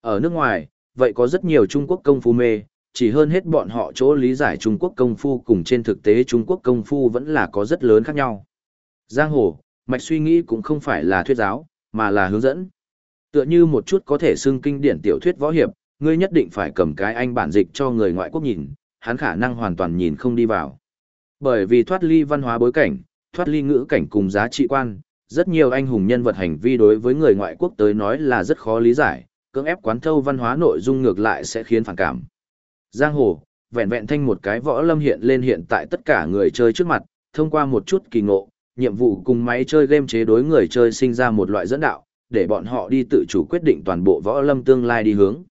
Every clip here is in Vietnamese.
Ở nước ngoài, vậy có rất nhiều Trung Quốc công phu mê, chỉ hơn hết bọn họ chỗ lý giải Trung Quốc công phu cùng trên thực tế Trung Quốc công phu vẫn là có rất lớn khác nhau. Giang hồ, mạch suy nghĩ cũng không phải là thuyết giáo, mà là hướng dẫn. Tựa như một chút có thể xưng kinh điển tiểu thuyết võ hiệp, ngươi nhất định phải cầm cái anh bản dịch cho người ngoại quốc nhìn, hắn khả năng hoàn toàn nhìn không đi vào. Bởi vì thoát ly văn hóa bối cảnh, thoát ly ngữ cảnh cùng giá trị quan, rất nhiều anh hùng nhân vật hành vi đối với người ngoại quốc tới nói là rất khó lý giải, cưỡng ép quán thâu văn hóa nội dung ngược lại sẽ khiến phản cảm. Giang hồ, vẹn vẹn thanh một cái võ lâm hiện lên hiện tại tất cả người chơi trước mặt, thông qua một chút kỳ ngộ, nhiệm vụ cùng máy chơi game chế đối người chơi sinh ra một loại dẫn đạo, để bọn họ đi tự chủ quyết định toàn bộ võ lâm tương lai đi hướng.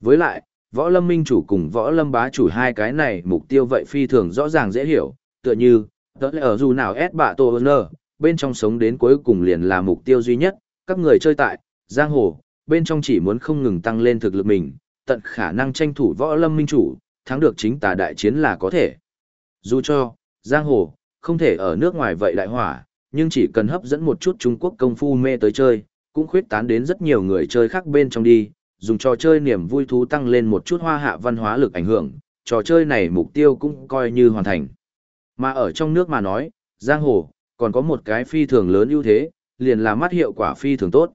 Với lại, võ lâm minh chủ cùng võ lâm bá chủ hai cái này mục tiêu vậy phi thường rõ ràng dễ hiểu, tựa như, tớ ở dù nào ép bạ tổ bên trong sống đến cuối cùng liền là mục tiêu duy nhất, các người chơi tại, giang hồ, bên trong chỉ muốn không ngừng tăng lên thực lực mình, tận khả năng tranh thủ võ lâm minh chủ, thắng được chính tà đại chiến là có thể. Dù cho, giang hồ, không thể ở nước ngoài vậy đại hỏa, nhưng chỉ cần hấp dẫn một chút Trung Quốc công phu mê tới chơi, cũng khuyết tán đến rất nhiều người chơi khác bên trong đi, dùng trò chơi niềm vui thú tăng lên một chút hoa hạ văn hóa lực ảnh hưởng, trò chơi này mục tiêu cũng coi như hoàn thành. Mà ở trong nước mà nói, giang hồ, còn có một cái phi thường lớn ưu thế, liền là mắt hiệu quả phi thường tốt.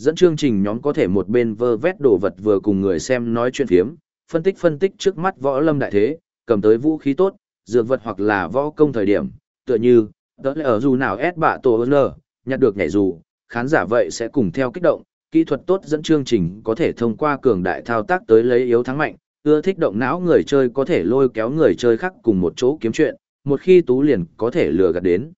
Dẫn chương trình nhóm có thể một bên vơ vét đồ vật vừa cùng người xem nói chuyện phiếm, phân tích phân tích trước mắt võ lâm đại thế, cầm tới vũ khí tốt, dược vật hoặc là võ công thời điểm, tựa như, đó là ở dù nào ép bạ tổ ơn nhặt được nhảy dù, khán giả vậy sẽ cùng theo kích động, kỹ thuật tốt dẫn chương trình có thể thông qua cường đại thao tác tới lấy yếu thắng mạnh, ưa thích động não người chơi có thể lôi kéo người chơi khác cùng một chỗ kiếm chuyện, một khi tú liền có thể lừa gạt đến.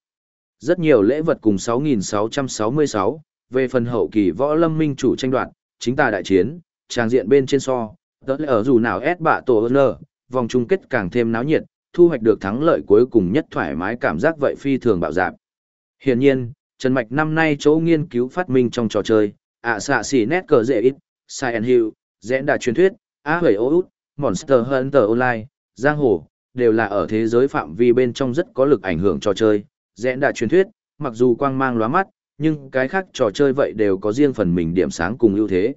Rất nhiều lễ vật cùng 6666, về phần hậu kỳ võ lâm minh chủ tranh đoạt, chính ta đại chiến, trang diện bên trên so, tớ ở dù nào ép bạ tổ ơn vòng chung kết càng thêm náo nhiệt, thu hoạch được thắng lợi cuối cùng nhất thoải mái cảm giác vậy phi thường bạo dạp. Hiển nhiên, Trần Mạch năm nay chỗ nghiên cứu phát minh trong trò chơi, ạ xạ xỉ nét cờ dễ ít, Silent Hill, Dẽn đà truyền thuyết, A Hởi Ô Út, Monster Hunter Online, Giang Hồ, đều là ở thế giới phạm vi bên trong rất có lực ảnh hưởng trò chơi. Dẽn đà truyền thuyết, mặc dù quang mang lóa mắt, nhưng cái khác trò chơi vậy đều có riêng phần mình điểm sáng cùng ưu thế.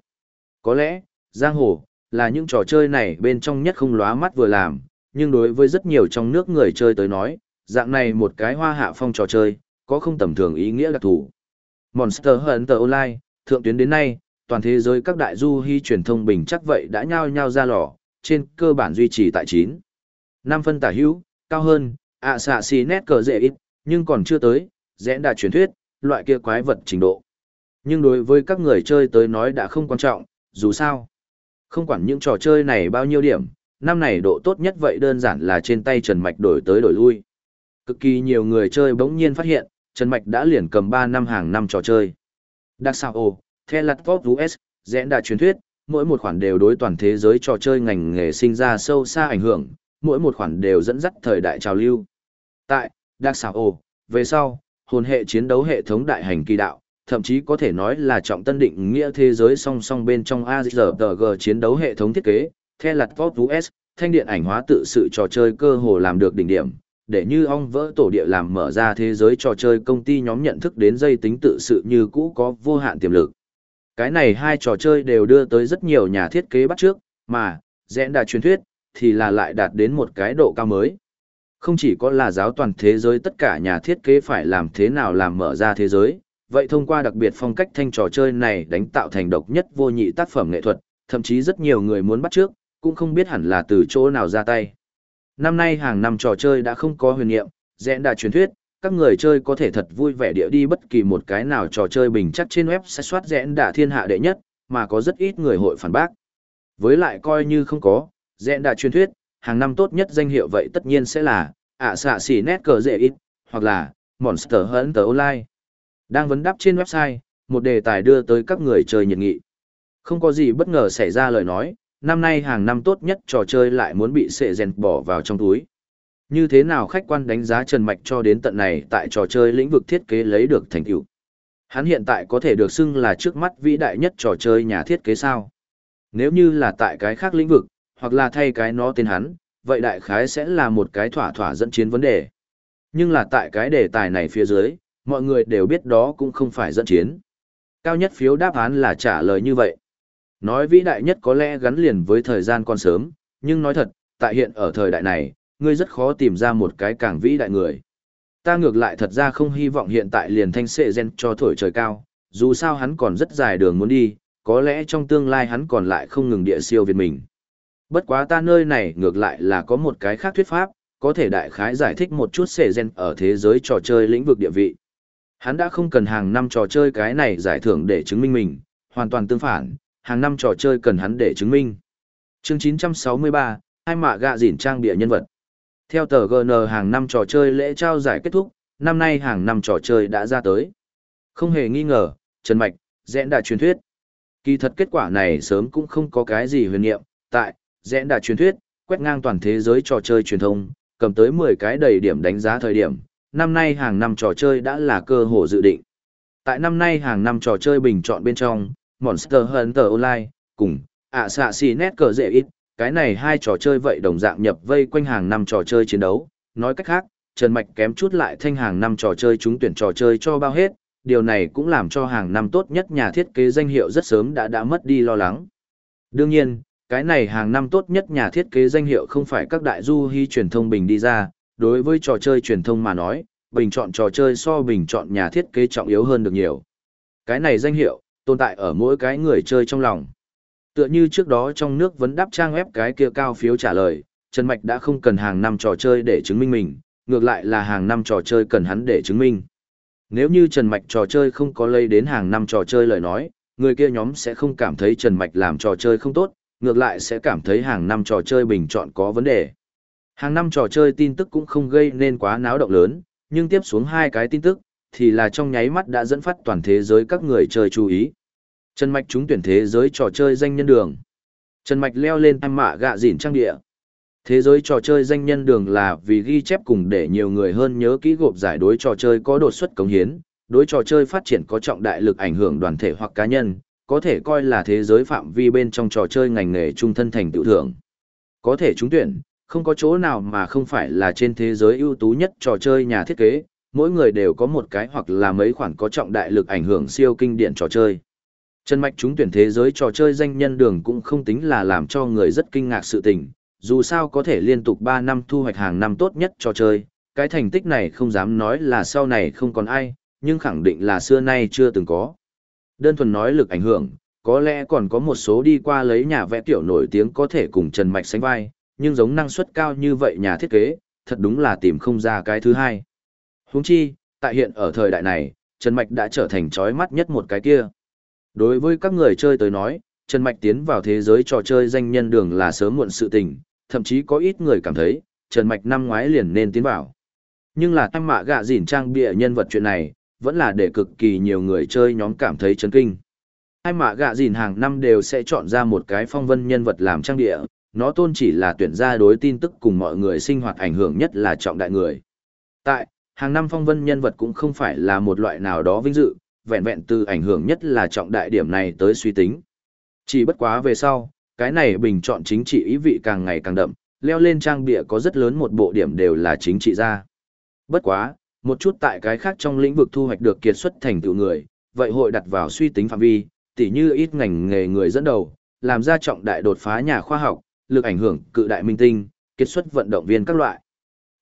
Có lẽ, Giang Hồ, là những trò chơi này bên trong nhất không lóa mắt vừa làm, nhưng đối với rất nhiều trong nước người chơi tới nói, dạng này một cái hoa hạ phong trò chơi, có không tầm thường ý nghĩa đặc thù. Monster Hunter Online, thượng tuyến đến nay, toàn thế giới các đại du hy truyền thông bình chắc vậy đã nhao nhao ra lò, trên cơ bản duy trì tại 9. 5 phân tả hữu, cao hơn, ạ xạ xì nét cờ dễ ít, nhưng còn chưa tới, dễ đà truyền thuyết, loại kia quái vật trình độ. Nhưng đối với các người chơi tới nói đã không quan trọng, dù sao. Không quản những trò chơi này bao nhiêu điểm, năm này độ tốt nhất vậy đơn giản là trên tay Trần Mạch đổi tới đổi lui. Cực kỳ nhiều người chơi bỗng nhiên phát hiện, Trần Mạch đã liền cầm 3 năm hàng năm trò chơi. Đặc sao ồ, The lặt US, dẽn đà truyền thuyết, mỗi một khoản đều đối toàn thế giới trò chơi ngành nghề sinh ra sâu xa ảnh hưởng, mỗi một khoản đều dẫn dắt thời đại trào lưu. Tại, Đặc sao ồ, về sau, hồn hệ chiến đấu hệ thống đại hành kỳ đạo, thậm chí có thể nói là trọng tân định nghĩa thế giới song song bên trong AZRG chiến đấu hệ thống thiết kế, theo lặt Pop US, thanh điện ảnh hóa tự sự trò chơi cơ hồ làm được đỉnh điểm, để như ong vỡ tổ địa làm mở ra thế giới trò chơi công ty nhóm nhận thức đến dây tính tự sự như cũ có vô hạn tiềm lực. Cái này hai trò chơi đều đưa tới rất nhiều nhà thiết kế bắt trước, mà, dẽn đà truyền thuyết, thì là lại đạt đến một cái độ cao mới. Không chỉ có là giáo toàn thế giới tất cả nhà thiết kế phải làm thế nào làm mở ra thế giới, vậy thông qua đặc biệt phong cách thanh trò chơi này đánh tạo thành độc nhất vô nhị tác phẩm nghệ thuật, thậm chí rất nhiều người muốn bắt trước, cũng không biết hẳn là từ chỗ nào ra tay. Năm nay hàng năm trò chơi đã không có huyền nhiệm, dẽn đà truyền thuyết, các người chơi có thể thật vui vẻ địa đi bất kỳ một cái nào trò chơi bình chắc trên web sẽ soát dẽn đà thiên hạ đệ nhất, mà có rất ít người hội phản bác. Với lại coi như không có, dẽn đà truyền thuyết, hàng năm tốt nhất danh hiệu vậy tất nhiên sẽ là, ạ xạ xỉ nét cờ dễ ít, hoặc là, Monster Hunter Online. Đang vấn đáp trên website, một đề tài đưa tới các người chơi nhiệt nghị. Không có gì bất ngờ xảy ra lời nói, năm nay hàng năm tốt nhất trò chơi lại muốn bị sệ rèn bỏ vào trong túi. Như thế nào khách quan đánh giá Trần Mạch cho đến tận này tại trò chơi lĩnh vực thiết kế lấy được thành tựu. Hắn hiện tại có thể được xưng là trước mắt vĩ đại nhất trò chơi nhà thiết kế sao. Nếu như là tại cái khác lĩnh vực, hoặc là thay cái nó tên hắn, vậy đại khái sẽ là một cái thỏa thỏa dẫn chiến vấn đề. Nhưng là tại cái đề tài này phía dưới, mọi người đều biết đó cũng không phải dẫn chiến. Cao nhất phiếu đáp án là trả lời như vậy. Nói vĩ đại nhất có lẽ gắn liền với thời gian còn sớm, nhưng nói thật, tại hiện ở thời đại này, ngươi rất khó tìm ra một cái càng vĩ đại người. Ta ngược lại thật ra không hy vọng hiện tại liền thanh sệ gen cho thổi trời cao, dù sao hắn còn rất dài đường muốn đi, có lẽ trong tương lai hắn còn lại không ngừng địa siêu việt mình. Bất quá ta nơi này ngược lại là có một cái khác thuyết pháp, có thể đại khái giải thích một chút sệ gen ở thế giới trò chơi lĩnh vực địa vị. Hắn đã không cần hàng năm trò chơi cái này giải thưởng để chứng minh mình, hoàn toàn tương phản, hàng năm trò chơi cần hắn để chứng minh. Chương 963, hai mạ gạ dỉn trang bịa nhân vật. Theo tờ GN hàng năm trò chơi lễ trao giải kết thúc, năm nay hàng năm trò chơi đã ra tới. Không hề nghi ngờ, Trần Mạch, dẽn đã truyền thuyết. Kỳ thật kết quả này sớm cũng không có cái gì huyền nhiệm, tại, dẽn đã truyền thuyết, quét ngang toàn thế giới trò chơi truyền thông, cầm tới 10 cái đầy điểm đánh giá thời điểm, năm nay hàng năm trò chơi đã là cơ hội dự định. Tại năm nay hàng năm trò chơi bình chọn bên trong, Monster Hunter Online, cùng, ạ xạ xì nét cờ dễ ít, cái này hai trò chơi vậy đồng dạng nhập vây quanh hàng năm trò chơi chiến đấu. Nói cách khác, Trần Mạch kém chút lại thanh hàng năm trò chơi trúng tuyển trò chơi cho bao hết, điều này cũng làm cho hàng năm tốt nhất nhà thiết kế danh hiệu rất sớm đã đã mất đi lo lắng. Đương nhiên, cái này hàng năm tốt nhất nhà thiết kế danh hiệu không phải các đại du hy truyền thông bình đi ra, đối với trò chơi truyền thông mà nói, bình chọn trò chơi so bình chọn nhà thiết kế trọng yếu hơn được nhiều. Cái này danh hiệu, tồn tại ở mỗi cái người chơi trong lòng. Tựa như trước đó trong nước vẫn đáp trang web cái kia cao phiếu trả lời, Trần Mạch đã không cần hàng năm trò chơi để chứng minh mình, ngược lại là hàng năm trò chơi cần hắn để chứng minh. Nếu như Trần Mạch trò chơi không có lây đến hàng năm trò chơi lời nói, người kia nhóm sẽ không cảm thấy Trần Mạch làm trò chơi không tốt, ngược lại sẽ cảm thấy hàng năm trò chơi bình chọn có vấn đề. Hàng năm trò chơi tin tức cũng không gây nên quá náo động lớn, nhưng tiếp xuống hai cái tin tức, thì là trong nháy mắt đã dẫn phát toàn thế giới các người chơi chú ý. Trần Mạch trúng tuyển thế giới trò chơi danh nhân đường. Trần Mạch leo lên em mạ gạ dỉn trang địa. Thế giới trò chơi danh nhân đường là vì ghi chép cùng để nhiều người hơn nhớ kỹ gộp giải đối trò chơi có đột xuất cống hiến, đối trò chơi phát triển có trọng đại lực ảnh hưởng đoàn thể hoặc cá nhân, có thể coi là thế giới phạm vi bên trong trò chơi ngành nghề trung thân thành tựu thưởng. Có thể trúng tuyển, không có chỗ nào mà không phải là trên thế giới ưu tú nhất trò chơi nhà thiết kế, mỗi người đều có một cái hoặc là mấy khoản có trọng đại lực ảnh hưởng siêu kinh điển trò chơi. Trần Mạch trúng tuyển thế giới trò chơi danh nhân đường cũng không tính là làm cho người rất kinh ngạc sự tình, dù sao có thể liên tục 3 năm thu hoạch hàng năm tốt nhất trò chơi, cái thành tích này không dám nói là sau này không còn ai, nhưng khẳng định là xưa nay chưa từng có. Đơn thuần nói lực ảnh hưởng, có lẽ còn có một số đi qua lấy nhà vẽ tiểu nổi tiếng có thể cùng Trần Mạch sánh vai, nhưng giống năng suất cao như vậy nhà thiết kế, thật đúng là tìm không ra cái thứ hai. Huống chi, tại hiện ở thời đại này, Trần Mạch đã trở thành chói mắt nhất một cái kia. Đối với các người chơi tới nói, Trần Mạch tiến vào thế giới trò chơi danh nhân đường là sớm muộn sự tình, thậm chí có ít người cảm thấy, Trần Mạch năm ngoái liền nên tiến vào. Nhưng là tăng mạ gạ dỉn trang bịa nhân vật chuyện này, vẫn là để cực kỳ nhiều người chơi nhóm cảm thấy chấn kinh. Hai mạ gạ dỉn hàng năm đều sẽ chọn ra một cái phong vân nhân vật làm trang địa, nó tôn chỉ là tuyển ra đối tin tức cùng mọi người sinh hoạt ảnh hưởng nhất là trọng đại người. Tại, hàng năm phong vân nhân vật cũng không phải là một loại nào đó vinh dự, vẹn vẹn từ ảnh hưởng nhất là trọng đại điểm này tới suy tính. Chỉ bất quá về sau, cái này bình chọn chính trị ý vị càng ngày càng đậm, leo lên trang bịa có rất lớn một bộ điểm đều là chính trị ra. Bất quá, một chút tại cái khác trong lĩnh vực thu hoạch được kiệt xuất thành tựu người, vậy hội đặt vào suy tính phạm vi, tỉ như ít ngành nghề người dẫn đầu, làm ra trọng đại đột phá nhà khoa học, lực ảnh hưởng cự đại minh tinh, kiệt xuất vận động viên các loại.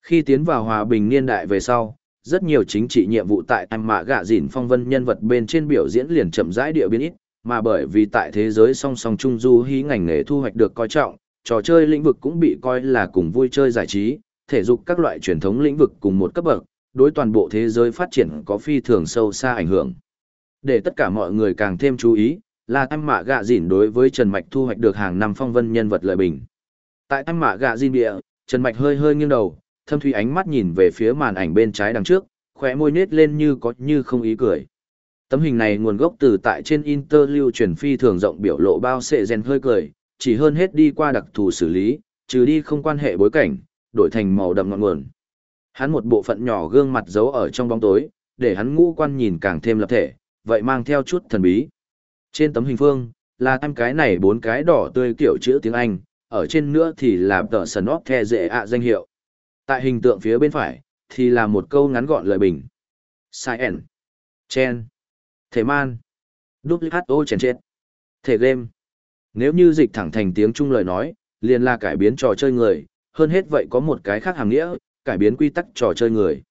Khi tiến vào hòa bình niên đại về sau, rất nhiều chính trị nhiệm vụ tại anh mạ gạ dỉn phong vân nhân vật bên trên biểu diễn liền chậm rãi địa biến ít, mà bởi vì tại thế giới song song trung du hí ngành nghề thu hoạch được coi trọng, trò chơi lĩnh vực cũng bị coi là cùng vui chơi giải trí, thể dục các loại truyền thống lĩnh vực cùng một cấp bậc, đối toàn bộ thế giới phát triển có phi thường sâu xa ảnh hưởng. Để tất cả mọi người càng thêm chú ý, là tăng mạ gạ dỉn đối với Trần Mạch thu hoạch được hàng năm phong vân nhân vật lợi bình. Tại tăng mạ gạ dỉn bịa, Trần Mạch hơi hơi nghiêng đầu, thâm thủy ánh mắt nhìn về phía màn ảnh bên trái đằng trước, khỏe môi nết lên như có như không ý cười. Tấm hình này nguồn gốc từ tại trên interview truyền phi thường rộng biểu lộ bao sệ rèn hơi cười, chỉ hơn hết đi qua đặc thù xử lý, trừ đi không quan hệ bối cảnh, đổi thành màu đậm ngọn nguồn. Hắn một bộ phận nhỏ gương mặt giấu ở trong bóng tối, để hắn ngũ quan nhìn càng thêm lập thể, vậy mang theo chút thần bí. Trên tấm hình phương, là em cái này bốn cái đỏ tươi kiểu chữ tiếng Anh, ở trên nữa thì là tờ sần óc the dễ ạ danh hiệu. Tại hình tượng phía bên phải, thì là một câu ngắn gọn lời bình. Science. Chen. Thể man. WHO chèn chết. Thể game. Nếu như dịch thẳng thành tiếng Trung lời nói, liền là cải biến trò chơi người, hơn hết vậy có một cái khác hàng nghĩa, cải biến quy tắc trò chơi người.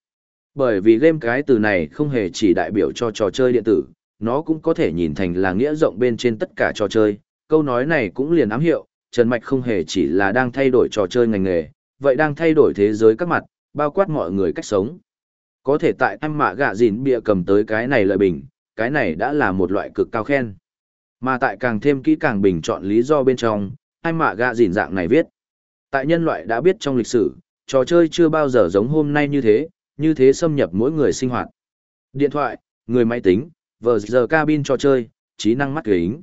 Bởi vì game cái từ này không hề chỉ đại biểu cho trò chơi điện tử, nó cũng có thể nhìn thành là nghĩa rộng bên trên tất cả trò chơi. Câu nói này cũng liền ám hiệu, Trần Mạch không hề chỉ là đang thay đổi trò chơi ngành nghề, vậy đang thay đổi thế giới các mặt, bao quát mọi người cách sống. Có thể tại em mạ gạ dìn bịa cầm tới cái này lợi bình, cái này đã là một loại cực cao khen. Mà tại càng thêm kỹ càng bình chọn lý do bên trong, em mạ gạ dìn dạng này viết. Tại nhân loại đã biết trong lịch sử, trò chơi chưa bao giờ giống hôm nay như thế, như thế xâm nhập mỗi người sinh hoạt. Điện thoại, người máy tính, vờ giờ cabin trò chơi, trí năng mắt kính.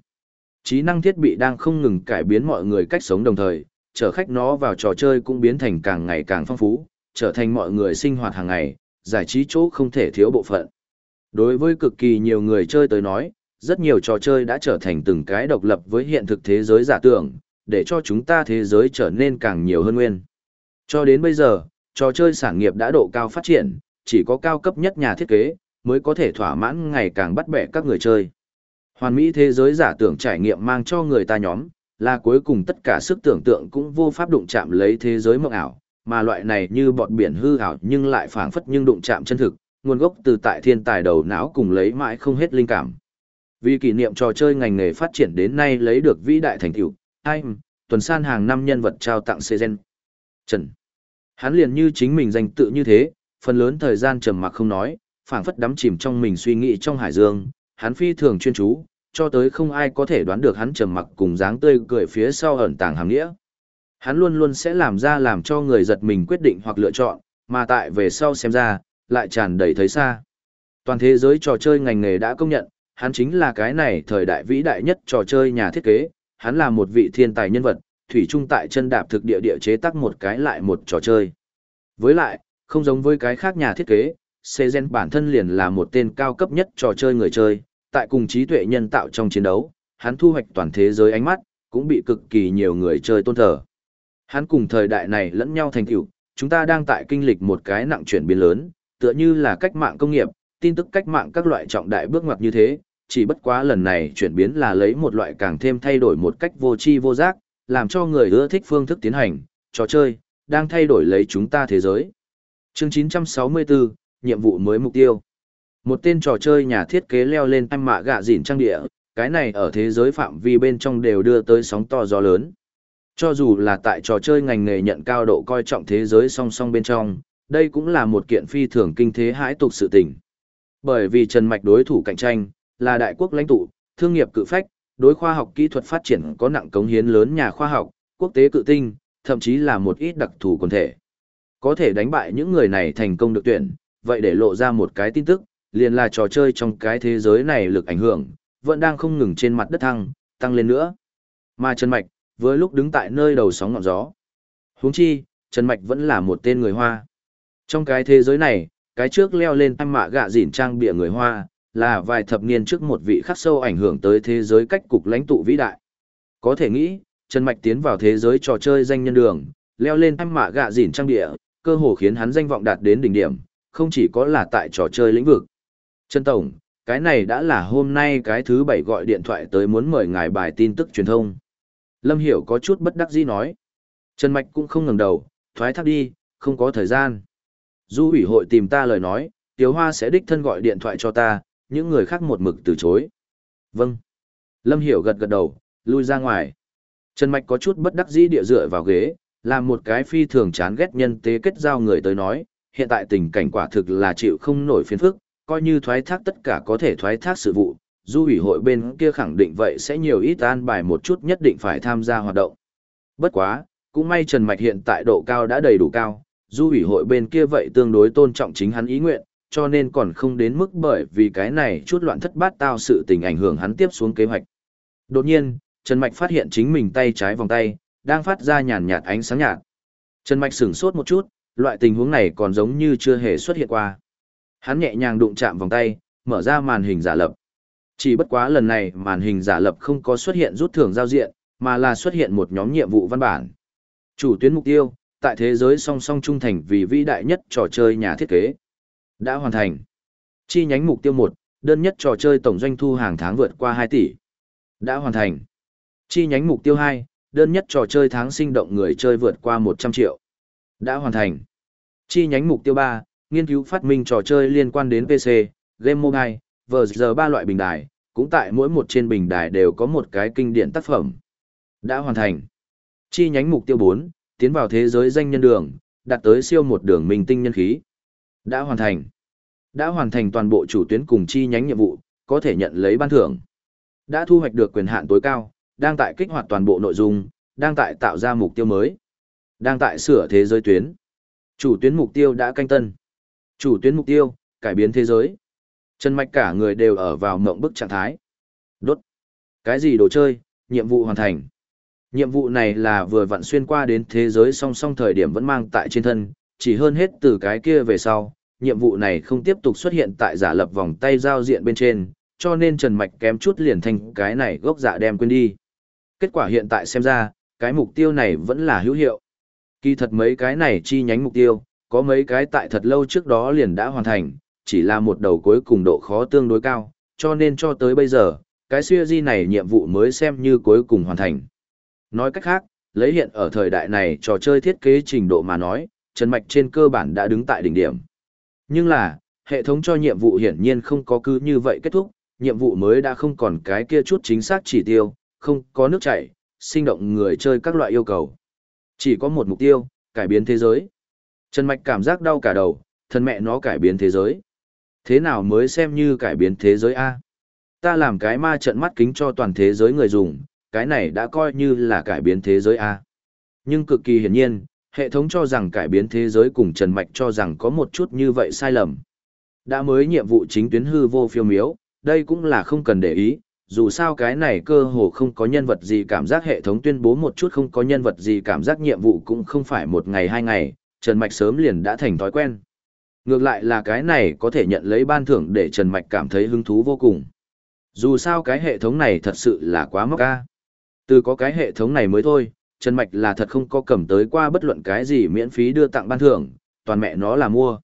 Trí năng thiết bị đang không ngừng cải biến mọi người cách sống đồng thời, chở khách nó vào trò chơi cũng biến thành càng ngày càng phong phú, trở thành mọi người sinh hoạt hàng ngày, giải trí chỗ không thể thiếu bộ phận. Đối với cực kỳ nhiều người chơi tới nói, rất nhiều trò chơi đã trở thành từng cái độc lập với hiện thực thế giới giả tưởng, để cho chúng ta thế giới trở nên càng nhiều hơn nguyên. Cho đến bây giờ, trò chơi sản nghiệp đã độ cao phát triển, chỉ có cao cấp nhất nhà thiết kế, mới có thể thỏa mãn ngày càng bắt bẻ các người chơi. Hoàn mỹ thế giới giả tưởng trải nghiệm mang cho người ta nhóm, là cuối cùng tất cả sức tưởng tượng cũng vô pháp đụng chạm lấy thế giới mộng ảo, mà loại này như bọt biển hư ảo nhưng lại phảng phất nhưng đụng chạm chân thực, nguồn gốc từ tại thiên tài đầu não cùng lấy mãi không hết linh cảm. Vì kỷ niệm trò chơi ngành nghề phát triển đến nay lấy được vĩ đại thành tựu, Time, tuần san hàng năm nhân vật trao tặng Sezen. Trần. Hắn liền như chính mình danh tự như thế, phần lớn thời gian trầm mặc không nói, phảng phất đắm chìm trong mình suy nghĩ trong hải dương, hắn phi thường chuyên chú, cho tới không ai có thể đoán được hắn trầm mặc cùng dáng tươi cười phía sau ẩn tàng hàm nghĩa. Hắn luôn luôn sẽ làm ra làm cho người giật mình quyết định hoặc lựa chọn, mà tại về sau xem ra, lại tràn đầy thấy xa. Toàn thế giới trò chơi ngành nghề đã công nhận, hắn chính là cái này thời đại vĩ đại nhất trò chơi nhà thiết kế, hắn là một vị thiên tài nhân vật, thủy Trung tại chân đạp thực địa địa chế tác một cái lại một trò chơi. Với lại, không giống với cái khác nhà thiết kế, Sezen bản thân liền là một tên cao cấp nhất trò chơi người chơi, tại cùng trí tuệ nhân tạo trong chiến đấu, hắn thu hoạch toàn thế giới ánh mắt, cũng bị cực kỳ nhiều người chơi tôn thờ. Hắn cùng thời đại này lẫn nhau thành tựu, chúng ta đang tại kinh lịch một cái nặng chuyển biến lớn, tựa như là cách mạng công nghiệp, tin tức cách mạng các loại trọng đại bước ngoặt như thế, chỉ bất quá lần này chuyển biến là lấy một loại càng thêm thay đổi một cách vô tri vô giác, làm cho người ưa thích phương thức tiến hành, trò chơi, đang thay đổi lấy chúng ta thế giới. Chương 964, nhiệm vụ mới mục tiêu. Một tên trò chơi nhà thiết kế leo lên anh mạ gạ dỉn trang địa, cái này ở thế giới phạm vi bên trong đều đưa tới sóng to gió lớn. Cho dù là tại trò chơi ngành nghề nhận cao độ coi trọng thế giới song song bên trong, đây cũng là một kiện phi thường kinh thế hãi tục sự tình. Bởi vì Trần Mạch đối thủ cạnh tranh, là đại quốc lãnh tụ, thương nghiệp cự phách, đối khoa học kỹ thuật phát triển có nặng cống hiến lớn nhà khoa học, quốc tế cự tinh, thậm chí là một ít đặc thù quần thể. Có thể đánh bại những người này thành công được tuyển, vậy để lộ ra một cái tin tức, liền là trò chơi trong cái thế giới này lực ảnh hưởng, vẫn đang không ngừng trên mặt đất thăng, tăng lên nữa. Mà Trần Mạch, với lúc đứng tại nơi đầu sóng ngọn gió. huống chi, Trần Mạch vẫn là một tên người Hoa. Trong cái thế giới này, cái trước leo lên anh mạ gạ dỉn trang bịa người Hoa, là vài thập niên trước một vị khắc sâu ảnh hưởng tới thế giới cách cục lãnh tụ vĩ đại. Có thể nghĩ, Trần Mạch tiến vào thế giới trò chơi danh nhân đường, leo lên anh mạ gạ dỉn trang địa, cơ hồ khiến hắn danh vọng đạt đến đỉnh điểm, không chỉ có là tại trò chơi lĩnh vực. Trần Tổng, cái này đã là hôm nay cái thứ bảy gọi điện thoại tới muốn mời ngài bài tin tức truyền thông. Lâm Hiểu có chút bất đắc dĩ nói. Trần Mạch cũng không ngẩng đầu, thoái thác đi, không có thời gian. Du ủy hội tìm ta lời nói, Tiếu Hoa sẽ đích thân gọi điện thoại cho ta, những người khác một mực từ chối. Vâng. Lâm Hiểu gật gật đầu, lui ra ngoài. Trần Mạch có chút bất đắc dĩ địa dựa vào ghế, làm một cái phi thường chán ghét nhân tế kết giao người tới nói, hiện tại tình cảnh quả thực là chịu không nổi phiền phức, coi như thoái thác tất cả có thể thoái thác sự vụ, du ủy hội bên kia khẳng định vậy sẽ nhiều ít an bài một chút nhất định phải tham gia hoạt động. Bất quá, cũng may Trần Mạch hiện tại độ cao đã đầy đủ cao, du ủy hội bên kia vậy tương đối tôn trọng chính hắn ý nguyện, cho nên còn không đến mức bởi vì cái này chút loạn thất bát tao sự tình ảnh hưởng hắn tiếp xuống kế hoạch. Đột nhiên, Trần Mạch phát hiện chính mình tay trái vòng tay, đang phát ra nhàn nhạt ánh sáng nhạt. Trần Mạch sửng sốt một chút, loại tình huống này còn giống như chưa hề xuất hiện qua. Hắn nhẹ nhàng đụng chạm vòng tay, mở ra màn hình giả lập. Chỉ bất quá lần này màn hình giả lập không có xuất hiện rút thưởng giao diện, mà là xuất hiện một nhóm nhiệm vụ văn bản. Chủ tuyến mục tiêu, tại thế giới song song trung thành vì vĩ đại nhất trò chơi nhà thiết kế. Đã hoàn thành. Chi nhánh mục tiêu 1, đơn nhất trò chơi tổng doanh thu hàng tháng vượt qua 2 tỷ. Đã hoàn thành. Chi nhánh mục tiêu 2, đơn nhất trò chơi tháng sinh động người chơi vượt qua 100 triệu. Đã hoàn thành. Chi nhánh mục tiêu 3, nghiên cứu phát minh trò chơi liên quan đến PC, game mobile, VR ba loại bình đài, cũng tại mỗi một trên bình đài đều có một cái kinh điển tác phẩm. Đã hoàn thành. Chi nhánh mục tiêu 4, tiến vào thế giới danh nhân đường, đạt tới siêu một đường minh tinh nhân khí. Đã hoàn thành. Đã hoàn thành toàn bộ chủ tuyến cùng chi nhánh nhiệm vụ, có thể nhận lấy ban thưởng. Đã thu hoạch được quyền hạn tối cao, đang tại kích hoạt toàn bộ nội dung, đang tại tạo ra mục tiêu mới. Đang tại sửa thế giới tuyến. Chủ tuyến mục tiêu đã canh tân. Chủ tuyến mục tiêu, cải biến thế giới. Trần Mạch cả người đều ở vào mộng bức trạng thái. Đốt. Cái gì đồ chơi, nhiệm vụ hoàn thành. Nhiệm vụ này là vừa vặn xuyên qua đến thế giới song song thời điểm vẫn mang tại trên thân, chỉ hơn hết từ cái kia về sau, nhiệm vụ này không tiếp tục xuất hiện tại giả lập vòng tay giao diện bên trên, cho nên Trần Mạch kém chút liền thành cái này gốc dạ đem quên đi. Kết quả hiện tại xem ra, cái mục tiêu này vẫn là hữu hiệu. Kỳ thật mấy cái này chi nhánh mục tiêu, có mấy cái tại thật lâu trước đó liền đã hoàn thành, chỉ là một đầu cuối cùng độ khó tương đối cao, cho nên cho tới bây giờ, cái siêu di này nhiệm vụ mới xem như cuối cùng hoàn thành. Nói cách khác, lấy hiện ở thời đại này trò chơi thiết kế trình độ mà nói, Trần Mạch trên cơ bản đã đứng tại đỉnh điểm. Nhưng là, hệ thống cho nhiệm vụ hiển nhiên không có cứ như vậy kết thúc, nhiệm vụ mới đã không còn cái kia chút chính xác chỉ tiêu, không có nước chảy, sinh động người chơi các loại yêu cầu. Chỉ có một mục tiêu, cải biến thế giới. Trần Mạch cảm giác đau cả đầu, thân mẹ nó cải biến thế giới. Thế nào mới xem như cải biến thế giới A? Ta làm cái ma trận mắt kính cho toàn thế giới người dùng, cái này đã coi như là cải biến thế giới A. Nhưng cực kỳ hiển nhiên, hệ thống cho rằng cải biến thế giới cùng Trần Mạch cho rằng có một chút như vậy sai lầm. Đã mới nhiệm vụ chính tuyến hư vô phiêu miếu, đây cũng là không cần để ý, dù sao cái này cơ hồ không có nhân vật gì cảm giác hệ thống tuyên bố một chút không có nhân vật gì cảm giác nhiệm vụ cũng không phải một ngày hai ngày, Trần Mạch sớm liền đã thành thói quen. Ngược lại là cái này có thể nhận lấy ban thưởng để Trần Mạch cảm thấy hứng thú vô cùng. Dù sao cái hệ thống này thật sự là quá mốc ca. Từ có cái hệ thống này mới thôi, Trần Mạch là thật không có cầm tới qua bất luận cái gì miễn phí đưa tặng ban thưởng, toàn mẹ nó là mua.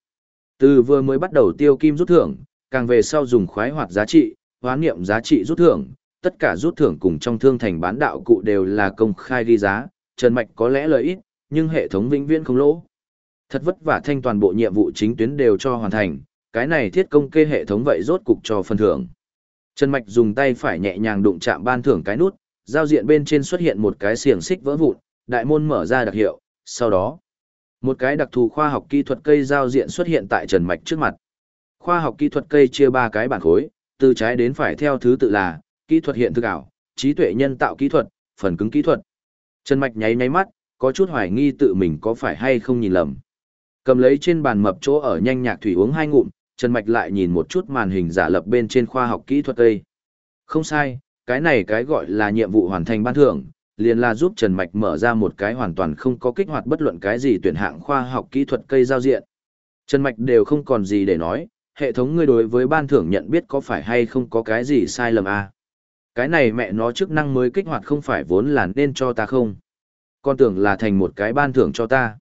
Từ vừa mới bắt đầu tiêu kim rút thưởng, càng về sau dùng khoái hoạt giá trị, hóa niệm giá trị rút thưởng, tất cả rút thưởng cùng trong thương thành bán đạo cụ đều là công khai ghi giá, Trần Mạch có lẽ lợi ít, nhưng hệ thống vĩnh viễn không lỗ. Thật vất vả thanh toàn bộ nhiệm vụ chính tuyến đều cho hoàn thành, cái này thiết công kê hệ thống vậy rốt cục cho phần thưởng. Trần Mạch dùng tay phải nhẹ nhàng đụng chạm ban thưởng cái nút, giao diện bên trên xuất hiện một cái xiềng xích vỡ vụn, đại môn mở ra đặc hiệu, sau đó, một cái đặc thù khoa học kỹ thuật cây giao diện xuất hiện tại Trần Mạch trước mặt. Khoa học kỹ thuật cây chia ba cái bản khối, từ trái đến phải theo thứ tự là kỹ thuật hiện thực ảo, trí tuệ nhân tạo kỹ thuật, phần cứng kỹ thuật. Trần Mạch nháy nháy mắt, có chút hoài nghi tự mình có phải hay không nhìn lầm. Cầm lấy trên bàn mập chỗ ở nhanh nhạc thủy uống hai ngụm, Trần Mạch lại nhìn một chút màn hình giả lập bên trên khoa học kỹ thuật cây. Không sai, cái này cái gọi là nhiệm vụ hoàn thành ban thưởng, liền là giúp Trần Mạch mở ra một cái hoàn toàn không có kích hoạt bất luận cái gì tuyển hạng khoa học kỹ thuật cây giao diện. Trần Mạch đều không còn gì để nói, hệ thống ngươi đối với ban thưởng nhận biết có phải hay không có cái gì sai lầm à? Cái này mẹ nó chức năng mới kích hoạt không phải vốn là nên cho ta không? Con tưởng là thành một cái ban thưởng cho ta.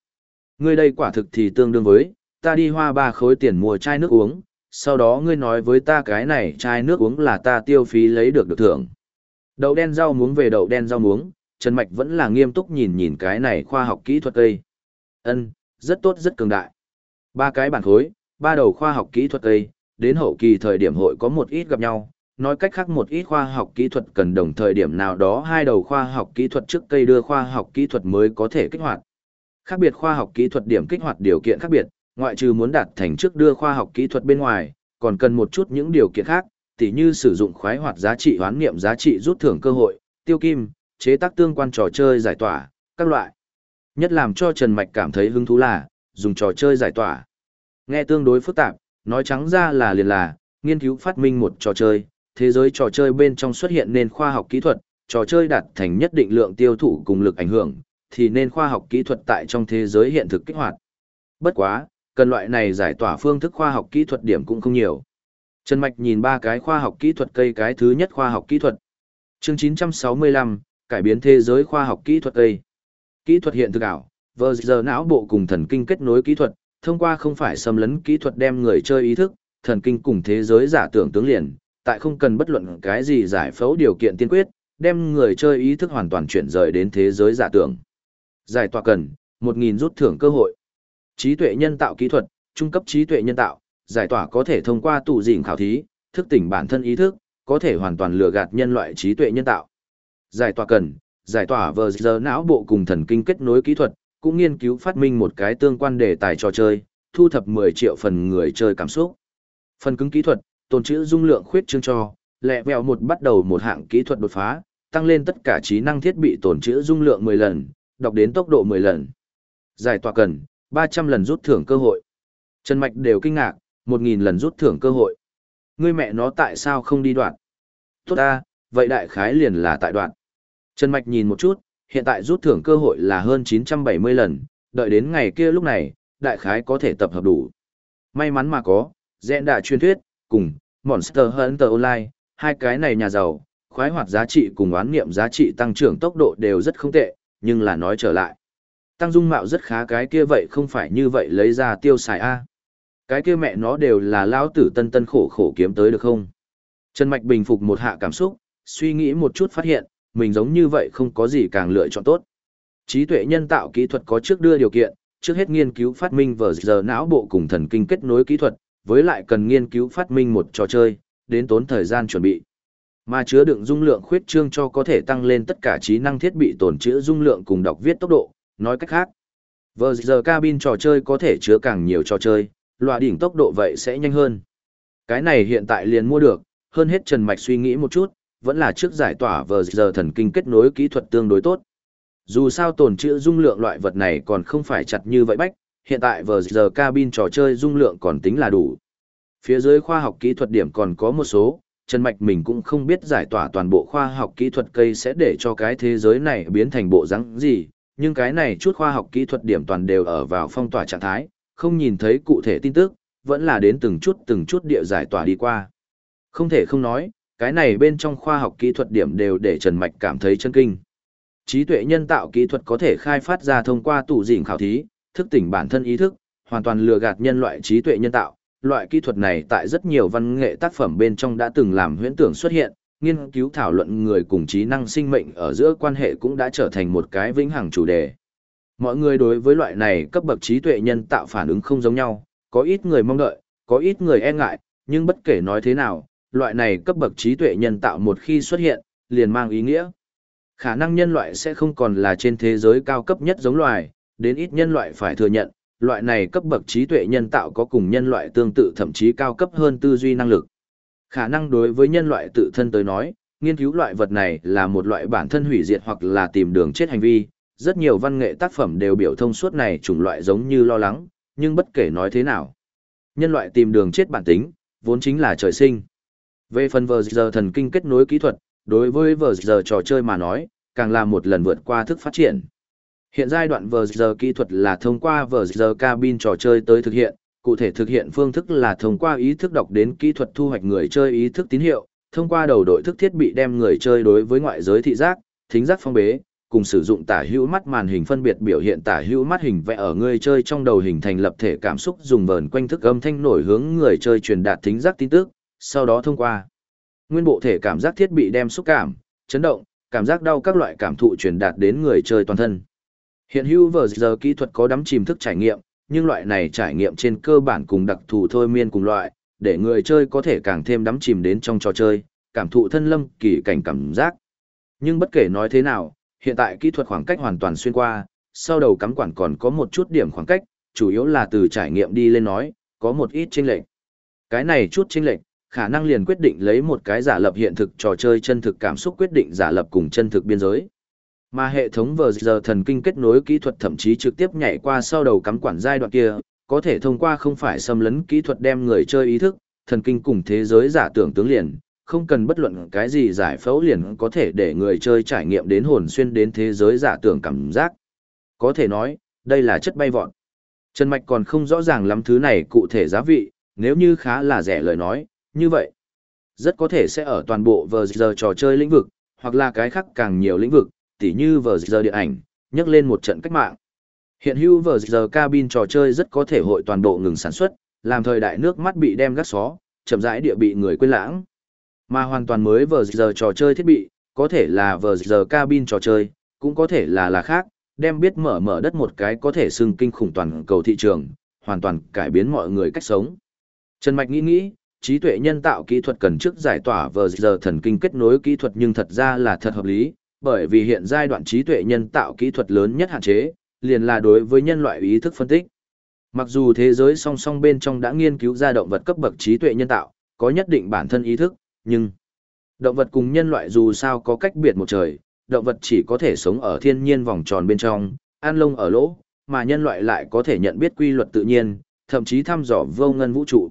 Ngươi đây quả thực thì tương đương với, ta đi hoa ba khối tiền mua chai nước uống, sau đó ngươi nói với ta cái này chai nước uống là ta tiêu phí lấy được được thưởng. Đậu đen rau muống về đậu đen rau muống, Trần Mạch vẫn là nghiêm túc nhìn nhìn cái này khoa học kỹ thuật cây. Ân, rất tốt rất cường đại. Ba cái bản khối, ba đầu khoa học kỹ thuật cây, đến hậu kỳ thời điểm hội có một ít gặp nhau, nói cách khác một ít khoa học kỹ thuật cần đồng thời điểm nào đó hai đầu khoa học kỹ thuật trước cây đưa khoa học kỹ thuật mới có thể kích hoạt. Khác biệt khoa học kỹ thuật điểm kích hoạt điều kiện khác biệt, ngoại trừ muốn đạt thành trước đưa khoa học kỹ thuật bên ngoài, còn cần một chút những điều kiện khác, tỉ như sử dụng khoái hoạt giá trị hoán niệm giá trị rút thưởng cơ hội, tiêu kim, chế tác tương quan trò chơi giải tỏa, các loại. Nhất làm cho Trần Mạch cảm thấy hứng thú là, dùng trò chơi giải tỏa. Nghe tương đối phức tạp, nói trắng ra là liền là, nghiên cứu phát minh một trò chơi, thế giới trò chơi bên trong xuất hiện nên khoa học kỹ thuật, trò chơi đạt thành nhất định lượng tiêu thụ cùng lực ảnh hưởng, thì nên khoa học kỹ thuật tại trong thế giới hiện thực kích hoạt. Bất quá, cần loại này giải tỏa phương thức khoa học kỹ thuật điểm cũng không nhiều. Trần Mạch nhìn ba cái khoa học kỹ thuật cây cái thứ nhất khoa học kỹ thuật. Chương 965, cải biến thế giới khoa học kỹ thuật cây. Kỹ thuật hiện thực ảo, vờ giờ não bộ cùng thần kinh kết nối kỹ thuật, thông qua không phải xâm lấn kỹ thuật đem người chơi ý thức, thần kinh cùng thế giới giả tưởng tướng liền, tại không cần bất luận cái gì giải phẫu điều kiện tiên quyết, đem người chơi ý thức hoàn toàn chuyển rời đến thế giới giả tưởng. Giải tỏa cần, 1.000 rút thưởng cơ hội. Trí tuệ nhân tạo kỹ thuật, trung cấp trí tuệ nhân tạo, giải tỏa có thể thông qua tụ dịnh khảo thí, thức tỉnh bản thân ý thức, có thể hoàn toàn lừa gạt nhân loại trí tuệ nhân tạo. Giải tỏa cần, giải tỏa vờ giờ não bộ cùng thần kinh kết nối kỹ thuật, cũng nghiên cứu phát minh một cái tương quan đề tài trò chơi, thu thập 10 triệu phần người chơi cảm xúc. Phần cứng kỹ thuật, tồn trữ dung lượng khuyết chương cho, lẹ vẹo một bắt đầu một hạng kỹ thuật đột phá, tăng lên tất cả trí năng thiết bị tồn trữ dung lượng 10 lần, đọc đến tốc độ 10 lần. Giải tỏa cần, 300 lần rút thưởng cơ hội. Trần Mạch đều kinh ngạc, 1.000 lần rút thưởng cơ hội. Ngươi mẹ nó tại sao không đi đoạn? Tốt ta, vậy đại khái liền là tại đoạn. Trần Mạch nhìn một chút, hiện tại rút thưởng cơ hội là hơn 970 lần, đợi đến ngày kia lúc này, đại khái có thể tập hợp đủ. May mắn mà có, dẹn đạ truyền thuyết, cùng Monster Hunter Online, hai cái này nhà giàu, khoái hoạt giá trị cùng oán nghiệm giá trị tăng trưởng tốc độ đều rất không tệ, nhưng là nói trở lại. Tăng dung mạo rất khá cái kia vậy không phải như vậy lấy ra tiêu xài A. Cái kia mẹ nó đều là lao tử tân tân khổ khổ kiếm tới được không? Trần Mạch bình phục một hạ cảm xúc, suy nghĩ một chút phát hiện, mình giống như vậy không có gì càng lựa chọn tốt. Trí tuệ nhân tạo kỹ thuật có trước đưa điều kiện, trước hết nghiên cứu phát minh vở giờ não bộ cùng thần kinh kết nối kỹ thuật, với lại cần nghiên cứu phát minh một trò chơi, đến tốn thời gian chuẩn bị. Mà chứa đựng dung lượng khuyết trương cho có thể tăng lên tất cả trí năng thiết bị tồn trữ dung lượng cùng đọc viết tốc độ, nói cách khác. Vở giờ cabin trò chơi có thể chứa càng nhiều trò chơi, loại đỉnh tốc độ vậy sẽ nhanh hơn. Cái này hiện tại liền mua được, hơn hết Trần Mạch suy nghĩ một chút, vẫn là trước giải tỏa vờ giờ thần kinh kết nối kỹ thuật tương đối tốt. Dù sao tồn trữ dung lượng loại vật này còn không phải chặt như vậy bách, hiện tại vờ giờ cabin trò chơi dung lượng còn tính là đủ. Phía dưới khoa học kỹ thuật điểm còn có một số, Trần Mạch mình cũng không biết giải tỏa toàn bộ khoa học kỹ thuật cây sẽ để cho cái thế giới này biến thành bộ rắn gì, nhưng cái này chút khoa học kỹ thuật điểm toàn đều ở vào phong tỏa trạng thái, không nhìn thấy cụ thể tin tức, vẫn là đến từng chút từng chút địa giải tỏa đi qua. Không thể không nói, cái này bên trong khoa học kỹ thuật điểm đều để Trần Mạch cảm thấy chân kinh. Trí tuệ nhân tạo kỹ thuật có thể khai phát ra thông qua tủ dịnh khảo thí, thức tỉnh bản thân ý thức, hoàn toàn lừa gạt nhân loại trí tuệ nhân tạo. Loại kỹ thuật này tại rất nhiều văn nghệ tác phẩm bên trong đã từng làm huyễn tưởng xuất hiện, nghiên cứu thảo luận người cùng trí năng sinh mệnh ở giữa quan hệ cũng đã trở thành một cái vĩnh hằng chủ đề. Mọi người đối với loại này cấp bậc trí tuệ nhân tạo phản ứng không giống nhau, có ít người mong đợi, có ít người e ngại, nhưng bất kể nói thế nào, loại này cấp bậc trí tuệ nhân tạo một khi xuất hiện, liền mang ý nghĩa. Khả năng nhân loại sẽ không còn là trên thế giới cao cấp nhất giống loài, đến ít nhân loại phải thừa nhận, loại này cấp bậc trí tuệ nhân tạo có cùng nhân loại tương tự thậm chí cao cấp hơn tư duy năng lực. Khả năng đối với nhân loại tự thân tới nói, nghiên cứu loại vật này là một loại bản thân hủy diệt hoặc là tìm đường chết hành vi, rất nhiều văn nghệ tác phẩm đều biểu thông suốt này chủng loại giống như lo lắng, nhưng bất kể nói thế nào. Nhân loại tìm đường chết bản tính, vốn chính là trời sinh. Về phần vờ giờ thần kinh kết nối kỹ thuật, đối với vờ giờ trò chơi mà nói, càng là một lần vượt qua thức phát triển. Hiện giai đoạn vờ giờ kỹ thuật là thông qua vờ giờ cabin trò chơi tới thực hiện, cụ thể thực hiện phương thức là thông qua ý thức đọc đến kỹ thuật thu hoạch người chơi ý thức tín hiệu, thông qua đầu đội thức thiết bị đem người chơi đối với ngoại giới thị giác, thính giác phong bế, cùng sử dụng tả hữu mắt màn hình phân biệt biểu hiện tả hữu mắt hình vẽ ở người chơi trong đầu hình thành lập thể cảm xúc dùng vờn quanh thức âm thanh nổi hướng người chơi truyền đạt thính giác tin tức, sau đó thông qua nguyên bộ thể cảm giác thiết bị đem xúc cảm, chấn động, cảm giác đau các loại cảm thụ truyền đạt đến người chơi toàn thân. Hiện hữu vở giờ kỹ thuật có đắm chìm thức trải nghiệm, nhưng loại này trải nghiệm trên cơ bản cùng đặc thù thôi miên cùng loại, để người chơi có thể càng thêm đắm chìm đến trong trò chơi, cảm thụ thân lâm kỳ cảnh cảm giác. Nhưng bất kể nói thế nào, hiện tại kỹ thuật khoảng cách hoàn toàn xuyên qua, sau đầu cắm quản còn có một chút điểm khoảng cách, chủ yếu là từ trải nghiệm đi lên nói, có một ít chênh lệch. Cái này chút chênh lệch, khả năng liền quyết định lấy một cái giả lập hiện thực trò chơi chân thực cảm xúc quyết định giả lập cùng chân thực biên giới. Mà hệ thống vờ giờ thần kinh kết nối kỹ thuật thậm chí trực tiếp nhảy qua sau đầu cắm quản giai đoạn kia, có thể thông qua không phải xâm lấn kỹ thuật đem người chơi ý thức, thần kinh cùng thế giới giả tưởng tướng liền, không cần bất luận cái gì giải phẫu liền có thể để người chơi trải nghiệm đến hồn xuyên đến thế giới giả tưởng cảm giác. Có thể nói, đây là chất bay vọt. Trần Mạch còn không rõ ràng lắm thứ này cụ thể giá vị, nếu như khá là rẻ lời nói, như vậy, rất có thể sẽ ở toàn bộ vờ giờ trò chơi lĩnh vực, hoặc là cái khác càng nhiều lĩnh vực, tỉ như vờ giờ điện ảnh, nhắc lên một trận cách mạng. Hiện hữu vờ giờ cabin trò chơi rất có thể hội toàn bộ ngừng sản xuất, làm thời đại nước mắt bị đem gắt xó, chậm rãi địa bị người quên lãng. Mà hoàn toàn mới vờ giờ trò chơi thiết bị, có thể là vờ giờ cabin trò chơi, cũng có thể là là khác, đem biết mở mở đất một cái có thể xưng kinh khủng toàn cầu thị trường, hoàn toàn cải biến mọi người cách sống. Trần Mạch nghĩ nghĩ, trí tuệ nhân tạo kỹ thuật cần trước giải tỏa vờ giờ thần kinh kết nối kỹ thuật nhưng thật ra là thật hợp lý, bởi vì hiện giai đoạn trí tuệ nhân tạo kỹ thuật lớn nhất hạn chế, liền là đối với nhân loại ý thức phân tích. Mặc dù thế giới song song bên trong đã nghiên cứu ra động vật cấp bậc trí tuệ nhân tạo, có nhất định bản thân ý thức, nhưng động vật cùng nhân loại dù sao có cách biệt một trời, động vật chỉ có thể sống ở thiên nhiên vòng tròn bên trong, an lông ở lỗ, mà nhân loại lại có thể nhận biết quy luật tự nhiên, thậm chí thăm dò vô ngân vũ trụ.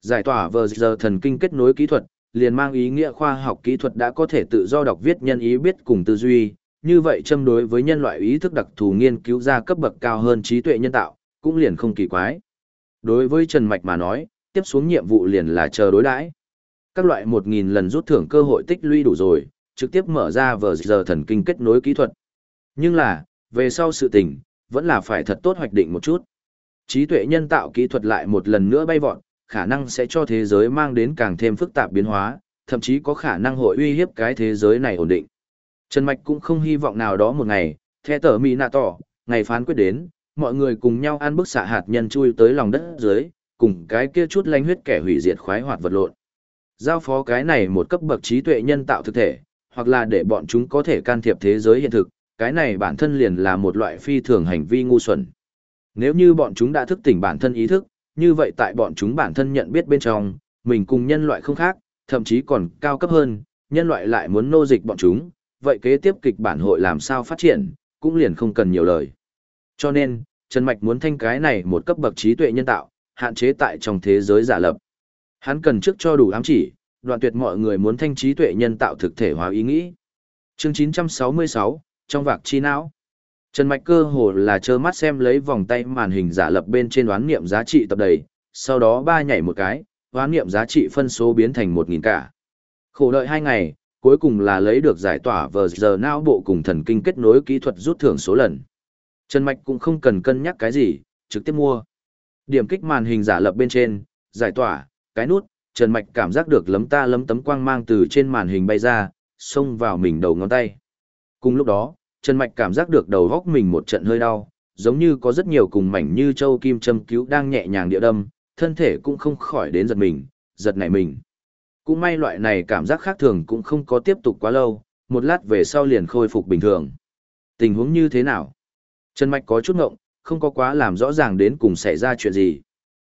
Giải tỏa vờ giờ thần kinh kết nối kỹ thuật, liền mang ý nghĩa khoa học kỹ thuật đã có thể tự do đọc viết nhân ý biết cùng tư duy, như vậy châm đối với nhân loại ý thức đặc thù nghiên cứu ra cấp bậc cao hơn trí tuệ nhân tạo, cũng liền không kỳ quái. Đối với Trần Mạch mà nói, tiếp xuống nhiệm vụ liền là chờ đối đãi. Các loại 1000 lần rút thưởng cơ hội tích lũy đủ rồi, trực tiếp mở ra vờ giờ thần kinh kết nối kỹ thuật. Nhưng là, về sau sự tình, vẫn là phải thật tốt hoạch định một chút. Trí tuệ nhân tạo kỹ thuật lại một lần nữa bay vọt, khả năng sẽ cho thế giới mang đến càng thêm phức tạp biến hóa, thậm chí có khả năng hội uy hiếp cái thế giới này ổn định. Trần Mạch cũng không hy vọng nào đó một ngày, theo tờ mì nạ tỏ, ngày phán quyết đến, mọi người cùng nhau ăn bức xạ hạt nhân chui tới lòng đất dưới, cùng cái kia chút lanh huyết kẻ hủy diệt khoái hoạt vật lộn. Giao phó cái này một cấp bậc trí tuệ nhân tạo thực thể, hoặc là để bọn chúng có thể can thiệp thế giới hiện thực, cái này bản thân liền là một loại phi thường hành vi ngu xuẩn. Nếu như bọn chúng đã thức tỉnh bản thân ý thức, như vậy tại bọn chúng bản thân nhận biết bên trong, mình cùng nhân loại không khác, thậm chí còn cao cấp hơn, nhân loại lại muốn nô dịch bọn chúng, vậy kế tiếp kịch bản hội làm sao phát triển, cũng liền không cần nhiều lời. Cho nên, Trần Mạch muốn thanh cái này một cấp bậc trí tuệ nhân tạo, hạn chế tại trong thế giới giả lập. Hắn cần trước cho đủ ám chỉ, đoạn tuyệt mọi người muốn thanh trí tuệ nhân tạo thực thể hóa ý nghĩ. Chương 966, trong vạc chi não. Trần Mạch cơ hồ là trơ mắt xem lấy vòng tay màn hình giả lập bên trên đoán nghiệm giá trị tập đầy, sau đó ba nhảy một cái, đoán nghiệm giá trị phân số biến thành 1.000 cả. Khổ đợi hai ngày, cuối cùng là lấy được giải tỏa vờ giờ não bộ cùng thần kinh kết nối kỹ thuật rút thưởng số lần. Trần Mạch cũng không cần cân nhắc cái gì, trực tiếp mua. Điểm kích màn hình giả lập bên trên, giải tỏa, cái nút, Trần Mạch cảm giác được lấm ta lấm tấm quang mang từ trên màn hình bay ra, xông vào mình đầu ngón tay. Cùng lúc đó, Trần Mạch cảm giác được đầu góc mình một trận hơi đau, giống như có rất nhiều cùng mảnh như châu kim châm cứu đang nhẹ nhàng địa đâm, thân thể cũng không khỏi đến giật mình, giật nảy mình. Cũng may loại này cảm giác khác thường cũng không có tiếp tục quá lâu, một lát về sau liền khôi phục bình thường. Tình huống như thế nào? Trần Mạch có chút ngộng, không có quá làm rõ ràng đến cùng xảy ra chuyện gì.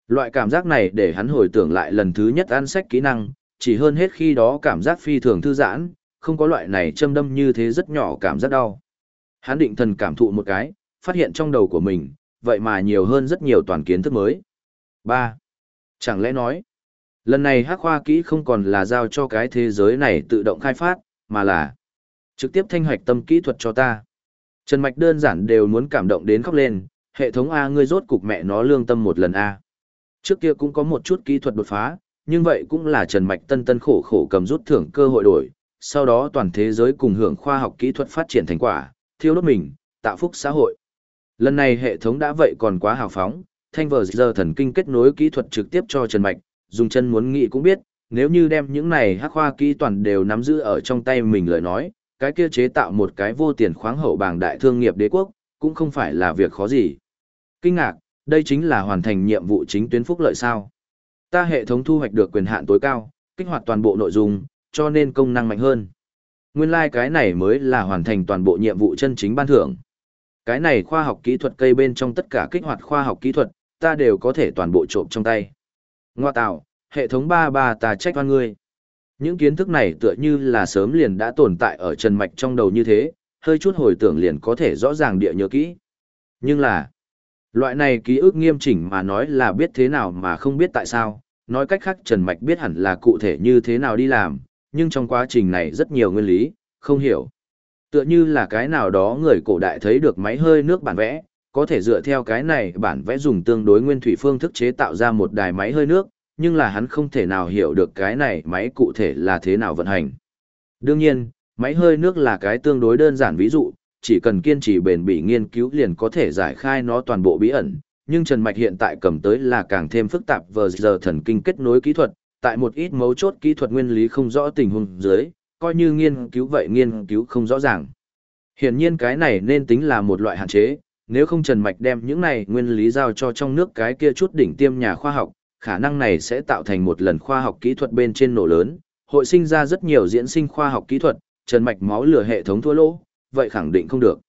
Loại cảm giác này để hắn hồi tưởng lại lần thứ nhất ăn sách kỹ năng, chỉ hơn hết khi đó cảm giác phi thường thư giãn, không có loại này châm đâm như thế rất nhỏ cảm giác đau. Hắn định thần cảm thụ một cái, phát hiện trong đầu của mình, vậy mà nhiều hơn rất nhiều toàn kiến thức mới. 3. Chẳng lẽ nói, lần này hắc khoa kỹ không còn là giao cho cái thế giới này tự động khai phát, mà là trực tiếp thanh hoạch tâm kỹ thuật cho ta. Trần Mạch đơn giản đều muốn cảm động đến khóc lên, hệ thống A ngươi rốt cục mẹ nó lương tâm một lần A. Trước kia cũng có một chút kỹ thuật đột phá, nhưng vậy cũng là Trần Mạch tân tân khổ khổ cầm rút thưởng cơ hội đổi, sau đó toàn thế giới cùng hưởng khoa học kỹ thuật phát triển thành quả, thiêu đốt mình, tạo phúc xã hội. Lần này hệ thống đã vậy còn quá hào phóng, thanh vờ giờ thần kinh kết nối kỹ thuật trực tiếp cho Trần Mạch, dùng chân muốn nghĩ cũng biết, nếu như đem những này hắc khoa kỹ toàn đều nắm giữ ở trong tay mình lời nói, cái kia chế tạo một cái vô tiền khoáng hậu bảng đại thương nghiệp đế quốc, cũng không phải là việc khó gì. Kinh ngạc, đây chính là hoàn thành nhiệm vụ chính tuyến phúc lợi sao. Ta hệ thống thu hoạch được quyền hạn tối cao, kích hoạt toàn bộ nội dung, cho nên công năng mạnh hơn. Nguyên lai like cái này mới là hoàn thành toàn bộ nhiệm vụ chân chính ban thưởng. Cái này khoa học kỹ thuật cây bên trong tất cả kích hoạt khoa học kỹ thuật, ta đều có thể toàn bộ trộm trong tay. Ngoa tạo, hệ thống ba ba ta trách oan ngươi. Những kiến thức này tựa như là sớm liền đã tồn tại ở Trần Mạch trong đầu như thế, hơi chút hồi tưởng liền có thể rõ ràng địa nhớ kỹ. Nhưng là, loại này ký ức nghiêm chỉnh mà nói là biết thế nào mà không biết tại sao, nói cách khác Trần Mạch biết hẳn là cụ thể như thế nào đi làm, nhưng trong quá trình này rất nhiều nguyên lý, không hiểu. Tựa như là cái nào đó người cổ đại thấy được máy hơi nước bản vẽ, có thể dựa theo cái này bản vẽ dùng tương đối nguyên thủy phương thức chế tạo ra một đài máy hơi nước, nhưng là hắn không thể nào hiểu được cái này máy cụ thể là thế nào vận hành. Đương nhiên, máy hơi nước là cái tương đối đơn giản ví dụ, chỉ cần kiên trì bền bỉ nghiên cứu liền có thể giải khai nó toàn bộ bí ẩn, nhưng Trần Mạch hiện tại cầm tới là càng thêm phức tạp vờ giờ thần kinh kết nối kỹ thuật, tại một ít mấu chốt kỹ thuật nguyên lý không rõ tình huống dưới, coi như nghiên cứu vậy nghiên cứu không rõ ràng. Hiển nhiên cái này nên tính là một loại hạn chế, nếu không Trần Mạch đem những này nguyên lý giao cho trong nước cái kia chút đỉnh tiêm nhà khoa học, khả năng này sẽ tạo thành một lần khoa học kỹ thuật bên trên nổ lớn, hội sinh ra rất nhiều diễn sinh khoa học kỹ thuật, Trần Mạch máu lửa hệ thống thua lỗ, vậy khẳng định không được.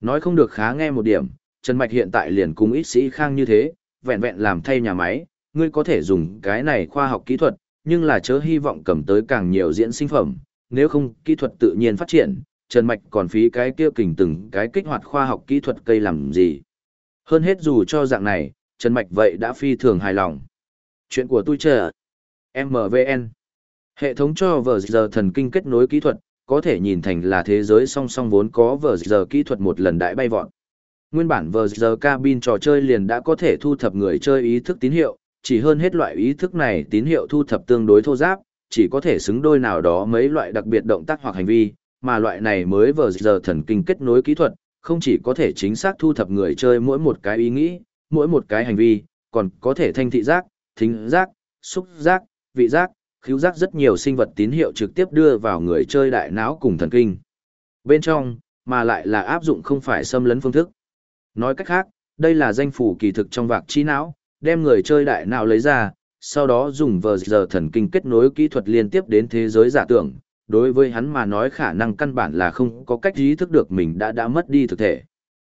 Nói không được khá nghe một điểm, Trần Mạch hiện tại liền cùng ít sĩ khang như thế, vẹn vẹn làm thay nhà máy, ngươi có thể dùng cái này khoa học kỹ thuật, nhưng là chớ hy vọng cầm tới càng nhiều diễn sinh phẩm, nếu không kỹ thuật tự nhiên phát triển, Trần Mạch còn phí cái kia kình từng cái kích hoạt khoa học kỹ thuật cây làm gì. Hơn hết dù cho dạng này, Trần Mạch vậy đã phi thường hài lòng. Chuyện của tôi chờ. MVN. Hệ thống cho vợ giờ thần kinh kết nối kỹ thuật, có thể nhìn thành là thế giới song song vốn có vờ giờ kỹ thuật một lần đại bay vọt. Nguyên bản vờ giờ cabin trò chơi liền đã có thể thu thập người chơi ý thức tín hiệu, chỉ hơn hết loại ý thức này tín hiệu thu thập tương đối thô giáp, chỉ có thể xứng đôi nào đó mấy loại đặc biệt động tác hoặc hành vi, mà loại này mới vờ giờ thần kinh kết nối kỹ thuật, không chỉ có thể chính xác thu thập người chơi mỗi một cái ý nghĩ, mỗi một cái hành vi, còn có thể thanh thị giác, thính giác, xúc giác, vị giác, khiếu giác rất nhiều sinh vật tín hiệu trực tiếp đưa vào người chơi đại não cùng thần kinh. Bên trong, mà lại là áp dụng không phải xâm lấn phương thức. Nói cách khác, đây là danh phủ kỳ thực trong vạc trí não, đem người chơi đại não lấy ra, sau đó dùng vờ giờ thần kinh kết nối kỹ thuật liên tiếp đến thế giới giả tưởng. Đối với hắn mà nói khả năng căn bản là không có cách ý thức được mình đã đã mất đi thực thể.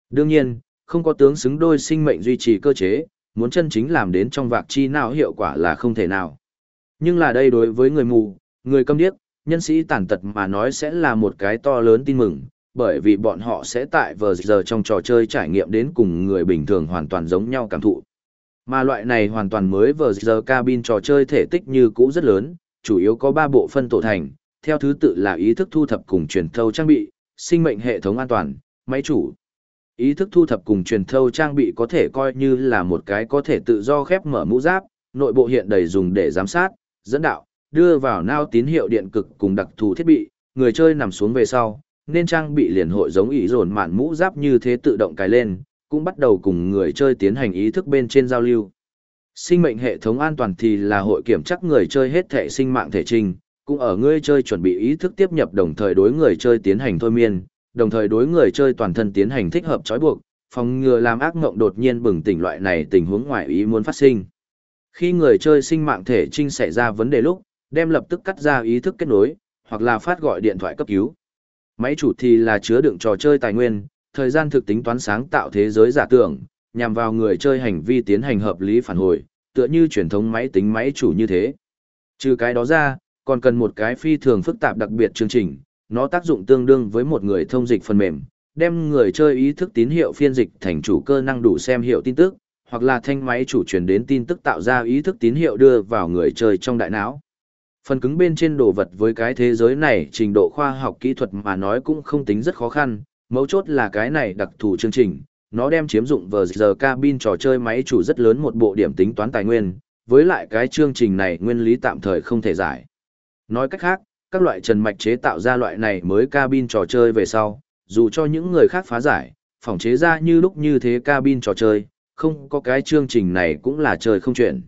Đương nhiên, không có tướng xứng đôi sinh mệnh duy trì cơ chế, muốn chân chính làm đến trong vạc chi não hiệu quả là không thể nào. Nhưng là đây đối với người mù, người câm điếc, nhân sĩ tàn tật mà nói sẽ là một cái to lớn tin mừng, bởi vì bọn họ sẽ tại vờ giờ trong trò chơi trải nghiệm đến cùng người bình thường hoàn toàn giống nhau cảm thụ. Mà loại này hoàn toàn mới vờ giờ cabin trò chơi thể tích như cũ rất lớn, chủ yếu có 3 bộ phân tổ thành, theo thứ tự là ý thức thu thập cùng truyền thâu trang bị, sinh mệnh hệ thống an toàn, máy chủ. Ý thức thu thập cùng truyền thâu trang bị có thể coi như là một cái có thể tự do khép mở mũ giáp, nội bộ hiện đầy dùng để giám sát, dẫn đạo, đưa vào nao tín hiệu điện cực cùng đặc thù thiết bị, người chơi nằm xuống về sau, nên trang bị liền hội giống ý dồn mạn mũ giáp như thế tự động cài lên, cũng bắt đầu cùng người chơi tiến hành ý thức bên trên giao lưu. Sinh mệnh hệ thống an toàn thì là hội kiểm chắc người chơi hết thể sinh mạng thể trình, cũng ở người chơi chuẩn bị ý thức tiếp nhập đồng thời đối người chơi tiến hành thôi miên, đồng thời đối người chơi toàn thân tiến hành thích hợp trói buộc, phòng ngừa làm ác mộng đột nhiên bừng tỉnh loại này tình huống ngoài ý muốn phát sinh. Khi người chơi sinh mạng thể trinh xảy ra vấn đề lúc, đem lập tức cắt ra ý thức kết nối, hoặc là phát gọi điện thoại cấp cứu. Máy chủ thì là chứa đựng trò chơi tài nguyên, thời gian thực tính toán sáng tạo thế giới giả tưởng, nhằm vào người chơi hành vi tiến hành hợp lý phản hồi, tựa như truyền thống máy tính máy chủ như thế. Trừ cái đó ra, còn cần một cái phi thường phức tạp đặc biệt chương trình, nó tác dụng tương đương với một người thông dịch phần mềm, đem người chơi ý thức tín hiệu phiên dịch thành chủ cơ năng đủ xem hiệu tin tức, hoặc là thanh máy chủ truyền đến tin tức tạo ra ý thức tín hiệu đưa vào người chơi trong đại não. Phần cứng bên trên đồ vật với cái thế giới này trình độ khoa học kỹ thuật mà nói cũng không tính rất khó khăn, mấu chốt là cái này đặc thù chương trình, nó đem chiếm dụng vờ giờ cabin trò chơi máy chủ rất lớn một bộ điểm tính toán tài nguyên, với lại cái chương trình này nguyên lý tạm thời không thể giải. Nói cách khác, các loại trần mạch chế tạo ra loại này mới cabin trò chơi về sau, dù cho những người khác phá giải, phòng chế ra như lúc như thế cabin trò chơi, không có cái chương trình này cũng là trời không chuyển.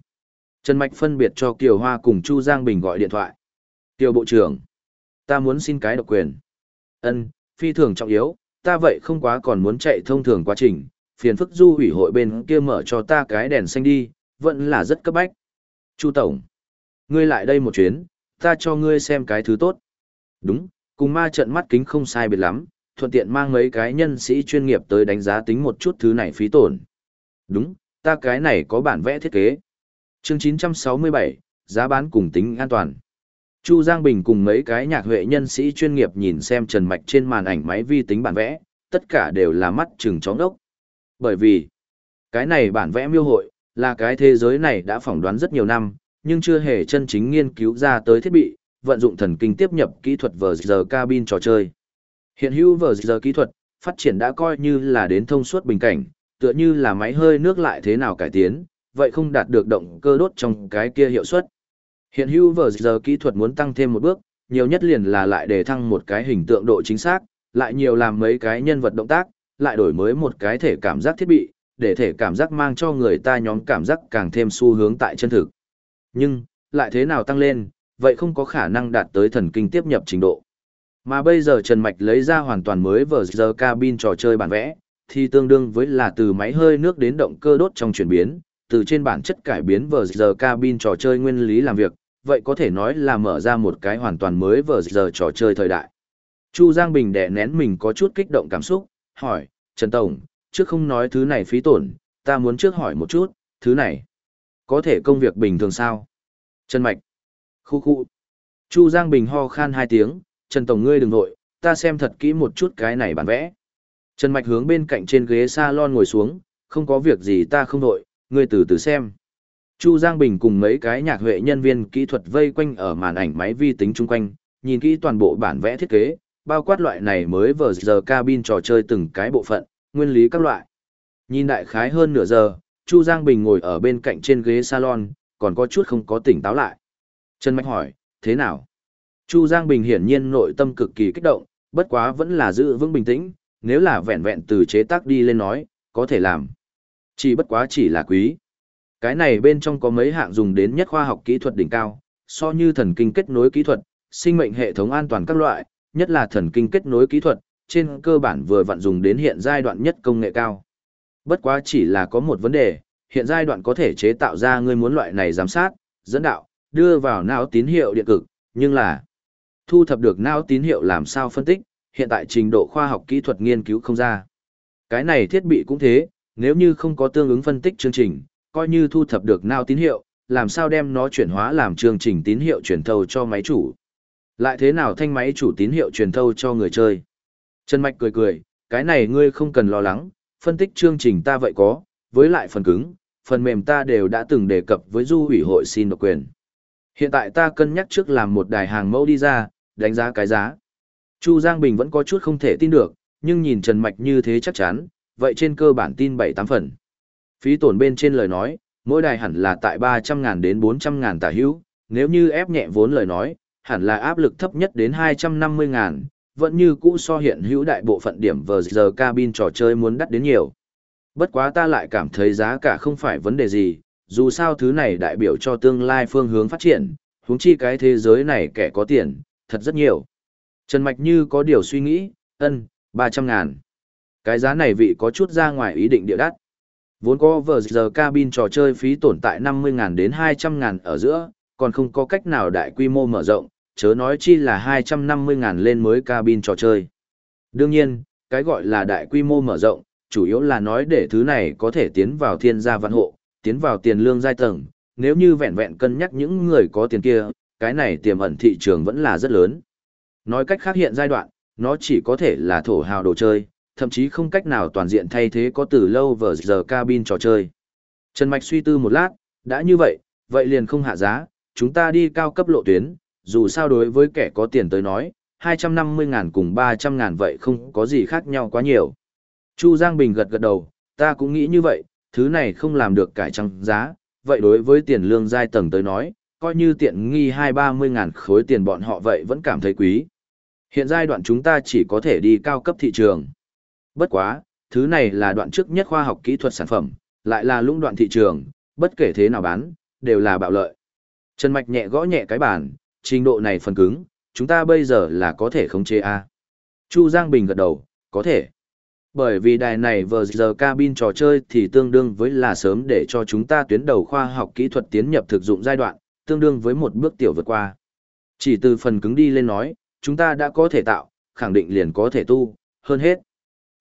Trần Mạch phân biệt cho Kiều Hoa cùng Chu Giang Bình gọi điện thoại. Kiều Bộ trưởng, ta muốn xin cái độc quyền. ân phi thường trọng yếu, ta vậy không quá còn muốn chạy thông thường quá trình, phiền phức du hủy hội bên kia mở cho ta cái đèn xanh đi, vẫn là rất cấp bách. Chu Tổng, ngươi lại đây một chuyến, ta cho ngươi xem cái thứ tốt. Đúng, cùng ma trận mắt kính không sai biệt lắm, thuận tiện mang mấy cái nhân sĩ chuyên nghiệp tới đánh giá tính một chút thứ này phí tổn. Đúng, ta cái này có bản vẽ thiết kế. Chương 967, giá bán cùng tính an toàn. Chu Giang Bình cùng mấy cái nhạc huệ nhân sĩ chuyên nghiệp nhìn xem Trần Mạch trên màn ảnh máy vi tính bản vẽ, tất cả đều là mắt trừng chóng đốc. Bởi vì, cái này bản vẽ miêu hội, là cái thế giới này đã phỏng đoán rất nhiều năm, nhưng chưa hề chân chính nghiên cứu ra tới thiết bị, vận dụng thần kinh tiếp nhập kỹ thuật vờ giờ cabin trò chơi. Hiện hữu vờ giờ kỹ thuật, phát triển đã coi như là đến thông suốt bình cảnh, tựa như là máy hơi nước lại thế nào cải tiến, vậy không đạt được động cơ đốt trong cái kia hiệu suất. Hiện hữu vở giờ kỹ thuật muốn tăng thêm một bước, nhiều nhất liền là lại để thăng một cái hình tượng độ chính xác, lại nhiều làm mấy cái nhân vật động tác, lại đổi mới một cái thể cảm giác thiết bị, để thể cảm giác mang cho người ta nhóm cảm giác càng thêm xu hướng tại chân thực. Nhưng, lại thế nào tăng lên, vậy không có khả năng đạt tới thần kinh tiếp nhập trình độ. Mà bây giờ Trần Mạch lấy ra hoàn toàn mới vở giờ cabin trò chơi bản vẽ, thì tương đương với là từ máy hơi nước đến động cơ đốt trong chuyển biến, từ trên bản chất cải biến vở giờ cabin trò chơi nguyên lý làm việc, vậy có thể nói là mở ra một cái hoàn toàn mới vở giờ trò chơi thời đại. Chu Giang Bình đè nén mình có chút kích động cảm xúc, hỏi, Trần Tổng, trước không nói thứ này phí tổn, ta muốn trước hỏi một chút, thứ này, có thể công việc bình thường sao? Trần Mạch, khu khu. Chu Giang Bình ho khan hai tiếng, Trần Tổng ngươi đừng nội, ta xem thật kỹ một chút cái này bản vẽ. Trần Mạch hướng bên cạnh trên ghế salon ngồi xuống, không có việc gì ta không đội, ngươi từ từ xem. Chu Giang Bình cùng mấy cái nhạc huệ nhân viên kỹ thuật vây quanh ở màn ảnh máy vi tính chung quanh, nhìn kỹ toàn bộ bản vẽ thiết kế, bao quát loại này mới vừa giờ cabin trò chơi từng cái bộ phận, nguyên lý các loại. Nhìn đại khái hơn nửa giờ, Chu Giang Bình ngồi ở bên cạnh trên ghế salon, còn có chút không có tỉnh táo lại. Trần Mạch hỏi, thế nào? Chu Giang Bình hiển nhiên nội tâm cực kỳ kích động, bất quá vẫn là giữ vững bình tĩnh, nếu là vẹn vẹn từ chế tác đi lên nói, có thể làm. Chỉ bất quá chỉ là quý. Cái này bên trong có mấy hạng dùng đến nhất khoa học kỹ thuật đỉnh cao, so như thần kinh kết nối kỹ thuật, sinh mệnh hệ thống an toàn các loại, nhất là thần kinh kết nối kỹ thuật, trên cơ bản vừa vận dùng đến hiện giai đoạn nhất công nghệ cao. Bất quá chỉ là có một vấn đề, hiện giai đoạn có thể chế tạo ra người muốn loại này giám sát, dẫn đạo, đưa vào não tín hiệu điện cực, nhưng là thu thập được não tín hiệu làm sao phân tích, hiện tại trình độ khoa học kỹ thuật nghiên cứu không ra. Cái này thiết bị cũng thế, nếu như không có tương ứng phân tích chương trình, coi như thu thập được nào tín hiệu, làm sao đem nó chuyển hóa làm chương trình tín hiệu truyền thâu cho máy chủ. Lại thế nào thanh máy chủ tín hiệu truyền thâu cho người chơi. Trần Mạch cười cười, cái này ngươi không cần lo lắng, phân tích chương trình ta vậy có, với lại phần cứng, phần mềm ta đều đã từng đề cập với du ủy hội xin độc quyền. Hiện tại ta cân nhắc trước làm một đài hàng mẫu đi ra, đánh giá cái giá. Chu Giang Bình vẫn có chút không thể tin được, nhưng nhìn Trần Mạch như thế chắc chắn, vậy trên cơ bản tin 7-8 phần. Phí tổn bên trên lời nói, mỗi đài hẳn là tại 300.000 đến 400.000 tả hữu, nếu như ép nhẹ vốn lời nói, hẳn là áp lực thấp nhất đến 250.000, vẫn như cũ so hiện hữu đại bộ phận điểm vờ giờ cabin trò chơi muốn đắt đến nhiều. Bất quá ta lại cảm thấy giá cả không phải vấn đề gì, dù sao thứ này đại biểu cho tương lai phương hướng phát triển, huống chi cái thế giới này kẻ có tiền, thật rất nhiều. Trần Mạch Như có điều suy nghĩ, ân, 300 ngàn. Cái giá này vị có chút ra ngoài ý định địa đắt. Vốn có vờ giờ cabin trò chơi phí tổn tại 50 ngàn đến 200 ngàn ở giữa, còn không có cách nào đại quy mô mở rộng, chớ nói chi là 250 ngàn lên mới cabin trò chơi. Đương nhiên, cái gọi là đại quy mô mở rộng, chủ yếu là nói để thứ này có thể tiến vào thiên gia văn hộ, tiến vào tiền lương giai tầng, nếu như vẹn vẹn cân nhắc những người có tiền kia, cái này tiềm ẩn thị trường vẫn là rất lớn. Nói cách khác hiện giai đoạn, nó chỉ có thể là thổ hào đồ chơi, thậm chí không cách nào toàn diện thay thế có từ lâu vở giờ cabin trò chơi. Trần Mạch suy tư một lát, đã như vậy, vậy liền không hạ giá, chúng ta đi cao cấp lộ tuyến, dù sao đối với kẻ có tiền tới nói, 250 ngàn cùng 300 ngàn vậy không có gì khác nhau quá nhiều. Chu Giang Bình gật gật đầu, ta cũng nghĩ như vậy, thứ này không làm được cải trăng giá, vậy đối với tiền lương giai tầng tới nói, coi như tiện nghi 2-30 ngàn khối tiền bọn họ vậy vẫn cảm thấy quý. Hiện giai đoạn chúng ta chỉ có thể đi cao cấp thị trường. Bất quá, thứ này là đoạn trước nhất khoa học kỹ thuật sản phẩm, lại là lũng đoạn thị trường, bất kể thế nào bán, đều là bạo lợi. Trần Mạch nhẹ gõ nhẹ cái bàn, trình độ này phần cứng, chúng ta bây giờ là có thể khống chế A. Chu Giang Bình gật đầu, có thể. Bởi vì đài này vừa giờ cabin trò chơi thì tương đương với là sớm để cho chúng ta tuyến đầu khoa học kỹ thuật tiến nhập thực dụng giai đoạn, tương đương với một bước tiểu vượt qua. Chỉ từ phần cứng đi lên nói, chúng ta đã có thể tạo, khẳng định liền có thể tu, hơn hết.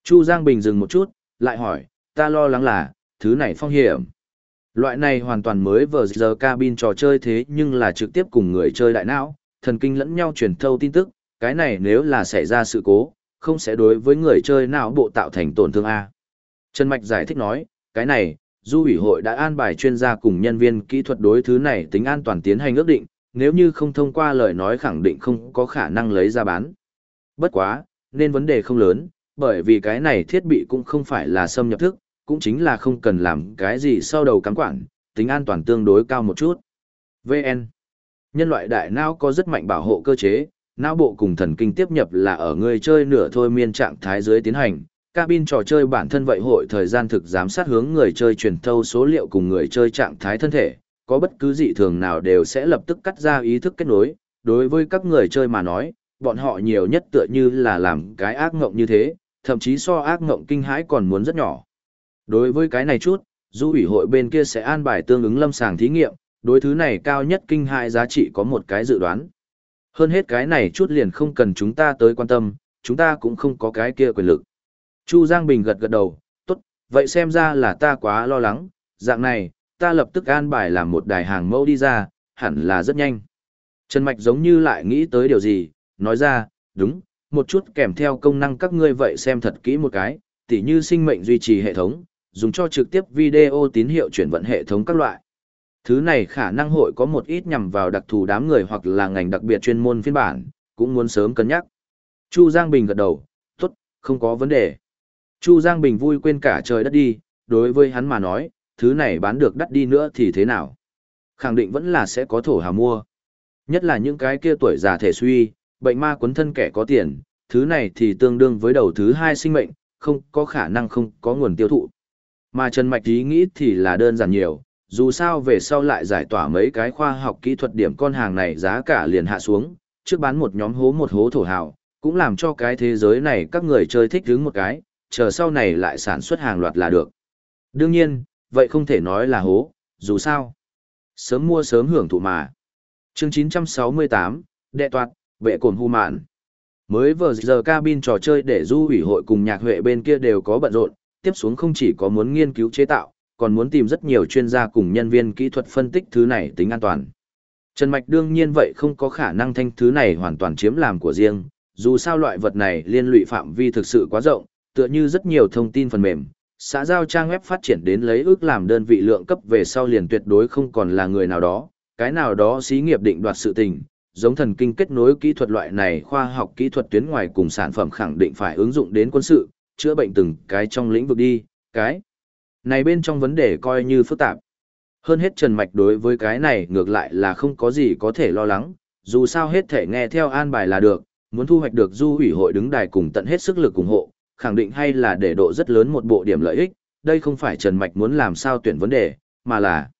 Chu Giang Bình dừng một chút, lại hỏi, ta lo lắng là, thứ này phong hiểm. Loại này hoàn toàn mới vừa giờ cabin trò chơi thế nhưng là trực tiếp cùng người chơi đại não, thần kinh lẫn nhau truyền thâu tin tức, cái này nếu là xảy ra sự cố, không sẽ đối với người chơi não bộ tạo thành tổn thương A. Trần Mạch giải thích nói, cái này, du ủy hội đã an bài chuyên gia cùng nhân viên kỹ thuật đối thứ này tính an toàn tiến hành ước định, nếu như không thông qua lời nói khẳng định không có khả năng lấy ra bán. Bất quá, nên vấn đề không lớn, bởi vì cái này thiết bị cũng không phải là xâm nhập thức, cũng chính là không cần làm cái gì sau đầu cắm quản, tính an toàn tương đối cao một chút. VN Nhân loại đại não có rất mạnh bảo hộ cơ chế, não bộ cùng thần kinh tiếp nhập là ở người chơi nửa thôi miên trạng thái dưới tiến hành. Cabin trò chơi bản thân vậy hội thời gian thực giám sát hướng người chơi truyền thâu số liệu cùng người chơi trạng thái thân thể, có bất cứ dị thường nào đều sẽ lập tức cắt ra ý thức kết nối. Đối với các người chơi mà nói, bọn họ nhiều nhất tựa như là làm cái ác ngộng như thế, thậm chí so ác ngộng kinh hãi còn muốn rất nhỏ. Đối với cái này chút, du ủy hội bên kia sẽ an bài tương ứng lâm sàng thí nghiệm, đối thứ này cao nhất kinh hại giá trị có một cái dự đoán. Hơn hết cái này chút liền không cần chúng ta tới quan tâm, chúng ta cũng không có cái kia quyền lực. Chu Giang Bình gật gật đầu, tốt, vậy xem ra là ta quá lo lắng, dạng này, ta lập tức an bài làm một đài hàng mẫu đi ra, hẳn là rất nhanh. Trần Mạch giống như lại nghĩ tới điều gì, nói ra, đúng, một chút kèm theo công năng các ngươi vậy xem thật kỹ một cái, tỉ như sinh mệnh duy trì hệ thống, dùng cho trực tiếp video tín hiệu chuyển vận hệ thống các loại. Thứ này khả năng hội có một ít nhằm vào đặc thù đám người hoặc là ngành đặc biệt chuyên môn phiên bản, cũng muốn sớm cân nhắc. Chu Giang Bình gật đầu, tốt, không có vấn đề. Chu Giang Bình vui quên cả trời đất đi, đối với hắn mà nói, thứ này bán được đắt đi nữa thì thế nào? Khẳng định vẫn là sẽ có thổ hào mua. Nhất là những cái kia tuổi già thể suy, bệnh ma quấn thân kẻ có tiền, thứ này thì tương đương với đầu thứ hai sinh mệnh, không có khả năng không có nguồn tiêu thụ. Mà Trần Mạch ý nghĩ thì là đơn giản nhiều, dù sao về sau lại giải tỏa mấy cái khoa học kỹ thuật điểm con hàng này giá cả liền hạ xuống, trước bán một nhóm hố một hố thổ hào, cũng làm cho cái thế giới này các người chơi thích hứng một cái, chờ sau này lại sản xuất hàng loạt là được. Đương nhiên, vậy không thể nói là hố, dù sao. Sớm mua sớm hưởng thụ mà. Chương 968, đệ toạt, vệ cồn hù mạn. Mới vừa giờ cabin trò chơi để du ủy hội cùng nhạc huệ bên kia đều có bận rộn, tiếp xuống không chỉ có muốn nghiên cứu chế tạo, còn muốn tìm rất nhiều chuyên gia cùng nhân viên kỹ thuật phân tích thứ này tính an toàn. Trần Mạch đương nhiên vậy không có khả năng thanh thứ này hoàn toàn chiếm làm của riêng, dù sao loại vật này liên lụy phạm vi thực sự quá rộng, tựa như rất nhiều thông tin phần mềm, xã giao trang web phát triển đến lấy ước làm đơn vị lượng cấp về sau liền tuyệt đối không còn là người nào đó, cái nào đó xí nghiệp định đoạt sự tình, giống thần kinh kết nối kỹ thuật loại này khoa học kỹ thuật tuyến ngoài cùng sản phẩm khẳng định phải ứng dụng đến quân sự, chữa bệnh từng cái trong lĩnh vực đi, cái này bên trong vấn đề coi như phức tạp. Hơn hết Trần Mạch đối với cái này ngược lại là không có gì có thể lo lắng, dù sao hết thể nghe theo an bài là được, muốn thu hoạch được du ủy hội đứng đài cùng tận hết sức lực ủng hộ, khẳng định hay là để độ rất lớn một bộ điểm lợi ích, đây không phải Trần Mạch muốn làm sao tuyển vấn đề, mà là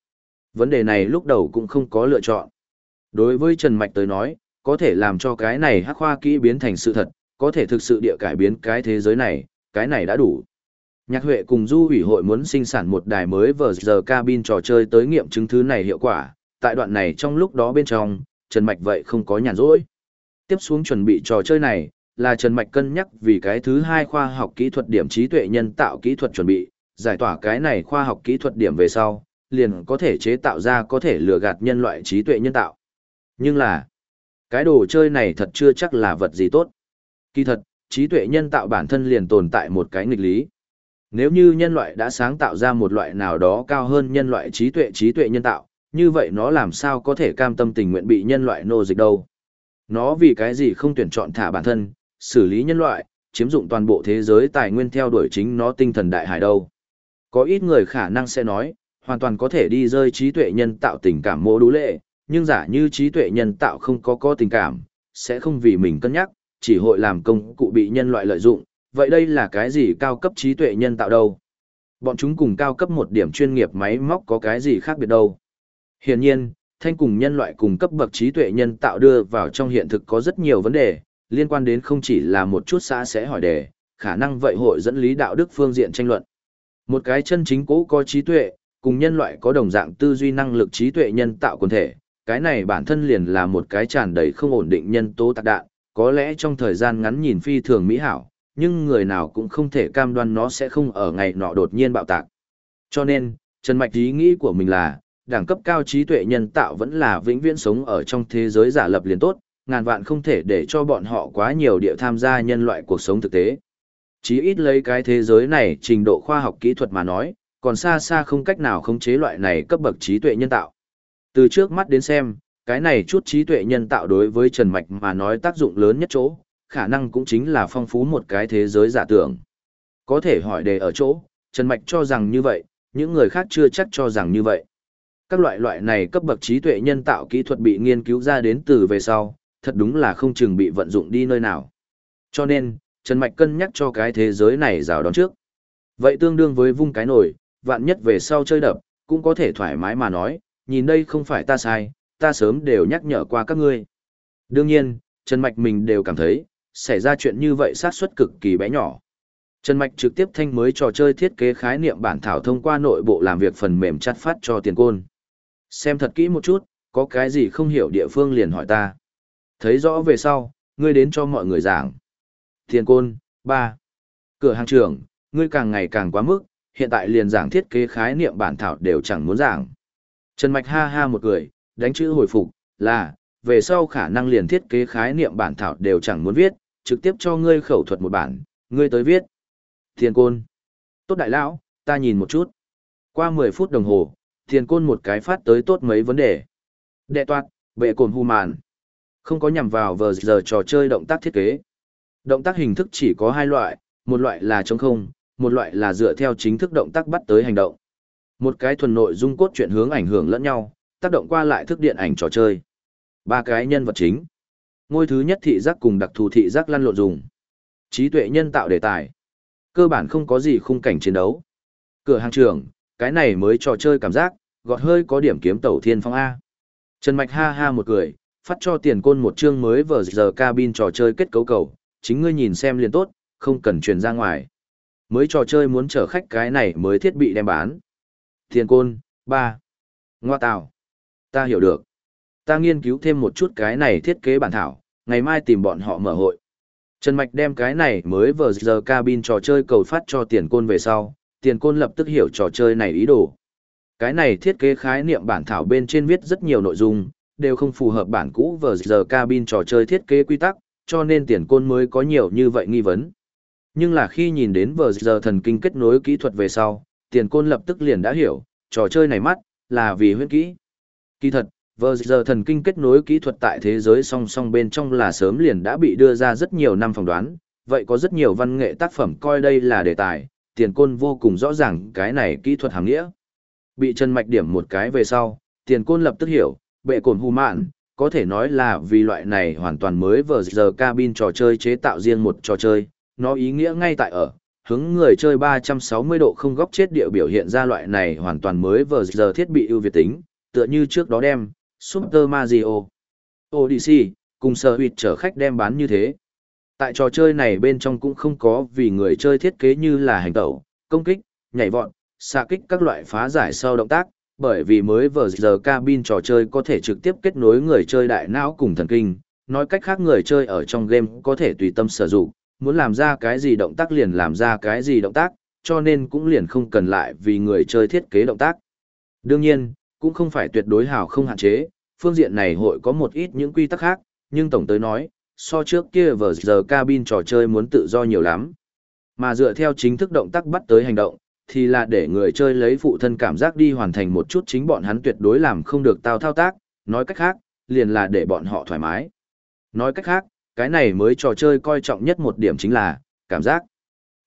vấn đề này lúc đầu cũng không có lựa chọn. Đối với Trần Mạch tới nói, có thể làm cho cái này hắc khoa kỹ biến thành sự thật, có thể thực sự địa cải biến cái thế giới này, cái này đã đủ. Nhạc Huệ cùng Du ủy hội muốn sinh sản một đài mới vở giờ cabin trò chơi tới nghiệm chứng thứ này hiệu quả, tại đoạn này trong lúc đó bên trong, Trần Mạch vậy không có nhàn rỗi. Tiếp xuống chuẩn bị trò chơi này, là Trần Mạch cân nhắc vì cái thứ hai khoa học kỹ thuật điểm trí tuệ nhân tạo kỹ thuật chuẩn bị, giải tỏa cái này khoa học kỹ thuật điểm về sau, liền có thể chế tạo ra có thể lừa gạt nhân loại trí tuệ nhân tạo. Nhưng là, cái đồ chơi này thật chưa chắc là vật gì tốt. Kỳ thật, trí tuệ nhân tạo bản thân liền tồn tại một cái nghịch lý. Nếu như nhân loại đã sáng tạo ra một loại nào đó cao hơn nhân loại trí tuệ trí tuệ nhân tạo, như vậy nó làm sao có thể cam tâm tình nguyện bị nhân loại nô dịch đâu. Nó vì cái gì không tuyển chọn thả bản thân, xử lý nhân loại, chiếm dụng toàn bộ thế giới tài nguyên theo đuổi chính nó tinh thần đại hải đâu. Có ít người khả năng sẽ nói, hoàn toàn có thể đi rơi trí tuệ nhân tạo tình cảm mô đú lệ, nhưng giả như trí tuệ nhân tạo không có có tình cảm, sẽ không vì mình cân nhắc, chỉ hội làm công cụ bị nhân loại lợi dụng, vậy đây là cái gì cao cấp trí tuệ nhân tạo đâu? Bọn chúng cùng cao cấp một điểm chuyên nghiệp máy móc có cái gì khác biệt đâu? Hiển nhiên, thanh cùng nhân loại cùng cấp bậc trí tuệ nhân tạo đưa vào trong hiện thực có rất nhiều vấn đề, liên quan đến không chỉ là một chút xã sẽ hỏi đề, khả năng vậy hội dẫn lý đạo đức phương diện tranh luận. Một cái chân chính cố có trí tuệ, cùng nhân loại có đồng dạng tư duy năng lực trí tuệ nhân tạo quần thể, cái này bản thân liền là một cái tràn đầy không ổn định nhân tố tạc đạn, có lẽ trong thời gian ngắn nhìn phi thường mỹ hảo, nhưng người nào cũng không thể cam đoan nó sẽ không ở ngày nọ đột nhiên bạo tạc. Cho nên, Trần Mạch ý nghĩ của mình là, đẳng cấp cao trí tuệ nhân tạo vẫn là vĩnh viễn sống ở trong thế giới giả lập liền tốt, ngàn vạn không thể để cho bọn họ quá nhiều địa tham gia nhân loại cuộc sống thực tế. Chí ít lấy cái thế giới này trình độ khoa học kỹ thuật mà nói, còn xa xa không cách nào khống chế loại này cấp bậc trí tuệ nhân tạo. Từ trước mắt đến xem, cái này chút trí tuệ nhân tạo đối với Trần Mạch mà nói tác dụng lớn nhất chỗ, khả năng cũng chính là phong phú một cái thế giới giả tưởng. Có thể hỏi đề ở chỗ, Trần Mạch cho rằng như vậy, những người khác chưa chắc cho rằng như vậy. Các loại loại này cấp bậc trí tuệ nhân tạo kỹ thuật bị nghiên cứu ra đến từ về sau, thật đúng là không chừng bị vận dụng đi nơi nào. Cho nên, Trần Mạch cân nhắc cho cái thế giới này rào đón trước. Vậy tương đương với vung cái nổi, vạn nhất về sau chơi đập, cũng có thể thoải mái mà nói, nhìn đây không phải ta sai, ta sớm đều nhắc nhở qua các ngươi. Đương nhiên, Trần Mạch mình đều cảm thấy, xảy ra chuyện như vậy sát suất cực kỳ bé nhỏ. Trần Mạch trực tiếp thanh mới trò chơi thiết kế khái niệm bản thảo thông qua nội bộ làm việc phần mềm chắt phát cho tiền côn. Xem thật kỹ một chút, có cái gì không hiểu địa phương liền hỏi ta. Thấy rõ về sau, ngươi đến cho mọi người giảng. Tiền côn, 3. Cửa hàng trưởng, ngươi càng ngày càng quá mức, hiện tại liền giảng thiết kế khái niệm bản thảo đều chẳng muốn giảng. Trần Mạch ha ha một cười, đánh chữ hồi phục, là, về sau khả năng liền thiết kế khái niệm bản thảo đều chẳng muốn viết, trực tiếp cho ngươi khẩu thuật một bản, ngươi tới viết. Thiên côn. Tốt đại lão, ta nhìn một chút. Qua 10 phút đồng hồ, thiên côn một cái phát tới tốt mấy vấn đề. Đệ toạt, bệ cồn hù màn. Không có nhằm vào vờ giờ trò chơi động tác thiết kế. Động tác hình thức chỉ có hai loại, một loại là trống không, một loại là dựa theo chính thức động tác bắt tới hành động. Một cái thuần nội dung cốt truyện hướng ảnh hưởng lẫn nhau, tác động qua lại thức điện ảnh trò chơi. Ba cái nhân vật chính. Ngôi thứ nhất thị giác cùng đặc thù thị giác lăn lộn dùng. Trí tuệ nhân tạo đề tài. Cơ bản không có gì khung cảnh chiến đấu. Cửa hàng trưởng, cái này mới trò chơi cảm giác, gọt hơi có điểm kiếm tẩu thiên phong A. Trần Mạch ha ha một cười, phát cho tiền côn một chương mới vờ giờ cabin trò chơi kết cấu cầu, chính ngươi nhìn xem liền tốt, không cần truyền ra ngoài. Mới trò chơi muốn chở khách cái này mới thiết bị đem bán. Tiền côn, ba Ngoa tạo. Ta hiểu được. Ta nghiên cứu thêm một chút cái này thiết kế bản thảo, ngày mai tìm bọn họ mở hội. Trần Mạch đem cái này mới vừa giờ cabin trò chơi cầu phát cho tiền côn về sau, tiền côn lập tức hiểu trò chơi này ý đồ. Cái này thiết kế khái niệm bản thảo bên trên viết rất nhiều nội dung, đều không phù hợp bản cũ vờ giờ cabin trò chơi thiết kế quy tắc, cho nên tiền côn mới có nhiều như vậy nghi vấn. Nhưng là khi nhìn đến vờ giờ thần kinh kết nối kỹ thuật về sau, tiền côn lập tức liền đã hiểu, trò chơi này mắt, là vì huyết kỹ. Kỳ thật, vờ giờ thần kinh kết nối kỹ thuật tại thế giới song song bên trong là sớm liền đã bị đưa ra rất nhiều năm phỏng đoán, vậy có rất nhiều văn nghệ tác phẩm coi đây là đề tài, tiền côn vô cùng rõ ràng cái này kỹ thuật hàng nghĩa. Bị chân mạch điểm một cái về sau, tiền côn lập tức hiểu, bệ cồn hù mạn, có thể nói là vì loại này hoàn toàn mới vừa giờ cabin trò chơi chế tạo riêng một trò chơi, nó ý nghĩa ngay tại ở, hướng người chơi 360 độ không góc chết địa biểu hiện ra loại này hoàn toàn mới vừa giờ thiết bị ưu việt tính, tựa như trước đó đem Super Mario, Odyssey, cùng sở huyệt chở khách đem bán như thế. Tại trò chơi này bên trong cũng không có vì người chơi thiết kế như là hành tẩu, công kích, nhảy vọt, xạ kích các loại phá giải sau động tác, bởi vì mới vừa giờ cabin trò chơi có thể trực tiếp kết nối người chơi đại não cùng thần kinh, nói cách khác người chơi ở trong game có thể tùy tâm sử dụng, muốn làm ra cái gì động tác liền làm ra cái gì động tác, cho nên cũng liền không cần lại vì người chơi thiết kế động tác. Đương nhiên, cũng không phải tuyệt đối hào không hạn chế, phương diện này hội có một ít những quy tắc khác, nhưng tổng tới nói, so trước kia vờ giờ cabin trò chơi muốn tự do nhiều lắm. Mà dựa theo chính thức động tác bắt tới hành động, thì là để người chơi lấy phụ thân cảm giác đi hoàn thành một chút chính bọn hắn tuyệt đối làm không được tao thao tác, nói cách khác, liền là để bọn họ thoải mái. Nói cách khác, cái này mới trò chơi coi trọng nhất một điểm chính là, cảm giác.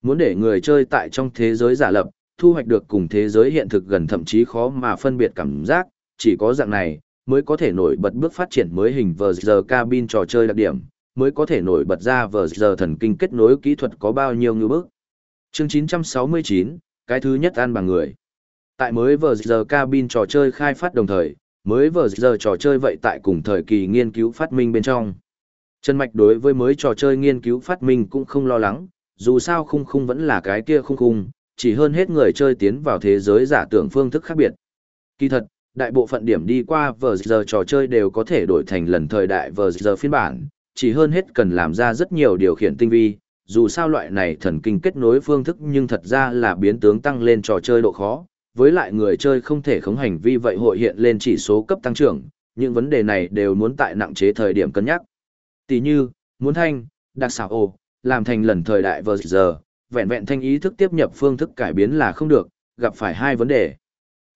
Muốn để người chơi tại trong thế giới giả lập, thu hoạch được cùng thế giới hiện thực gần thậm chí khó mà phân biệt cảm giác, chỉ có dạng này, mới có thể nổi bật bước phát triển mới hình vờ giờ cabin trò chơi đặc điểm, mới có thể nổi bật ra vờ giờ thần kinh kết nối kỹ thuật có bao nhiêu ngư bước. Chương 969, cái thứ nhất ăn bằng người. Tại mới vờ giờ cabin trò chơi khai phát đồng thời, mới vờ giờ trò chơi vậy tại cùng thời kỳ nghiên cứu phát minh bên trong. Trần Mạch đối với mới trò chơi nghiên cứu phát minh cũng không lo lắng, dù sao khung khung vẫn là cái kia khung khung, chỉ hơn hết người chơi tiến vào thế giới giả tưởng phương thức khác biệt. Kỳ thật, đại bộ phận điểm đi qua vờ giờ trò chơi đều có thể đổi thành lần thời đại vờ giờ phiên bản, chỉ hơn hết cần làm ra rất nhiều điều khiển tinh vi, dù sao loại này thần kinh kết nối phương thức nhưng thật ra là biến tướng tăng lên trò chơi độ khó, với lại người chơi không thể khống hành vi vậy hội hiện lên chỉ số cấp tăng trưởng, những vấn đề này đều muốn tại nặng chế thời điểm cân nhắc. Tỷ như, muốn thanh, đặc xảo ồ, làm thành lần thời đại vờ giờ, vẹn vẹn thanh ý thức tiếp nhập phương thức cải biến là không được, gặp phải hai vấn đề.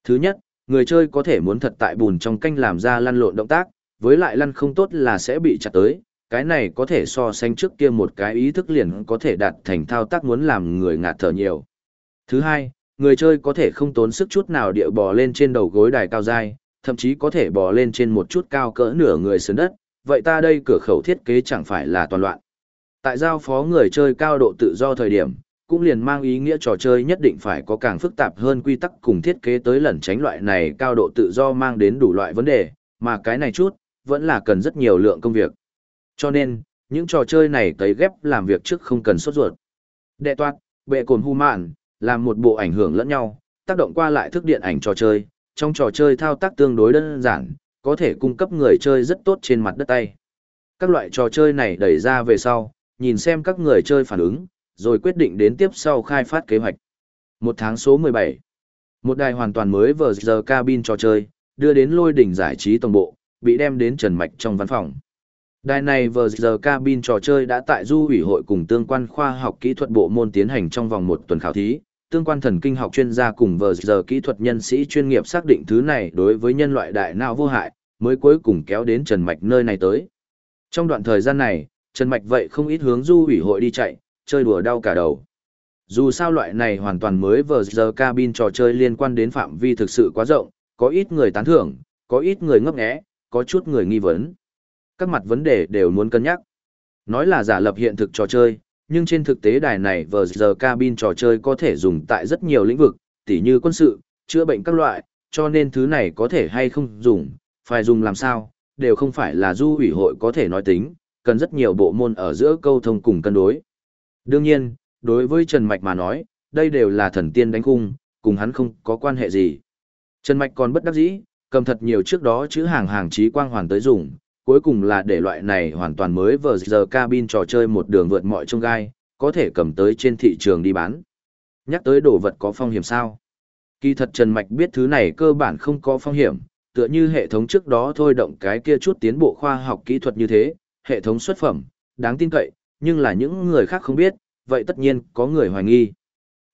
Thứ nhất, người chơi có thể muốn thật tại bùn trong canh làm ra lăn lộn động tác, với lại lăn không tốt là sẽ bị chặt tới, cái này có thể so sánh trước kia một cái ý thức liền có thể đạt thành thao tác muốn làm người ngạt thở nhiều. Thứ hai, người chơi có thể không tốn sức chút nào địa bò lên trên đầu gối đài cao dai, thậm chí có thể bò lên trên một chút cao cỡ nửa người sườn đất, vậy ta đây cửa khẩu thiết kế chẳng phải là toàn loạn. Tại giao phó người chơi cao độ tự do thời điểm, cũng liền mang ý nghĩa trò chơi nhất định phải có càng phức tạp hơn quy tắc cùng thiết kế tới lẩn tránh loại này cao độ tự do mang đến đủ loại vấn đề, mà cái này chút, vẫn là cần rất nhiều lượng công việc. Cho nên, những trò chơi này tấy ghép làm việc trước không cần sốt ruột. Đệ toát, bệ cồn hu mạn, làm một bộ ảnh hưởng lẫn nhau, tác động qua lại thức điện ảnh trò chơi, trong trò chơi thao tác tương đối đơn giản, có thể cung cấp người chơi rất tốt trên mặt đất tay. Các loại trò chơi này đẩy ra về sau, nhìn xem các người chơi phản ứng, rồi quyết định đến tiếp sau khai phát kế hoạch. Một tháng số 17. Một đài hoàn toàn mới vờ giờ cabin trò chơi, đưa đến lôi đỉnh giải trí tổng bộ, bị đem đến Trần Mạch trong văn phòng. Đài này vờ giờ cabin trò chơi đã tại du ủy hội cùng tương quan khoa học kỹ thuật bộ môn tiến hành trong vòng một tuần khảo thí, tương quan thần kinh học chuyên gia cùng vờ giờ kỹ thuật nhân sĩ chuyên nghiệp xác định thứ này đối với nhân loại đại não vô hại, mới cuối cùng kéo đến Trần Mạch nơi này tới. Trong đoạn thời gian này, Trần Mạch vậy không ít hướng du ủy hội đi chạy, chơi đùa đau cả đầu. Dù sao loại này hoàn toàn mới vờ giờ cabin trò chơi liên quan đến phạm vi thực sự quá rộng, có ít người tán thưởng, có ít người ngấp nghé, có chút người nghi vấn. Các mặt vấn đề đều muốn cân nhắc. Nói là giả lập hiện thực trò chơi, nhưng trên thực tế đài này vờ giờ cabin trò chơi có thể dùng tại rất nhiều lĩnh vực, tỉ như quân sự, chữa bệnh các loại, cho nên thứ này có thể hay không dùng, phải dùng làm sao, đều không phải là du ủy hội có thể nói tính, cần rất nhiều bộ môn ở giữa câu thông cùng cân đối. Đương nhiên, đối với Trần Mạch mà nói, đây đều là thần tiên đánh khung, cùng hắn không có quan hệ gì. Trần Mạch còn bất đắc dĩ, cầm thật nhiều trước đó chữ hàng hàng trí quang hoàn tới dùng, cuối cùng là để loại này hoàn toàn mới vờ giờ cabin trò chơi một đường vượt mọi trông gai, có thể cầm tới trên thị trường đi bán. Nhắc tới đồ vật có phong hiểm sao? Kỳ thật Trần Mạch biết thứ này cơ bản không có phong hiểm, tựa như hệ thống trước đó thôi động cái kia chút tiến bộ khoa học kỹ thuật như thế, hệ thống xuất phẩm, đáng tin cậy, nhưng là những người khác không biết, vậy tất nhiên có người hoài nghi.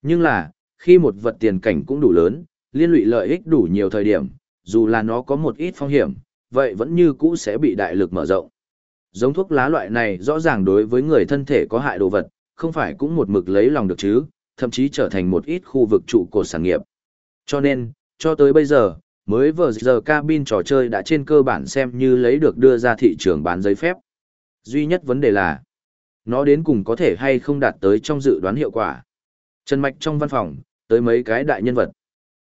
Nhưng là, khi một vật tiền cảnh cũng đủ lớn, liên lụy lợi ích đủ nhiều thời điểm, dù là nó có một ít phong hiểm, vậy vẫn như cũ sẽ bị đại lực mở rộng. Giống thuốc lá loại này rõ ràng đối với người thân thể có hại đồ vật, không phải cũng một mực lấy lòng được chứ, thậm chí trở thành một ít khu vực trụ cột sản nghiệp. Cho nên, cho tới bây giờ, mới vừa giờ cabin trò chơi đã trên cơ bản xem như lấy được đưa ra thị trường bán giấy phép. Duy nhất vấn đề là, nó đến cùng có thể hay không đạt tới trong dự đoán hiệu quả. Trần Mạch trong văn phòng, tới mấy cái đại nhân vật.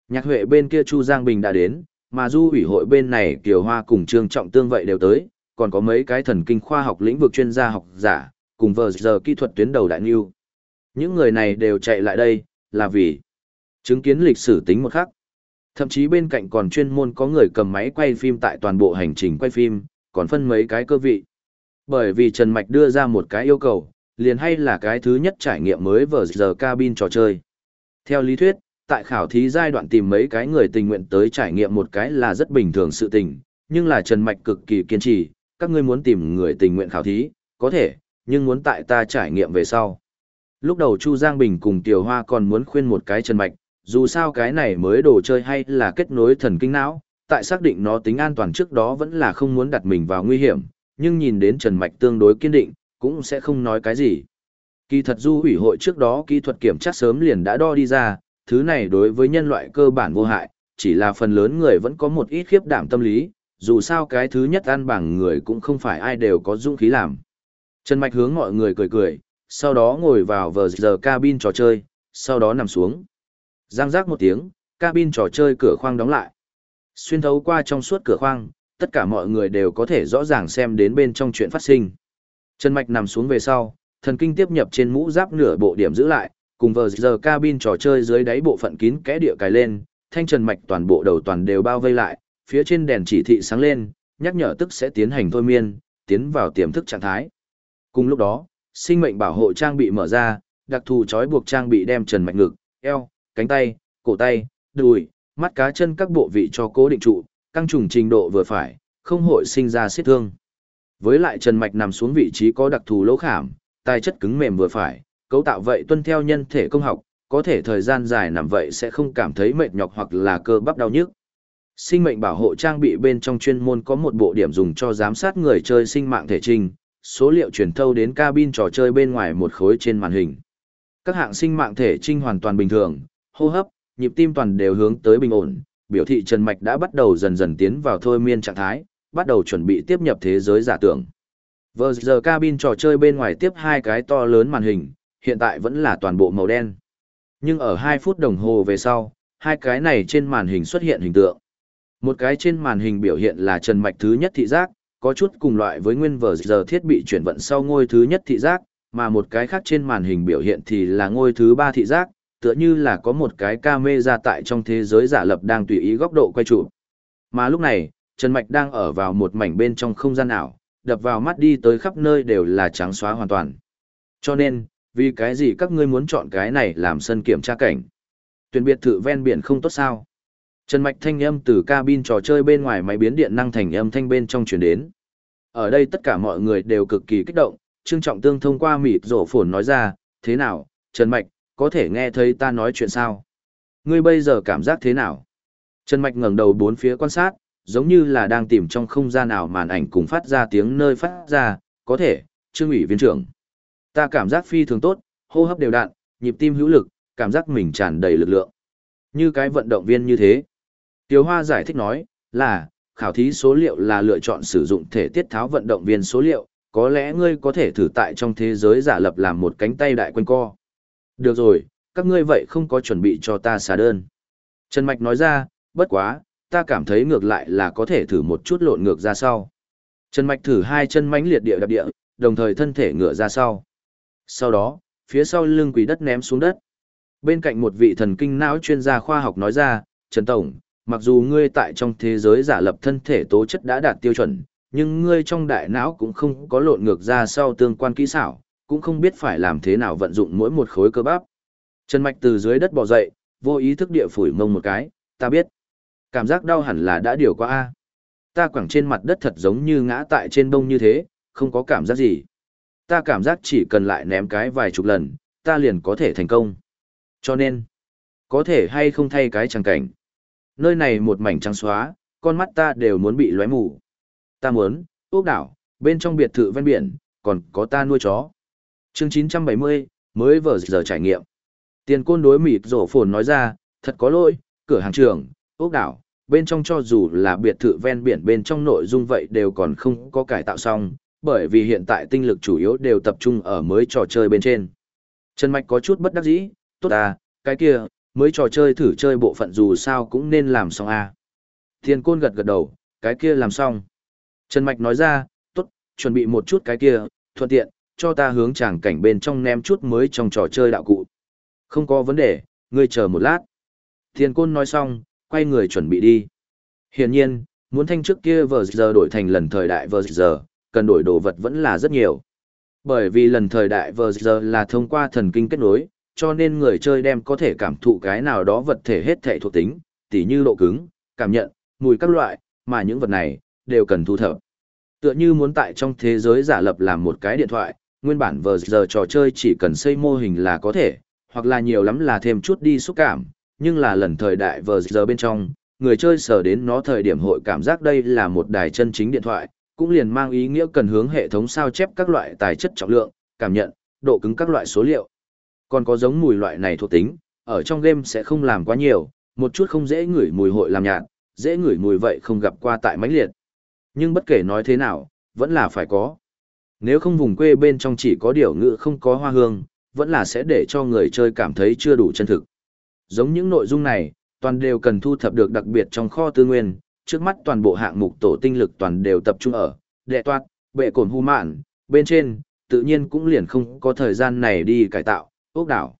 Nhạc Huệ bên kia Chu Giang Bình đã đến, mà du ủy hội bên này Kiều Hoa cùng Trương Trọng Tương vậy đều tới, còn có mấy cái thần kinh khoa học lĩnh vực chuyên gia học giả, cùng vờ giờ kỹ thuật tuyến đầu đại nghiêu. Những người này đều chạy lại đây, là vì chứng kiến lịch sử tính một khắc. Thậm chí bên cạnh còn chuyên môn có người cầm máy quay phim tại toàn bộ hành trình quay phim, còn phân mấy cái cơ vị. Bởi vì Trần Mạch đưa ra một cái yêu cầu, liền hay là cái thứ nhất trải nghiệm mới vờ giờ cabin trò chơi. Theo lý thuyết, tại khảo thí giai đoạn tìm mấy cái người tình nguyện tới trải nghiệm một cái là rất bình thường sự tình, nhưng là Trần Mạch cực kỳ kiên trì, các ngươi muốn tìm người tình nguyện khảo thí, có thể, nhưng muốn tại ta trải nghiệm về sau. Lúc đầu Chu Giang Bình cùng Tiểu Hoa còn muốn khuyên một cái Trần Mạch, dù sao cái này mới đồ chơi hay là kết nối thần kinh não, tại xác định nó tính an toàn trước đó vẫn là không muốn đặt mình vào nguy hiểm, nhưng nhìn đến Trần Mạch tương đối kiên định, cũng sẽ không nói cái gì. Kỳ thật du hủy hội trước đó kỹ thuật kiểm tra sớm liền đã đo đi ra, thứ này đối với nhân loại cơ bản vô hại, chỉ là phần lớn người vẫn có một ít khiếp đảm tâm lý, dù sao cái thứ nhất ăn bằng người cũng không phải ai đều có dũng khí làm. Trần Mạch hướng mọi người cười cười, sau đó ngồi vào vờ giờ cabin trò chơi, sau đó nằm xuống. Giang giác một tiếng, cabin trò chơi cửa khoang đóng lại. Xuyên thấu qua trong suốt cửa khoang, tất cả mọi người đều có thể rõ ràng xem đến bên trong chuyện phát sinh. Trần Mạch nằm xuống về sau, thần kinh tiếp nhập trên mũ giáp nửa bộ điểm giữ lại, cùng vờ giờ cabin trò chơi dưới đáy bộ phận kín kẽ địa cài lên, thanh Trần Mạch toàn bộ đầu toàn đều bao vây lại, phía trên đèn chỉ thị sáng lên, nhắc nhở tức sẽ tiến hành thôi miên, tiến vào tiềm thức trạng thái. Cùng lúc đó, sinh mệnh bảo hộ trang bị mở ra, đặc thù trói buộc trang bị đem Trần Mạch ngực, eo, cánh tay, cổ tay, đùi, mắt cá chân các bộ vị cho cố định trụ, căng trùng trình độ vừa phải, không hội sinh ra xiết thương. Với lại Trần Mạch nằm xuống vị trí có đặc thù lỗ khảm, tài chất cứng mềm vừa phải, cấu tạo vậy tuân theo nhân thể công học, có thể thời gian dài nằm vậy sẽ không cảm thấy mệt nhọc hoặc là cơ bắp đau nhức. Sinh mệnh bảo hộ trang bị bên trong chuyên môn có một bộ điểm dùng cho giám sát người chơi sinh mạng thể trình, số liệu truyền thâu đến cabin trò chơi bên ngoài một khối trên màn hình. Các hạng sinh mạng thể trinh hoàn toàn bình thường, hô hấp, nhịp tim toàn đều hướng tới bình ổn, biểu thị Trần Mạch đã bắt đầu dần dần tiến vào thôi miên trạng thái, bắt đầu chuẩn bị tiếp nhập thế giới giả tưởng. Vừa giờ cabin trò chơi bên ngoài tiếp hai cái to lớn màn hình, hiện tại vẫn là toàn bộ màu đen. Nhưng ở 2 phút đồng hồ về sau, hai cái này trên màn hình xuất hiện hình tượng. Một cái trên màn hình biểu hiện là Trần Mạch thứ nhất thị giác, có chút cùng loại với nguyên vở giờ thiết bị chuyển vận sau ngôi thứ nhất thị giác, mà một cái khác trên màn hình biểu hiện thì là ngôi thứ ba thị giác, tựa như là có một cái camera tại trong thế giới giả lập đang tùy ý góc độ quay chụp. Mà lúc này, Trần Mạch đang ở vào một mảnh bên trong không gian ảo, đập vào mắt đi tới khắp nơi đều là trắng xóa hoàn toàn. Cho nên, vì cái gì các ngươi muốn chọn cái này làm sân kiểm tra cảnh? Tuyển biệt thự ven biển không tốt sao? Trần Mạch thanh âm từ cabin trò chơi bên ngoài máy biến điện năng thành âm thanh bên trong truyền đến. Ở đây tất cả mọi người đều cực kỳ kích động, Trương Trọng Tương thông qua mịt rổ phổn nói ra, thế nào, Trần Mạch, có thể nghe thấy ta nói chuyện sao? Ngươi bây giờ cảm giác thế nào? Trần Mạch ngẩng đầu bốn phía quan sát, giống như là đang tìm trong không gian nào màn ảnh cùng phát ra tiếng nơi phát ra, có thể, Trương ủy viên trưởng. Ta cảm giác phi thường tốt, hô hấp đều đặn, nhịp tim hữu lực, cảm giác mình tràn đầy lực lượng. Như cái vận động viên như thế. Tiêu Hoa giải thích nói, là, khảo thí số liệu là lựa chọn sử dụng thể tiết tháo vận động viên số liệu, có lẽ ngươi có thể thử tại trong thế giới giả lập làm một cánh tay đại quanh co. Được rồi, các ngươi vậy không có chuẩn bị cho ta xả đơn. Trần Mạch nói ra, bất quá, ta cảm thấy ngược lại là có thể thử một chút lộn ngược ra sau. Trần Mạch thử hai chân mánh liệt địa đạp địa, đồng thời thân thể ngựa ra sau. Sau đó, phía sau lưng quỷ đất ném xuống đất. Bên cạnh một vị thần kinh não chuyên gia khoa học nói ra, Trần Tổng, mặc dù ngươi tại trong thế giới giả lập thân thể tố chất đã đạt tiêu chuẩn, nhưng ngươi trong đại não cũng không có lộn ngược ra sau tương quan kỹ xảo, cũng không biết phải làm thế nào vận dụng mỗi một khối cơ bắp. Trần Mạch từ dưới đất bò dậy, vô ý thức địa phủi mông một cái, ta biết. Cảm giác đau hẳn là đã điều qua a. Ta quẳng trên mặt đất thật giống như ngã tại trên bông như thế, không có cảm giác gì. Ta cảm giác chỉ cần lại ném cái vài chục lần, ta liền có thể thành công. Cho nên, có thể hay không thay cái chẳng cảnh. Nơi này một mảnh trắng xóa, con mắt ta đều muốn bị lóe mù. Ta muốn, ốc đảo, bên trong biệt thự ven biển, còn có ta nuôi chó. chương 970, mới vừa giờ trải nghiệm. Tiền côn đối mịt rổ phồn nói ra, thật có lỗi, cửa hàng trường, ốc đảo, bên trong cho dù là biệt thự ven biển bên trong nội dung vậy đều còn không có cải tạo xong, bởi vì hiện tại tinh lực chủ yếu đều tập trung ở mới trò chơi bên trên. Trần Mạch có chút bất đắc dĩ, tốt à, cái kia, mới trò chơi thử chơi bộ phận dù sao cũng nên làm xong à. Thiên côn gật gật đầu, cái kia làm xong. Trần Mạch nói ra, tốt, chuẩn bị một chút cái kia, thuận tiện, cho ta hướng tràng cảnh bên trong ném chút mới trong trò chơi đạo cụ. Không có vấn đề, ngươi chờ một lát. Thiên côn nói xong, quay người chuẩn bị đi. Hiển nhiên, muốn thanh trước kia vờ giờ đổi thành lần thời đại vờ giờ, cần đổi đồ vật vẫn là rất nhiều. Bởi vì lần thời đại vờ giờ là thông qua thần kinh kết nối, cho nên người chơi đem có thể cảm thụ cái nào đó vật thể hết thể thuộc tính, tỉ như độ cứng, cảm nhận, mùi các loại, mà những vật này, đều cần thu thập. Tựa như muốn tại trong thế giới giả lập làm một cái điện thoại, nguyên bản vờ giờ trò chơi chỉ cần xây mô hình là có thể, hoặc là nhiều lắm là thêm chút đi xúc cảm, nhưng là lần thời đại vờ giờ bên trong, người chơi sở đến nó thời điểm hội cảm giác đây là một đài chân chính điện thoại, cũng liền mang ý nghĩa cần hướng hệ thống sao chép các loại tài chất trọng lượng, cảm nhận, độ cứng các loại số liệu. Còn có giống mùi loại này thuộc tính, ở trong game sẽ không làm quá nhiều, một chút không dễ ngửi mùi hội làm nhạt, dễ ngửi mùi vậy không gặp qua tại mãnh liệt. Nhưng bất kể nói thế nào, vẫn là phải có. Nếu không vùng quê bên trong chỉ có điều ngữ không có hoa hương, vẫn là sẽ để cho người chơi cảm thấy chưa đủ chân thực. Giống những nội dung này, toàn đều cần thu thập được đặc biệt trong kho tư nguyên, trước mắt toàn bộ hạng mục tổ tinh lực toàn đều tập trung ở, đệ toát, bệ cồn hu mạn, bên trên, tự nhiên cũng liền không có thời gian này đi cải tạo, ốc đảo.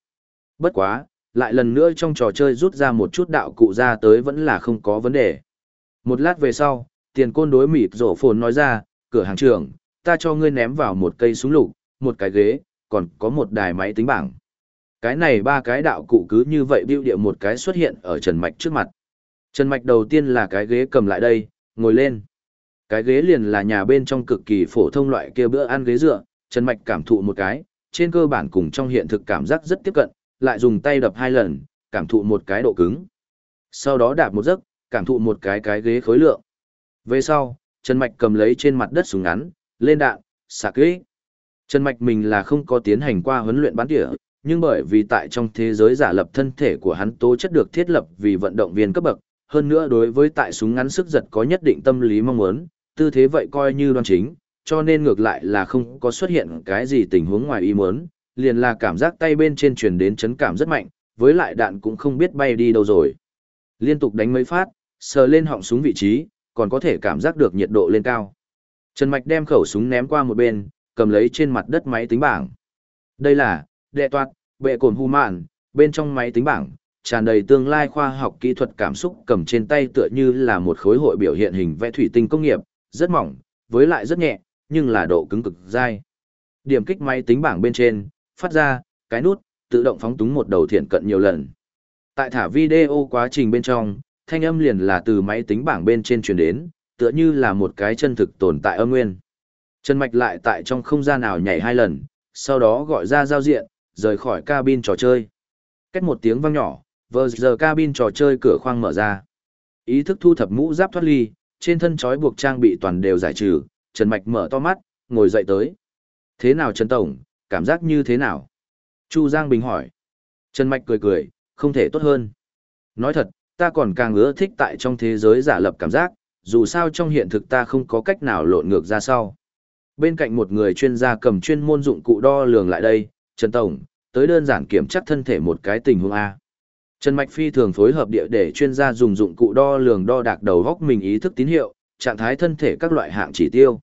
Bất quá, lại lần nữa trong trò chơi rút ra một chút đạo cụ ra tới vẫn là không có vấn đề. Một lát về sau, tiền côn đối mịp rổ phồn nói ra, cửa hàng trưởng, ta cho ngươi ném vào một cây súng lục, một cái ghế, còn có một đài máy tính bảng. Cái này ba cái đạo cụ cứ như vậy biểu địa một cái xuất hiện ở Trần Mạch trước mặt. Trần Mạch đầu tiên là cái ghế cầm lại đây, ngồi lên. Cái ghế liền là nhà bên trong cực kỳ phổ thông loại kia bữa ăn ghế dựa, Trần Mạch cảm thụ một cái, trên cơ bản cùng trong hiện thực cảm giác rất tiếp cận, lại dùng tay đập hai lần, cảm thụ một cái độ cứng. Sau đó đạp một giấc, cảm thụ một cái cái ghế khối lượng. Về sau, Trần Mạch cầm lấy trên mặt đất súng ngắn, lên đạn, xạ kích. Trần Mạch mình là không có tiến hành qua huấn luyện bán tỉa, nhưng bởi vì tại trong thế giới giả lập thân thể của hắn tố chất được thiết lập vì vận động viên cấp bậc, hơn nữa đối với tại súng ngắn sức giật có nhất định tâm lý mong muốn, tư thế vậy coi như đoan chính, cho nên ngược lại là không có xuất hiện cái gì tình huống ngoài ý muốn, liền là cảm giác tay bên trên truyền đến chấn cảm rất mạnh, với lại đạn cũng không biết bay đi đâu rồi. Liên tục đánh mấy phát, sờ lên họng súng vị trí, còn có thể cảm giác được nhiệt độ lên cao. Trần Mạch đem khẩu súng ném qua một bên, cầm lấy trên mặt đất máy tính bảng. Đây là, đệ toạt, bệ cồn hù mạn, bên trong máy tính bảng, tràn đầy tương lai khoa học kỹ thuật cảm xúc cầm trên tay tựa như là một khối hội biểu hiện hình vẽ thủy tinh công nghiệp, rất mỏng, với lại rất nhẹ, nhưng là độ cứng cực dai. Điểm kích máy tính bảng bên trên, phát ra, cái nút, tự động phóng túng một đầu thiện cận nhiều lần. Tại thả video quá trình bên trong, thanh âm liền là từ máy tính bảng bên trên truyền đến, tựa như là một cái chân thực tồn tại âm nguyên. Trần Mạch lại tại trong không gian nào nhảy hai lần, sau đó gọi ra giao diện, rời khỏi cabin trò chơi. Cách một tiếng vang nhỏ, vờ giờ cabin trò chơi cửa khoang mở ra. Ý thức thu thập mũ giáp thoát ly, trên thân trói buộc trang bị toàn đều giải trừ, Trần Mạch mở to mắt, ngồi dậy tới. Thế nào Trần Tổng, cảm giác như thế nào? Chu Giang Bình hỏi. Trần Mạch cười cười, không thể tốt hơn. Nói thật, ta còn càng ưa thích tại trong thế giới giả lập cảm giác, dù sao trong hiện thực ta không có cách nào lộn ngược ra sau. Bên cạnh một người chuyên gia cầm chuyên môn dụng cụ đo lường lại đây, Trần Tổng, tới đơn giản kiểm tra thân thể một cái tình huống A. Trần Mạch Phi thường phối hợp địa để chuyên gia dùng dụng cụ đo lường đo đạc đầu góc mình ý thức tín hiệu, trạng thái thân thể các loại hạng chỉ tiêu.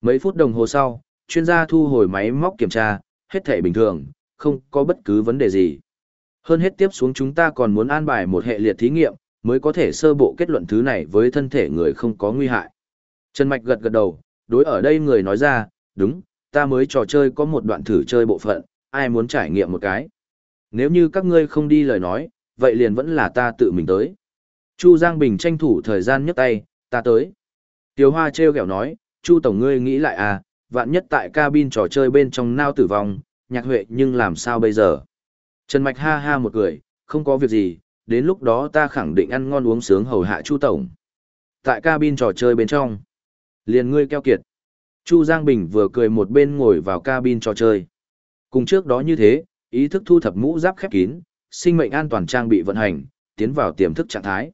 Mấy phút đồng hồ sau, chuyên gia thu hồi máy móc kiểm tra, hết thể bình thường, không có bất cứ vấn đề gì. Hơn hết tiếp xuống chúng ta còn muốn an bài một hệ liệt thí nghiệm, mới có thể sơ bộ kết luận thứ này với thân thể người không có nguy hại. Trần Mạch gật gật đầu, đối ở đây người nói ra, đúng, ta mới trò chơi có một đoạn thử chơi bộ phận, ai muốn trải nghiệm một cái. Nếu như các ngươi không đi lời nói, vậy liền vẫn là ta tự mình tới. Chu Giang Bình tranh thủ thời gian nhấc tay, ta tới. Tiểu Hoa treo kẹo nói, Chu Tổng ngươi nghĩ lại à, vạn nhất tại cabin trò chơi bên trong nao tử vong, nhạc huệ nhưng làm sao bây giờ? Trần Mạch ha ha một cười, không có việc gì, đến lúc đó ta khẳng định ăn ngon uống sướng hầu hạ Chu Tổng. Tại cabin trò chơi bên trong, liền ngươi keo kiệt. Chu Giang Bình vừa cười một bên ngồi vào cabin trò chơi. Cùng trước đó như thế, ý thức thu thập mũ giáp khép kín, sinh mệnh an toàn trang bị vận hành, tiến vào tiềm thức trạng thái.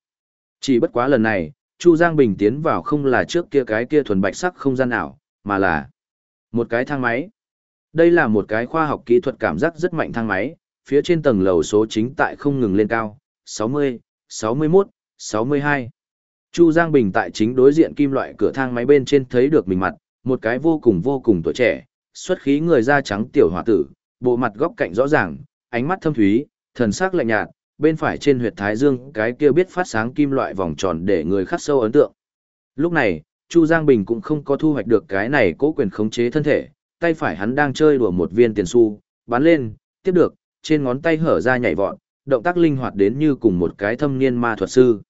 Chỉ bất quá lần này, Chu Giang Bình tiến vào không là trước kia cái kia thuần bạch sắc không gian ảo, mà là một cái thang máy. Đây là một cái khoa học kỹ thuật cảm giác rất mạnh thang máy, phía trên tầng lầu số chính tại không ngừng lên cao, 60, 61, 62. Chu Giang Bình tại chính đối diện kim loại cửa thang máy bên trên thấy được mình mặt, một cái vô cùng vô cùng tuổi trẻ, xuất khí người da trắng tiểu hòa tử, bộ mặt góc cạnh rõ ràng, ánh mắt thâm thúy, thần sắc lạnh nhạt, bên phải trên huyệt thái dương cái kia biết phát sáng kim loại vòng tròn để người khắc sâu ấn tượng. Lúc này, Chu Giang Bình cũng không có thu hoạch được cái này cố quyền khống chế thân thể, tay phải hắn đang chơi đùa một viên tiền xu, bắn lên, tiếp được, trên ngón tay hở ra nhảy vọt, động tác linh hoạt đến như cùng một cái thâm niên ma thuật sư.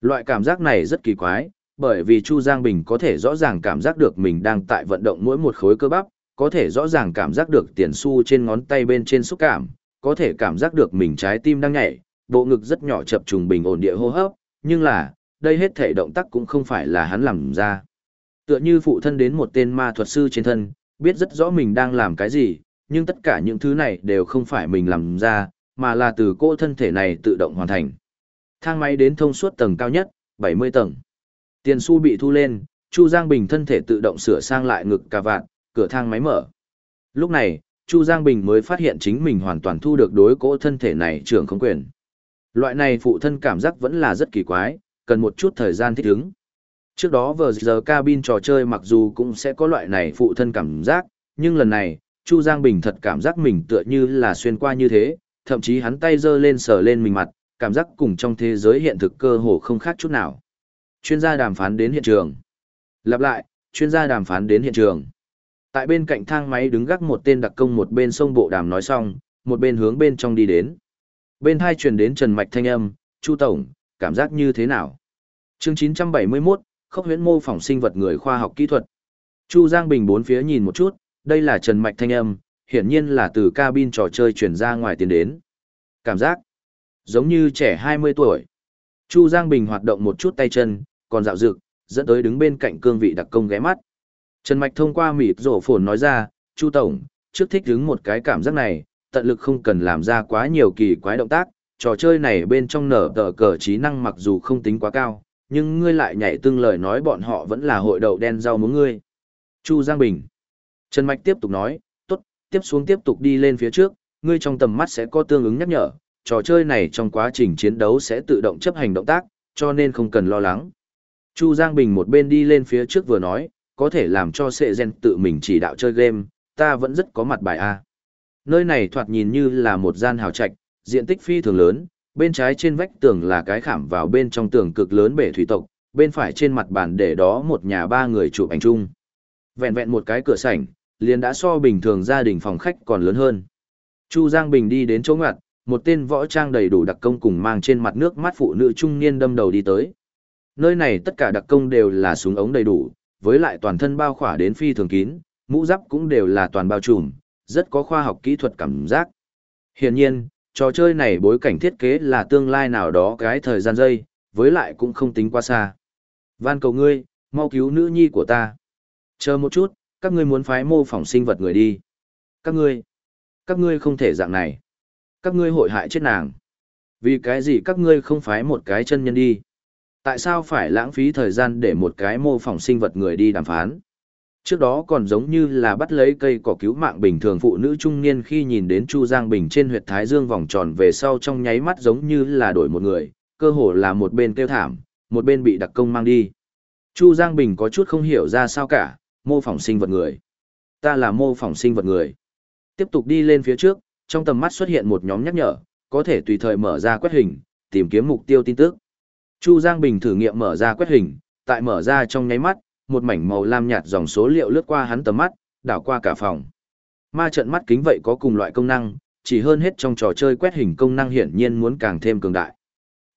Loại cảm giác này rất kỳ quái, bởi vì Chu Giang Bình có thể rõ ràng cảm giác được mình đang tại vận động mỗi một khối cơ bắp, có thể rõ ràng cảm giác được tiền xu trên ngón tay bên trên xúc cảm, có thể cảm giác được mình trái tim đang nhảy, bộ ngực rất nhỏ chập trùng bình ổn địa hô hấp, nhưng là, đây hết thể động tác cũng không phải là hắn làm ra. Tựa như phụ thân đến một tên ma thuật sư trên thân, biết rất rõ mình đang làm cái gì, nhưng tất cả những thứ này đều không phải mình làm ra, mà là từ cô thân thể này tự động hoàn thành. Thang máy đến thông suốt tầng cao nhất, 70 tầng. Tiền xu bị thu lên, Chu Giang Bình thân thể tự động sửa sang lại ngực cà vạn, cửa thang máy mở. Lúc này, Chu Giang Bình mới phát hiện chính mình hoàn toàn thu được đối cỗ thân thể này trưởng không quyền. Loại này phụ thân cảm giác vẫn là rất kỳ quái, cần một chút thời gian thích ứng. Trước đó vừa giờ cabin trò chơi mặc dù cũng sẽ có loại này phụ thân cảm giác, nhưng lần này, Chu Giang Bình thật cảm giác mình tựa như là xuyên qua như thế, thậm chí hắn tay giơ lên sờ lên mình mặt, cảm giác cùng trong thế giới hiện thực cơ hồ không khác chút nào. Chuyên gia đàm phán đến hiện trường. Lặp lại, chuyên gia đàm phán đến hiện trường. Tại bên cạnh thang máy đứng gác một tên đặc công một bên sông bộ đàm nói xong, một bên hướng bên trong đi đến. Bên hai truyền đến Trần Mạch thanh âm, Chu Tổng, cảm giác như thế nào? chương 971, khốc huyễn mô phỏng sinh vật người khoa học kỹ thuật. Chu Giang Bình bốn phía nhìn một chút, đây là Trần Mạch thanh âm, hiển nhiên là từ cabin trò chơi chuyển ra ngoài tiến đến. Cảm giác giống như trẻ 20 tuổi. Chu Giang Bình hoạt động một chút tay chân, còn dạo dực, dẫn tới đứng bên cạnh cương vị đặc công ghé mắt. Trần Mạch thông qua mịt rổ phồn nói ra, Chu Tổng, trước thích đứng một cái cảm giác này, tận lực không cần làm ra quá nhiều kỳ quái động tác, trò chơi này bên trong nở tờ cờ trí năng mặc dù không tính quá cao, nhưng ngươi lại nhảy tương lời nói bọn họ vẫn là hội đầu đen rau muốn ngươi. Chu Giang Bình. Trần Mạch tiếp tục nói, tốt, tiếp xuống tiếp tục đi lên phía trước, ngươi trong tầm mắt sẽ có tương ứng nhắc nhở, trò chơi này trong quá trình chiến đấu sẽ tự động chấp hành động tác, cho nên không cần lo lắng. Chu Giang Bình một bên đi lên phía trước vừa nói, có thể làm cho sệ gen tự mình chỉ đạo chơi game, ta vẫn rất có mặt bài A. Nơi này thoạt nhìn như là một gian hào trạch, diện tích phi thường lớn, bên trái trên vách tường là cái khảm vào bên trong tường cực lớn bể thủy tộc, bên phải trên mặt bàn để đó một nhà ba người chụp ảnh chung. Vẹn vẹn một cái cửa sảnh, liền đã so bình thường gia đình phòng khách còn lớn hơn. Chu Giang Bình đi đến chỗ ngoặt, một tên võ trang đầy đủ đặc công cùng mang trên mặt nước mắt phụ nữ trung niên đâm đầu đi tới. Nơi này tất cả đặc công đều là súng ống đầy đủ, với lại toàn thân bao khỏa đến phi thường kín, mũ giáp cũng đều là toàn bao trùm, rất có khoa học kỹ thuật cảm giác. Hiển nhiên, trò chơi này bối cảnh thiết kế là tương lai nào đó cái thời gian dây, với lại cũng không tính quá xa. Van cầu ngươi, mau cứu nữ nhi của ta. Chờ một chút, các ngươi muốn phái mô phỏng sinh vật người đi. Các ngươi, các ngươi không thể dạng này. Các ngươi hội hại chết nàng. Vì cái gì các ngươi không phái một cái chân nhân đi? Tại sao phải lãng phí thời gian để một cái mô phỏng sinh vật người đi đàm phán? Trước đó còn giống như là bắt lấy cây cỏ cứu mạng bình thường phụ nữ trung niên khi nhìn đến Chu Giang Bình trên huyệt thái dương vòng tròn về sau trong nháy mắt giống như là đổi một người, cơ hồ là một bên kêu thảm, một bên bị đặc công mang đi. Chu Giang Bình có chút không hiểu ra sao cả, mô phỏng sinh vật người. Ta là mô phỏng sinh vật người. Tiếp tục đi lên phía trước, trong tầm mắt xuất hiện một nhóm nhắc nhở, có thể tùy thời mở ra quét hình, tìm kiếm mục tiêu tin tức. Chu Giang Bình thử nghiệm mở ra quét hình, tại mở ra trong nháy mắt, một mảnh màu lam nhạt dòng số liệu lướt qua hắn tầm mắt, đảo qua cả phòng. Ma trận mắt kính vậy có cùng loại công năng, chỉ hơn hết trong trò chơi quét hình công năng hiển nhiên muốn càng thêm cường đại.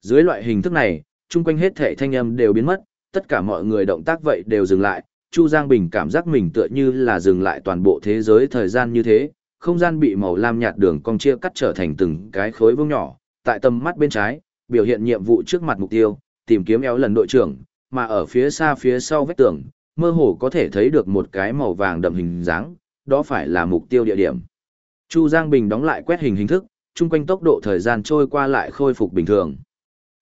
Dưới loại hình thức này, chung quanh hết thể thanh âm đều biến mất, tất cả mọi người động tác vậy đều dừng lại, Chu Giang Bình cảm giác mình tựa như là dừng lại toàn bộ thế giới thời gian như thế, không gian bị màu lam nhạt đường cong chia cắt trở thành từng cái khối vuông nhỏ, tại tầm mắt bên trái, biểu hiện nhiệm vụ trước mặt mục tiêu, tìm kiếm éo lần đội trưởng, mà ở phía xa phía sau vách tường, mơ hồ có thể thấy được một cái màu vàng đậm hình dáng, đó phải là mục tiêu địa điểm. Chu Giang Bình đóng lại quét hình hình thức, chung quanh tốc độ thời gian trôi qua lại khôi phục bình thường.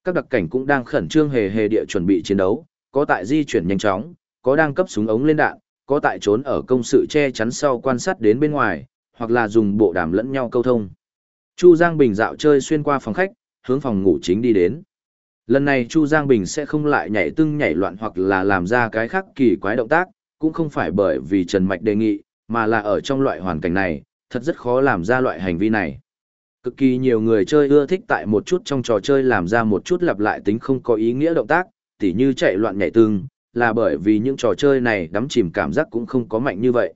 Các đặc cảnh cũng đang khẩn trương hề hề địa chuẩn bị chiến đấu, có tại di chuyển nhanh chóng, có đang cấp súng ống lên đạn, có tại trốn ở công sự che chắn sau quan sát đến bên ngoài, hoặc là dùng bộ đàm lẫn nhau câu thông. Chu Giang Bình dạo chơi xuyên qua phòng khách, hướng phòng ngủ chính đi đến. Lần này Chu Giang Bình sẽ không lại nhảy tưng nhảy loạn hoặc là làm ra cái khác kỳ quái động tác, cũng không phải bởi vì Trần Mạch đề nghị, mà là ở trong loại hoàn cảnh này, thật rất khó làm ra loại hành vi này. Cực kỳ nhiều người chơi ưa thích tại một chút trong trò chơi làm ra một chút lặp lại tính không có ý nghĩa động tác, tỉ như chạy loạn nhảy tương, là bởi vì những trò chơi này đắm chìm cảm giác cũng không có mạnh như vậy.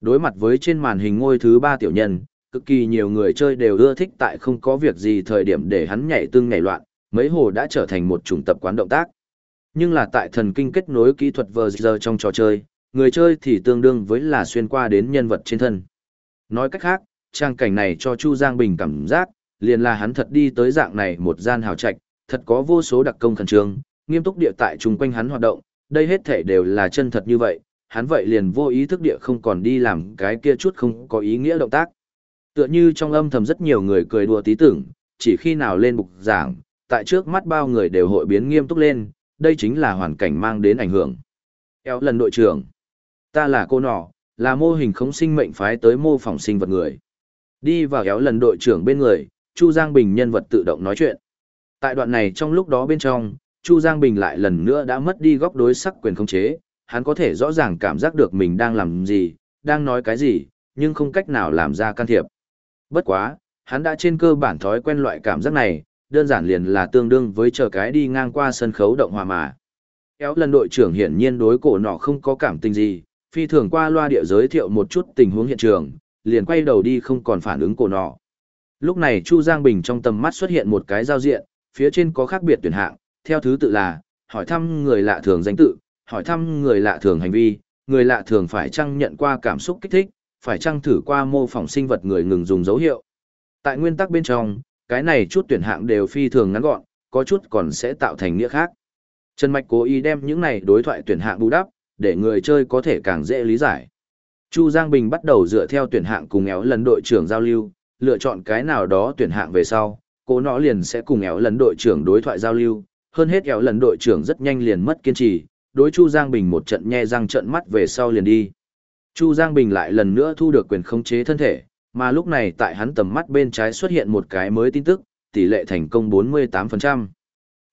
Đối mặt với trên màn hình ngôi thứ ba tiểu nhân, cực kỳ nhiều người chơi đều ưa thích tại không có việc gì thời điểm để hắn nhảy tương nhảy loạn, mấy hồ đã trở thành một chủng tập quán động tác. Nhưng là tại thần kinh kết nối kỹ thuật vờ giờ trong trò chơi, người chơi thì tương đương với là xuyên qua đến nhân vật trên thân. Nói cách khác, trang cảnh này cho Chu Giang Bình cảm giác, liền là hắn thật đi tới dạng này một gian hào trạch, thật có vô số đặc công khẩn trương, nghiêm túc địa tại chung quanh hắn hoạt động, đây hết thể đều là chân thật như vậy, hắn vậy liền vô ý thức địa không còn đi làm cái kia chút không có ý nghĩa động tác. Tựa như trong âm thầm rất nhiều người cười đùa tí tưởng, chỉ khi nào lên bục giảng, tại trước mắt bao người đều hội biến nghiêm túc lên, đây chính là hoàn cảnh mang đến ảnh hưởng. Kéo lần đội trưởng. Ta là cô nọ, là mô hình khống sinh mệnh phái tới mô phỏng sinh vật người. Đi vào kéo lần đội trưởng bên người, Chu Giang Bình nhân vật tự động nói chuyện. Tại đoạn này trong lúc đó bên trong, Chu Giang Bình lại lần nữa đã mất đi góc đối sắc quyền khống chế, hắn có thể rõ ràng cảm giác được mình đang làm gì, đang nói cái gì, nhưng không cách nào làm ra can thiệp. Bất quá, hắn đã trên cơ bản thói quen loại cảm giác này, đơn giản liền là tương đương với chờ cái đi ngang qua sân khấu động hòa mà. Kéo lần đội trưởng hiển nhiên đối cổ nọ không có cảm tình gì, phi thường qua loa địa giới thiệu một chút tình huống hiện trường, liền quay đầu đi không còn phản ứng cổ nọ. Lúc này Chu Giang Bình trong tầm mắt xuất hiện một cái giao diện, phía trên có khác biệt tuyển hạng, theo thứ tự là, hỏi thăm người lạ thường danh tự, hỏi thăm người lạ thường hành vi, người lạ thường phải chăng nhận qua cảm xúc kích thích, phải chăng thử qua mô phỏng sinh vật người ngừng dùng dấu hiệu. Tại nguyên tắc bên trong, cái này chút tuyển hạng đều phi thường ngắn gọn, có chút còn sẽ tạo thành nghĩa khác. Trần Mạch cố ý đem những này đối thoại tuyển hạng bù đắp, để người chơi có thể càng dễ lý giải. Chu Giang Bình bắt đầu dựa theo tuyển hạng cùng éo lần đội trưởng giao lưu, lựa chọn cái nào đó tuyển hạng về sau, cô nó liền sẽ cùng éo lần đội trưởng đối thoại giao lưu, hơn hết éo lần đội trưởng rất nhanh liền mất kiên trì, đối Chu Giang Bình một trận nhe răng trận mắt về sau liền đi. Chu Giang Bình lại lần nữa thu được quyền khống chế thân thể, mà lúc này tại hắn tầm mắt bên trái xuất hiện một cái mới tin tức, tỷ lệ thành công 48%.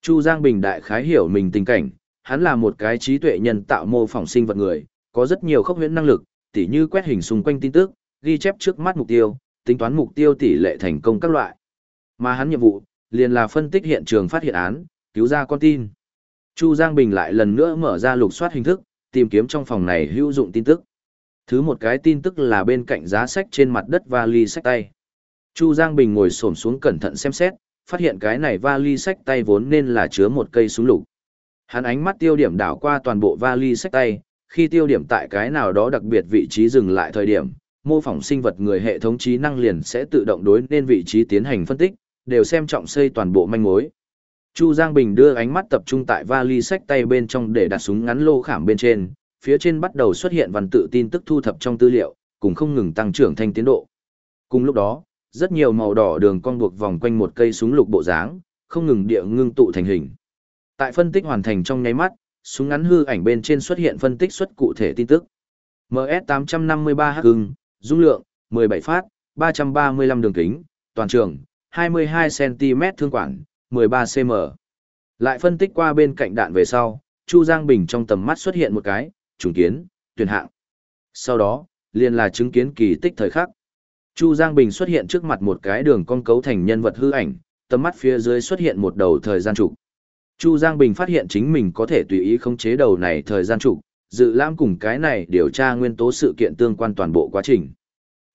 Chu Giang Bình đại khái hiểu mình tình cảnh, hắn là một cái trí tuệ nhân tạo mô phỏng sinh vật người, có rất nhiều khốc huyễn năng lực, tỉ như quét hình xung quanh tin tức, ghi chép trước mắt mục tiêu, tính toán mục tiêu tỷ lệ thành công các loại. Mà hắn nhiệm vụ, liền là phân tích hiện trường phát hiện án, cứu ra con tin. Chu Giang Bình lại lần nữa mở ra lục soát hình thức, tìm kiếm trong phòng này hữu dụng tin tức. Thứ một cái tin tức là bên cạnh giá sách trên mặt đất vali sách tay. Chu Giang Bình ngồi xổm xuống cẩn thận xem xét, phát hiện cái này vali sách tay vốn nên là chứa một cây súng lục. Hắn ánh mắt tiêu điểm đảo qua toàn bộ vali sách tay, khi tiêu điểm tại cái nào đó đặc biệt vị trí dừng lại thời điểm, mô phỏng sinh vật người hệ thống trí năng liền sẽ tự động đối nên vị trí tiến hành phân tích, đều xem trọng xây toàn bộ manh mối. Chu Giang Bình đưa ánh mắt tập trung tại vali sách tay bên trong để đặt súng ngắn lô khảm bên trên, phía trên bắt đầu xuất hiện văn tự tin tức thu thập trong tư liệu, cùng không ngừng tăng trưởng thanh tiến độ. Cùng lúc đó, rất nhiều màu đỏ đường cong buộc vòng quanh một cây súng lục bộ dáng, không ngừng địa ngưng tụ thành hình. Tại phân tích hoàn thành trong nháy mắt, súng ngắn hư ảnh bên trên xuất hiện phân tích xuất cụ thể tin tức. MS-853H hưng, dung lượng, 17 phát, 335 đường kính, toàn trường, 22cm thương quản, 13cm. Lại phân tích qua bên cạnh đạn về sau, Chu Giang Bình trong tầm mắt xuất hiện một cái, trùng kiến, tuyển hạng. Sau đó, liền là chứng kiến kỳ tích thời khắc. Chu Giang Bình xuất hiện trước mặt một cái đường cong cấu thành nhân vật hư ảnh, tầm mắt phía dưới xuất hiện một đầu thời gian trục. Chu Giang Bình phát hiện chính mình có thể tùy ý khống chế đầu này thời gian trục, dự lãm cùng cái này điều tra nguyên tố sự kiện tương quan toàn bộ quá trình.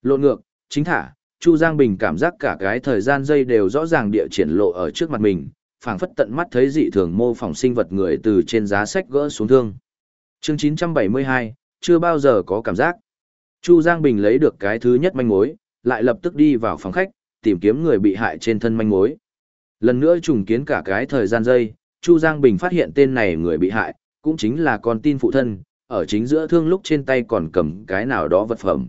Lộn ngược, chính thả, Chu Giang Bình cảm giác cả cái thời gian dây đều rõ ràng địa triển lộ ở trước mặt mình, phảng phất tận mắt thấy dị thường mô phỏng sinh vật người từ trên giá sách gỡ xuống thương. Chương 972, chưa bao giờ có cảm giác. Chu Giang Bình lấy được cái thứ nhất manh mối, lại lập tức đi vào phòng khách, tìm kiếm người bị hại trên thân manh mối. Lần nữa trùng kiến cả cái thời gian dây, Chu Giang Bình phát hiện tên này người bị hại, cũng chính là con tin phụ thân, ở chính giữa thương lúc trên tay còn cầm cái nào đó vật phẩm.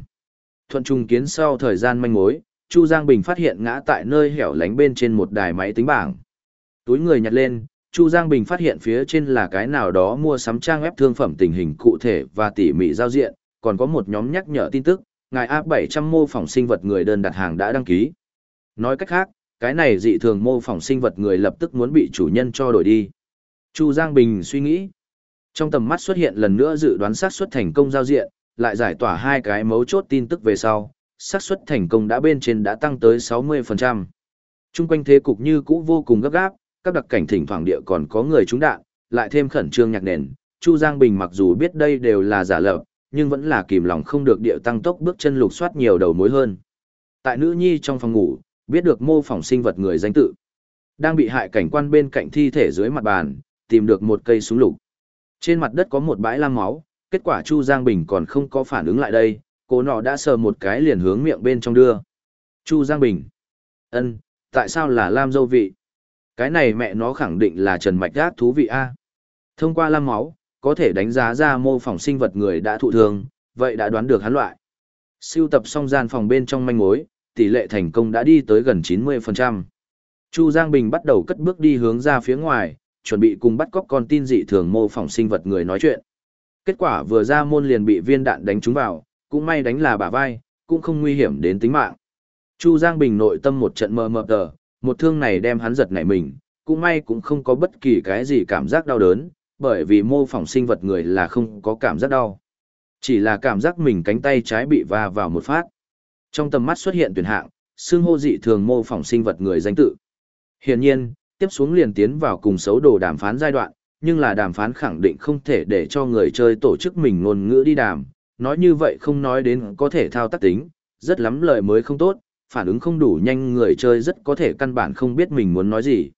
Thuận trùng kiến sau thời gian manh mối, Chu Giang Bình phát hiện ngã tại nơi hẻo lánh bên trên một đài máy tính bảng. Túi người nhặt lên, Chu Giang Bình phát hiện phía trên là cái nào đó mua sắm trang web thương phẩm tình hình cụ thể và tỉ mỉ giao diện, còn có một nhóm nhắc nhở tin tức, ngài áp 700 mô phỏng sinh vật người đơn đặt hàng đã đăng ký. Nói cách khác, cái này dị thường mô phỏng sinh vật người lập tức muốn bị chủ nhân cho đổi đi. Chu Giang Bình suy nghĩ. Trong tầm mắt xuất hiện lần nữa dự đoán xác suất thành công giao diện, lại giải tỏa hai cái mấu chốt tin tức về sau, xác suất thành công đã bên trên đã tăng tới 60%. Trung quanh thế cục như cũ vô cùng gấp gáp, các đặc cảnh thỉnh thoảng địa còn có người trúng đạn, lại thêm khẩn trương nhạc nền, Chu Giang Bình mặc dù biết đây đều là giả lập, nhưng vẫn là kìm lòng không được địa tăng tốc bước chân lục soát nhiều đầu mối hơn. Tại nữ nhi trong phòng ngủ, biết được mô phỏng sinh vật người danh tự. Đang bị hại cảnh quan bên cạnh thi thể dưới mặt bàn, tìm được một cây súng lục. Trên mặt đất có một bãi lam máu, kết quả Chu Giang Bình còn không có phản ứng lại đây, cô nọ đã sờ một cái liền hướng miệng bên trong đưa. Chu Giang Bình. ân, tại sao là lam dâu vị? Cái này mẹ nó khẳng định là Trần Mạch Gác thú vị A. Thông qua lam máu, có thể đánh giá ra mô phỏng sinh vật người đã thụ thương, vậy đã đoán được hắn loại. Siêu tập xong gian phòng bên trong manh mối, tỷ lệ thành công đã đi tới gần 90%. Chu Giang Bình bắt đầu cất bước đi hướng ra phía ngoài, chuẩn bị cùng bắt cóc con tin dị thường mô phỏng sinh vật người nói chuyện. Kết quả vừa ra môn liền bị viên đạn đánh trúng vào, cũng may đánh là bả vai, cũng không nguy hiểm đến tính mạng. Chu Giang Bình nội tâm một trận mờ mờ tờ, một thương này đem hắn giật nảy mình, cũng may cũng không có bất kỳ cái gì cảm giác đau đớn, bởi vì mô phỏng sinh vật người là không có cảm giác đau. Chỉ là cảm giác mình cánh tay trái bị va vào một phát. Trong tầm mắt xuất hiện tuyển hạng, xương hô dị thường mô phỏng sinh vật người danh tự. Hiển nhiên, tiếp xuống liền tiến vào cùng xấu đồ đàm phán giai đoạn, nhưng là đàm phán khẳng định không thể để cho người chơi tổ chức mình ngôn ngữ đi đàm, nói như vậy không nói đến có thể thao tác tính, rất lắm lời mới không tốt, phản ứng không đủ nhanh người chơi rất có thể căn bản không biết mình muốn nói gì.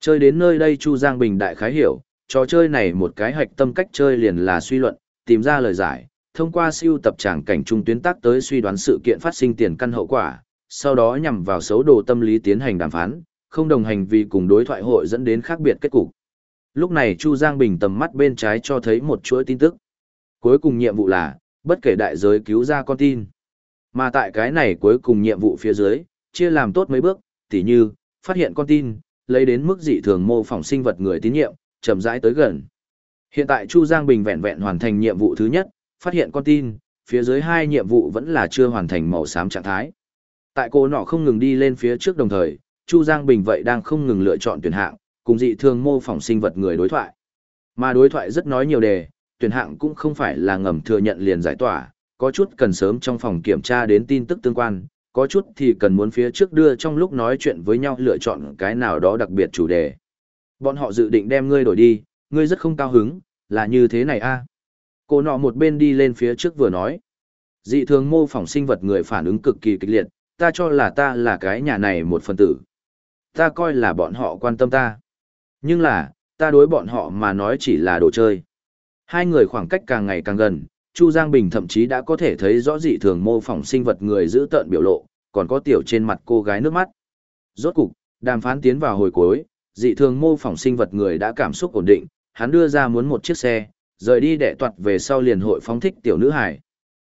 Chơi đến nơi đây Chu Giang Bình đại khái hiểu, trò chơi này một cái hạch tâm cách chơi liền là suy luận, tìm ra lời giải, thông qua siêu tập tràng cảnh trung tuyến tác tới suy đoán sự kiện phát sinh tiền căn hậu quả, sau đó nhằm vào xấu đồ tâm lý tiến hành đàm phán, không đồng hành vì cùng đối thoại hội dẫn đến khác biệt kết cục. Lúc này Chu Giang Bình tầm mắt bên trái cho thấy một chuỗi tin tức. Cuối cùng nhiệm vụ là, bất kể đại giới cứu ra con tin. Mà tại cái này cuối cùng nhiệm vụ phía dưới, chia làm tốt mấy bước, tỉ như, phát hiện con tin, lấy đến mức dị thường mô phỏng sinh vật người tín nhiệm, chậm rãi tới gần. Hiện tại Chu Giang Bình vẹn vẹn hoàn thành nhiệm vụ thứ nhất, phát hiện con tin, phía dưới hai nhiệm vụ vẫn là chưa hoàn thành màu xám trạng thái. Tại cô nọ không ngừng đi lên phía trước đồng thời, Chu Giang Bình vậy đang không ngừng lựa chọn tuyển hạng, cùng dị thường mô phỏng sinh vật người đối thoại. Mà đối thoại rất nói nhiều đề, tuyển hạng cũng không phải là ngầm thừa nhận liền giải tỏa, có chút cần sớm trong phòng kiểm tra đến tin tức tương quan, có chút thì cần muốn phía trước đưa trong lúc nói chuyện với nhau lựa chọn cái nào đó đặc biệt chủ đề. Bọn họ dự định đem ngươi đổi đi, ngươi rất không cao hứng, là như thế này a à? Cô nọ một bên đi lên phía trước vừa nói. Dị thường mô phỏng sinh vật người phản ứng cực kỳ kịch liệt, ta cho là ta là cái nhà này một phần tử. Ta coi là bọn họ quan tâm ta. Nhưng là, ta đối bọn họ mà nói chỉ là đồ chơi. Hai người khoảng cách càng ngày càng gần, Chu Giang Bình thậm chí đã có thể thấy rõ dị thường mô phỏng sinh vật người giữ tợn biểu lộ, còn có tiểu trên mặt cô gái nước mắt. Rốt cục, đàm phán tiến vào hồi cuối, dị thường mô phỏng sinh vật người đã cảm xúc ổn định, hắn đưa ra muốn một chiếc xe, rời đi đệ toạt về sau liền hội phóng thích tiểu nữ hải.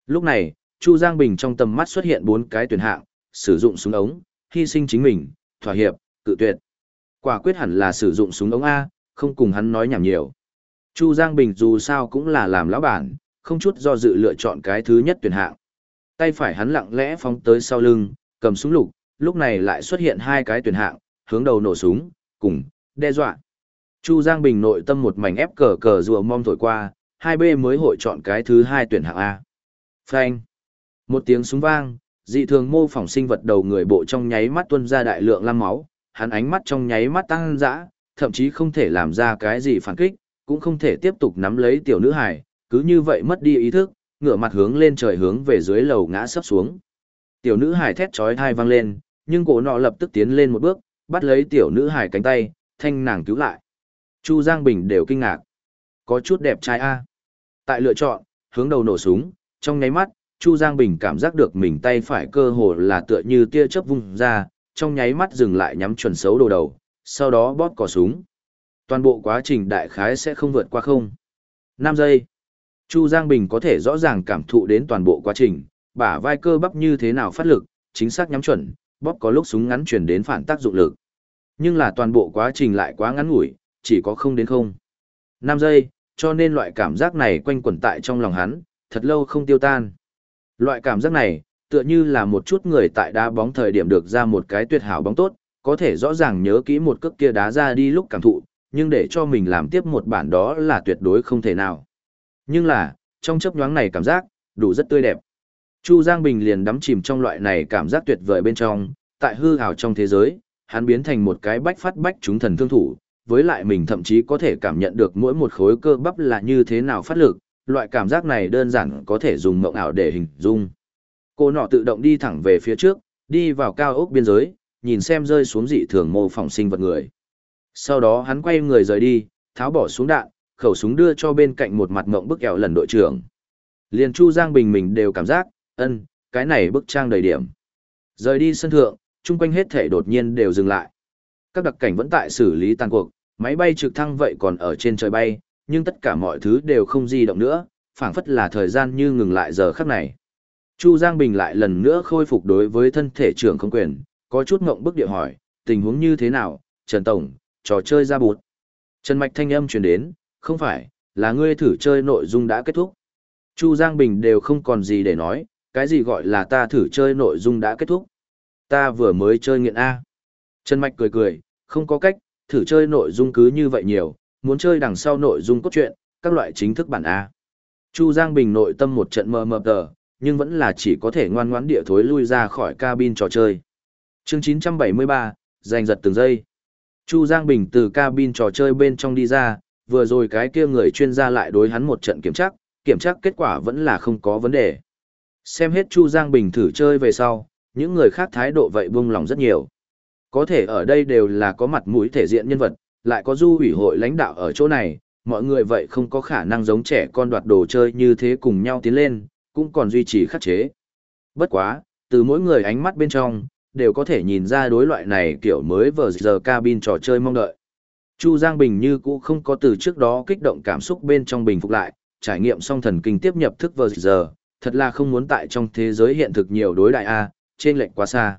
Lúc này, Chu Giang Bình trong tầm mắt xuất hiện bốn cái tuyển hạng, sử dụng súng ống, hy sinh chính mình, thỏa hiệp, cự tuyệt. Quả quyết hẳn là sử dụng súng ống A, không cùng hắn nói nhảm nhiều. Chu Giang Bình dù sao cũng là làm lão bản, không chút do dự lựa chọn cái thứ nhất tuyển hạng. Tay phải hắn lặng lẽ phóng tới sau lưng, cầm súng lục, lúc này lại xuất hiện hai cái tuyển hạng, hướng đầu nổ súng, cùng, đe dọa. Chu Giang Bình nội tâm một mảnh ép cờ cờ rùa mong thổi qua, hai b mới hội chọn cái thứ hai tuyển hạng A. Phanh. Một tiếng súng vang, dị thường mô phỏng sinh vật đầu người bộ trong nháy mắt tuôn ra đại lượng lam máu, hắn ánh mắt trong nháy mắt tăng dã, thậm chí không thể làm ra cái gì phản kích, cũng không thể tiếp tục nắm lấy tiểu nữ hải, cứ như vậy mất đi ý thức, ngửa mặt hướng lên trời hướng về dưới lầu ngã sấp xuống. Tiểu nữ hải thét chói tai vang lên, nhưng cổ nọ lập tức tiến lên một bước, bắt lấy tiểu nữ hải cánh tay, thanh nàng cứu lại. Chu Giang Bình đều kinh ngạc. Có chút đẹp trai a. Tại lựa chọn, hướng đầu nổ súng, trong nháy mắt, Chu Giang Bình cảm giác được mình tay phải cơ hồ là tựa như tia chớp vung ra, trong nháy mắt dừng lại nhắm chuẩn xấu đầu đầu, sau đó bóp cò súng. Toàn bộ quá trình đại khái sẽ không vượt qua không. 5 giây. Chu Giang Bình có thể rõ ràng cảm thụ đến toàn bộ quá trình, bả vai cơ bắp như thế nào phát lực, chính xác nhắm chuẩn, bóp có lúc súng ngắn chuyển đến phản tác dụng lực. Nhưng là toàn bộ quá trình lại quá ngắn ngủi, chỉ có không đến không. 5 giây, cho nên loại cảm giác này quanh quẩn tại trong lòng hắn, thật lâu không tiêu tan. Loại cảm giác này, tựa như là một chút người tại đá bóng thời điểm được ra một cái tuyệt hảo bóng tốt, có thể rõ ràng nhớ kỹ một cước kia đá ra đi lúc cảm thụ, nhưng để cho mình làm tiếp một bản đó là tuyệt đối không thể nào. Nhưng là, trong chấp nhoáng này cảm giác, đủ rất tươi đẹp. Chu Giang Bình liền đắm chìm trong loại này cảm giác tuyệt vời bên trong, tại hư ảo trong thế giới, hắn biến thành một cái bách phát bách chúng thần thương thủ, với lại mình thậm chí có thể cảm nhận được mỗi một khối cơ bắp là như thế nào phát lực, loại cảm giác này đơn giản có thể dùng mộng ảo để hình dung. Cô nọ tự động đi thẳng về phía trước, đi vào cao ốc biên giới, nhìn xem rơi xuống dị thường mô phỏng sinh vật người. Sau đó hắn quay người rời đi, tháo bỏ xuống đạn, khẩu súng đưa cho bên cạnh một mặt mộng bức kẹo lần đội trưởng. Liền Chu Giang Bình mình đều cảm giác, ân, cái này bức trang đầy điểm. Rời đi sân thượng, chung quanh hết thể đột nhiên đều dừng lại. Các đặc cảnh vẫn tại xử lý tàn cuộc, máy bay trực thăng vậy còn ở trên trời bay, nhưng tất cả mọi thứ đều không di động nữa, phảng phất là thời gian như ngừng lại giờ khắc này. Chu Giang Bình lại lần nữa khôi phục đối với thân thể trưởng không quyền, có chút ngộng bức địa hỏi, tình huống như thế nào, Trần Tổng, trò chơi ra bụt. Trần Mạch thanh âm truyền đến, không phải, là ngươi thử chơi nội dung đã kết thúc. Chu Giang Bình đều không còn gì để nói, cái gì gọi là ta thử chơi nội dung đã kết thúc. Ta vừa mới chơi nghiện A. Trần Mạch cười cười, không có cách, thử chơi nội dung cứ như vậy nhiều, muốn chơi đằng sau nội dung cốt truyện, các loại chính thức bản A. Chu Giang Bình nội tâm một trận mờ mờ tờ, nhưng vẫn là chỉ có thể ngoan ngoãn địa thối lui ra khỏi cabin trò chơi. Chương 973, giành giật từng giây. Chu Giang Bình từ cabin trò chơi bên trong đi ra, vừa rồi cái kia người chuyên gia lại đối hắn một trận kiểm tra, kiểm tra kết quả vẫn là không có vấn đề. Xem hết Chu Giang Bình thử chơi về sau, những người khác thái độ vậy buông lòng rất nhiều. Có thể ở đây đều là có mặt mũi thể diện nhân vật, lại có du ủy hội lãnh đạo ở chỗ này, mọi người vậy không có khả năng giống trẻ con đoạt đồ chơi như thế cùng nhau tiến lên, cũng còn duy trì khắc chế. Bất quá, từ mỗi người ánh mắt bên trong, đều có thể nhìn ra đối loại này kiểu mới vờ giờ cabin trò chơi mong đợi. Chu Giang Bình như cũ không có từ trước đó kích động cảm xúc bên trong bình phục lại, trải nghiệm xong thần kinh tiếp nhập thức vờ giờ, thật là không muốn tại trong thế giới hiện thực nhiều đối đại A, trên lệnh quá xa.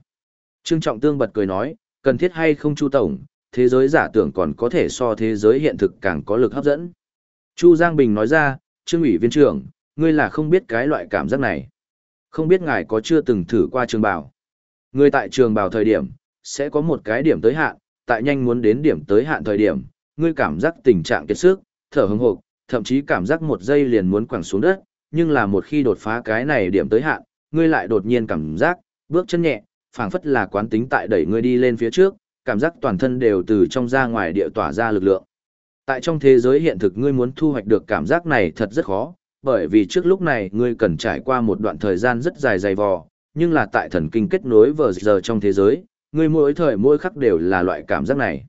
Trương Trọng Tương bật cười nói, cần thiết hay không Chu Tổng, thế giới giả tưởng còn có thể so thế giới hiện thực càng có lực hấp dẫn. Chu Giang Bình nói ra, Trương ủy viên trưởng, ngươi là không biết cái loại cảm giác này. Không biết ngài có chưa từng thử qua trường bảo. Ngươi tại trường bảo thời điểm, sẽ có một cái điểm tới hạn, tại nhanh muốn đến điểm tới hạn thời điểm, ngươi cảm giác tình trạng kiệt sức, thở hững hộp, thậm chí cảm giác một giây liền muốn quẳng xuống đất, nhưng là một khi đột phá cái này điểm tới hạn, ngươi lại đột nhiên cảm giác, bước chân nhẹ, phảng phất là quán tính tại đẩy ngươi đi lên phía trước, cảm giác toàn thân đều từ trong ra ngoài địa tỏa ra lực lượng. Tại trong thế giới hiện thực ngươi muốn thu hoạch được cảm giác này thật rất khó, bởi vì trước lúc này ngươi cần trải qua một đoạn thời gian rất dài dày vò, nhưng là tại thần kinh kết nối vờ giờ trong thế giới, ngươi mỗi thời mỗi khắc đều là loại cảm giác này.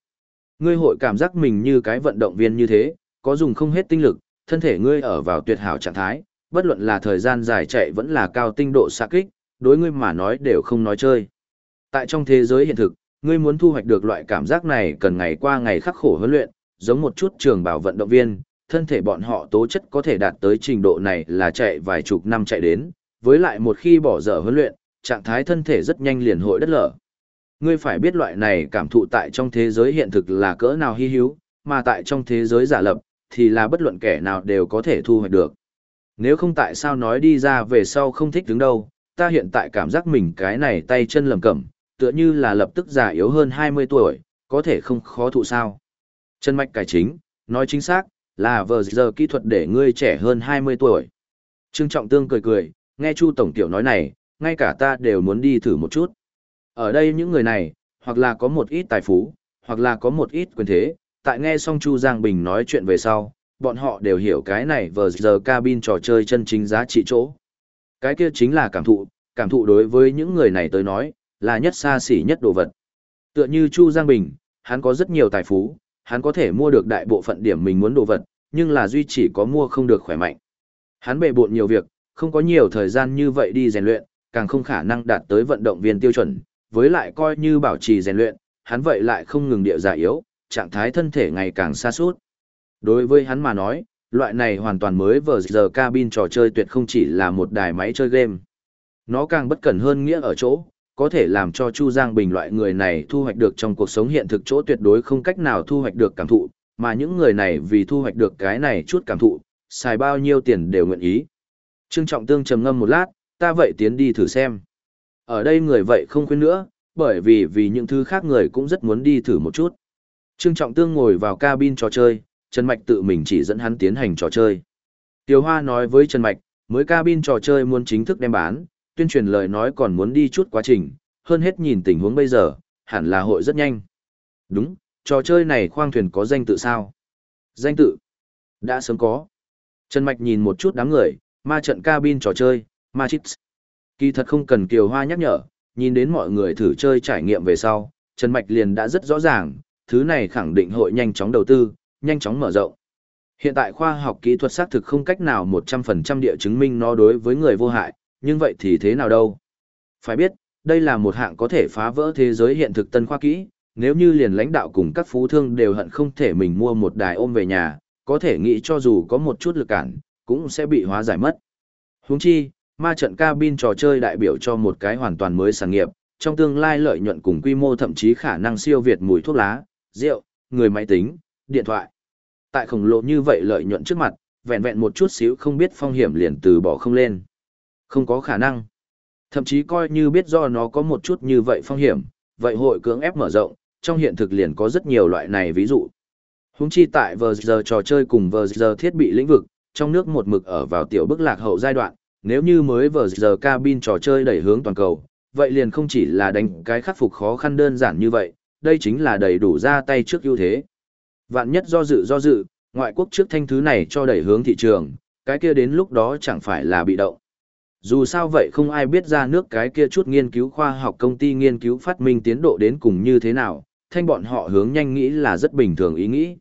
Ngươi hội cảm giác mình như cái vận động viên như thế, có dùng không hết tinh lực, thân thể ngươi ở vào tuyệt hảo trạng thái, bất luận là thời gian dài chạy vẫn là cao tinh độ xạ kích, đối ngươi mà nói đều không nói chơi. Tại trong thế giới hiện thực, ngươi muốn thu hoạch được loại cảm giác này cần ngày qua ngày khắc khổ huấn luyện, giống một chút trường bảo vận động viên, thân thể bọn họ tố chất có thể đạt tới trình độ này là chạy vài chục năm chạy đến, với lại một khi bỏ dở huấn luyện, trạng thái thân thể rất nhanh liền hội đất lở. Ngươi phải biết loại này cảm thụ tại trong thế giới hiện thực là cỡ nào hy hữu, mà tại trong thế giới giả lập, thì là bất luận kẻ nào đều có thể thu hoạch được. Nếu không tại sao nói đi ra về sau không thích đứng đâu, ta hiện tại cảm giác mình cái này tay chân lầm cẩm, tựa như là lập tức già yếu hơn 20 tuổi, có thể không khó thụ sao. Chân mạch cải chính, nói chính xác, là vờ giờ kỹ thuật để ngươi trẻ hơn 20 tuổi. Trương Trọng Tương cười cười, nghe Chu Tổng Tiểu nói này, ngay cả ta đều muốn đi thử một chút. Ở đây những người này, hoặc là có một ít tài phú, hoặc là có một ít quyền thế, tại nghe xong Chu Giang Bình nói chuyện về sau, bọn họ đều hiểu cái này vờ giờ cabin trò chơi chân chính giá trị chỗ. Cái kia chính là cảm thụ, cảm thụ đối với những người này tới nói, là nhất xa xỉ nhất đồ vật. Tựa như Chu Giang Bình, hắn có rất nhiều tài phú, hắn có thể mua được đại bộ phận điểm mình muốn đồ vật, nhưng là duy chỉ có mua không được khỏe mạnh. Hắn bệ bộn nhiều việc, không có nhiều thời gian như vậy đi rèn luyện, càng không khả năng đạt tới vận động viên tiêu chuẩn, với lại coi như bảo trì rèn luyện, hắn vậy lại không ngừng địa giả yếu, trạng thái thân thể ngày càng xa suốt. Đối với hắn mà nói, loại này hoàn toàn mới vờ giờ cabin trò chơi tuyệt không chỉ là một đài máy chơi game. Nó càng bất cẩn hơn nghĩa ở chỗ, có thể làm cho Chu Giang Bình loại người này thu hoạch được trong cuộc sống hiện thực chỗ tuyệt đối không cách nào thu hoạch được cảm thụ, mà những người này vì thu hoạch được cái này chút cảm thụ, xài bao nhiêu tiền đều nguyện ý. Trương Trọng Tương trầm ngâm một lát, ta vậy tiến đi thử xem. Ở đây người vậy không khuyên nữa, bởi vì vì những thứ khác người cũng rất muốn đi thử một chút. Trương Trọng Tương ngồi vào cabin trò chơi, Trần Mạch tự mình chỉ dẫn hắn tiến hành trò chơi. Tiểu Hoa nói với Trần Mạch, mới cabin trò chơi muốn chính thức đem bán, tuyên truyền lời nói còn muốn đi chút quá trình, hơn hết nhìn tình huống bây giờ, hẳn là hội rất nhanh. Đúng, trò chơi này khoang thuyền có danh tự sao? Danh tự? Đã sớm có. Trần Mạch nhìn một chút đám người, ma trận cabin trò chơi, ma chít. Kỳ thật không cần Kiều Hoa nhắc nhở, nhìn đến mọi người thử chơi trải nghiệm về sau, Trần Mạch liền đã rất rõ ràng, thứ này khẳng định hội nhanh chóng đầu tư, nhanh chóng mở rộng. Hiện tại khoa học kỹ thuật xác thực không cách nào 100% địa chứng minh nó đối với người vô hại, nhưng vậy thì thế nào đâu? Phải biết, đây là một hạng có thể phá vỡ thế giới hiện thực tân khoa kỹ, nếu như liền lãnh đạo cùng các phú thương đều hận không thể mình mua một đài ôm về nhà, có thể nghĩ cho dù có một chút lực cản, cũng sẽ bị hóa giải mất. Huống chi, ma trận cabin trò chơi đại biểu cho một cái hoàn toàn mới sản nghiệp, trong tương lai lợi nhuận cùng quy mô thậm chí khả năng siêu việt mùi thuốc lá, rượu, người máy tính, điện thoại. Tại khổng lồ như vậy lợi nhuận trước mặt, vẹn vẹn một chút xíu không biết phong hiểm liền từ bỏ không lên. Không có khả năng. Thậm chí coi như biết do nó có một chút như vậy phong hiểm, vậy hội cưỡng ép mở rộng, trong hiện thực liền có rất nhiều loại này ví dụ. Húng chi tại vờ giờ trò chơi cùng vờ giờ thiết bị lĩnh vực, trong nước một mực ở vào tiểu bức lạc hậu giai đoạn, nếu như mới vừa giờ cabin trò chơi đẩy hướng toàn cầu, vậy liền không chỉ là đánh cái khắc phục khó khăn đơn giản như vậy, đây chính là đầy đủ ra tay trước ưu thế. Vạn nhất do dự do dự, ngoại quốc trước thanh thứ này cho đẩy hướng thị trường, cái kia đến lúc đó chẳng phải là bị động. Dù sao vậy không ai biết ra nước cái kia chút nghiên cứu khoa học công ty nghiên cứu phát minh tiến độ đến cùng như thế nào, thanh bọn họ hướng nhanh nghĩ là rất bình thường ý nghĩ.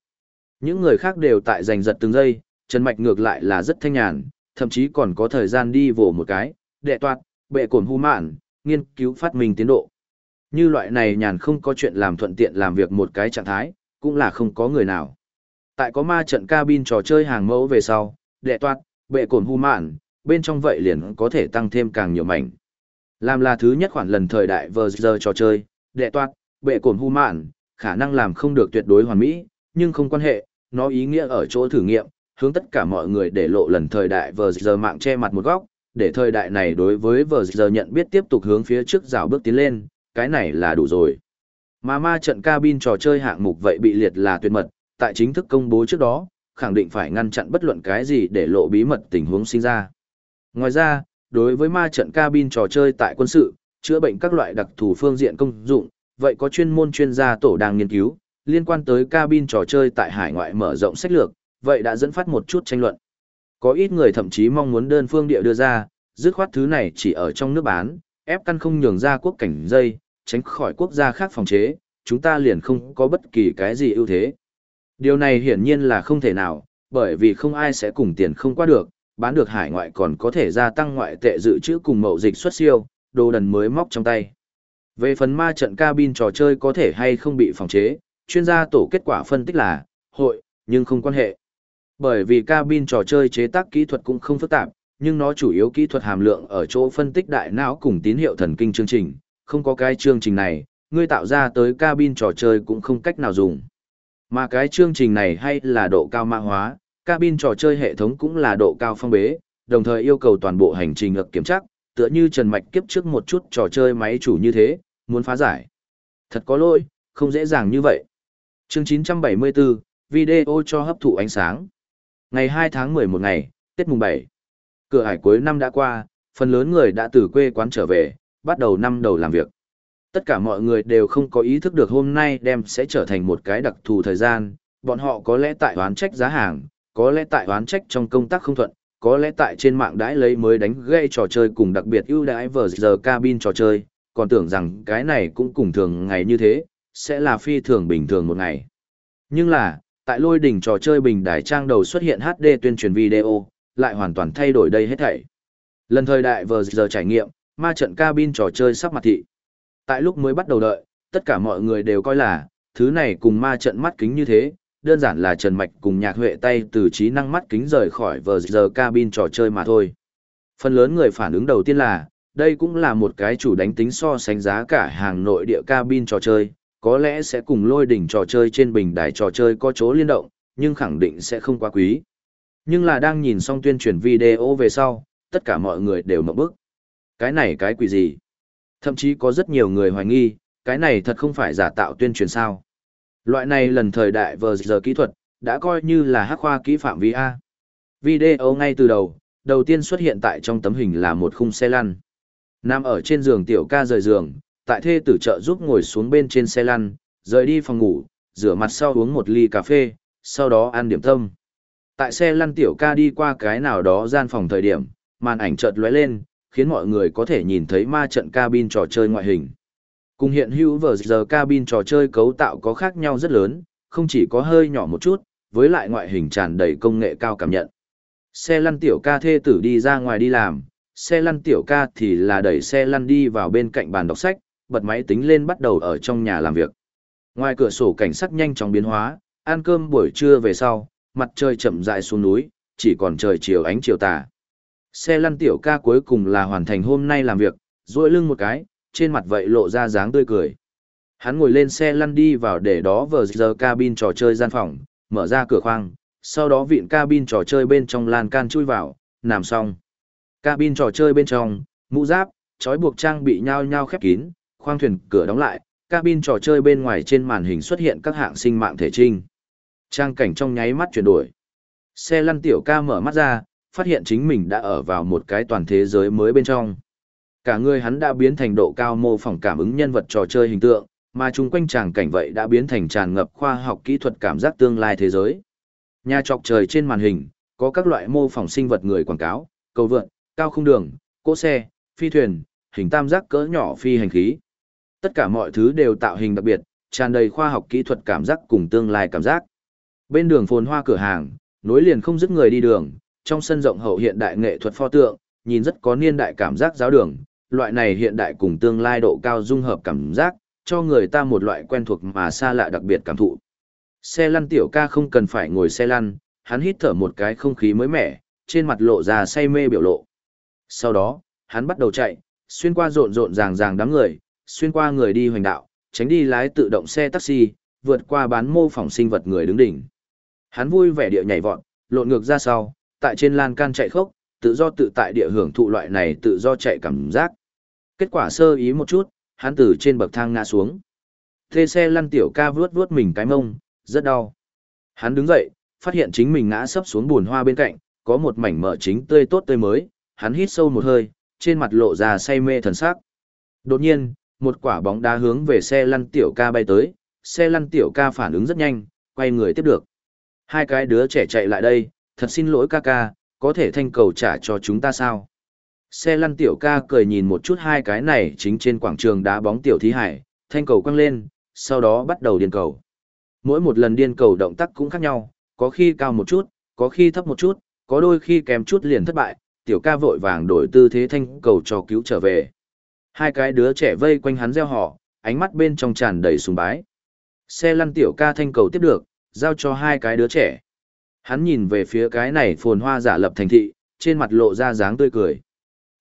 Những người khác đều tại giành giật từng giây, Trần Mạch ngược lại là rất thanh nhàn, thậm chí còn có thời gian đi vồ một cái, đệ toạt, bệ cổn hu mạn, nghiên cứu phát minh tiến độ. Như loại này nhàn không có chuyện làm thuận tiện làm việc một cái trạng thái, cũng là không có người nào. Tại có ma trận cabin trò chơi hàng mẫu về sau, đệ toạt, bệ cổn hu mạn, bên trong vậy liền có thể tăng thêm càng nhiều mảnh. Làm là thứ nhất khoản lần thời đại vờ giờ trò chơi, đệ toạt, bệ cổn hu mạn, khả năng làm không được tuyệt đối hoàn mỹ, nhưng không quan hệ, nó ý nghĩa ở chỗ thử nghiệm, hướng tất cả mọi người để lộ lần thời đại vờ giờ mạng che mặt một góc, để thời đại này đối với vờ giờ nhận biết tiếp tục hướng phía trước rào bước tiến lên, cái này là đủ rồi. Mà ma trận cabin trò chơi hạng mục vậy bị liệt là tuyệt mật, tại chính thức công bố trước đó, khẳng định phải ngăn chặn bất luận cái gì để lộ bí mật tình huống sinh ra. Ngoài ra, đối với ma trận cabin trò chơi tại quân sự, chữa bệnh các loại đặc thù phương diện công dụng, vậy có chuyên môn chuyên gia tổ đang nghiên cứu, liên quan tới cabin trò chơi tại hải ngoại mở rộng sách lược, vậy đã dẫn phát một chút tranh luận. Có ít người thậm chí mong muốn đơn phương địa đưa ra, dứt khoát thứ này chỉ ở trong nước bán, ép căn không nhường ra quốc cảnh dây, tránh khỏi quốc gia khác phòng chế, chúng ta liền không có bất kỳ cái gì ưu thế. Điều này hiển nhiên là không thể nào, bởi vì không ai sẽ cùng tiền không qua được, bán được hải ngoại còn có thể gia tăng ngoại tệ dự trữ cùng mậu dịch xuất siêu, đồ đần mới móc trong tay. Về phần ma trận cabin trò chơi có thể hay không bị phòng chế, chuyên gia tổ kết quả phân tích là, hội, nhưng không quan hệ. Bởi vì cabin trò chơi chế tác kỹ thuật cũng không phức tạp, nhưng nó chủ yếu kỹ thuật hàm lượng ở chỗ phân tích đại não cùng tín hiệu thần kinh chương trình, không có cái chương trình này, ngươi tạo ra tới cabin trò chơi cũng không cách nào dùng. Mà cái chương trình này hay là độ cao mã hóa, cabin trò chơi hệ thống cũng là độ cao phong bế, đồng thời yêu cầu toàn bộ hành trình ngược kiểm tra, tựa như Trần Mạch kiếp trước một chút trò chơi máy chủ như thế, muốn phá giải. Thật có lỗi, không dễ dàng như vậy. Chương 974, video cho hấp thụ ánh sáng. Ngày 2 tháng 11 ngày, Tết mùng 7. Cửa hải cuối năm đã qua, phần lớn người đã từ quê quán trở về, bắt đầu năm đầu làm việc. Tất cả mọi người đều không có ý thức được hôm nay đem sẽ trở thành một cái đặc thù thời gian, bọn họ có lẽ tại oán trách giá hàng, có lẽ tại oán trách trong công tác không thuận, có lẽ tại trên mạng đãi lấy mới đánh gây trò chơi cùng đặc biệt ưu đãi vờ giờ cabin trò chơi, còn tưởng rằng cái này cũng cùng thường ngày như thế, sẽ là phi thường bình thường một ngày. Nhưng là, tại lôi đỉnh trò chơi bình đài trang đầu xuất hiện HD tuyên truyền video, lại hoàn toàn thay đổi đây hết thảy. Lần thời đại vừa giờ trải nghiệm, ma trận cabin trò chơi sắp mặt thị. Tại lúc mới bắt đầu đợi, tất cả mọi người đều coi là, thứ này cùng ma trận mắt kính như thế, đơn giản là Trần Mạch cùng nhạc huệ tay từ trí năng mắt kính rời khỏi vờ giờ cabin trò chơi mà thôi. Phần lớn người phản ứng đầu tiên là, đây cũng là một cái chủ đánh tính so sánh giá cả hàng nội địa cabin trò chơi, có lẽ sẽ cùng lôi đỉnh trò chơi trên bình đài trò chơi có chỗ liên động, nhưng khẳng định sẽ không quá quý. Nhưng là đang nhìn xong tuyên truyền video về sau, tất cả mọi người đều mộng bức. Cái này cái quỷ gì? Thậm chí có rất nhiều người hoài nghi, cái này thật không phải giả tạo tuyên truyền sao. Loại này lần thời đại vờ giờ kỹ thuật, đã coi như là hắc khoa kỹ phạm vi A. Video ngay từ đầu, đầu tiên xuất hiện tại trong tấm hình là một khung xe lăn. Nằm ở trên giường tiểu ca rời giường, tại thê tử trợ giúp ngồi xuống bên trên xe lăn, rời đi phòng ngủ, rửa mặt sau uống một ly cà phê, sau đó ăn điểm tâm. Tại xe lăn tiểu ca đi qua cái nào đó gian phòng thời điểm, màn ảnh chợt lóe lên, khiến mọi người có thể nhìn thấy ma trận cabin trò chơi ngoại hình. Cùng hiện hữu vở giờ cabin trò chơi cấu tạo có khác nhau rất lớn, không chỉ có hơi nhỏ một chút, với lại ngoại hình tràn đầy công nghệ cao cảm nhận. Xe lăn tiểu ca thê tử đi ra ngoài đi làm, xe lăn tiểu ca thì là đẩy xe lăn đi vào bên cạnh bàn đọc sách, bật máy tính lên bắt đầu ở trong nhà làm việc. Ngoài cửa sổ cảnh sắc nhanh chóng biến hóa, ăn cơm buổi trưa về sau, mặt trời chậm rãi xuống núi, chỉ còn trời chiều ánh chiều tà. Xe lăn tiểu ca cuối cùng là hoàn thành hôm nay làm việc, duỗi lưng một cái, trên mặt vậy lộ ra dáng tươi cười. Hắn ngồi lên xe lăn đi vào để đó vờ giờ cabin trò chơi gian phòng, mở ra cửa khoang, sau đó vịn cabin trò chơi bên trong lan can chui vào, nằm xong. Cabin trò chơi bên trong, mũ giáp, trói buộc trang bị nhau nhau khép kín, khoang thuyền cửa đóng lại, cabin trò chơi bên ngoài trên màn hình xuất hiện các hạng sinh mạng thể trinh. Trang cảnh trong nháy mắt chuyển đổi. Xe lăn tiểu ca mở mắt ra, phát hiện chính mình đã ở vào một cái toàn thế giới mới bên trong. Cả người hắn đã biến thành độ cao mô phỏng cảm ứng nhân vật trò chơi hình tượng, mà chung quanh tràng cảnh vậy đã biến thành tràn ngập khoa học kỹ thuật cảm giác tương lai thế giới. Nhà trọc trời trên màn hình, có các loại mô phỏng sinh vật người quảng cáo, cầu vượn, cao không đường, cỗ xe, phi thuyền, hình tam giác cỡ nhỏ phi hành khí. Tất cả mọi thứ đều tạo hình đặc biệt, tràn đầy khoa học kỹ thuật cảm giác cùng tương lai cảm giác. Bên đường phồn hoa cửa hàng, nối liền không dứt người đi đường, trong sân rộng hậu hiện đại nghệ thuật pho tượng, nhìn rất có niên đại cảm giác giáo đường, loại này hiện đại cùng tương lai độ cao dung hợp cảm giác, cho người ta một loại quen thuộc mà xa lạ đặc biệt cảm thụ. Xe lăn tiểu ca không cần phải ngồi xe lăn, hắn hít thở một cái không khí mới mẻ, trên mặt lộ ra say mê biểu lộ. Sau đó, hắn bắt đầu chạy, xuyên qua rộn rộn ràng ràng đám người, xuyên qua người đi hoành đạo, tránh đi lái tự động xe taxi, vượt qua bán mô phỏng sinh vật người đứng đỉnh. Hắn vui vẻ địa nhảy vọt, lộn ngược ra sau, tại trên lan can chạy khốc, tự do tự tại địa hưởng thụ loại này tự do chạy cảm giác. Kết quả sơ ý một chút, hắn từ trên bậc thang ngã xuống. Thê xe lăn tiểu ca vuốt vuốt mình cái mông, rất đau. Hắn đứng dậy, phát hiện chính mình ngã sấp xuống buồn hoa bên cạnh, có một mảnh mở chính tươi tốt tươi mới, hắn hít sâu một hơi, trên mặt lộ ra say mê thần sắc. Đột nhiên, một quả bóng đá hướng về xe lăn tiểu ca bay tới, xe lăn tiểu ca phản ứng rất nhanh, quay người tiếp được. Hai cái đứa trẻ chạy lại đây, thật xin lỗi ca ca, có thể thanh cầu trả cho chúng ta sao? Xe lăn tiểu ca cười nhìn một chút hai cái này chính trên quảng trường đá bóng tiểu thí hải, thanh cầu quăng lên, sau đó bắt đầu điên cầu. Mỗi một lần điên cầu động tác cũng khác nhau, có khi cao một chút, có khi thấp một chút, có đôi khi kém chút liền thất bại, tiểu ca vội vàng đổi tư thế thanh cầu cho cứu trở về. Hai cái đứa trẻ vây quanh hắn gieo họ, ánh mắt bên trong tràn đầy sùng bái. Xe lăn tiểu ca thanh cầu tiếp được, giao cho hai cái đứa trẻ. Hắn nhìn về phía cái này phồn hoa giả lập thành thị, trên mặt lộ ra dáng tươi cười.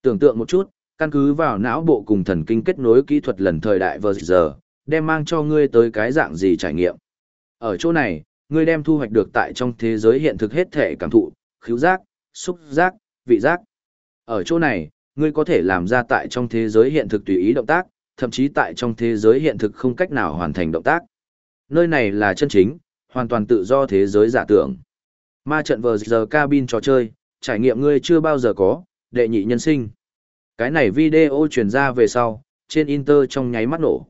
Tưởng tượng một chút, căn cứ vào não bộ cùng thần kinh kết nối kỹ thuật lần thời đại vừa giờ, đem mang cho ngươi tới cái dạng gì trải nghiệm. Ở chỗ này, ngươi đem thu hoạch được tại trong thế giới hiện thực hết thể cảm thụ, khứu giác, xúc giác, vị giác. Ở chỗ này, ngươi có thể làm ra tại trong thế giới hiện thực tùy ý động tác, thậm chí tại trong thế giới hiện thực không cách nào hoàn thành động tác. Nơi này là chân chính, hoàn toàn tự do thế giới giả tưởng. Ma trận vờ giờ cabin trò chơi, trải nghiệm ngươi chưa bao giờ có, đệ nhị nhân sinh. Cái này video truyền ra về sau, trên Inter trong nháy mắt nổ.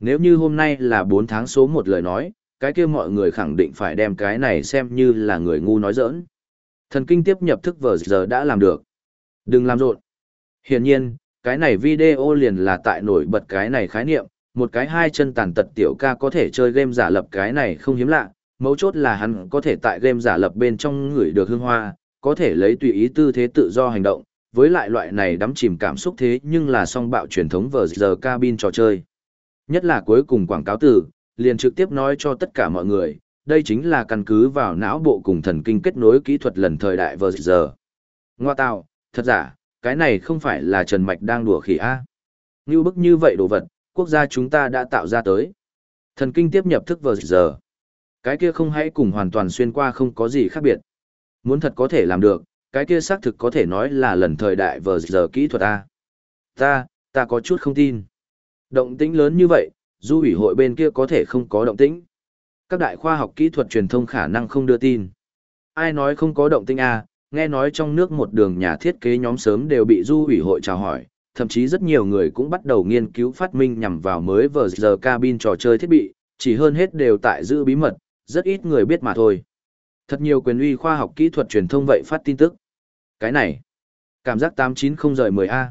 Nếu như hôm nay là 4 tháng số một lời nói, cái kia mọi người khẳng định phải đem cái này xem như là người ngu nói giỡn. Thần kinh tiếp nhập thức vờ giờ đã làm được. Đừng làm rộn. Hiển nhiên, cái này video liền là tại nổi bật cái này khái niệm, một cái hai chân tàn tật tiểu ca có thể chơi game giả lập cái này không hiếm lạ, mấu chốt là hắn có thể tại game giả lập bên trong người được hương hoa, có thể lấy tùy ý tư thế tự do hành động, với lại loại này đắm chìm cảm xúc thế nhưng là song bạo truyền thống vờ giờ cabin trò chơi. Nhất là cuối cùng quảng cáo từ, liền trực tiếp nói cho tất cả mọi người, đây chính là căn cứ vào não bộ cùng thần kinh kết nối kỹ thuật lần thời đại vờ giờ. Ngoa tạo, thật giả, cái này không phải là Trần Mạch đang đùa khỉ A. Như bức như vậy đồ vật, quốc gia chúng ta đã tạo ra tới. Thần kinh tiếp nhập thức vờ giờ. Cái kia không hãy cùng hoàn toàn xuyên qua không có gì khác biệt. Muốn thật có thể làm được, cái kia xác thực có thể nói là lần thời đại vờ giờ kỹ thuật A. Ta, ta có chút không tin. Động tĩnh lớn như vậy, du ủy hội bên kia có thể không có động tĩnh. Các đại khoa học kỹ thuật truyền thông khả năng không đưa tin. Ai nói không có động tĩnh A, nghe nói trong nước một đường nhà thiết kế nhóm sớm đều bị du ủy hội chào hỏi, thậm chí rất nhiều người cũng bắt đầu nghiên cứu phát minh nhằm vào mới vờ giờ cabin trò chơi thiết bị, chỉ hơn hết đều tại giữ bí mật, rất ít người biết mà thôi. Thật nhiều quyền uy khoa học kỹ thuật truyền thông vậy phát tin tức. Cái này, cảm giác 890 rời 10A.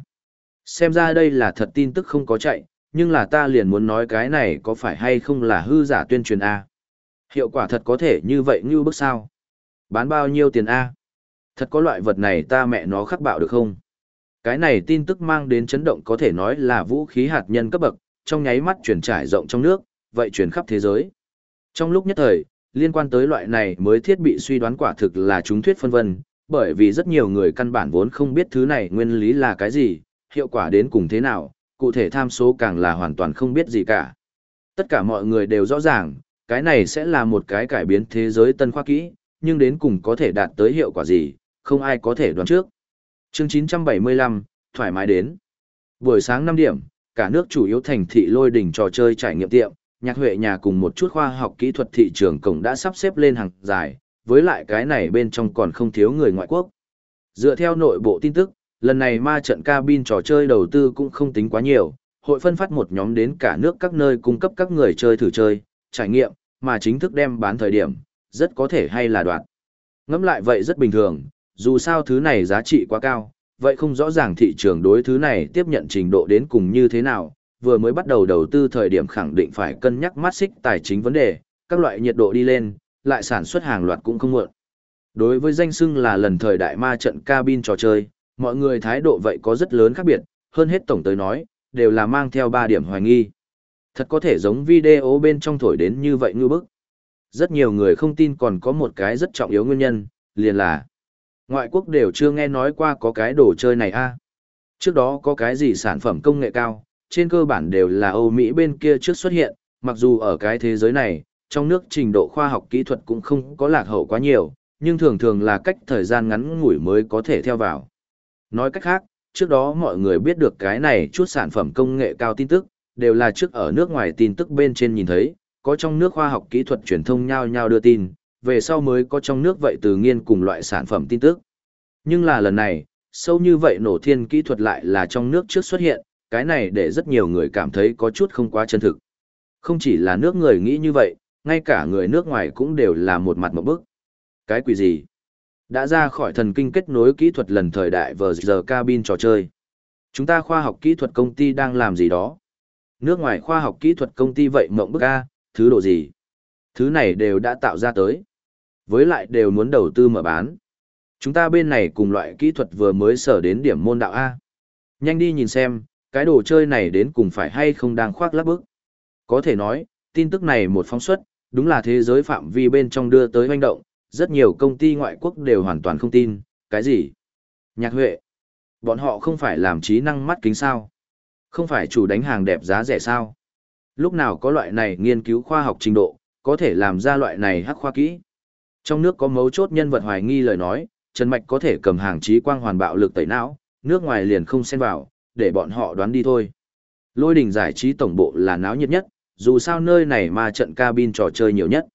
Xem ra đây là thật tin tức không có chạy, nhưng là ta liền muốn nói cái này có phải hay không là hư giả tuyên truyền A. Hiệu quả thật có thể như vậy như bức sao. Bán bao nhiêu tiền A. Thật có loại vật này ta mẹ nó khắc bạo được không? Cái này tin tức mang đến chấn động có thể nói là vũ khí hạt nhân cấp bậc, trong nháy mắt chuyển trải rộng trong nước, vậy chuyển khắp thế giới. Trong lúc nhất thời, liên quan tới loại này mới thiết bị suy đoán quả thực là chúng thuyết phân vân, bởi vì rất nhiều người căn bản vốn không biết thứ này nguyên lý là cái gì, hiệu quả đến cùng thế nào, cụ thể tham số càng là hoàn toàn không biết gì cả. Tất cả mọi người đều rõ ràng, cái này sẽ là một cái cải biến thế giới tân khoa kỹ, nhưng đến cùng có thể đạt tới hiệu quả gì, không ai có thể đoán trước. Chương 975, thoải mái đến. Buổi sáng 5 điểm, cả nước chủ yếu thành thị lôi đỉnh trò chơi trải nghiệm tiệm, nhạc huệ nhà cùng một chút khoa học kỹ thuật thị trường cổng đã sắp xếp lên hàng dài, với lại cái này bên trong còn không thiếu người ngoại quốc. Dựa theo nội bộ tin tức, lần này ma trận cabin trò chơi đầu tư cũng không tính quá nhiều, hội phân phát một nhóm đến cả nước các nơi cung cấp các người chơi thử chơi, trải nghiệm, mà chính thức đem bán thời điểm, rất có thể hay là đoạn. Ngẫm lại vậy rất bình thường, dù sao thứ này giá trị quá cao, vậy không rõ ràng thị trường đối thứ này tiếp nhận trình độ đến cùng như thế nào, vừa mới bắt đầu đầu tư thời điểm khẳng định phải cân nhắc mắt xích tài chính vấn đề, các loại nhiệt độ đi lên, lại sản xuất hàng loạt cũng không muộn. Đối với danh xưng là lần thời đại ma trận cabin trò chơi, mọi người thái độ vậy có rất lớn khác biệt, hơn hết tổng tới nói, đều là mang theo 3 điểm hoài nghi. Thật có thể giống video bên trong thổi đến như vậy ngư bức. Rất nhiều người không tin còn có một cái rất trọng yếu nguyên nhân, liền là ngoại quốc đều chưa nghe nói qua có cái đồ chơi này a à? Trước đó có cái gì sản phẩm công nghệ cao, trên cơ bản đều là Âu Mỹ bên kia trước xuất hiện, mặc dù ở cái thế giới này, trong nước trình độ khoa học kỹ thuật cũng không có lạc hậu quá nhiều, nhưng thường thường là cách thời gian ngắn ngủi mới có thể theo vào. Nói cách khác, trước đó mọi người biết được cái này chút sản phẩm công nghệ cao tin tức, đều là trước ở nước ngoài tin tức bên trên nhìn thấy, có trong nước khoa học kỹ thuật truyền thông nhau nhau đưa tin, về sau mới có trong nước vậy từ nghiên cùng loại sản phẩm tin tức. Nhưng là lần này, sâu như vậy nổ thiên kỹ thuật lại là trong nước trước xuất hiện, cái này để rất nhiều người cảm thấy có chút không quá chân thực. Không chỉ là nước người nghĩ như vậy, ngay cả người nước ngoài cũng đều là một mặt một bức. Cái quỷ gì? Đã ra khỏi thần kinh kết nối kỹ thuật lần thời đại vờ giờ cabin trò chơi. Chúng ta khoa học kỹ thuật công ty đang làm gì đó? Nước ngoài khoa học kỹ thuật công ty vậy mộng bức A, thứ độ gì? Thứ này đều đã tạo ra tới. Với lại đều muốn đầu tư mở bán. Chúng ta bên này cùng loại kỹ thuật vừa mới sở đến điểm môn đạo A. Nhanh đi nhìn xem, cái đồ chơi này đến cùng phải hay không đang khoác lắp bức. Có thể nói, tin tức này một phóng xuất, đúng là thế giới phạm vi bên trong đưa tới hoành động, rất nhiều công ty ngoại quốc đều hoàn toàn không tin, cái gì? Nhạc Huệ, bọn họ không phải làm trí năng mắt kính sao? Không phải chủ đánh hàng đẹp giá rẻ sao? Lúc nào có loại này nghiên cứu khoa học trình độ, có thể làm ra loại này hắc khoa kỹ? Trong nước có mấu chốt nhân vật hoài nghi lời nói, Trần Mạch có thể cầm hàng trí quang hoàn bạo lực tẩy não, nước ngoài liền không xen vào, để bọn họ đoán đi thôi. Lôi đỉnh giải trí tổng bộ là náo nhiệt nhất, dù sao nơi này mà trận cabin trò chơi nhiều nhất.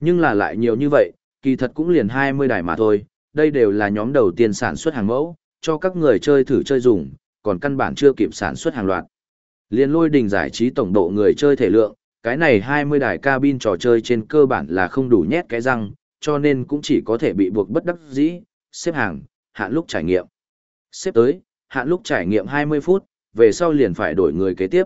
Nhưng là lại nhiều như vậy, kỳ thật cũng liền 20 đài mà thôi, đây đều là nhóm đầu tiên sản xuất hàng mẫu, cho các người chơi thử chơi dùng, còn căn bản chưa kịp sản xuất hàng loạt. Liên lôi đỉnh giải trí tổng độ người chơi thể lượng, cái này 20 đài cabin trò chơi trên cơ bản là không đủ nhét cái răng, cho nên cũng chỉ có thể bị buộc bất đắc dĩ, xếp hàng, hạn lúc trải nghiệm. Xếp tới, hạn lúc trải nghiệm 20 phút, về sau liền phải đổi người kế tiếp.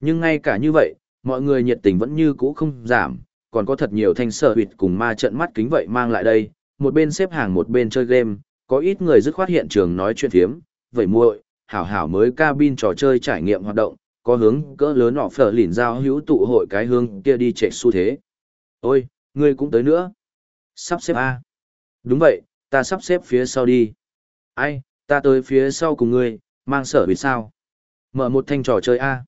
Nhưng ngay cả như vậy, mọi người nhiệt tình vẫn như cũ không giảm, còn có thật nhiều thanh sở huyệt cùng ma trận mắt kính vậy mang lại đây, một bên xếp hàng một bên chơi game, có ít người dứt khoát hiện trường nói chuyện phiếm, vậy muội, hảo hảo mới cabin trò chơi trải nghiệm hoạt động, có hướng cỡ lớn họ phở lỉn giao hữu tụ hội cái hướng kia đi chạy xu thế. Ôi, ngươi cũng tới nữa. Sắp xếp A. Đúng vậy, ta sắp xếp phía sau đi. Ai, ta tới phía sau cùng ngươi, mang sở vì sao? Mở một thanh trò chơi A.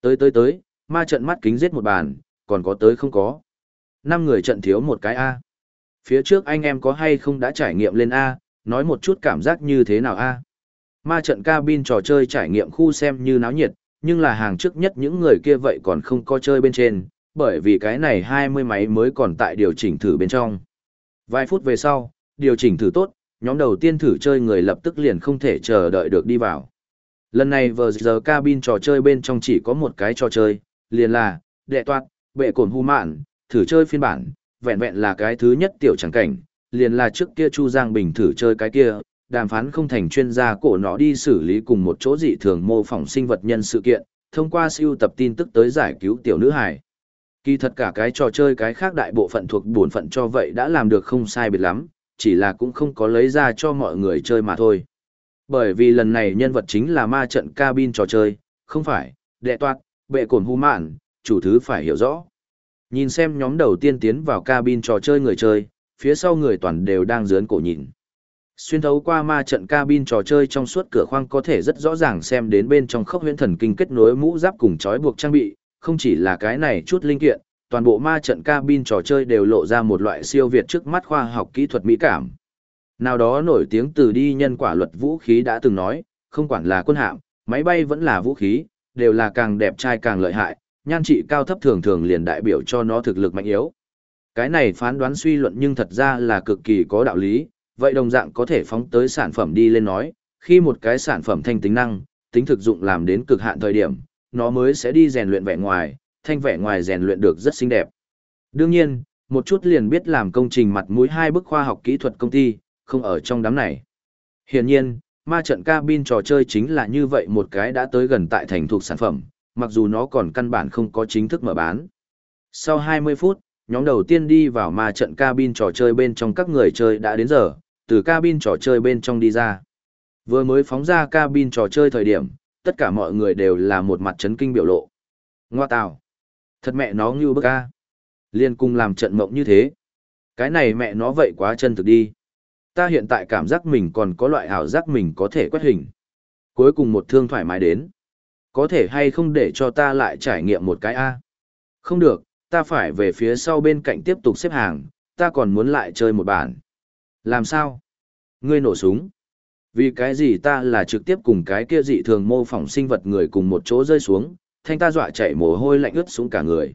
Tới tới tới, ma trận mắt kính giết một bàn, còn có tới không có. Năm người trận thiếu một cái A. Phía trước anh em có hay không đã trải nghiệm lên A, nói một chút cảm giác như thế nào A. Ma trận cabin trò chơi trải nghiệm khu xem như náo nhiệt, nhưng là hàng trước nhất những người kia vậy còn không có chơi bên trên, bởi vì cái này hai mươi máy mới còn tại điều chỉnh thử bên trong. Vài phút về sau, điều chỉnh thử tốt, nhóm đầu tiên thử chơi người lập tức liền không thể chờ đợi được đi vào. Lần này vừa giờ cabin trò chơi bên trong chỉ có một cái trò chơi, liền là, đệ toạt, bệ cổn hu mạn, thử chơi phiên bản, vẹn vẹn là cái thứ nhất tiểu chẳng cảnh, liền là trước kia Chu Giang Bình thử chơi cái kia, đàm phán không thành chuyên gia cổ nó đi xử lý cùng một chỗ dị thường mô phỏng sinh vật nhân sự kiện, thông qua siêu tập tin tức tới giải cứu tiểu nữ hải. Kỳ thật cả cái trò chơi cái khác đại bộ phận thuộc bổn phận cho vậy đã làm được không sai biệt lắm, chỉ là cũng không có lấy ra cho mọi người chơi mà thôi. Bởi vì lần này nhân vật chính là ma trận cabin trò chơi, không phải, đệ toạt, bệ cổn hù mạn, chủ thứ phải hiểu rõ. Nhìn xem nhóm đầu tiên tiến vào cabin trò chơi người chơi, phía sau người toàn đều đang dướn cổ nhìn. Xuyên thấu qua ma trận cabin trò chơi trong suốt cửa khoang có thể rất rõ ràng xem đến bên trong khốc huyễn thần kinh kết nối mũ giáp cùng trói buộc trang bị, không chỉ là cái này chút linh kiện, toàn bộ ma trận cabin trò chơi đều lộ ra một loại siêu việt trước mắt khoa học kỹ thuật mỹ cảm. Nào đó nổi tiếng từ đi nhân quả luật vũ khí đã từng nói, không quản là quân hạm, máy bay vẫn là vũ khí, đều là càng đẹp trai càng lợi hại, nhan trị cao thấp thường thường liền đại biểu cho nó thực lực mạnh yếu. Cái này phán đoán suy luận nhưng thật ra là cực kỳ có đạo lý, vậy đồng dạng có thể phóng tới sản phẩm đi lên nói, khi một cái sản phẩm thanh tính năng, tính thực dụng làm đến cực hạn thời điểm, nó mới sẽ đi rèn luyện vẻ ngoài, thanh vẻ ngoài rèn luyện được rất xinh đẹp. Đương nhiên, một chút liền biết làm công trình mặt mũi hai bức khoa học kỹ thuật công ty, không ở trong đám này. Hiển nhiên, ma trận cabin trò chơi chính là như vậy một cái đã tới gần tại thành thuộc sản phẩm, mặc dù nó còn căn bản không có chính thức mở bán. Sau 20 phút, nhóm đầu tiên đi vào ma trận cabin trò chơi bên trong các người chơi đã đến giờ, từ cabin trò chơi bên trong đi ra. Vừa mới phóng ra cabin trò chơi thời điểm, tất cả mọi người đều là một mặt chấn kinh biểu lộ. Ngoa tào. Thật mẹ nó như bức a. Liên cung làm trận mộng như thế. Cái này mẹ nó vậy quá chân thực đi. Ta hiện tại cảm giác mình còn có loại ảo giác mình có thể quét hình. Cuối cùng một thương thoải mái đến. Có thể hay không để cho ta lại trải nghiệm một cái A. Không được, ta phải về phía sau bên cạnh tiếp tục xếp hàng, ta còn muốn lại chơi một bản. Làm sao? Ngươi nổ súng. Vì cái gì ta là trực tiếp cùng cái kia dị thường mô phỏng sinh vật người cùng một chỗ rơi xuống, thanh ta dọa chạy mồ hôi lạnh ướt xuống cả người.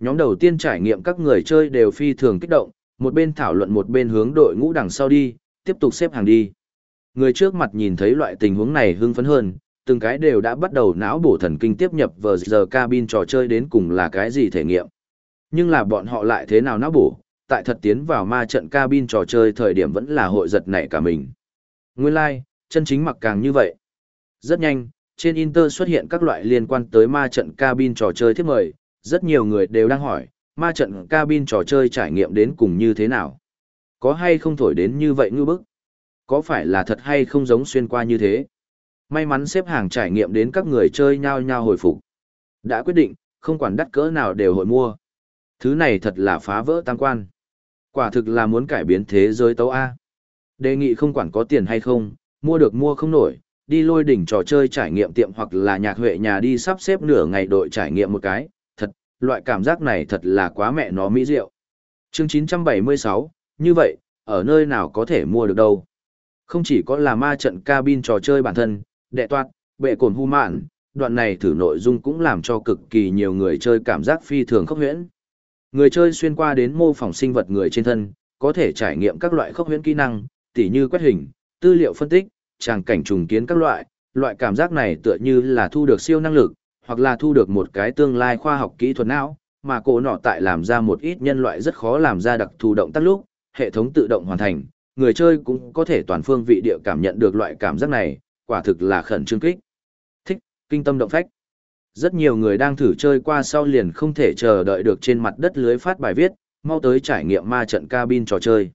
Nhóm đầu tiên trải nghiệm các người chơi đều phi thường kích động, một bên thảo luận một bên hướng đội ngũ đằng sau đi, tiếp tục xếp hàng đi. Người trước mặt nhìn thấy loại tình huống này hưng phấn hơn, từng cái đều đã bắt đầu não bổ thần kinh tiếp nhập vào giờ cabin trò chơi đến cùng là cái gì thể nghiệm. Nhưng là bọn họ lại thế nào não bổ, tại thật tiến vào ma trận cabin trò chơi thời điểm vẫn là hội giật nảy cả mình. Nguyên lai, like, chân chính mặc càng như vậy. Rất nhanh, trên Inter xuất hiện các loại liên quan tới ma trận cabin trò chơi thiết mời, rất nhiều người đều đang hỏi, ma trận cabin trò chơi trải nghiệm đến cùng như thế nào? Có hay không thổi đến như vậy ngư bức? Có phải là thật hay không giống xuyên qua như thế? May mắn xếp hàng trải nghiệm đến các người chơi nhau nhau hồi phục. Đã quyết định, không quản đắt cỡ nào đều hội mua. Thứ này thật là phá vỡ tam quan. Quả thực là muốn cải biến thế giới tấu A. Đề nghị không quản có tiền hay không, mua được mua không nổi, đi lôi đỉnh trò chơi trải nghiệm tiệm hoặc là nhạc huệ nhà đi sắp xếp nửa ngày đội trải nghiệm một cái, thật, loại cảm giác này thật là quá mẹ nó mỹ diệu. Chương 976, như vậy, ở nơi nào có thể mua được đâu? Không chỉ có là ma trận cabin trò chơi bản thân, đệ toát, bệ cồn hu mạn, đoạn này thử nội dung cũng làm cho cực kỳ nhiều người chơi cảm giác phi thường khốc huyễn. Người chơi xuyên qua đến mô phỏng sinh vật người trên thân, có thể trải nghiệm các loại khốc huyễn kỹ năng, tỉ như quét hình, tư liệu phân tích, tràng cảnh trùng kiến các loại, loại cảm giác này tựa như là thu được siêu năng lực, hoặc là thu được một cái tương lai khoa học kỹ thuật não, mà cổ nọ tại làm ra một ít nhân loại rất khó làm ra đặc thù động tác lúc, hệ thống tự động hoàn thành, người chơi cũng có thể toàn phương vị địa cảm nhận được loại cảm giác này, quả thực là khẩn trương kích. Thích, kinh tâm động phách. Rất nhiều người đang thử chơi qua sau liền không thể chờ đợi được trên mặt đất lưới phát bài viết, mau tới trải nghiệm ma trận cabin trò chơi.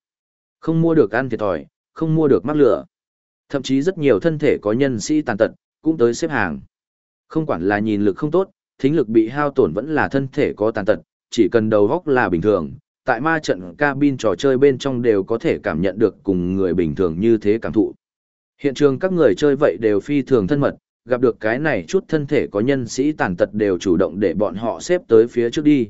Không mua được ăn thiệt thòi, không mua được mắc lửa. Thậm chí rất nhiều thân thể có nhân sĩ tàn tật, cũng tới xếp hàng. Không quản là nhìn lực không tốt, thính lực bị hao tổn vẫn là thân thể có tàn tật, chỉ cần đầu góc là bình thường, tại ma trận cabin trò chơi bên trong đều có thể cảm nhận được cùng người bình thường như thế cảm thụ. Hiện trường các người chơi vậy đều phi thường thân mật, gặp được cái này chút thân thể có nhân sĩ tàn tật đều chủ động để bọn họ xếp tới phía trước đi.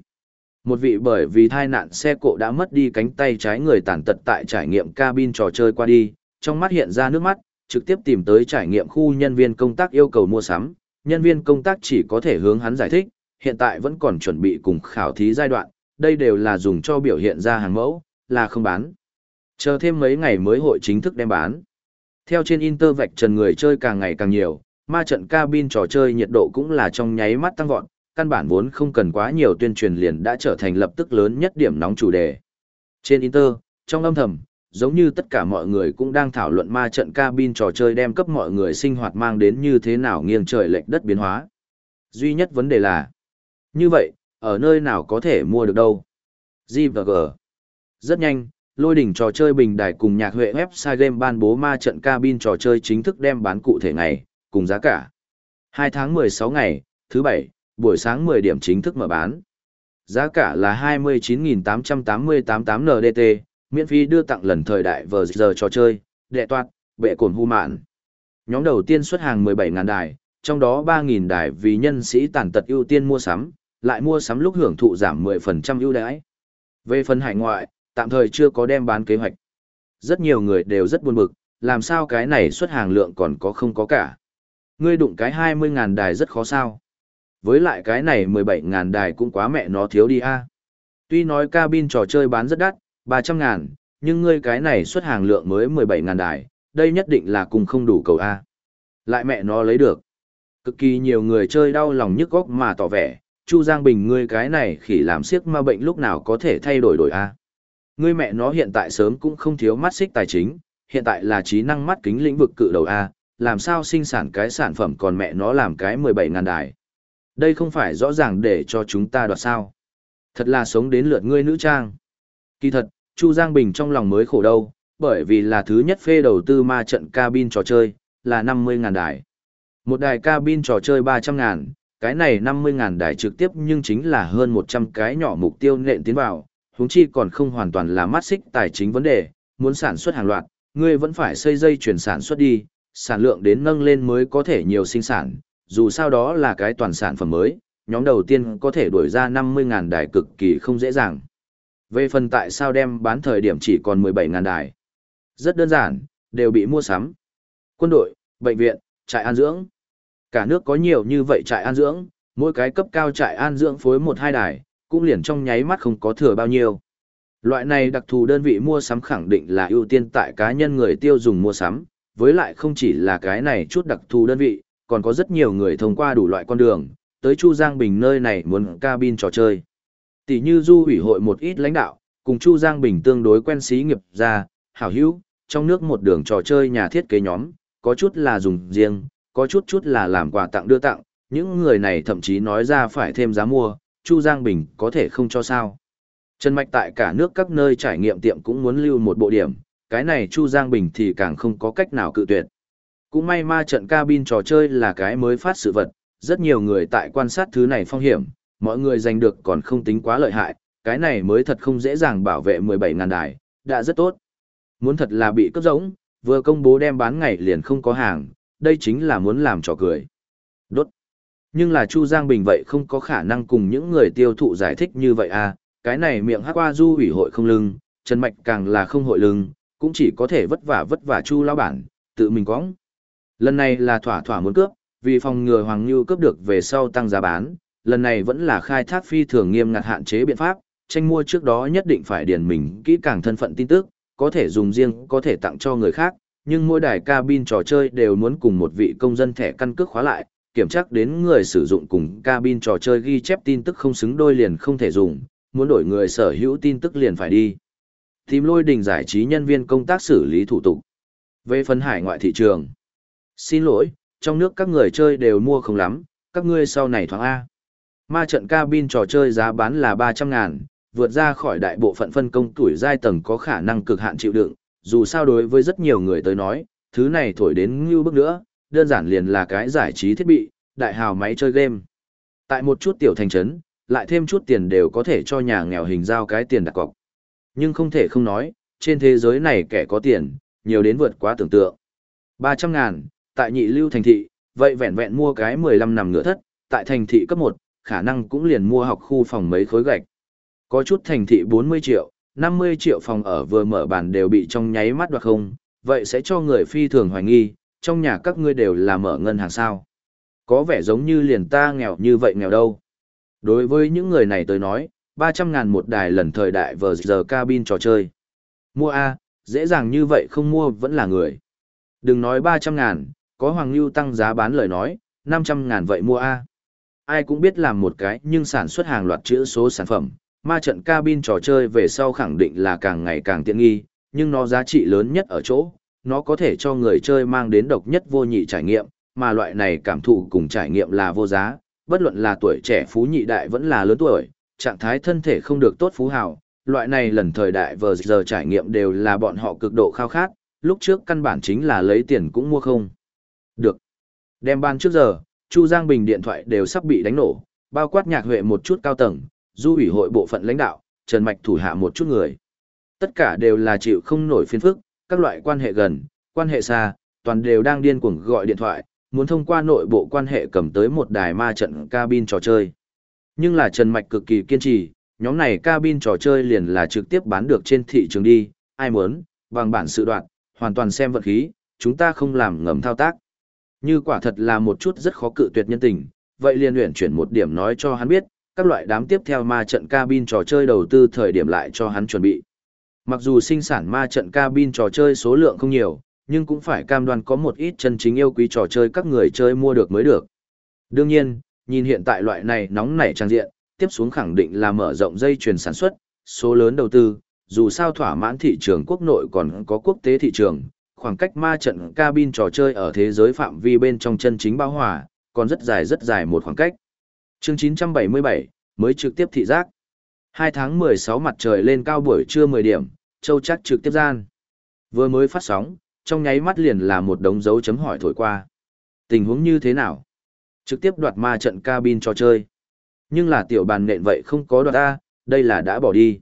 Một vị bởi vì tai nạn xe cộ đã mất đi cánh tay trái người tàn tật tại trải nghiệm cabin trò chơi qua đi, trong mắt hiện ra nước mắt, trực tiếp tìm tới trải nghiệm khu nhân viên công tác yêu cầu mua sắm, nhân viên công tác chỉ có thể hướng hắn giải thích, hiện tại vẫn còn chuẩn bị cùng khảo thí giai đoạn, đây đều là dùng cho biểu hiện ra hàng mẫu, là không bán. Chờ thêm mấy ngày mới hội chính thức đem bán. Theo trên Inter vạch trần người chơi càng ngày càng nhiều, ma trận cabin trò chơi nhiệt độ cũng là trong nháy mắt tăng vọt, căn bản vốn không cần quá nhiều tuyên truyền liền đã trở thành lập tức lớn nhất điểm nóng chủ đề. Trên Inter, trong âm thầm, giống như tất cả mọi người cũng đang thảo luận ma trận cabin trò chơi đem cấp mọi người sinh hoạt mang đến như thế nào nghiêng trời lệch đất biến hóa. Duy nhất vấn đề là, như vậy, ở nơi nào có thể mua được đâu? G và G. Rất nhanh, lôi đỉnh trò chơi bình đài cùng nhạc huệ website game ban bố ma trận cabin trò chơi chính thức đem bán cụ thể ngày, cùng giá cả. 2 tháng 16 ngày, thứ bảy, buổi sáng 10 điểm chính thức mở bán. Giá cả là 29.888 NDT, miễn phí đưa tặng lần thời đại vờ giờ trò chơi, đệ toạt, bệ cồn hu mạn. Nhóm đầu tiên xuất hàng 17.000 đài, trong đó 3.000 đài vì nhân sĩ tàn tật ưu tiên mua sắm, lại mua sắm lúc hưởng thụ giảm 10% ưu đãi. Về phần hải ngoại, tạm thời chưa có đem bán kế hoạch. Rất nhiều người đều rất buồn bực, làm sao cái này xuất hàng lượng còn có không có cả. Ngươi đụng cái 20.000 đài rất khó sao. Với lại cái này 17.000 đài cũng quá mẹ nó thiếu đi a. Tuy nói cabin trò chơi bán rất đắt, 300 ngàn, nhưng ngươi cái này xuất hàng lượng mới 17 ngàn đài, đây nhất định là cùng không đủ cầu A. Lại mẹ nó lấy được. Cực kỳ nhiều người chơi đau lòng nhức góc mà tỏ vẻ, Chu Giang Bình ngươi cái này khỉ làm siếc ma bệnh lúc nào có thể thay đổi đổi A. Ngươi mẹ nó hiện tại sớm cũng không thiếu mắt xích tài chính, hiện tại là trí năng mắt kính lĩnh vực cự đầu A, làm sao sinh sản cái sản phẩm còn mẹ nó làm cái 17 ngàn đài. Đây không phải rõ ràng để cho chúng ta đoạt sao. Thật là sống đến lượt ngươi nữ trang. Kỳ thật, Chu Giang Bình trong lòng mới khổ đâu, bởi vì là thứ nhất phê đầu tư ma trận cabin trò chơi, là 50.000 đài. Một đài cabin trò chơi 300.000, cái này 50.000 đài trực tiếp nhưng chính là hơn 100 cái nhỏ mục tiêu nện tiến vào, huống chi còn không hoàn toàn là mắt xích tài chính vấn đề, muốn sản xuất hàng loạt, ngươi vẫn phải xây dây chuyển sản xuất đi, sản lượng đến nâng lên mới có thể nhiều sinh sản, dù sao đó là cái toàn sản phẩm mới, nhóm đầu tiên có thể đuổi ra 50.000 đài cực kỳ không dễ dàng. Về phần tại sao đem bán thời điểm chỉ còn 17.000 đài. Rất đơn giản, đều bị mua sắm. Quân đội, bệnh viện, trại an dưỡng. Cả nước có nhiều như vậy trại an dưỡng, mỗi cái cấp cao trại an dưỡng phối một hai đài, cũng liền trong nháy mắt không có thừa bao nhiêu. Loại này đặc thù đơn vị mua sắm khẳng định là ưu tiên tại cá nhân người tiêu dùng mua sắm, với lại không chỉ là cái này chút đặc thù đơn vị, còn có rất nhiều người thông qua đủ loại con đường, tới Chu Giang Bình nơi này muốn cabin trò chơi. Tỷ như du ủy hội một ít lãnh đạo, cùng Chu Giang Bình tương đối quen xí nghiệp ra, hảo hữu, trong nước một đường trò chơi nhà thiết kế nhóm, có chút là dùng riêng, có chút chút là làm quà tặng đưa tặng, những người này thậm chí nói ra phải thêm giá mua, Chu Giang Bình có thể không cho sao. Trần Mạch tại cả nước các nơi trải nghiệm tiệm cũng muốn lưu một bộ điểm, cái này Chu Giang Bình thì càng không có cách nào cự tuyệt. Cũng may ma trận cabin trò chơi là cái mới phát sự vật, rất nhiều người tại quan sát thứ này phong hiểm, mọi người giành được còn không tính quá lợi hại, cái này mới thật không dễ dàng bảo vệ 17.000 đài, đã rất tốt. Muốn thật là bị cấp giống, vừa công bố đem bán ngày liền không có hàng, đây chính là muốn làm trò cười. Đốt. Nhưng là Chu Giang Bình vậy không có khả năng cùng những người tiêu thụ giải thích như vậy à, cái này miệng hát qua du ủy hội không lưng, Trần Mạch càng là không hội lưng, cũng chỉ có thể vất vả vất vả Chu lão bản, tự mình quõng. Lần này là thỏa thỏa muốn cướp, vì phòng ngừa Hoàng Nhu cướp được về sau tăng giá bán, lần này vẫn là khai thác phi thường nghiêm ngặt hạn chế biện pháp, tranh mua trước đó nhất định phải điền mình kỹ càng thân phận tin tức, có thể dùng riêng, có thể tặng cho người khác, nhưng mỗi đài cabin trò chơi đều muốn cùng một vị công dân thẻ căn cước khóa lại, kiểm tra đến người sử dụng cùng cabin trò chơi ghi chép tin tức không xứng đôi liền không thể dùng, muốn đổi người sở hữu tin tức liền phải đi. Tìm lôi đình giải trí nhân viên công tác xử lý thủ tục. Về phần hải ngoại thị trường. Xin lỗi, trong nước các người chơi đều mua không lắm, các ngươi sau này thoáng A. Ma trận cabin trò chơi giá bán là 300 ngàn, vượt ra khỏi đại bộ phận phân công tuổi giai tầng có khả năng cực hạn chịu đựng, dù sao đối với rất nhiều người tới nói, thứ này thổi đến như bước nữa, đơn giản liền là cái giải trí thiết bị, đại hào máy chơi game. Tại một chút tiểu thành trấn, lại thêm chút tiền đều có thể cho nhà nghèo hình giao cái tiền đặt cọc. Nhưng không thể không nói, trên thế giới này kẻ có tiền, nhiều đến vượt quá tưởng tượng. 300 ngàn, tại nhị lưu thành thị, vậy vẹn vẹn mua cái 15 nằm ngựa thất, tại thành thị cấp 1, khả năng cũng liền mua học khu phòng mấy khối gạch. Có chút thành thị 40 triệu, 50 triệu phòng ở vừa mở bàn đều bị trong nháy mắt đoạt không, vậy sẽ cho người phi thường hoài nghi, trong nhà các ngươi đều là mở ngân hàng sao. Có vẻ giống như liền ta nghèo như vậy nghèo đâu. Đối với những người này tới nói, 300 ngàn một đài lần thời đại vờ giờ cabin trò chơi. Mua A, dễ dàng như vậy không mua vẫn là người. Đừng nói 300 ngàn, có Hoàng Lưu tăng giá bán lời nói, 500 ngàn vậy mua A. Ai cũng biết làm một cái nhưng sản xuất hàng loạt chữ số sản phẩm, ma trận cabin trò chơi về sau khẳng định là càng ngày càng tiện nghi, nhưng nó giá trị lớn nhất ở chỗ, nó có thể cho người chơi mang đến độc nhất vô nhị trải nghiệm, mà loại này cảm thụ cùng trải nghiệm là vô giá, bất luận là tuổi trẻ phú nhị đại vẫn là lớn tuổi, trạng thái thân thể không được tốt phú hào, loại này lần thời đại vừa giờ trải nghiệm đều là bọn họ cực độ khao khát, lúc trước căn bản chính là lấy tiền cũng mua không. Được. Đem ban trước giờ, Chu Giang Bình điện thoại đều sắp bị đánh nổ, bao quát nhạc huệ một chút cao tầng, du ủy hội bộ phận lãnh đạo, Trần Mạch thủ hạ một chút người. Tất cả đều là chịu không nổi phiền phức, các loại quan hệ gần, quan hệ xa, toàn đều đang điên cuồng gọi điện thoại, muốn thông qua nội bộ quan hệ cầm tới một đài ma trận cabin trò chơi. Nhưng là Trần Mạch cực kỳ kiên trì, nhóm này cabin trò chơi liền là trực tiếp bán được trên thị trường đi, ai muốn, bằng bản sự đoạn, hoàn toàn xem vận khí, chúng ta không làm ngầm thao tác. Như quả thật là một chút rất khó cự tuyệt nhân tình, vậy liền luyện chuyển một điểm nói cho hắn biết, các loại đám tiếp theo ma trận cabin trò chơi đầu tư thời điểm lại cho hắn chuẩn bị. Mặc dù sinh sản ma trận cabin trò chơi số lượng không nhiều, nhưng cũng phải cam đoan có một ít chân chính yêu quý trò chơi các người chơi mua được mới được. Đương nhiên, nhìn hiện tại loại này nóng nảy trang diện, tiếp xuống khẳng định là mở rộng dây chuyền sản xuất, số lớn đầu tư, dù sao thỏa mãn thị trường quốc nội còn có quốc tế thị trường, khoảng cách ma trận cabin trò chơi ở thế giới phạm vi bên trong chân chính bao hòa, còn rất dài rất dài một khoảng cách. Chương 977, mới trực tiếp thị giác. 2 tháng 16 mặt trời lên cao buổi trưa 10 điểm, châu chắc trực tiếp gian. Vừa mới phát sóng, trong nháy mắt liền là một đống dấu chấm hỏi thổi qua. Tình huống như thế nào? Trực tiếp đoạt ma trận cabin trò chơi. Nhưng là tiểu bàn nện vậy không có đoạt A, đây là đã bỏ đi.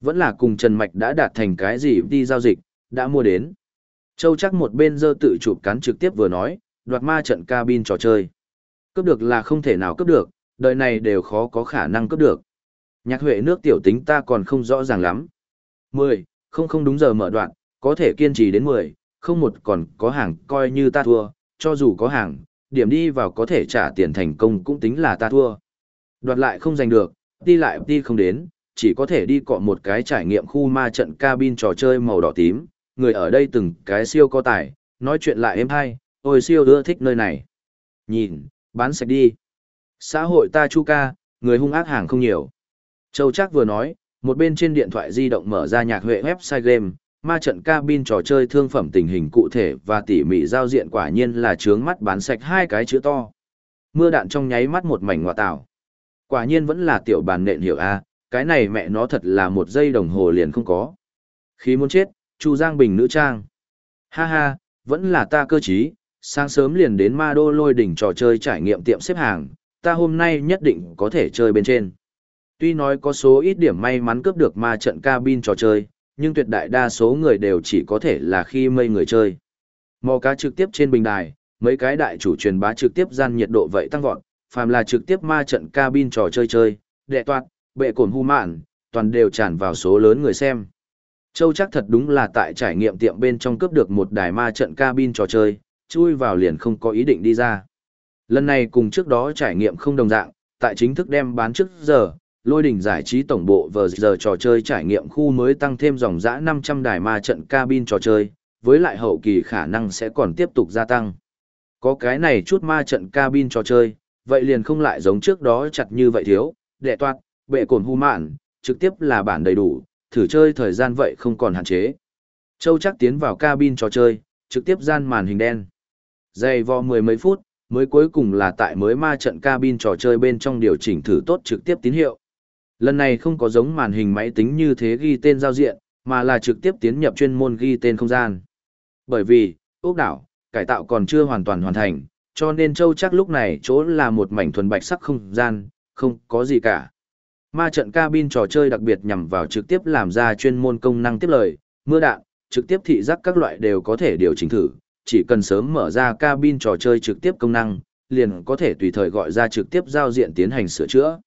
Vẫn là cùng Trần Mạch đã đạt thành cái gì đi giao dịch, đã mua đến. Châu chắc một bên dơ tự chụp cắn trực tiếp vừa nói, đoạt ma trận cabin trò chơi. Cấp được là không thể nào cấp được, đời này đều khó có khả năng cấp được. Nhạc huệ nước tiểu tính ta còn không rõ ràng lắm. 10. Không không đúng giờ mở đoạn, Có thể kiên trì đến 10, không một còn có hàng coi như ta thua, cho dù có hàng, điểm đi vào có thể trả tiền thành công cũng tính là ta thua. Đoạt lại không giành được, đi lại đi không đến, chỉ có thể đi cọ một cái trải nghiệm khu ma trận cabin trò chơi màu đỏ tím, người ở đây từng cái siêu có tài, nói chuyện lại êm hay, ôi siêu ưa thích nơi này. Nhìn, bán sạch đi. Xã hội ta chu ca, người hung ác hàng không nhiều. Châu Trác vừa nói, một bên trên điện thoại di động mở ra nhạc huệ website game, ma trận cabin trò chơi thương phẩm tình hình cụ thể và tỉ mỉ giao diện quả nhiên là trướng mắt bán sạch hai cái chữ to. Mưa đạn trong nháy mắt một mảnh ngoại tạo. Quả nhiên vẫn là tiểu bàn nện hiểu a, cái này mẹ nó thật là một giây đồng hồ liền không có. Khi muốn chết, Chu Giang Bình nữ trang. Ha ha, vẫn là ta cơ trí, sáng sớm liền đến ma đô lôi đỉnh trò chơi trải nghiệm tiệm xếp hàng, ta hôm nay nhất định có thể chơi bên trên. Tuy nói có số ít điểm may mắn cướp được ma trận cabin trò chơi, nhưng tuyệt đại đa số người đều chỉ có thể là khi mây người chơi. Mò cá trực tiếp trên bình đài, mấy cái đại chủ truyền bá trực tiếp gian nhiệt độ vậy tăng vọt, phàm là trực tiếp ma trận cabin trò chơi chơi, đệ toạt, bệ cổn hu mạn, toàn đều tràn vào số lớn người xem. Châu chắc thật đúng là tại trải nghiệm tiệm bên trong cướp được một đài ma trận cabin trò chơi, chui vào liền không có ý định đi ra. Lần này cùng trước đó trải nghiệm không đồng dạng, tại chính thức đem bán trước giờ, lôi đỉnh giải trí tổng bộ vờ giờ trò chơi trải nghiệm khu mới tăng thêm dòng dã 500 đài ma trận cabin trò chơi, với lại hậu kỳ khả năng sẽ còn tiếp tục gia tăng. Có cái này chút ma trận cabin trò chơi, vậy liền không lại giống trước đó chặt như vậy thiếu, đệ toát, bệ cồn hu mạn, trực tiếp là bản đầy đủ, thử chơi thời gian vậy không còn hạn chế. Châu chắc tiến vào cabin trò chơi, trực tiếp gian màn hình đen. Dày vò mười mấy phút, mới cuối cùng là tại mới ma trận cabin trò chơi bên trong điều chỉnh thử tốt trực tiếp tín hiệu. Lần này không có giống màn hình máy tính như thế ghi tên giao diện, mà là trực tiếp tiến nhập chuyên môn ghi tên không gian. Bởi vì, ốc đảo, cải tạo còn chưa hoàn toàn hoàn thành, cho nên châu chắc lúc này chỗ là một mảnh thuần bạch sắc không gian, không có gì cả. Ma trận cabin trò chơi đặc biệt nhằm vào trực tiếp làm ra chuyên môn công năng tiếp lời, mưa đạn, trực tiếp thị giác các loại đều có thể điều chỉnh thử, chỉ cần sớm mở ra cabin trò chơi trực tiếp công năng, liền có thể tùy thời gọi ra trực tiếp giao diện tiến hành sửa chữa.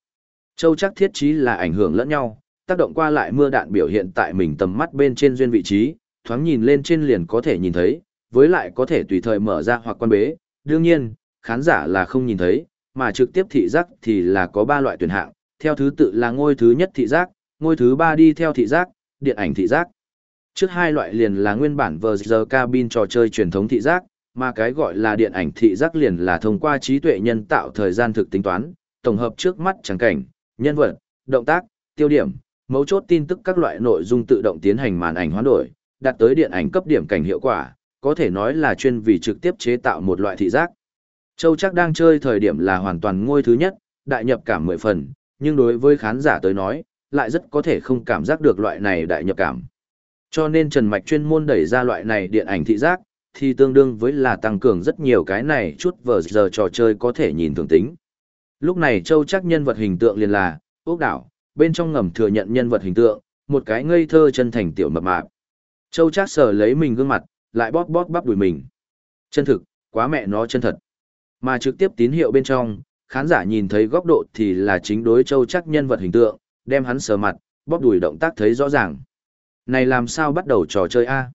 Châu chắc thiết trí là ảnh hưởng lẫn nhau, tác động qua lại mưa đạn biểu hiện tại mình tầm mắt bên trên duyên vị trí, thoáng nhìn lên trên liền có thể nhìn thấy, với lại có thể tùy thời mở ra hoặc quan bế. Đương nhiên, khán giả là không nhìn thấy, mà trực tiếp thị giác thì là có ba loại tuyển hạng, theo thứ tự là ngôi thứ nhất thị giác, ngôi thứ ba đi theo thị giác, điện ảnh thị giác. Trước hai loại liền là nguyên bản vờ giờ cabin trò chơi truyền thống thị giác, mà cái gọi là điện ảnh thị giác liền là thông qua trí tuệ nhân tạo thời gian thực tính toán, tổng hợp trước mắt chẳng cảnh, nhân vật, động tác, tiêu điểm, mấu chốt tin tức các loại nội dung tự động tiến hành màn ảnh hoán đổi, đạt tới điện ảnh cấp điểm cảnh hiệu quả, có thể nói là chuyên vì trực tiếp chế tạo một loại thị giác. Châu chắc đang chơi thời điểm là hoàn toàn ngôi thứ nhất, đại nhập cảm mười phần, nhưng đối với khán giả tới nói, lại rất có thể không cảm giác được loại này đại nhập cảm. Cho nên Trần Mạch chuyên môn đẩy ra loại này điện ảnh thị giác, thì tương đương với là tăng cường rất nhiều cái này chút vờ giờ trò chơi có thể nhìn thường tính. Lúc này Châu chắc nhân vật hình tượng liền là, ốc đảo, bên trong ngầm thừa nhận nhân vật hình tượng, một cái ngây thơ chân thành tiểu mập mạp. Châu chắc sờ lấy mình gương mặt, lại bóp bóp bắp đùi mình. Chân thực, quá mẹ nó chân thật. Mà trực tiếp tín hiệu bên trong, khán giả nhìn thấy góc độ thì là chính đối Châu chắc nhân vật hình tượng, đem hắn sờ mặt, bóp đuổi động tác thấy rõ ràng. Này làm sao bắt đầu trò chơi A?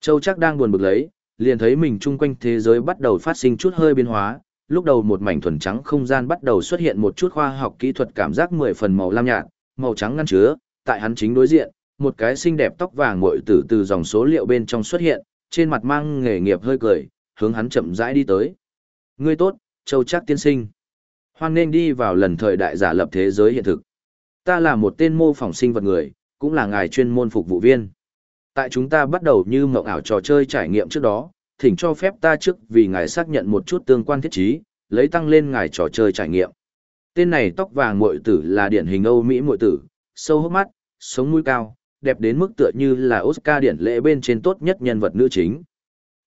Châu chắc đang buồn bực lấy, liền thấy mình chung quanh thế giới bắt đầu phát sinh chút hơi biến hóa, lúc đầu một mảnh thuần trắng không gian bắt đầu xuất hiện một chút khoa học kỹ thuật cảm giác mười phần màu lam nhạt, màu trắng ngăn chứa, tại hắn chính đối diện, một cái xinh đẹp tóc vàng muội tử từ dòng số liệu bên trong xuất hiện, trên mặt mang nghề nghiệp hơi cười, hướng hắn chậm rãi đi tới. Ngươi tốt, Châu Trác tiên sinh. Hoan nên đi vào lần thời đại giả lập thế giới hiện thực. Ta là một tên mô phỏng sinh vật người, cũng là ngài chuyên môn phục vụ viên. Tại chúng ta bắt đầu như mộng ảo trò chơi trải nghiệm trước đó, thỉnh cho phép ta trước vì ngài xác nhận một chút tương quan thiết chí, lấy tăng lên ngài trò chơi trải nghiệm. Tên này tóc vàng muội tử là điển hình Âu Mỹ muội tử, sâu hốc mắt, sống mũi cao, đẹp đến mức tựa như là Oscar điển lễ bên trên tốt nhất nhân vật nữ chính.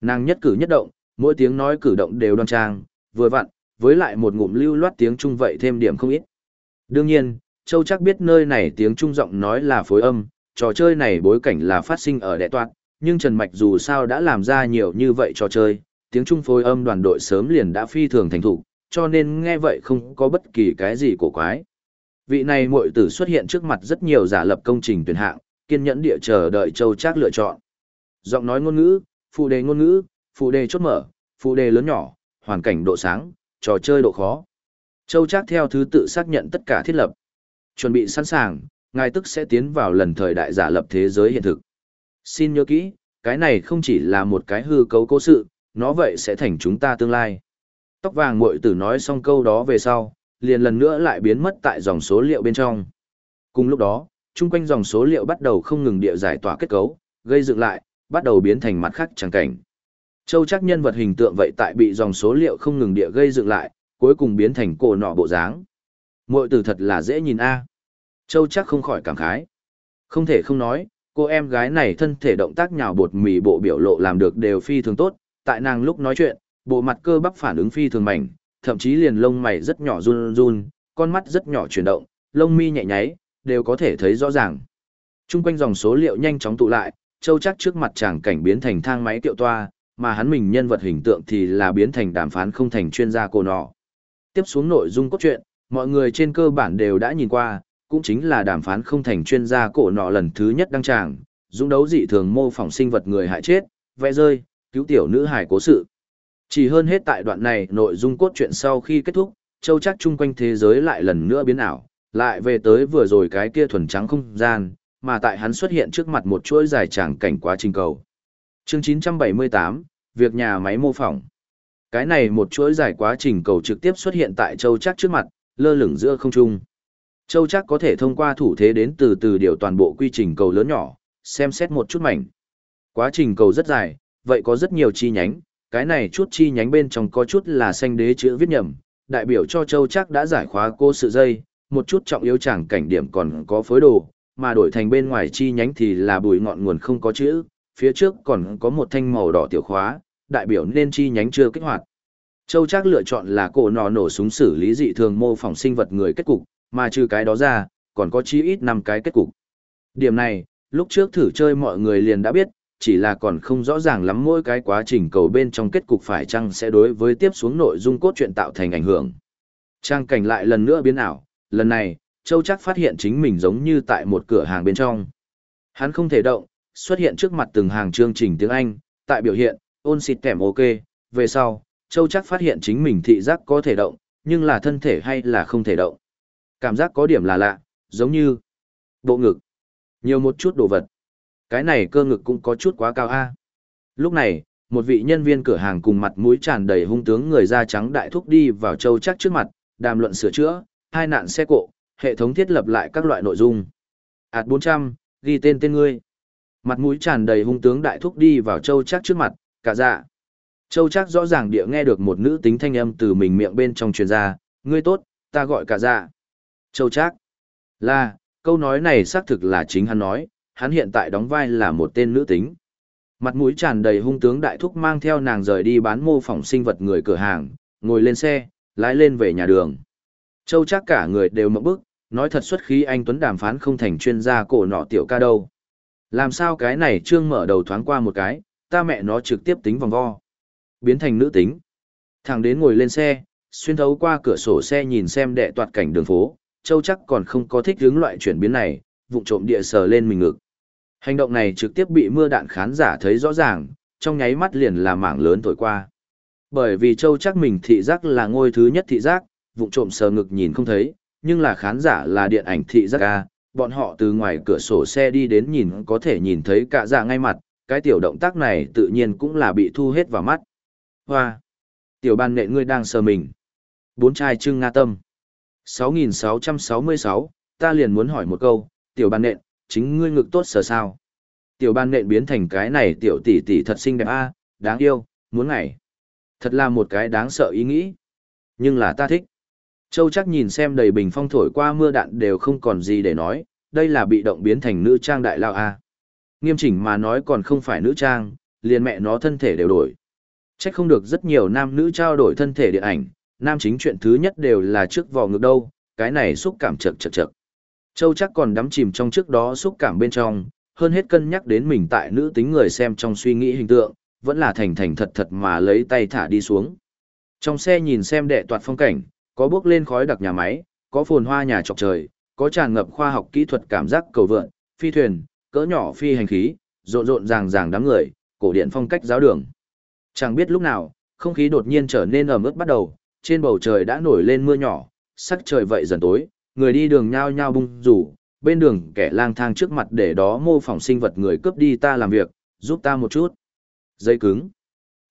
Nàng nhất cử nhất động, mỗi tiếng nói cử động đều đoan trang, vừa vặn, với lại một ngụm lưu loát tiếng Trung vậy thêm điểm không ít. Đương nhiên, Châu chắc biết nơi này tiếng Trung giọng nói là phối âm, trò chơi này bối cảnh là phát sinh ở đệ toạt, nhưng Trần Mạch dù sao đã làm ra nhiều như vậy trò chơi, tiếng Trung phối âm đoàn đội sớm liền đã phi thường thành thủ cho nên nghe vậy không có bất kỳ cái gì cổ quái. Vị này muội tử xuất hiện trước mặt rất nhiều giả lập công trình tuyển hạng, kiên nhẫn địa chờ đợi Châu Trác lựa chọn. Giọng nói ngôn ngữ, phụ đề ngôn ngữ, phụ đề chốt mở, phụ đề lớn nhỏ, hoàn cảnh độ sáng, trò chơi độ khó. Châu Trác theo thứ tự xác nhận tất cả thiết lập. Chuẩn bị sẵn sàng, ngài tức sẽ tiến vào lần thời đại giả lập thế giới hiện thực. Xin nhớ kỹ, cái này không chỉ là một cái hư cấu cố sự, nó vậy sẽ thành chúng ta tương lai. Tóc vàng muội tử nói xong câu đó về sau, liền lần nữa lại biến mất tại dòng số liệu bên trong. Cùng lúc đó, chung quanh dòng số liệu bắt đầu không ngừng địa giải tỏa kết cấu, gây dựng lại, bắt đầu biến thành mặt khác chẳng cảnh. Châu chắc nhân vật hình tượng vậy tại bị dòng số liệu không ngừng địa gây dựng lại, cuối cùng biến thành cổ nọ bộ dáng. Muội tử thật là dễ nhìn a. Châu chắc không khỏi cảm khái. Không thể không nói, cô em gái này thân thể động tác nhào bột mì bộ biểu lộ làm được đều phi thường tốt, tại nàng lúc nói chuyện, bộ mặt cơ bắp phản ứng phi thường mảnh, thậm chí liền lông mày rất nhỏ run run, con mắt rất nhỏ chuyển động, lông mi nhẹ nháy, đều có thể thấy rõ ràng. Trung quanh dòng số liệu nhanh chóng tụ lại, châu chắc trước mặt chàng cảnh biến thành thang máy tiệu toa, mà hắn mình nhân vật hình tượng thì là biến thành đàm phán không thành chuyên gia cô nọ. Tiếp xuống nội dung cốt truyện, mọi người trên cơ bản đều đã nhìn qua, cũng chính là đàm phán không thành chuyên gia cổ nọ lần thứ nhất đăng tràng, dũng đấu dị thường mô phỏng sinh vật người hại chết, vẽ rơi, cứu tiểu nữ hải cố sự. Chỉ hơn hết tại đoạn này nội dung cốt truyện sau khi kết thúc, châu chắc chung quanh thế giới lại lần nữa biến ảo, lại về tới vừa rồi cái kia thuần trắng không gian, mà tại hắn xuất hiện trước mặt một chuỗi dài tràng cảnh quá trình cầu. Chương 978, việc nhà máy mô phỏng. Cái này một chuỗi dài quá trình cầu trực tiếp xuất hiện tại châu chắc trước mặt, lơ lửng giữa không trung. Châu chắc có thể thông qua thủ thế đến từ từ điều toàn bộ quy trình cầu lớn nhỏ, xem xét một chút mảnh. Quá trình cầu rất dài, vậy có rất nhiều chi nhánh, cái này chút chi nhánh bên trong có chút là xanh đế chữ viết nhầm, đại biểu cho châu chắc đã giải khóa cô sự dây, một chút trọng yếu chẳng cảnh điểm còn có phối đồ, mà đổi thành bên ngoài chi nhánh thì là bùi ngọn nguồn không có chữ, phía trước còn có một thanh màu đỏ tiểu khóa, đại biểu nên chi nhánh chưa kích hoạt. Châu Trác lựa chọn là cổ nọ nổ súng xử lý dị thường mô phỏng sinh vật người kết cục, mà trừ cái đó ra, còn có chí ít 5 cái kết cục. Điểm này, lúc trước thử chơi mọi người liền đã biết, chỉ là còn không rõ ràng lắm mỗi cái quá trình cầu bên trong kết cục phải chăng sẽ đối với tiếp xuống nội dung cốt truyện tạo thành ảnh hưởng. Trang cảnh lại lần nữa biến ảo, lần này, Châu Trác phát hiện chính mình giống như tại một cửa hàng bên trong. Hắn không thể động, xuất hiện trước mặt từng hàng chương trình tiếng Anh, tại biểu hiện, ôn xịt kèm ok, về sau, Châu chắc phát hiện chính mình thị giác có thể động, nhưng là thân thể hay là không thể động. Cảm giác có điểm là lạ, giống như bộ ngực, nhiều một chút đồ vật. Cái này cơ ngực cũng có chút quá cao a. Lúc này, một vị nhân viên cửa hàng cùng mặt mũi tràn đầy hung tướng người da trắng đại thúc đi vào Châu chắc trước mặt, đàm luận sửa chữa, hai nạn xe cộ, hệ thống thiết lập lại các loại nội dung. Ảt 400, ghi tên tên ngươi. Mặt mũi tràn đầy hung tướng đại thúc đi vào Châu chắc trước mặt, cả dạ. Châu chắc rõ ràng địa nghe được một nữ tính thanh âm từ mình miệng bên trong truyền ra, ngươi tốt, ta gọi cả dạ. Châu chắc. Là, câu nói này xác thực là chính hắn nói, hắn hiện tại đóng vai là một tên nữ tính. Mặt mũi tràn đầy hung tướng đại thúc mang theo nàng rời đi bán mô phỏng sinh vật người cửa hàng, ngồi lên xe, lái lên về nhà đường. Châu chắc cả người đều mộng bức, nói thật xuất khí anh Tuấn đàm phán không thành chuyên gia cổ nọ tiểu ca đâu. Làm sao cái này trương mở đầu thoáng qua một cái, ta mẹ nó trực tiếp tính vòng vo. Biến thành nữ tính. Thằng đến ngồi lên xe, xuyên thấu qua cửa sổ xe nhìn xem đệ toạt cảnh đường phố, Châu chắc còn không có thích hướng loại chuyển biến này, vụng trộm địa sờ lên mình ngực. Hành động này trực tiếp bị mưa đạn khán giả thấy rõ ràng, trong nháy mắt liền là mảng lớn thổi qua. Bởi vì Châu chắc mình thị giác là ngôi thứ nhất thị giác, vụng trộm sờ ngực nhìn không thấy, nhưng là khán giả là điện ảnh thị giác A, bọn họ từ ngoài cửa sổ xe đi đến nhìn có thể nhìn thấy cả dạ ngay mặt, cái tiểu động tác này tự nhiên cũng là bị thu hết vào mắt. Hoa! Tiểu ban nệ ngươi đang sờ mình. Bốn trai trưng nga tâm. 6666, ta liền muốn hỏi một câu, tiểu ban nện, chính ngươi ngực tốt sờ sao? Tiểu ban nện biến thành cái này tiểu tỷ tỷ thật xinh đẹp a, đáng yêu, muốn ngày. Thật là một cái đáng sợ ý nghĩ. Nhưng là ta thích. Châu chắc nhìn xem đầy bình phong thổi qua mưa đạn đều không còn gì để nói, đây là bị động biến thành nữ trang đại lao A. Nghiêm chỉnh mà nói còn không phải nữ trang, liền mẹ nó thân thể đều đổi. Chắc không được rất nhiều nam nữ trao đổi thân thể điện ảnh, nam chính chuyện thứ nhất đều là trước vò ngực đâu, cái này xúc cảm chật chật chật. Châu chắc còn đắm chìm trong trước đó xúc cảm bên trong, hơn hết cân nhắc đến mình tại nữ tính người xem trong suy nghĩ hình tượng, vẫn là thành thành thật thật mà lấy tay thả đi xuống. Trong xe nhìn xem đệ toạt phong cảnh, có bước lên khói đặc nhà máy, có phồn hoa nhà trọc trời, có tràn ngập khoa học kỹ thuật cảm giác cầu vượn, phi thuyền, cỡ nhỏ phi hành khí, rộn rộn ràng ràng đám người, cổ điện phong cách giáo đường. Chẳng biết lúc nào, không khí đột nhiên trở nên ẩm ướt bắt đầu, trên bầu trời đã nổi lên mưa nhỏ, sắc trời vậy dần tối, người đi đường nhao nhao bung rủ, bên đường kẻ lang thang trước mặt để đó mô phỏng sinh vật người cướp đi ta làm việc, giúp ta một chút. Dây cứng.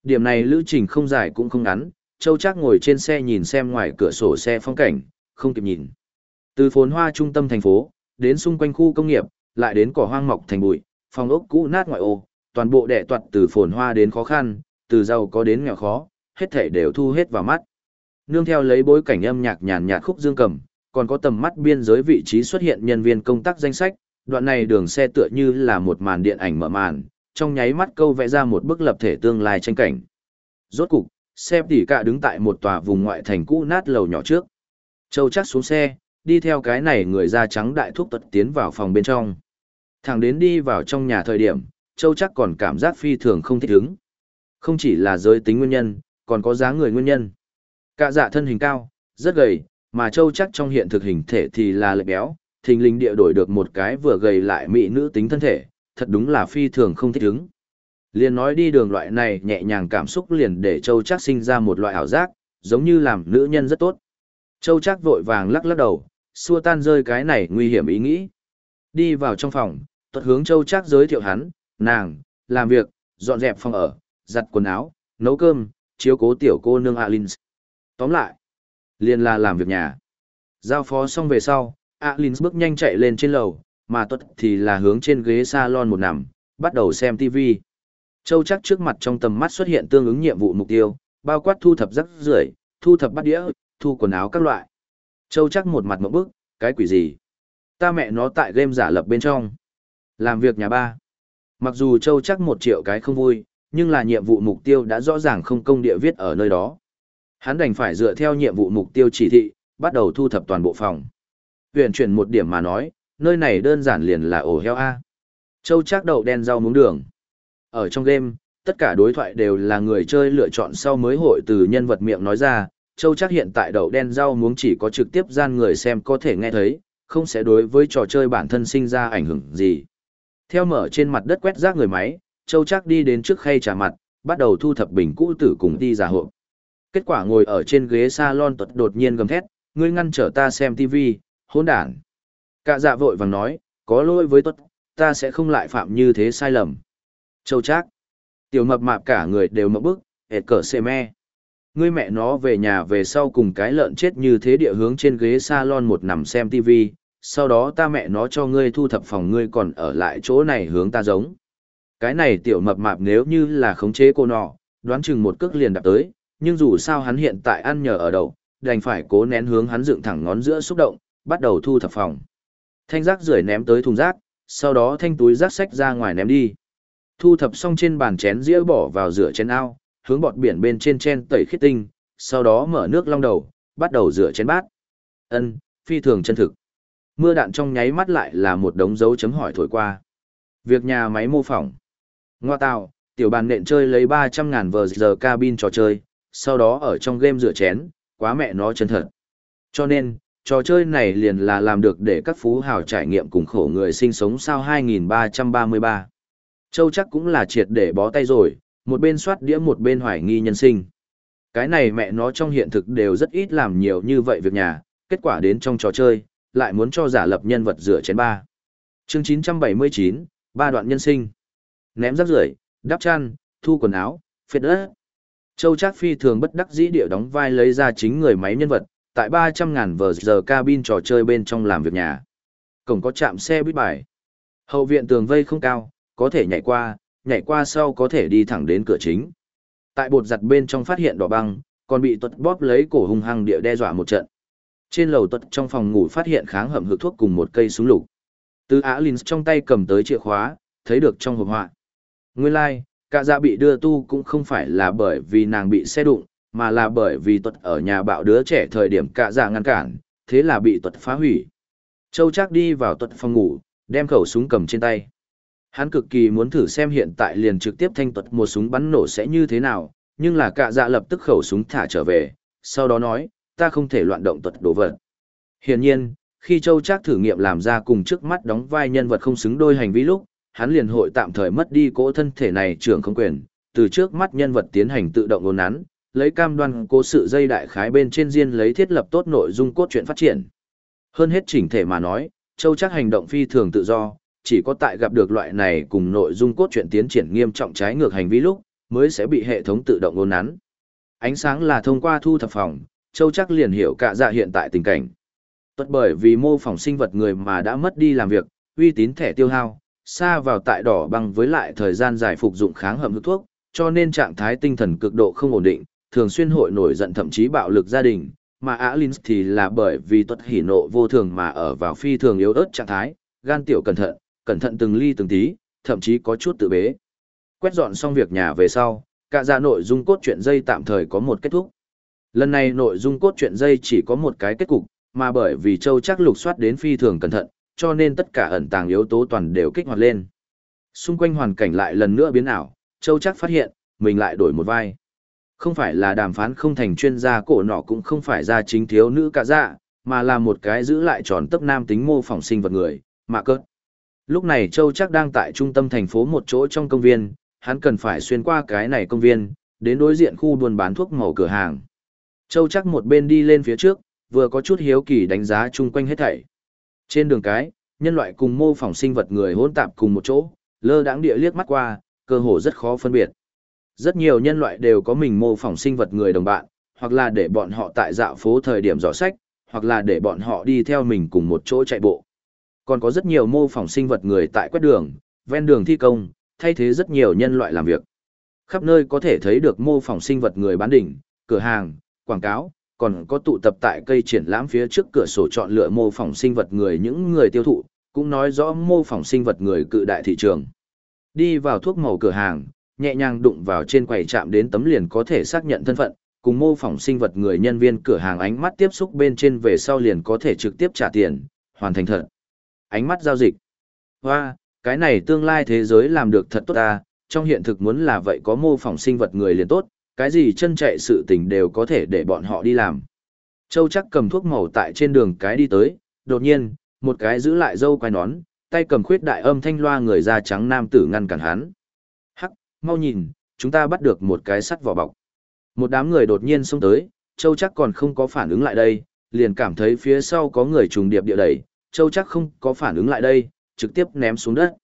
Điểm này lữ trình không dài cũng không ngắn, Châu Trác ngồi trên xe nhìn xem ngoài cửa sổ xe phong cảnh, không kịp nhìn. Từ phồn hoa trung tâm thành phố, đến xung quanh khu công nghiệp, lại đến cỏ hoang mọc thành bụi, phòng ốc cũ nát ngoại ô, toàn bộ đệ toạt từ phồn hoa đến khó khăn, từ giàu có đến nghèo khó, hết thảy đều thu hết vào mắt. Nương theo lấy bối cảnh âm nhạc nhàn nhạt khúc dương cầm, còn có tầm mắt biên giới vị trí xuất hiện nhân viên công tác danh sách, đoạn này đường xe tựa như là một màn điện ảnh mở màn, trong nháy mắt câu vẽ ra một bức lập thể tương lai tranh cảnh. Rốt cục, Xem tỉ cả đứng tại một tòa vùng ngoại thành cũ nát lầu nhỏ trước. Châu chắc xuống xe, đi theo cái này người da trắng đại thúc tật tiến vào phòng bên trong. Thẳng đến đi vào trong nhà thời điểm, Châu chắc còn cảm giác phi thường không thích ứng. Không chỉ là giới tính nguyên nhân, còn có dáng người nguyên nhân. Cả dạ thân hình cao, rất gầy, mà Châu chắc trong hiện thực hình thể thì là lệch béo, thình lình địa đổi được một cái vừa gầy lại mỹ nữ tính thân thể, thật đúng là phi thường không thích ứng. Liền nói đi đường loại này nhẹ nhàng cảm xúc liền để Châu chắc sinh ra một loại ảo giác, giống như làm nữ nhân rất tốt. Châu chắc vội vàng lắc lắc đầu, xua tan rơi cái này nguy hiểm ý nghĩ. Đi vào trong phòng, tuật hướng Châu chắc giới thiệu hắn, nàng, làm việc, dọn dẹp phòng ở, giặt quần áo, nấu cơm, chiếu cố tiểu cô nương Alin. Tóm lại, liền là làm việc nhà. Giao phó xong về sau, Alin bước nhanh chạy lên trên lầu, mà tuật thì là hướng trên ghế salon một nằm, bắt đầu xem TV. Châu chắc trước mặt trong tầm mắt xuất hiện tương ứng nhiệm vụ mục tiêu, bao quát thu thập rác rưởi, thu thập bát đĩa, thu quần áo các loại. Châu chắc một mặt mộng bức, cái quỷ gì? Ta mẹ nó tại game giả lập bên trong. Làm việc nhà ba. Mặc dù Châu chắc một triệu cái không vui, nhưng là nhiệm vụ mục tiêu đã rõ ràng không công địa viết ở nơi đó. Hắn đành phải dựa theo nhiệm vụ mục tiêu chỉ thị, bắt đầu thu thập toàn bộ phòng. Huyền chuyển một điểm mà nói, nơi này đơn giản liền là ổ heo A. Châu chắc đậu đen rau muống đường. Ở trong game, tất cả đối thoại đều là người chơi lựa chọn sau mới hội từ nhân vật miệng nói ra, Châu chắc hiện tại đậu đen rau muống chỉ có trực tiếp gian người xem có thể nghe thấy, không sẽ đối với trò chơi bản thân sinh ra ảnh hưởng gì. Theo mở trên mặt đất quét rác người máy, Châu chắc đi đến trước khay trà mặt, bắt đầu thu thập bình cũ tử cùng đi giả hộ. Kết quả ngồi ở trên ghế salon tuật đột nhiên gầm thét, ngươi ngăn trở ta xem TV, hỗn đản. Cả dạ vội vàng nói, có lỗi với tuật, ta sẽ không lại phạm như thế sai lầm. Châu Trác. Tiểu mập mạp cả người đều mộng bức, hệt cỡ xe me. Ngươi mẹ nó về nhà về sau cùng cái lợn chết như thế địa hướng trên ghế salon một nằm xem TV, sau đó ta mẹ nó cho ngươi thu thập phòng ngươi còn ở lại chỗ này hướng ta giống. Cái này tiểu mập mạp nếu như là khống chế cô nọ, đoán chừng một cước liền đạp tới, nhưng dù sao hắn hiện tại ăn nhờ ở đậu, đành phải cố nén hướng hắn dựng thẳng ngón giữa xúc động, bắt đầu thu thập phòng. Thanh rác rưởi ném tới thùng rác, sau đó thanh túi rác sách ra ngoài ném đi. Thu thập xong trên bàn chén dĩa bỏ vào rửa chén ao, hướng bọt biển bên trên chen tẩy khít tinh, sau đó mở nước long đầu, bắt đầu rửa chén bát. Ân, phi thường chân thực. Mưa đạn trong nháy mắt lại là một đống dấu chấm hỏi thổi qua. Việc nhà máy mô phỏng. Ngoa tạo, tiểu bàn nện chơi lấy 300 ngàn vờ giờ cabin trò chơi, sau đó ở trong game rửa chén, quá mẹ nó chân thật. Cho nên, trò chơi này liền là làm được để các phú hào trải nghiệm cùng khổ người sinh sống sao 2333. Châu chắc cũng là triệt để bó tay rồi, một bên soát đĩa một bên hoài nghi nhân sinh. Cái này mẹ nó trong hiện thực đều rất ít làm nhiều như vậy việc nhà, kết quả đến trong trò chơi, lại muốn cho giả lập nhân vật rửa chén ba. Chương 979, ba đoạn nhân sinh. Ném rác rưởi, đắp chăn, thu quần áo, phiệt đất. Châu Trác Phi thường bất đắc dĩ địa đóng vai lấy ra chính người máy nhân vật, tại 300 ngàn vờ giờ cabin trò chơi bên trong làm việc nhà. Cổng có chạm xe buýt bài. Hậu viện tường vây không cao, có thể nhảy qua, nhảy qua sau có thể đi thẳng đến cửa chính. Tại bột giặt bên trong phát hiện đỏ băng, còn bị tuật bóp lấy cổ hung hăng địa đe dọa một trận. Trên lầu tuật trong phòng ngủ phát hiện kháng hầm hực thuốc cùng một cây súng lục. Từ Á Linh trong tay cầm tới chìa khóa, thấy được trong hộp họa. Nguyên lai, like, cả dạ bị đưa tu cũng không phải là bởi vì nàng bị xe đụng, mà là bởi vì tuật ở nhà bạo đứa trẻ thời điểm cả dạ ngăn cản, thế là bị tuật phá hủy. Châu chắc đi vào tuật phòng ngủ, đem khẩu súng cầm trên tay. Hắn cực kỳ muốn thử xem hiện tại liền trực tiếp thanh tuật một súng bắn nổ sẽ như thế nào, nhưng là cả dạ lập tức khẩu súng thả trở về, sau đó nói, ta không thể loạn động tuật đồ vật. Hiển nhiên, khi Châu Trác thử nghiệm làm ra cùng trước mắt đóng vai nhân vật không xứng đôi hành vi lúc, hắn liền hội tạm thời mất đi cỗ thân thể này trưởng không quyền, từ trước mắt nhân vật tiến hành tự động ngôn nắn, lấy cam đoan cố sự dây đại khái bên trên diên lấy thiết lập tốt nội dung cốt truyện phát triển. Hơn hết chỉnh thể mà nói, Châu Trác hành động phi thường tự do, chỉ có tại gặp được loại này cùng nội dung cốt truyện tiến triển nghiêm trọng trái ngược hành vi lúc, mới sẽ bị hệ thống tự động ngôn nắn. Ánh sáng là thông qua thu thập phòng, Châu chắc liền hiểu cả dạ hiện tại tình cảnh. Tất bởi vì mô phỏng sinh vật người mà đã mất đi làm việc, uy tín thẻ tiêu hao, xa vào tại đỏ băng với lại thời gian dài phục dụng kháng hầm hữu thuốc, cho nên trạng thái tinh thần cực độ không ổn định, thường xuyên hội nổi giận thậm chí bạo lực gia đình, mà Alins thì là bởi vì tuất hỉ nộ vô thường mà ở vào phi thường yếu ớt trạng thái, gan tiểu cẩn thận, cẩn thận từng ly từng tí, thậm chí có chút tự bế. Quét dọn xong việc nhà về sau, cả ra nội dung cốt truyện dây tạm thời có một kết thúc. Lần này nội dung cốt truyện dây chỉ có một cái kết cục, mà bởi vì Châu chắc lục soát đến phi thường cẩn thận, cho nên tất cả ẩn tàng yếu tố toàn đều kích hoạt lên. Xung quanh hoàn cảnh lại lần nữa biến ảo, Châu chắc phát hiện, mình lại đổi một vai. Không phải là đàm phán không thành chuyên gia cổ nọ cũng không phải ra chính thiếu nữ cả dạ, mà là một cái giữ lại tròn tấp nam tính mô phỏng sinh vật người, mà cớt. Lúc này Châu chắc đang tại trung tâm thành phố một chỗ trong công viên, hắn cần phải xuyên qua cái này công viên, đến đối diện khu buôn bán thuốc màu cửa hàng. Châu chắc một bên đi lên phía trước, vừa có chút hiếu kỳ đánh giá chung quanh hết thảy. Trên đường cái, nhân loại cùng mô phỏng sinh vật người hỗn tạp cùng một chỗ, lơ đãng địa liếc mắt qua, cơ hồ rất khó phân biệt. Rất nhiều nhân loại đều có mình mô phỏng sinh vật người đồng bạn, hoặc là để bọn họ tại dạo phố thời điểm dò sách, hoặc là để bọn họ đi theo mình cùng một chỗ chạy bộ. Còn có rất nhiều mô phỏng sinh vật người tại quét đường, ven đường thi công, thay thế rất nhiều nhân loại làm việc. Khắp nơi có thể thấy được mô phỏng sinh vật người bán đỉnh, cửa hàng, quảng cáo, còn có tụ tập tại cây triển lãm phía trước cửa sổ chọn lựa mô phỏng sinh vật người những người tiêu thụ, cũng nói rõ mô phỏng sinh vật người cự đại thị trường. Đi vào thuốc màu cửa hàng, nhẹ nhàng đụng vào trên quầy chạm đến tấm liền có thể xác nhận thân phận, cùng mô phỏng sinh vật người nhân viên cửa hàng ánh mắt tiếp xúc bên trên về sau liền có thể trực tiếp trả tiền, hoàn thành thật. Ánh mắt giao dịch. Hoa, cái này tương lai thế giới làm được thật tốt ta, trong hiện thực muốn là vậy có mô phỏng sinh vật người liền tốt, cái gì chân chạy sự tình đều có thể để bọn họ đi làm. Châu chắc cầm thuốc màu tại trên đường cái đi tới, đột nhiên, một cái giữ lại dâu quai nón, tay cầm khuyết đại âm thanh loa người da trắng nam tử ngăn cản hắn. Hắc, mau nhìn, chúng ta bắt được một cái sắt vỏ bọc. Một đám người đột nhiên xông tới, Châu chắc còn không có phản ứng lại đây, liền cảm thấy phía sau có người trùng điệp địa đẩy, Châu chắc không có phản ứng lại đây, trực tiếp ném xuống đất.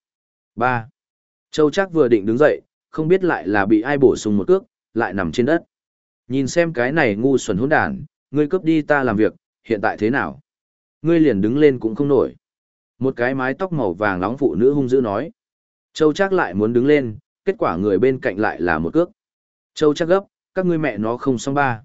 Ba. Châu chắc vừa định đứng dậy, không biết lại là bị ai bổ sung một cước, lại nằm trên đất. Nhìn xem cái này ngu xuẩn hỗn đản, ngươi cướp đi ta làm việc, hiện tại thế nào? Ngươi liền đứng lên cũng không nổi. Một cái mái tóc màu vàng nóng phụ nữ hung dữ nói. Châu chắc lại muốn đứng lên, kết quả người bên cạnh lại là một cước. Châu chắc gấp, các ngươi mẹ nó không xong ba.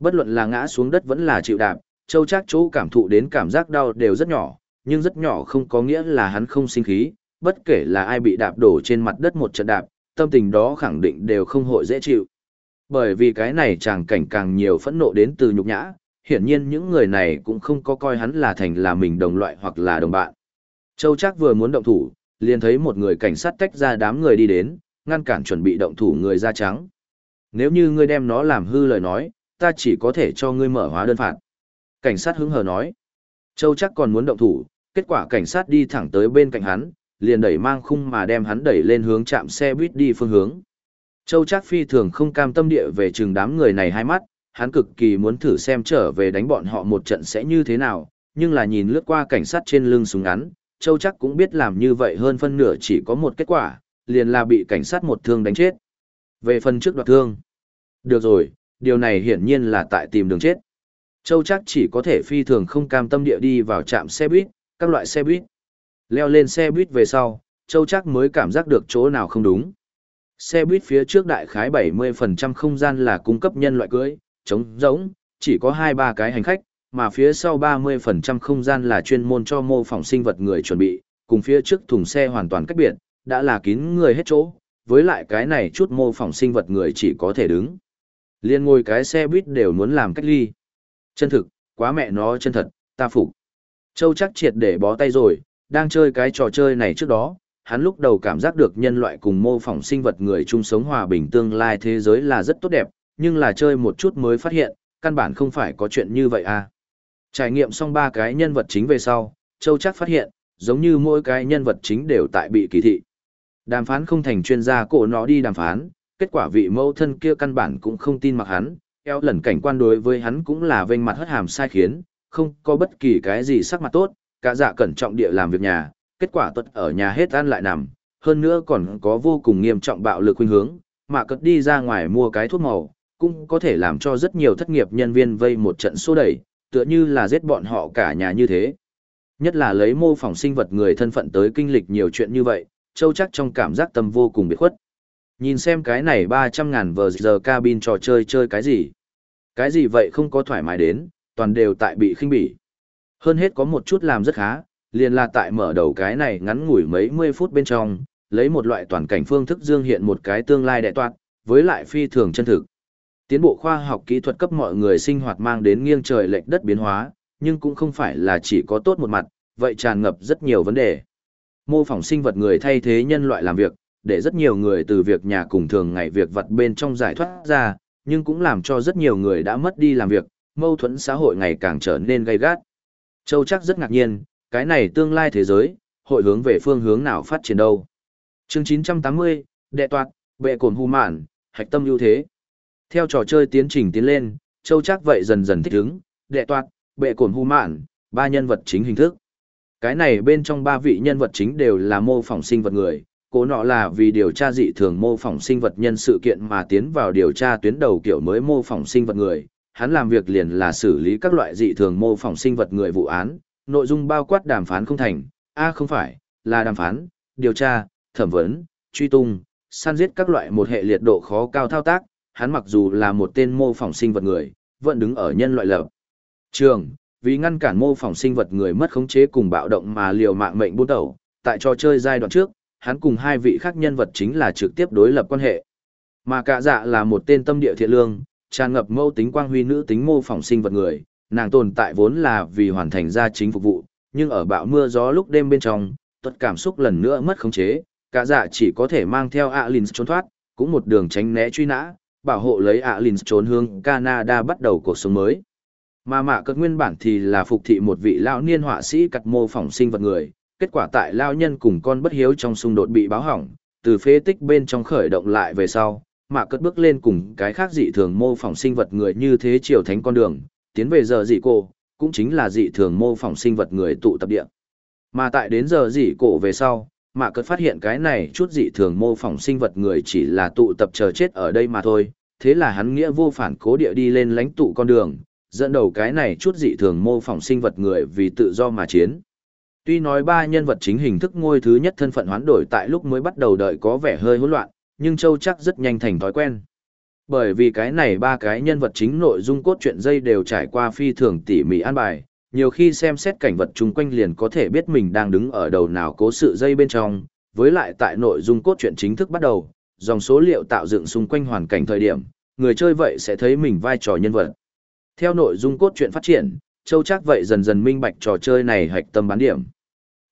Bất luận là ngã xuống đất vẫn là chịu đạp, Châu Trác chỗ cảm thụ đến cảm giác đau đều rất nhỏ, nhưng rất nhỏ không có nghĩa là hắn không sinh khí, bất kể là ai bị đạp đổ trên mặt đất một trận đạp, tâm tình đó khẳng định đều không hội dễ chịu. Bởi vì cái này chàng cảnh càng nhiều phẫn nộ đến từ nhục nhã, hiển nhiên những người này cũng không có coi hắn là thành là mình đồng loại hoặc là đồng bạn. Châu Trác vừa muốn động thủ, liền thấy một người cảnh sát tách ra đám người đi đến, ngăn cản chuẩn bị động thủ người da trắng. Nếu như ngươi đem nó làm hư lời nói, ta chỉ có thể cho ngươi mở hóa đơn phạt. Cảnh sát hứng hờ nói. Châu chắc còn muốn động thủ, kết quả cảnh sát đi thẳng tới bên cạnh hắn, liền đẩy mang khung mà đem hắn đẩy lên hướng chạm xe buýt đi phương hướng. Châu chắc Phi thường không cam tâm địa về chừng đám người này hai mắt, hắn cực kỳ muốn thử xem trở về đánh bọn họ một trận sẽ như thế nào, nhưng là nhìn lướt qua cảnh sát trên lưng súng ngắn, Châu chắc cũng biết làm như vậy hơn phân nửa chỉ có một kết quả, liền là bị cảnh sát một thương đánh chết. Về phần trước đoạt thương. Được rồi, điều này hiển nhiên là tại tìm đường chết. Châu chắc chỉ có thể phi thường không cam tâm địa đi vào trạm xe buýt, các loại xe buýt. Leo lên xe buýt về sau, Châu chắc mới cảm giác được chỗ nào không đúng xe buýt phía trước đại khái 70% không gian là cung cấp nhân loại cưới, trống rỗng, chỉ có 2-3 cái hành khách, mà phía sau 30% không gian là chuyên môn cho mô phỏng sinh vật người chuẩn bị, cùng phía trước thùng xe hoàn toàn cách biệt, đã là kín người hết chỗ, với lại cái này chút mô phỏng sinh vật người chỉ có thể đứng. Liên ngồi cái xe buýt đều muốn làm cách ly. Chân thực, quá mẹ nó chân thật, ta phục. Châu chắc triệt để bó tay rồi, đang chơi cái trò chơi này trước đó, hắn lúc đầu cảm giác được nhân loại cùng mô phỏng sinh vật người chung sống hòa bình tương lai thế giới là rất tốt đẹp, nhưng là chơi một chút mới phát hiện, căn bản không phải có chuyện như vậy à. Trải nghiệm xong ba cái nhân vật chính về sau, Châu chắc phát hiện, giống như mỗi cái nhân vật chính đều tại bị kỳ thị. Đàm phán không thành chuyên gia cổ nó đi đàm phán, kết quả vị mẫu thân kia căn bản cũng không tin mặc hắn, eo lần cảnh quan đối với hắn cũng là vênh mặt hất hàm sai khiến, không có bất kỳ cái gì sắc mặt tốt, cả dạ cẩn trọng địa làm việc nhà, kết quả tuất ở nhà hết ăn lại nằm, hơn nữa còn có vô cùng nghiêm trọng bạo lực khuynh hướng, mà cất đi ra ngoài mua cái thuốc màu, cũng có thể làm cho rất nhiều thất nghiệp nhân viên vây một trận xô đẩy, tựa như là giết bọn họ cả nhà như thế. Nhất là lấy mô phỏng sinh vật người thân phận tới kinh lịch nhiều chuyện như vậy, Châu chắc trong cảm giác tâm vô cùng biệt khuất. Nhìn xem cái này 300 ngàn vờ giờ cabin trò chơi chơi cái gì. Cái gì vậy không có thoải mái đến, toàn đều tại bị khinh bỉ. Hơn hết có một chút làm rất khá, liền là tại mở đầu cái này ngắn ngủi mấy mươi phút bên trong, lấy một loại toàn cảnh phương thức dương hiện một cái tương lai đại toát, với lại phi thường chân thực. Tiến bộ khoa học kỹ thuật cấp mọi người sinh hoạt mang đến nghiêng trời lệch đất biến hóa, nhưng cũng không phải là chỉ có tốt một mặt, vậy tràn ngập rất nhiều vấn đề. Mô phỏng sinh vật người thay thế nhân loại làm việc, để rất nhiều người từ việc nhà cùng thường ngày việc vật bên trong giải thoát ra, nhưng cũng làm cho rất nhiều người đã mất đi làm việc, mâu thuẫn xã hội ngày càng trở nên gay gắt. Châu chắc rất ngạc nhiên, cái này tương lai thế giới, hội hướng về phương hướng nào phát triển đâu. Chương 980, đệ toạt, bệ cồn hù mạn, hạch tâm ưu thế. Theo trò chơi tiến trình tiến lên, Châu chắc vậy dần dần thích ứng, đệ toạt, bệ cồn hù mạn, ba nhân vật chính hình thức. Cái này bên trong ba vị nhân vật chính đều là mô phỏng sinh vật người, cố nọ là vì điều tra dị thường mô phỏng sinh vật nhân sự kiện mà tiến vào điều tra tuyến đầu kiểu mới mô phỏng sinh vật người. Hắn làm việc liền là xử lý các loại dị thường mô phỏng sinh vật người vụ án, nội dung bao quát đàm phán không thành, a không phải, là đàm phán, điều tra, thẩm vấn, truy tung, săn giết các loại một hệ liệt độ khó cao thao tác, hắn mặc dù là một tên mô phỏng sinh vật người, vẫn đứng ở nhân loại lập. Trường, vì ngăn cản mô phỏng sinh vật người mất khống chế cùng bạo động mà liều mạng mệnh buôn tẩu, tại trò chơi giai đoạn trước, hắn cùng hai vị khác nhân vật chính là trực tiếp đối lập quan hệ. Mà cả dạ là một tên tâm địa thiện lương, tràn ngập mâu tính quang huy nữ tính mô phỏng sinh vật người, nàng tồn tại vốn là vì hoàn thành gia chính phục vụ, nhưng ở bão mưa gió lúc đêm bên trong, tuất cảm xúc lần nữa mất khống chế, cả dạ chỉ có thể mang theo Alins trốn thoát, cũng một đường tránh né truy nã, bảo hộ lấy Alins trốn hướng Canada bắt đầu cuộc sống mới. Mà mạ cất nguyên bản thì là phục thị một vị lão niên họa sĩ cặt mô phỏng sinh vật người, kết quả tại lao nhân cùng con bất hiếu trong xung đột bị báo hỏng, từ phế tích bên trong khởi động lại về sau, mà cất bước lên cùng cái khác dị thường mô phỏng sinh vật người như thế triều thánh con đường, tiến về giờ dị cổ, cũng chính là dị thường mô phỏng sinh vật người tụ tập địa. Mà tại đến giờ dị cổ về sau, mà cất phát hiện cái này chút dị thường mô phỏng sinh vật người chỉ là tụ tập chờ chết ở đây mà thôi, thế là hắn nghĩa vô phản cố địa đi lên lãnh tụ con đường, dẫn đầu cái này chút dị thường mô phỏng sinh vật người vì tự do mà chiến. Tuy nói ba nhân vật chính hình thức ngôi thứ nhất thân phận hoán đổi tại lúc mới bắt đầu đợi có vẻ hơi hỗn loạn, nhưng Châu chắc rất nhanh thành thói quen. Bởi vì cái này ba cái nhân vật chính nội dung cốt truyện dây đều trải qua phi thường tỉ mỉ an bài, nhiều khi xem xét cảnh vật chung quanh liền có thể biết mình đang đứng ở đầu nào cố sự dây bên trong, với lại tại nội dung cốt truyện chính thức bắt đầu, dòng số liệu tạo dựng xung quanh hoàn cảnh thời điểm, người chơi vậy sẽ thấy mình vai trò nhân vật. Theo nội dung cốt truyện phát triển, Châu chắc vậy dần dần minh bạch trò chơi này hạch tâm bán điểm.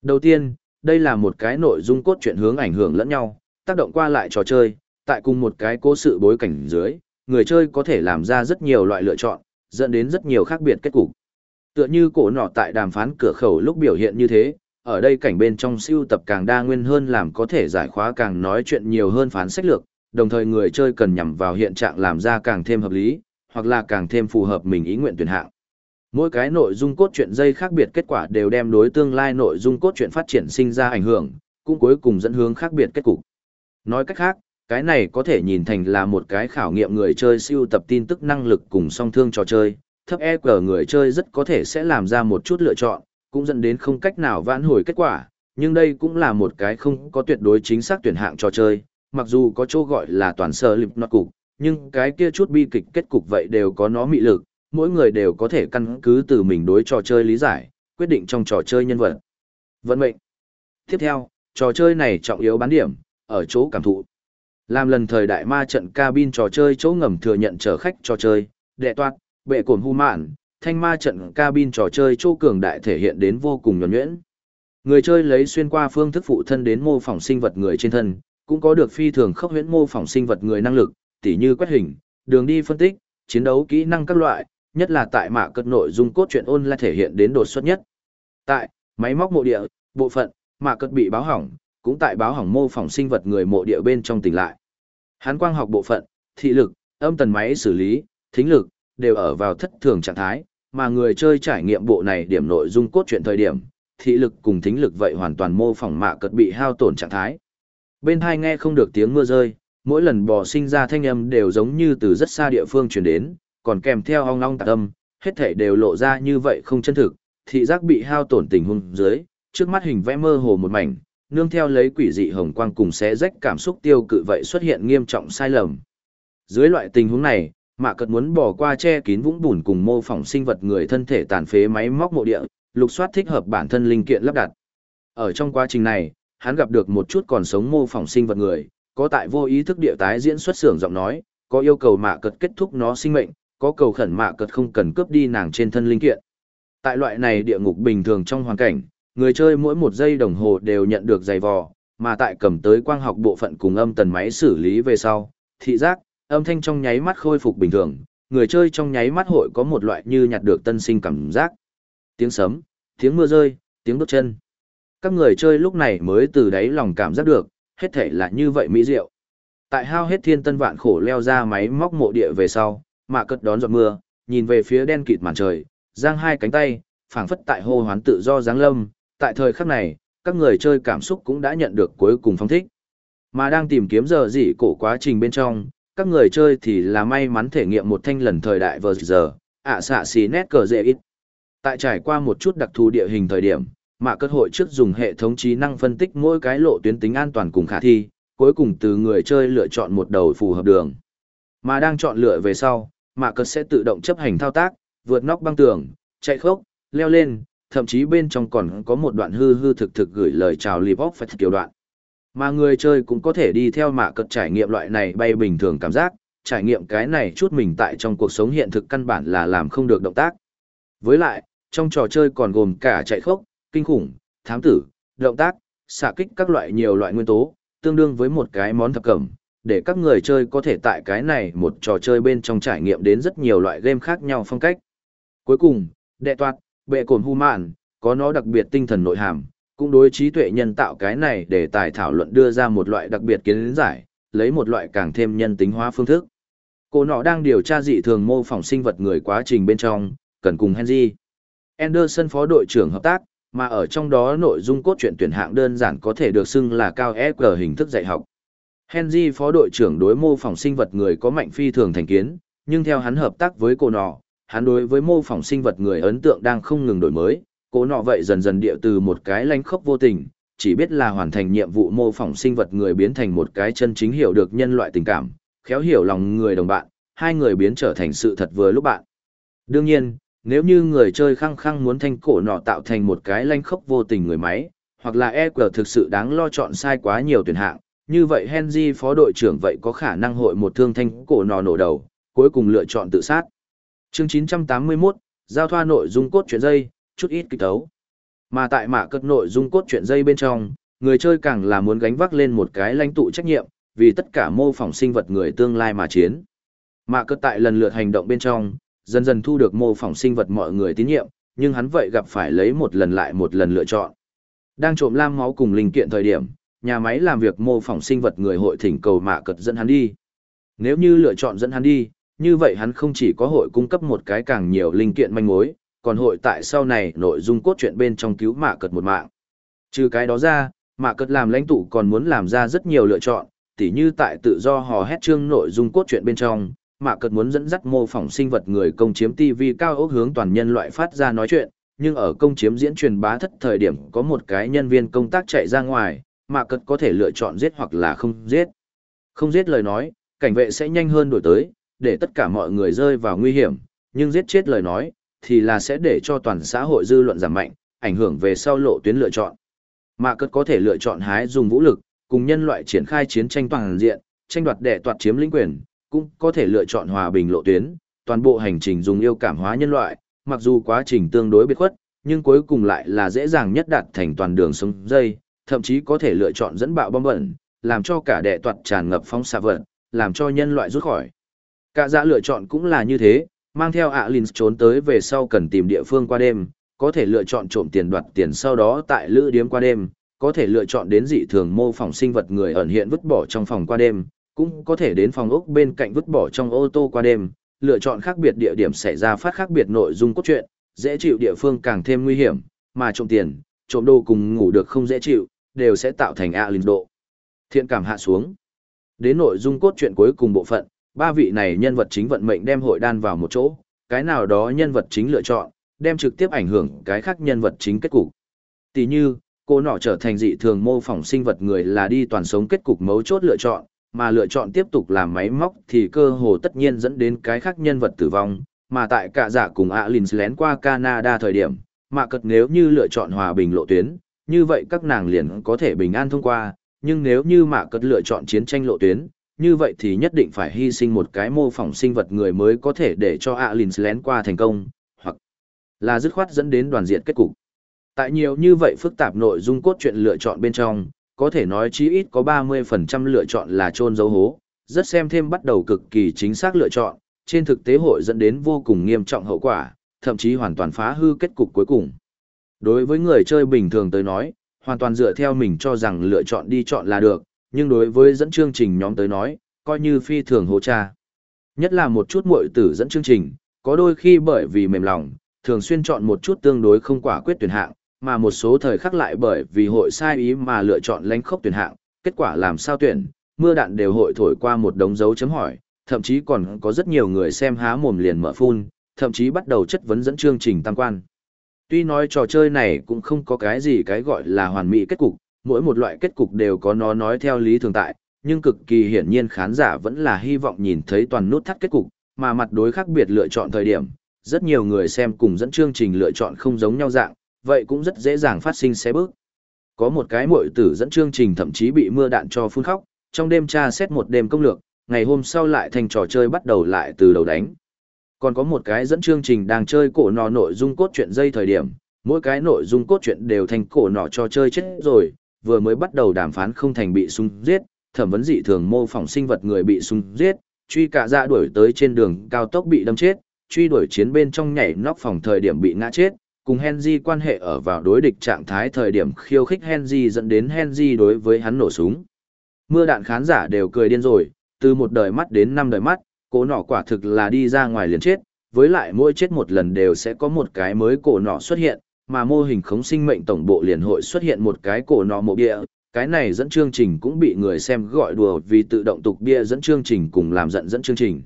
Đầu tiên, đây là một cái nội dung cốt truyện hướng ảnh hưởng lẫn nhau, tác động qua lại trò chơi, tại cùng một cái cố sự bối cảnh dưới, người chơi có thể làm ra rất nhiều loại lựa chọn, dẫn đến rất nhiều khác biệt kết cục. Tựa như cổ nọ tại đàm phán cửa khẩu lúc biểu hiện như thế, ở đây cảnh bên trong siêu tập càng đa nguyên hơn làm có thể giải khóa càng nói chuyện nhiều hơn phán sách lược, đồng thời người chơi cần nhằm vào hiện trạng làm ra càng thêm hợp lý, hoặc là càng thêm phù hợp mình ý nguyện tuyển hạng. Mỗi cái nội dung cốt truyện dây khác biệt kết quả đều đem đối tương lai nội dung cốt truyện phát triển sinh ra ảnh hưởng, cũng cuối cùng dẫn hướng khác biệt kết cục. Nói cách khác, cái này có thể nhìn thành là một cái khảo nghiệm người chơi siêu tập tin tức năng lực cùng song thương trò chơi, thấp EQ người chơi rất có thể sẽ làm ra một chút lựa chọn, cũng dẫn đến không cách nào vãn hồi kết quả, nhưng đây cũng là một cái không có tuyệt đối chính xác tuyển hạng trò chơi, mặc dù có chỗ gọi là toàn sơ lịp nọt cục, nhưng cái kia chút bi kịch kết cục vậy đều có nó mị lực, mỗi người đều có thể căn cứ từ mình đối trò chơi lý giải, quyết định trong trò chơi nhân vật. Vận mệnh. Tiếp theo, trò chơi này trọng yếu bán điểm, ở chỗ cảm thụ. Làm lần thời đại ma trận cabin trò chơi chỗ ngầm thừa nhận chở khách trò chơi, đệ toát, bệ cồn hu mạn, thanh ma trận cabin trò chơi chỗ cường đại thể hiện đến vô cùng nhuẩn nhuyễn. Người chơi lấy xuyên qua phương thức phụ thân đến mô phỏng sinh vật người trên thân, cũng có được phi thường khốc huyễn mô phỏng sinh vật người năng lực, tỉ như quét hình, đường đi phân tích, chiến đấu kỹ năng các loại, nhất là tại mạ cất nội dung cốt truyện ôn lại thể hiện đến đột xuất nhất. Tại máy móc mộ địa, bộ phận, mạ cất bị báo hỏng, cũng tại báo hỏng mô phỏng sinh vật người mộ địa bên trong tỉnh lại. hán quang học bộ phận, thị lực, âm tần máy xử lý, thính lực, đều ở vào thất thường trạng thái, mà người chơi trải nghiệm bộ này điểm nội dung cốt truyện thời điểm, thị lực cùng thính lực vậy hoàn toàn mô phỏng mạ cật bị hao tổn trạng thái. Bên hai nghe không được tiếng mưa rơi, mỗi lần bò sinh ra thanh âm đều giống như từ rất xa địa phương truyền đến, còn kèm theo ong ong tạc âm, hết thể đều lộ ra như vậy không chân thực, thị giác bị hao tổn tình huống dưới, trước mắt hình vẽ mơ hồ một mảnh, nương theo lấy quỷ dị hồng quang cùng xé rách cảm xúc tiêu cự vậy xuất hiện nghiêm trọng sai lầm. Dưới loại tình huống này, mạ cật muốn bỏ qua che kín vũng bùn cùng mô phỏng sinh vật người thân thể tàn phế máy móc mộ địa, lục soát thích hợp bản thân linh kiện lắp đặt. Ở trong quá trình này, hắn gặp được một chút còn sống mô phỏng sinh vật người, có tại vô ý thức địa tái diễn xuất xưởng giọng nói, có yêu cầu mạ cật kết thúc nó sinh mệnh, có cầu khẩn mạ cật không cần cướp đi nàng trên thân linh kiện. Tại loại này địa ngục bình thường trong hoàn cảnh, người chơi mỗi một giây đồng hồ đều nhận được giày vò, mà tại cầm tới quang học bộ phận cùng âm tần máy xử lý về sau, thị giác, âm thanh trong nháy mắt khôi phục bình thường, người chơi trong nháy mắt hội có một loại như nhặt được tân sinh cảm giác. Tiếng sấm, tiếng mưa rơi, tiếng bước chân. Các người chơi lúc này mới từ đáy lòng cảm giác được, hết thể là như vậy mỹ diệu. Tại hao hết thiên tân vạn khổ leo ra máy móc mộ địa về sau, mà cất đón giọt mưa, nhìn về phía đen kịt màn trời, giang hai cánh tay, phảng phất tại hô hoán tự do giáng lâm, tại thời khắc này, các người chơi cảm xúc cũng đã nhận được cuối cùng phong thích. Mà đang tìm kiếm giờ gì cổ quá trình bên trong, các người chơi thì là may mắn thể nghiệm một thanh lần thời đại vờ giờ, ạ xạ xì nét cờ dễ ít. Tại trải qua một chút đặc thù địa hình thời điểm, mạ cơ hội trước dùng hệ thống trí năng phân tích mỗi cái lộ tuyến tính an toàn cùng khả thi, cuối cùng từ người chơi lựa chọn một đầu phù hợp đường. Mà đang chọn lựa về sau, mạ cật sẽ tự động chấp hành thao tác, vượt nóc băng tường, chạy khốc, leo lên, thậm chí bên trong còn có một đoạn hư hư thực thực gửi lời chào live off phải kiểu đoạn. Mà người chơi cũng có thể đi theo mạ cật trải nghiệm loại này bay bình thường cảm giác, trải nghiệm cái này chút mình tại trong cuộc sống hiện thực căn bản là làm không được động tác. Với lại, trong trò chơi còn gồm cả chạy khốc, kinh khủng, thám tử, động tác, xạ kích các loại nhiều loại nguyên tố, tương đương với một cái món thập cẩm, để các người chơi có thể tại cái này một trò chơi bên trong trải nghiệm đến rất nhiều loại game khác nhau phong cách. Cuối cùng, đệ toạt, bệ cồn hu mạn, có nó đặc biệt tinh thần nội hàm, cũng đối trí tuệ nhân tạo cái này để tài thảo luận đưa ra một loại đặc biệt kiến giải, lấy một loại càng thêm nhân tính hóa phương thức. Cô nọ đang điều tra dị thường mô phỏng sinh vật người quá trình bên trong, cần cùng Henry. Anderson phó đội trưởng hợp tác, mà ở trong đó nội dung cốt truyện tuyển hạng đơn giản có thể được xưng là cao EQ hình thức dạy học. Henry phó đội trưởng đối mô phỏng sinh vật người có mạnh phi thường thành kiến, nhưng theo hắn hợp tác với cô nọ, hắn đối với mô phỏng sinh vật người ấn tượng đang không ngừng đổi mới, Cô nọ vậy dần dần điệu từ một cái lánh khốc vô tình, chỉ biết là hoàn thành nhiệm vụ mô phỏng sinh vật người biến thành một cái chân chính hiểu được nhân loại tình cảm, khéo hiểu lòng người đồng bạn, hai người biến trở thành sự thật vừa lúc bạn. Đương nhiên, nếu như người chơi khăng khăng muốn thanh cổ nọ tạo thành một cái lanh khốc vô tình người máy, hoặc là EQ thực sự đáng lo chọn sai quá nhiều tuyển hạng, như vậy Henry phó đội trưởng vậy có khả năng hội một thương thanh cổ nò nổ đầu, cuối cùng lựa chọn tự sát. Chương 981, giao thoa nội dung cốt truyện dây, chút ít kịch tấu. Mà tại mạ cất nội dung cốt truyện dây bên trong, người chơi càng là muốn gánh vác lên một cái lãnh tụ trách nhiệm, vì tất cả mô phỏng sinh vật người tương lai mà chiến. Mạ cất tại lần lượt hành động bên trong, dần dần thu được mô phỏng sinh vật mọi người tín nhiệm, nhưng hắn vậy gặp phải lấy một lần lại một lần lựa chọn. Đang trộm lam máu cùng linh kiện thời điểm, nhà máy làm việc mô phỏng sinh vật người hội thỉnh cầu mạ cật dẫn hắn đi. Nếu như lựa chọn dẫn hắn đi, như vậy hắn không chỉ có hội cung cấp một cái càng nhiều linh kiện manh mối, còn hội tại sau này nội dung cốt truyện bên trong cứu mạ cật một mạng. Trừ cái đó ra, mạ cật làm lãnh tụ còn muốn làm ra rất nhiều lựa chọn, tỉ như tại tự do hò hét chương nội dung cốt truyện bên trong, mạ cật muốn dẫn dắt mô phỏng sinh vật người công chiếm TV cao ốc hướng toàn nhân loại phát ra nói chuyện, nhưng ở công chiếm diễn truyền bá thất thời điểm có một cái nhân viên công tác chạy ra ngoài, mạ cật có thể lựa chọn giết hoặc là không giết. Không giết lời nói, cảnh vệ sẽ nhanh hơn đổi tới, để tất cả mọi người rơi vào nguy hiểm, nhưng giết chết lời nói, thì là sẽ để cho toàn xã hội dư luận giảm mạnh, ảnh hưởng về sau lộ tuyến lựa chọn. Mạ cật có thể lựa chọn hái dùng vũ lực, cùng nhân loại triển khai chiến tranh toàn diện, tranh đoạt đệ toạt chiếm lĩnh quyền, cũng có thể lựa chọn hòa bình lộ tuyến, toàn bộ hành trình dùng yêu cảm hóa nhân loại, mặc dù quá trình tương đối biệt khuất, nhưng cuối cùng lại là dễ dàng nhất đạt thành toàn đường sống dây, thậm chí có thể lựa chọn dẫn bạo bom bẩn, làm cho cả đệ toạt tràn ngập phóng xạ vật, làm cho nhân loại rút khỏi. Cả dạ lựa chọn cũng là như thế, mang theo ạ Linh trốn tới về sau cần tìm địa phương qua đêm, có thể lựa chọn trộm tiền đoạt tiền sau đó tại lữ điếm qua đêm, có thể lựa chọn đến dị thường mô phỏng sinh vật người ẩn hiện vứt bỏ trong phòng qua đêm, cũng có thể đến phòng ốc bên cạnh vứt bỏ trong ô tô qua đêm, lựa chọn khác biệt địa điểm xảy ra phát khác biệt nội dung cốt truyện, dễ chịu địa phương càng thêm nguy hiểm, mà trộm tiền, trộm đồ cùng ngủ được không dễ chịu, đều sẽ tạo thành ạ linh độ. Thiện cảm hạ xuống. Đến nội dung cốt truyện cuối cùng bộ phận, ba vị này nhân vật chính vận mệnh đem hội đan vào một chỗ, cái nào đó nhân vật chính lựa chọn, đem trực tiếp ảnh hưởng cái khác nhân vật chính kết cục. Tỷ như, cô nọ trở thành dị thường mô phỏng sinh vật người là đi toàn sống kết cục mấu chốt lựa chọn, mà lựa chọn tiếp tục làm máy móc thì cơ hồ tất nhiên dẫn đến cái khác nhân vật tử vong, mà tại cả giả cùng Alins lén qua Canada thời điểm, mà cật nếu như lựa chọn hòa bình lộ tuyến, như vậy các nàng liền có thể bình an thông qua, nhưng nếu như mạ cất lựa chọn chiến tranh lộ tuyến, như vậy thì nhất định phải hy sinh một cái mô phỏng sinh vật người mới có thể để cho Alins lén qua thành công, hoặc là dứt khoát dẫn đến đoàn diện kết cục. Tại nhiều như vậy phức tạp nội dung cốt truyện lựa chọn bên trong, có thể nói chí ít có 30% lựa chọn là trôn dấu hố, rất xem thêm bắt đầu cực kỳ chính xác lựa chọn, trên thực tế hội dẫn đến vô cùng nghiêm trọng hậu quả, thậm chí hoàn toàn phá hư kết cục cuối cùng. Đối với người chơi bình thường tới nói, hoàn toàn dựa theo mình cho rằng lựa chọn đi chọn là được, nhưng đối với dẫn chương trình nhóm tới nói, coi như phi thường hô cha. Nhất là một chút muội tử dẫn chương trình, có đôi khi bởi vì mềm lòng, thường xuyên chọn một chút tương đối không quả quyết tuyển hạng, mà một số thời khắc lại bởi vì hội sai ý mà lựa chọn lánh khốc tuyển hạng, kết quả làm sao tuyển, mưa đạn đều hội thổi qua một đống dấu chấm hỏi, thậm chí còn có rất nhiều người xem há mồm liền mở phun, thậm chí bắt đầu chất vấn dẫn chương trình tam quan. Tuy nói trò chơi này cũng không có cái gì cái gọi là hoàn mỹ kết cục, mỗi một loại kết cục đều có nó nói theo lý thường tại, nhưng cực kỳ hiển nhiên khán giả vẫn là hy vọng nhìn thấy toàn nút thắt kết cục, mà mặt đối khác biệt lựa chọn thời điểm, rất nhiều người xem cùng dẫn chương trình lựa chọn không giống nhau dạng, vậy cũng rất dễ dàng phát sinh xé bước. Có một cái muội tử dẫn chương trình thậm chí bị mưa đạn cho phun khóc, trong đêm tra xét một đêm công lược, ngày hôm sau lại thành trò chơi bắt đầu lại từ đầu đánh. Còn có một cái dẫn chương trình đang chơi cổ nọ nội dung cốt truyện dây thời điểm, mỗi cái nội dung cốt truyện đều thành cổ nọ cho chơi chết rồi, vừa mới bắt đầu đàm phán không thành bị súng giết, thẩm vấn dị thường mô phỏng sinh vật người bị súng giết, truy cả ra đuổi tới trên đường cao tốc bị đâm chết, truy đuổi chiến bên trong nhảy nóc phòng thời điểm bị ngã chết, cùng Henry quan hệ ở vào đối địch trạng thái thời điểm khiêu khích Henry dẫn đến Henry đối với hắn nổ súng. Mưa đạn khán giả đều cười điên rồi, từ một đời mắt đến năm đời mắt, cổ nỏ quả thực là đi ra ngoài liền chết, với lại mỗi chết một lần đều sẽ có một cái mới cổ nỏ xuất hiện, mà mô hình khống sinh mệnh tổng bộ liền hội xuất hiện một cái cổ nỏ mộ bia, cái này dẫn chương trình cũng bị người xem gọi đùa vì tự động tục bia dẫn chương trình cùng làm giận dẫn chương trình.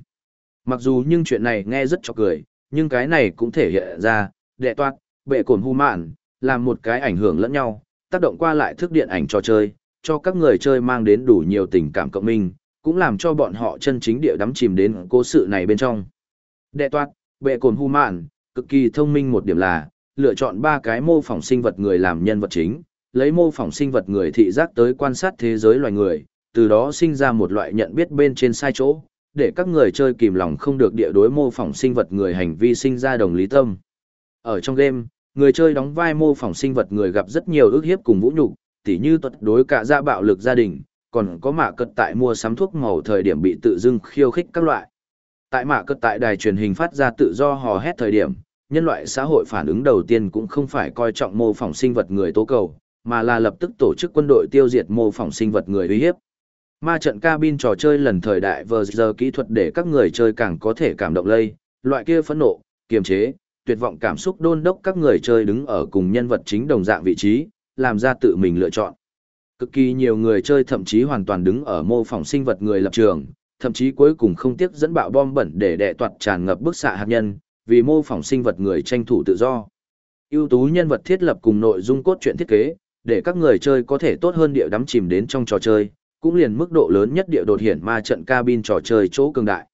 Mặc dù nhưng chuyện này nghe rất cho cười, nhưng cái này cũng thể hiện ra, đệ toát, bệ cồn hu mạn, làm một cái ảnh hưởng lẫn nhau, tác động qua lại thức điện ảnh trò chơi, cho các người chơi mang đến đủ nhiều tình cảm cộng minh, cũng làm cho bọn họ chân chính địa đắm chìm đến cố sự này bên trong. Đệ toát, bệ cồn hu mạn, cực kỳ thông minh một điểm là, lựa chọn ba cái mô phỏng sinh vật người làm nhân vật chính, lấy mô phỏng sinh vật người thị giác tới quan sát thế giới loài người, từ đó sinh ra một loại nhận biết bên trên sai chỗ, để các người chơi kìm lòng không được địa đối mô phỏng sinh vật người hành vi sinh ra đồng lý tâm. Ở trong game, người chơi đóng vai mô phỏng sinh vật người gặp rất nhiều ước hiếp cùng vũ nhục, tỉ như tuật đối cả gia bạo lực gia đình, còn có mạ cật tại mua sắm thuốc màu thời điểm bị tự dưng khiêu khích các loại. Tại mạ cật tại đài truyền hình phát ra tự do hò hét thời điểm, nhân loại xã hội phản ứng đầu tiên cũng không phải coi trọng mô phỏng sinh vật người tố cầu, mà là lập tức tổ chức quân đội tiêu diệt mô phỏng sinh vật người uy hiếp. Ma trận cabin trò chơi lần thời đại vờ giờ kỹ thuật để các người chơi càng có thể cảm động lây, loại kia phẫn nộ, kiềm chế, tuyệt vọng cảm xúc đôn đốc các người chơi đứng ở cùng nhân vật chính đồng dạng vị trí, làm ra tự mình lựa chọn. Cực kỳ nhiều người chơi thậm chí hoàn toàn đứng ở mô phỏng sinh vật người lập trường, thậm chí cuối cùng không tiếc dẫn bạo bom bẩn để đè toạt tràn ngập bức xạ hạt nhân, vì mô phỏng sinh vật người tranh thủ tự do. ưu tú nhân vật thiết lập cùng nội dung cốt truyện thiết kế, để các người chơi có thể tốt hơn địa đắm chìm đến trong trò chơi, cũng liền mức độ lớn nhất địa đột hiển ma trận cabin trò chơi chỗ cường đại.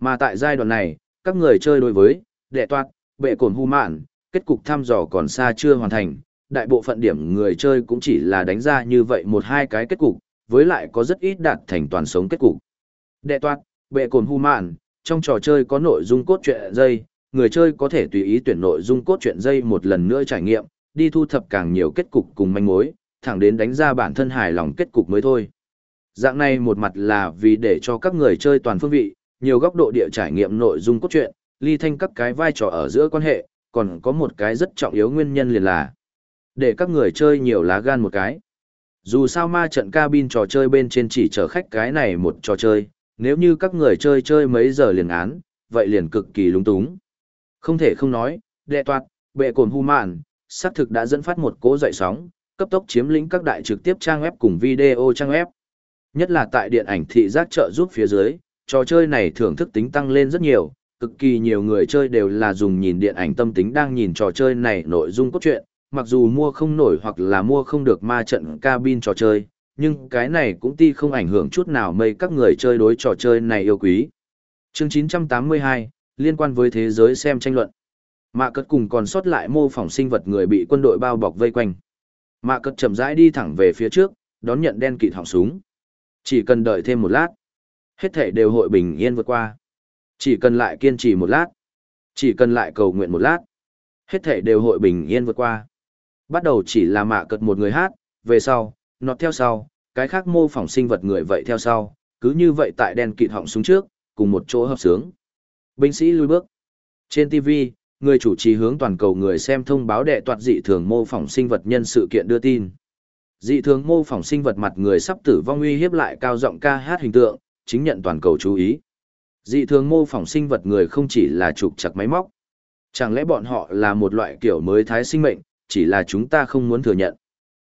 Mà tại giai đoạn này, các người chơi đối với đệ toạt, bệ cồn hu mạn, kết cục thăm dò còn xa chưa hoàn thành, đại bộ phận điểm người chơi cũng chỉ là đánh ra như vậy một hai cái kết cục, với lại có rất ít đạt thành toàn sống kết cục. Đệ toát, bệ cồn hu mạn, trong trò chơi có nội dung cốt truyện dây, người chơi có thể tùy ý tuyển nội dung cốt truyện dây một lần nữa trải nghiệm, đi thu thập càng nhiều kết cục cùng manh mối, thẳng đến đánh ra bản thân hài lòng kết cục mới thôi. Dạng này một mặt là vì để cho các người chơi toàn phương vị, nhiều góc độ địa trải nghiệm nội dung cốt truyện, ly thanh các cái vai trò ở giữa quan hệ, còn có một cái rất trọng yếu nguyên nhân liền là để các người chơi nhiều lá gan một cái. Dù sao ma trận cabin trò chơi bên trên chỉ chở khách cái này một trò chơi, nếu như các người chơi chơi mấy giờ liền án, vậy liền cực kỳ lúng túng. Không thể không nói, đệ toạt, bệ cồn hu mạn, xác thực đã dẫn phát một cố dậy sóng, cấp tốc chiếm lĩnh các đại trực tiếp trang web cùng video trang web. Nhất là tại điện ảnh thị giác trợ giúp phía dưới, trò chơi này thưởng thức tính tăng lên rất nhiều, cực kỳ nhiều người chơi đều là dùng nhìn điện ảnh tâm tính đang nhìn trò chơi này nội dung cốt truyện, mặc dù mua không nổi hoặc là mua không được ma trận cabin trò chơi, nhưng cái này cũng ti không ảnh hưởng chút nào mây các người chơi đối trò chơi này yêu quý. Chương 982, liên quan với thế giới xem tranh luận. Mạ cất cùng còn sót lại mô phỏng sinh vật người bị quân đội bao bọc vây quanh. Mạ cất chậm rãi đi thẳng về phía trước, đón nhận đen kịt họng súng. Chỉ cần đợi thêm một lát, hết thể đều hội bình yên vượt qua. Chỉ cần lại kiên trì một lát, chỉ cần lại cầu nguyện một lát, hết thể đều hội bình yên vượt qua. Bắt đầu chỉ là mạ cật một người hát, về sau, nó theo sau, cái khác mô phỏng sinh vật người vậy theo sau, cứ như vậy tại đen kịt họng súng trước, cùng một chỗ hợp sướng. Binh sĩ lui bước. Trên TV, người chủ trì hướng toàn cầu người xem thông báo đệ toạt dị thường mô phỏng sinh vật nhân sự kiện đưa tin. Dị thường mô phỏng sinh vật mặt người sắp tử vong uy hiếp lại cao giọng ca hát hình tượng, chính nhận toàn cầu chú ý. Dị thường mô phỏng sinh vật người không chỉ là trục chặt máy móc. Chẳng lẽ bọn họ là một loại kiểu mới thái sinh mệnh, chỉ là chúng ta không muốn thừa nhận.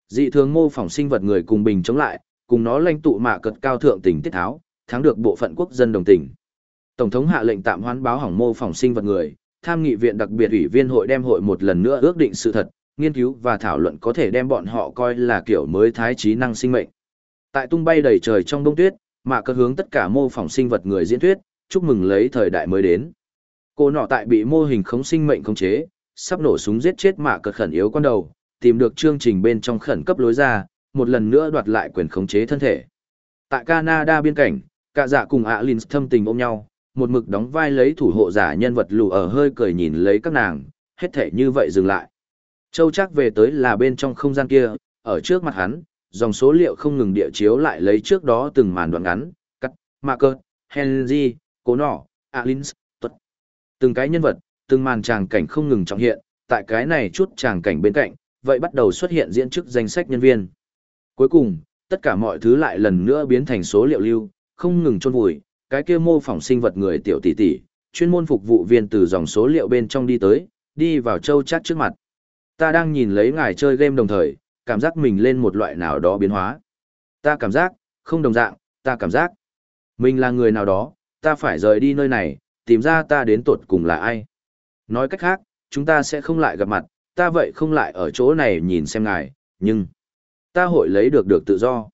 Dị thường mô phỏng sinh vật người cùng bình chống lại, cùng nó lãnh tụ mạ cật cao thượng tình tiết tháo, thắng được bộ phận quốc dân đồng tình. Tổng thống hạ lệnh tạm hoãn báo hỏng mô phỏng sinh vật người, tham nghị viện đặc biệt ủy viên hội đem hội một lần nữa ước định sự thật, nghiên cứu và thảo luận có thể đem bọn họ coi là kiểu mới thái trí năng sinh mệnh. Tại tung bay đầy trời trong đông tuyết, mạ cật hướng tất cả mô phỏng sinh vật người diễn thuyết, chúc mừng lấy thời đại mới đến. Cô nọ tại bị mô hình khống sinh mệnh khống chế, sắp nổ súng giết chết mạ cật khẩn yếu con đầu, tìm được chương trình bên trong khẩn cấp lối ra, một lần nữa đoạt lại quyền khống chế thân thể. Tại Canada biên cảnh, cả dạ cùng ạ Linh thâm tình ôm nhau, một mực đóng vai lấy thủ hộ giả nhân vật lù ở hơi cười nhìn lấy các nàng, hết thể như vậy dừng lại. Châu chắc về tới là bên trong không gian kia, ở trước mặt hắn, dòng số liệu không ngừng địa chiếu lại lấy trước đó từng màn đoạn ngắn, cắt, mạ cơ, Henry, cố nỏ, Alins, tuật. Từng cái nhân vật, từng màn tràng cảnh không ngừng trọng hiện, tại cái này chút tràng cảnh bên cạnh, vậy bắt đầu xuất hiện diễn chức danh sách nhân viên. Cuối cùng, tất cả mọi thứ lại lần nữa biến thành số liệu lưu, không ngừng chôn vùi, cái kia mô phỏng sinh vật người tiểu tỷ tỷ, chuyên môn phục vụ viên từ dòng số liệu bên trong đi tới, đi vào châu chát trước mặt. Ta đang nhìn lấy ngài chơi game đồng thời, cảm giác mình lên một loại nào đó biến hóa. Ta cảm giác, không đồng dạng, ta cảm giác. Mình là người nào đó, ta phải rời đi nơi này, tìm ra ta đến tuột cùng là ai. Nói cách khác, chúng ta sẽ không lại gặp mặt, ta vậy không lại ở chỗ này nhìn xem ngài, nhưng ta hội lấy được được tự do.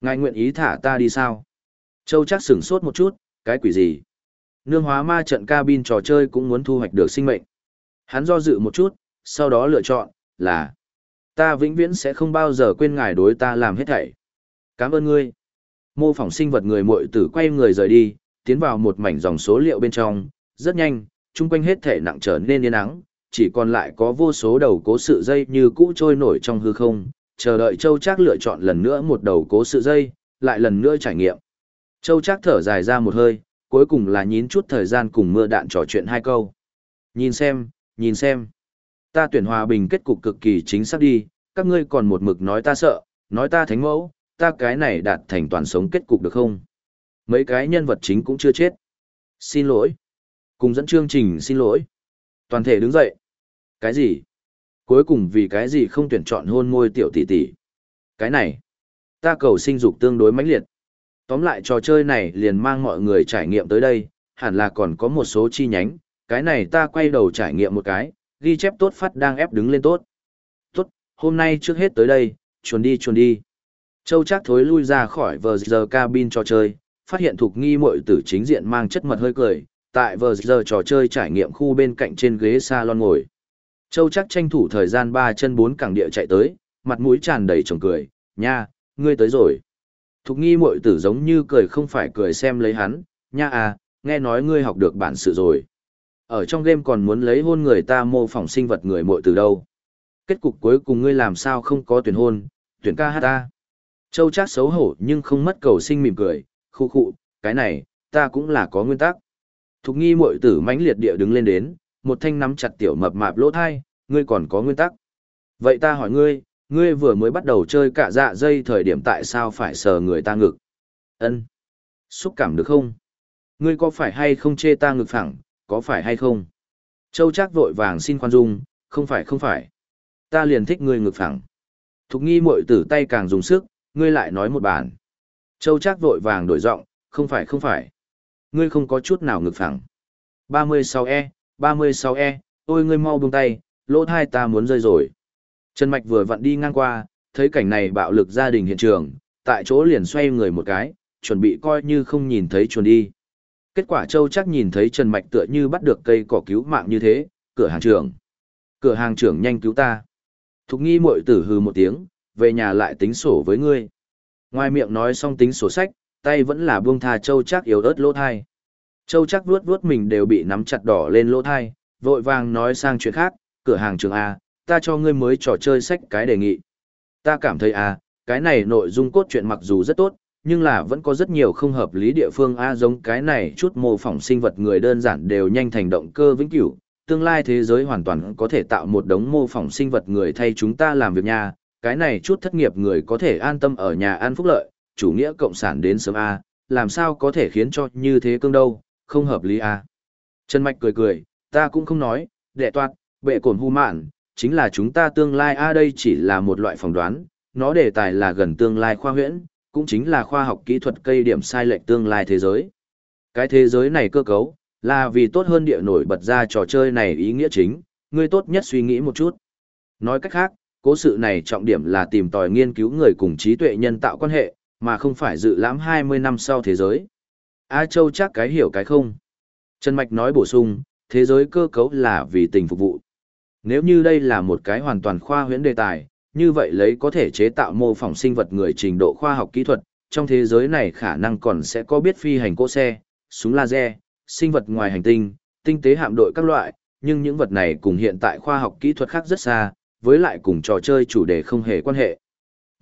Ngài nguyện ý thả ta đi sao? Châu chắc sửng sốt một chút, cái quỷ gì? Nương hóa ma trận cabin trò chơi cũng muốn thu hoạch được sinh mệnh. Hắn do dự một chút, sau đó lựa chọn, là Ta vĩnh viễn sẽ không bao giờ quên ngài đối ta làm hết thảy. Cảm ơn ngươi. Mô phỏng sinh vật người muội tử quay người rời đi, tiến vào một mảnh dòng số liệu bên trong, rất nhanh, chung quanh hết thể nặng trở nên yên ắng, chỉ còn lại có vô số đầu cố sự dây như cũ trôi nổi trong hư không, chờ đợi Châu Trác lựa chọn lần nữa một đầu cố sự dây, lại lần nữa trải nghiệm. Châu Trác thở dài ra một hơi, cuối cùng là nhín chút thời gian cùng mưa đạn trò chuyện hai câu. Nhìn xem, nhìn xem. Ta tuyển hòa bình kết cục cực kỳ chính xác đi, các ngươi còn một mực nói ta sợ, nói ta thánh mẫu, ta cái này đạt thành toàn sống kết cục được không? Mấy cái nhân vật chính cũng chưa chết. Xin lỗi. Cùng dẫn chương trình xin lỗi. Toàn thể đứng dậy. Cái gì? Cuối cùng vì cái gì không tuyển chọn hôn môi tiểu tỷ tỷ? Cái này. Ta cầu sinh dục tương đối mãnh liệt. Tóm lại trò chơi này liền mang mọi người trải nghiệm tới đây, hẳn là còn có một số chi nhánh. Cái này ta quay đầu trải nghiệm một cái, ghi chép tốt phát đang ép đứng lên tốt. Tốt, hôm nay trước hết tới đây, chuồn đi chuồn đi. Châu chắc thối lui ra khỏi vờ giờ cabin trò chơi, phát hiện thuộc nghi mội tử chính diện mang chất mật hơi cười, tại vờ giờ trò chơi trải nghiệm khu bên cạnh trên ghế salon ngồi. Châu chắc tranh thủ thời gian ba chân bốn cẳng địa chạy tới, mặt mũi tràn đầy trồng cười, nha, ngươi tới rồi. Thục nghi muội tử giống như cười không phải cười xem lấy hắn, nha à, nghe nói ngươi học được bản sự rồi. Ở trong game còn muốn lấy hôn người ta mô phỏng sinh vật người muội từ đâu. Kết cục cuối cùng ngươi làm sao không có tuyển hôn, tuyển ca hát ta. Châu chắc xấu hổ nhưng không mất cầu sinh mỉm cười, khu khụ, cái này, ta cũng là có nguyên tắc. Thục nghi muội tử mãnh liệt địa đứng lên đến, một thanh nắm chặt tiểu mập mạp lỗ thai, ngươi còn có nguyên tắc. Vậy ta hỏi ngươi, Ngươi vừa mới bắt đầu chơi cả dạ dây thời điểm tại sao phải sờ người ta ngực? Ân, Xúc cảm được không? Ngươi có phải hay không chê ta ngực phẳng, có phải hay không? Châu Trác vội vàng xin khoan dung, không phải không phải. Ta liền thích ngươi ngực phẳng. Thục nghi muội tử tay càng dùng sức, ngươi lại nói một bản. Châu Trác vội vàng đổi giọng, không phải không phải. Ngươi không có chút nào ngực phẳng. 36E, 36E, ôi ngươi mau buông tay, lỗ thai ta muốn rơi rồi. Trần Mạch vừa vặn đi ngang qua, thấy cảnh này bạo lực gia đình hiện trường, tại chỗ liền xoay người một cái, chuẩn bị coi như không nhìn thấy chuồn đi. Kết quả Châu chắc nhìn thấy Trần Mạch tựa như bắt được cây cỏ cứu mạng như thế, cửa hàng trưởng. Cửa hàng trưởng nhanh cứu ta. Thục nghi muội tử hư một tiếng, về nhà lại tính sổ với ngươi. Ngoài miệng nói xong tính sổ sách, tay vẫn là buông tha Châu chắc yếu ớt lỗ thai. Châu chắc vuốt vuốt mình đều bị nắm chặt đỏ lên lỗ thai, vội vàng nói sang chuyện khác, cửa hàng trường A, ta cho ngươi mới trò chơi sách cái đề nghị. Ta cảm thấy A, cái này nội dung cốt truyện mặc dù rất tốt, nhưng là vẫn có rất nhiều không hợp lý địa phương A giống cái này chút mô phỏng sinh vật người đơn giản đều nhanh thành động cơ vĩnh cửu, tương lai thế giới hoàn toàn có thể tạo một đống mô phỏng sinh vật người thay chúng ta làm việc nha, cái này chút thất nghiệp người có thể an tâm ở nhà ăn phúc lợi, chủ nghĩa cộng sản đến sớm A, làm sao có thể khiến cho như thế cương đâu, không hợp lý A. Trần Mạch cười cười, ta cũng không nói, đệ toạt, bệ cổn hu mạn, chính là chúng ta tương lai A đây chỉ là một loại phỏng đoán, nó đề tài là gần tương lai khoa huyễn, cũng chính là khoa học kỹ thuật cây điểm sai lệch tương lai thế giới. Cái thế giới này cơ cấu, là vì tốt hơn địa nổi bật ra trò chơi này ý nghĩa chính, ngươi tốt nhất suy nghĩ một chút. Nói cách khác, cố sự này trọng điểm là tìm tòi nghiên cứu người cùng trí tuệ nhân tạo quan hệ, mà không phải dự lãm 20 năm sau thế giới. A Châu chắc cái hiểu cái không. Trần Mạch nói bổ sung, thế giới cơ cấu là vì tình phục vụ. Nếu như đây là một cái hoàn toàn khoa huyễn đề tài, như vậy lấy có thể chế tạo mô phỏng sinh vật người trình độ khoa học kỹ thuật, trong thế giới này khả năng còn sẽ có biết phi hành cỗ xe, súng laser, sinh vật ngoài hành tinh, tinh tế hạm đội các loại, nhưng những vật này cùng hiện tại khoa học kỹ thuật khác rất xa, với lại cùng trò chơi chủ đề không hề quan hệ.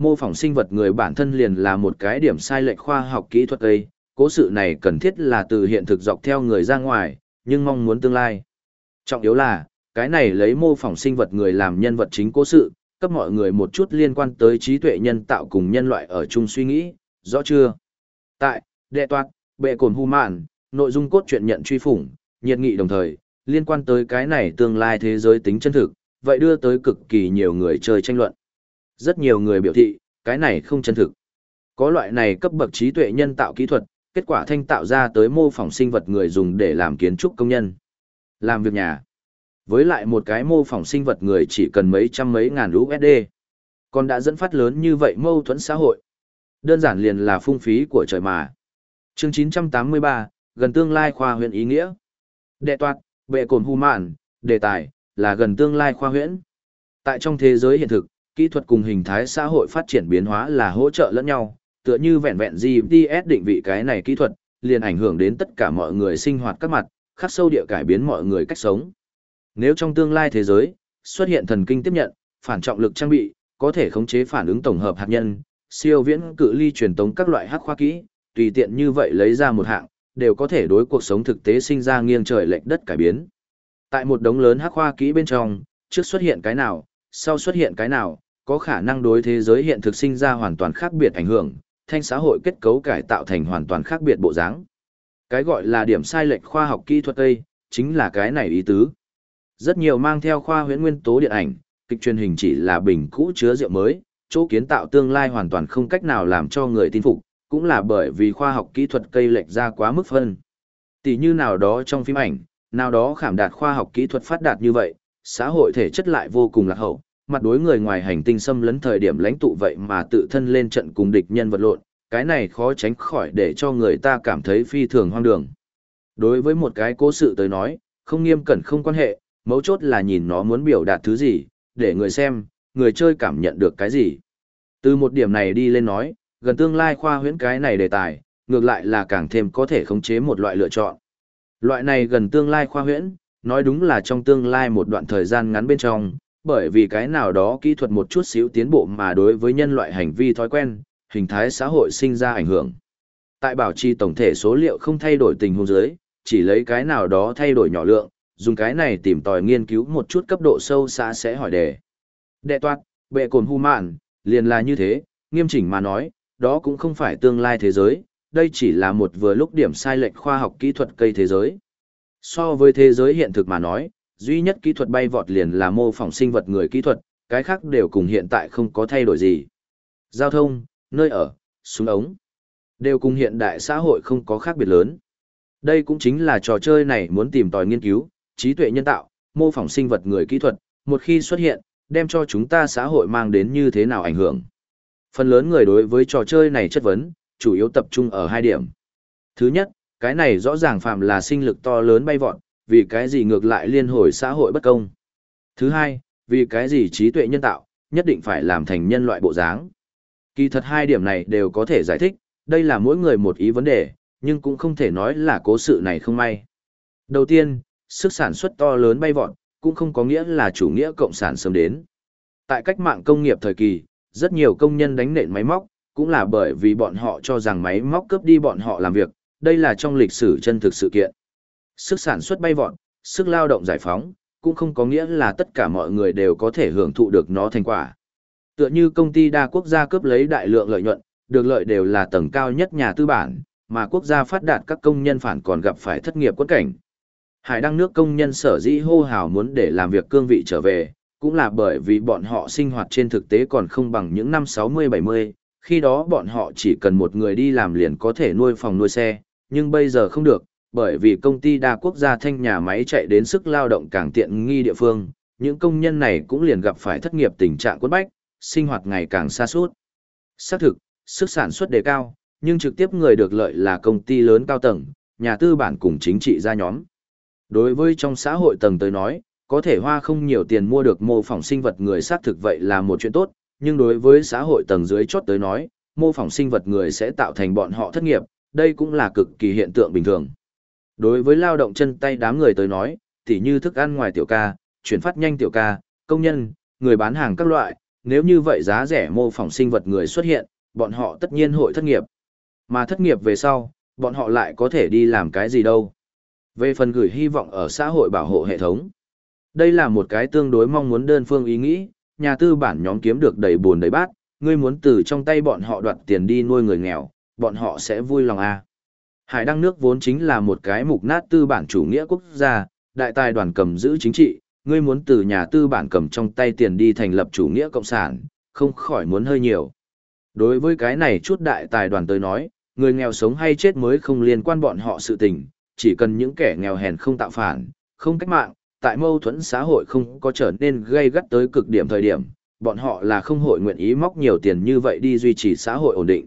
Mô phỏng sinh vật người bản thân liền là một cái điểm sai lệch khoa học kỹ thuật ấy, cố sự này cần thiết là từ hiện thực dọc theo người ra ngoài, nhưng mong muốn tương lai. Trọng yếu là, cái này lấy mô phỏng sinh vật người làm nhân vật chính cố sự, cấp mọi người một chút liên quan tới trí tuệ nhân tạo cùng nhân loại ở chung suy nghĩ, rõ chưa? Tại, đệ toạt, bệ cồn hu mạn, nội dung cốt truyện nhận truy phủng, nhiệt nghị đồng thời, liên quan tới cái này tương lai thế giới tính chân thực, vậy đưa tới cực kỳ nhiều người chơi tranh luận. Rất nhiều người biểu thị, cái này không chân thực. Có loại này cấp bậc trí tuệ nhân tạo kỹ thuật, kết quả thanh tạo ra tới mô phỏng sinh vật người dùng để làm kiến trúc công nhân. Làm việc nhà. Với lại một cái mô phỏng sinh vật người chỉ cần mấy trăm mấy ngàn USD. Còn đã dẫn phát lớn như vậy mâu thuẫn xã hội. Đơn giản liền là phung phí của trời mà. Chương 983, gần tương lai khoa huyện ý nghĩa. Đệ toạt, bệ cồn hu mạn, đề tài, là gần tương lai khoa huyễn. Tại trong thế giới hiện thực, kỹ thuật cùng hình thái xã hội phát triển biến hóa là hỗ trợ lẫn nhau, tựa như vẹn vẹn GPS định vị cái này kỹ thuật, liền ảnh hưởng đến tất cả mọi người sinh hoạt các mặt, khắc sâu địa cải biến mọi người cách sống. Nếu trong tương lai thế giới, xuất hiện thần kinh tiếp nhận, phản trọng lực trang bị, có thể khống chế phản ứng tổng hợp hạt nhân, siêu viễn cự ly truyền tống các loại hắc khoa kỹ, tùy tiện như vậy lấy ra một hạng, đều có thể đối cuộc sống thực tế sinh ra nghiêng trời lệch đất cải biến. Tại một đống lớn hắc khoa kỹ bên trong, trước xuất hiện cái nào, sau xuất hiện cái nào, có khả năng đối thế giới hiện thực sinh ra hoàn toàn khác biệt ảnh hưởng, thanh xã hội kết cấu cải tạo thành hoàn toàn khác biệt bộ dáng. Cái gọi là điểm sai lệch khoa học kỹ thuật Tây, chính là cái này ý tứ. Rất nhiều mang theo khoa huyễn nguyên tố điện ảnh, kịch truyền hình chỉ là bình cũ chứa rượu mới, chỗ kiến tạo tương lai hoàn toàn không cách nào làm cho người tin phục, cũng là bởi vì khoa học kỹ thuật cây lệch ra quá mức phân. Tỷ như nào đó trong phim ảnh, nào đó khảm đạt khoa học kỹ thuật phát đạt như vậy, xã hội thể chất lại vô cùng lạc hậu, mặt đối người ngoài hành tinh xâm lấn thời điểm lãnh tụ vậy mà tự thân lên trận cùng địch nhân vật lộn, cái này khó tránh khỏi để cho người ta cảm thấy phi thường hoang đường. Đối với một cái cố sự tới nói, không nghiêm cẩn không quan hệ, mấu chốt là nhìn nó muốn biểu đạt thứ gì, để người xem, người chơi cảm nhận được cái gì. Từ một điểm này đi lên nói, gần tương lai khoa huyễn cái này đề tài, ngược lại là càng thêm có thể khống chế một loại lựa chọn. Loại này gần tương lai khoa huyễn, nói đúng là trong tương lai một đoạn thời gian ngắn bên trong, bởi vì cái nào đó kỹ thuật một chút xíu tiến bộ mà đối với nhân loại hành vi thói quen, hình thái xã hội sinh ra ảnh hưởng. Tại bảo trì tổng thể số liệu không thay đổi tình huống dưới, chỉ lấy cái nào đó thay đổi nhỏ lượng, dùng cái này tìm tòi nghiên cứu một chút cấp độ sâu xa sẽ hỏi đề. Đệ toát, bệ cồn hu mạn, liền là như thế, nghiêm chỉnh mà nói, đó cũng không phải tương lai thế giới, đây chỉ là một vừa lúc điểm sai lệch khoa học kỹ thuật cây thế giới. So với thế giới hiện thực mà nói, duy nhất kỹ thuật bay vọt liền là mô phỏng sinh vật người kỹ thuật, cái khác đều cùng hiện tại không có thay đổi gì. Giao thông, nơi ở, súng ống, đều cùng hiện đại xã hội không có khác biệt lớn. Đây cũng chính là trò chơi này muốn tìm tòi nghiên cứu, trí tuệ nhân tạo, mô phỏng sinh vật người kỹ thuật, một khi xuất hiện, đem cho chúng ta xã hội mang đến như thế nào ảnh hưởng. Phần lớn người đối với trò chơi này chất vấn, chủ yếu tập trung ở hai điểm. Thứ nhất, cái này rõ ràng phạm là sinh lực to lớn bay vọt, vì cái gì ngược lại liên hồi xã hội bất công. Thứ hai, vì cái gì trí tuệ nhân tạo, nhất định phải làm thành nhân loại bộ dáng. Kỳ thật hai điểm này đều có thể giải thích, đây là mỗi người một ý vấn đề, nhưng cũng không thể nói là cố sự này không may. Đầu tiên, sức sản xuất to lớn bay vọt, cũng không có nghĩa là chủ nghĩa cộng sản sớm đến. Tại cách mạng công nghiệp thời kỳ, rất nhiều công nhân đánh nện máy móc, cũng là bởi vì bọn họ cho rằng máy móc cướp đi bọn họ làm việc, đây là trong lịch sử chân thực sự kiện. Sức sản xuất bay vọt, sức lao động giải phóng, cũng không có nghĩa là tất cả mọi người đều có thể hưởng thụ được nó thành quả. Tựa như công ty đa quốc gia cướp lấy đại lượng lợi nhuận, được lợi đều là tầng cao nhất nhà tư bản, mà quốc gia phát đạt các công nhân phản còn gặp phải thất nghiệp quất cảnh. Hải đăng nước công nhân sở dĩ hô hào muốn để làm việc cương vị trở về, cũng là bởi vì bọn họ sinh hoạt trên thực tế còn không bằng những năm 60-70, khi đó bọn họ chỉ cần một người đi làm liền có thể nuôi phòng nuôi xe, nhưng bây giờ không được, bởi vì công ty đa quốc gia thanh nhà máy chạy đến sức lao động càng tiện nghi địa phương, những công nhân này cũng liền gặp phải thất nghiệp tình trạng quất bách, sinh hoạt ngày càng xa suốt. Xác thực, sức sản xuất đề cao, nhưng trực tiếp người được lợi là công ty lớn cao tầng, nhà tư bản cùng chính trị gia nhóm. Đối với trong xã hội tầng tới nói, có thể hoa không nhiều tiền mua được mô phỏng sinh vật người xác thực vậy là một chuyện tốt, nhưng đối với xã hội tầng dưới chốt tới nói, mô phỏng sinh vật người sẽ tạo thành bọn họ thất nghiệp, đây cũng là cực kỳ hiện tượng bình thường. Đối với lao động chân tay đám người tới nói, tỉ như thức ăn ngoài tiểu ca, chuyển phát nhanh tiểu ca, công nhân, người bán hàng các loại, nếu như vậy giá rẻ mô phỏng sinh vật người xuất hiện, bọn họ tất nhiên hội thất nghiệp. Mà thất nghiệp về sau, bọn họ lại có thể đi làm cái gì đâu. Về phần gửi hy vọng ở xã hội bảo hộ hệ thống. Đây là một cái tương đối mong muốn đơn phương ý nghĩ, nhà tư bản nhóm kiếm được đầy buồn đầy bát, ngươi muốn từ trong tay bọn họ đoạt tiền đi nuôi người nghèo, bọn họ sẽ vui lòng à. Hải đăng nước vốn chính là một cái mục nát tư bản chủ nghĩa quốc gia, đại tài đoàn cầm giữ chính trị, ngươi muốn từ nhà tư bản cầm trong tay tiền đi thành lập chủ nghĩa cộng sản, không khỏi muốn hơi nhiều. Đối với cái này chút đại tài đoàn tới nói, người nghèo sống hay chết mới không liên quan bọn họ sự tình, chỉ cần những kẻ nghèo hèn không tạo phản, không cách mạng, tại mâu thuẫn xã hội không có trở nên gây gắt tới cực điểm thời điểm, bọn họ là không hội nguyện ý móc nhiều tiền như vậy đi duy trì xã hội ổn định.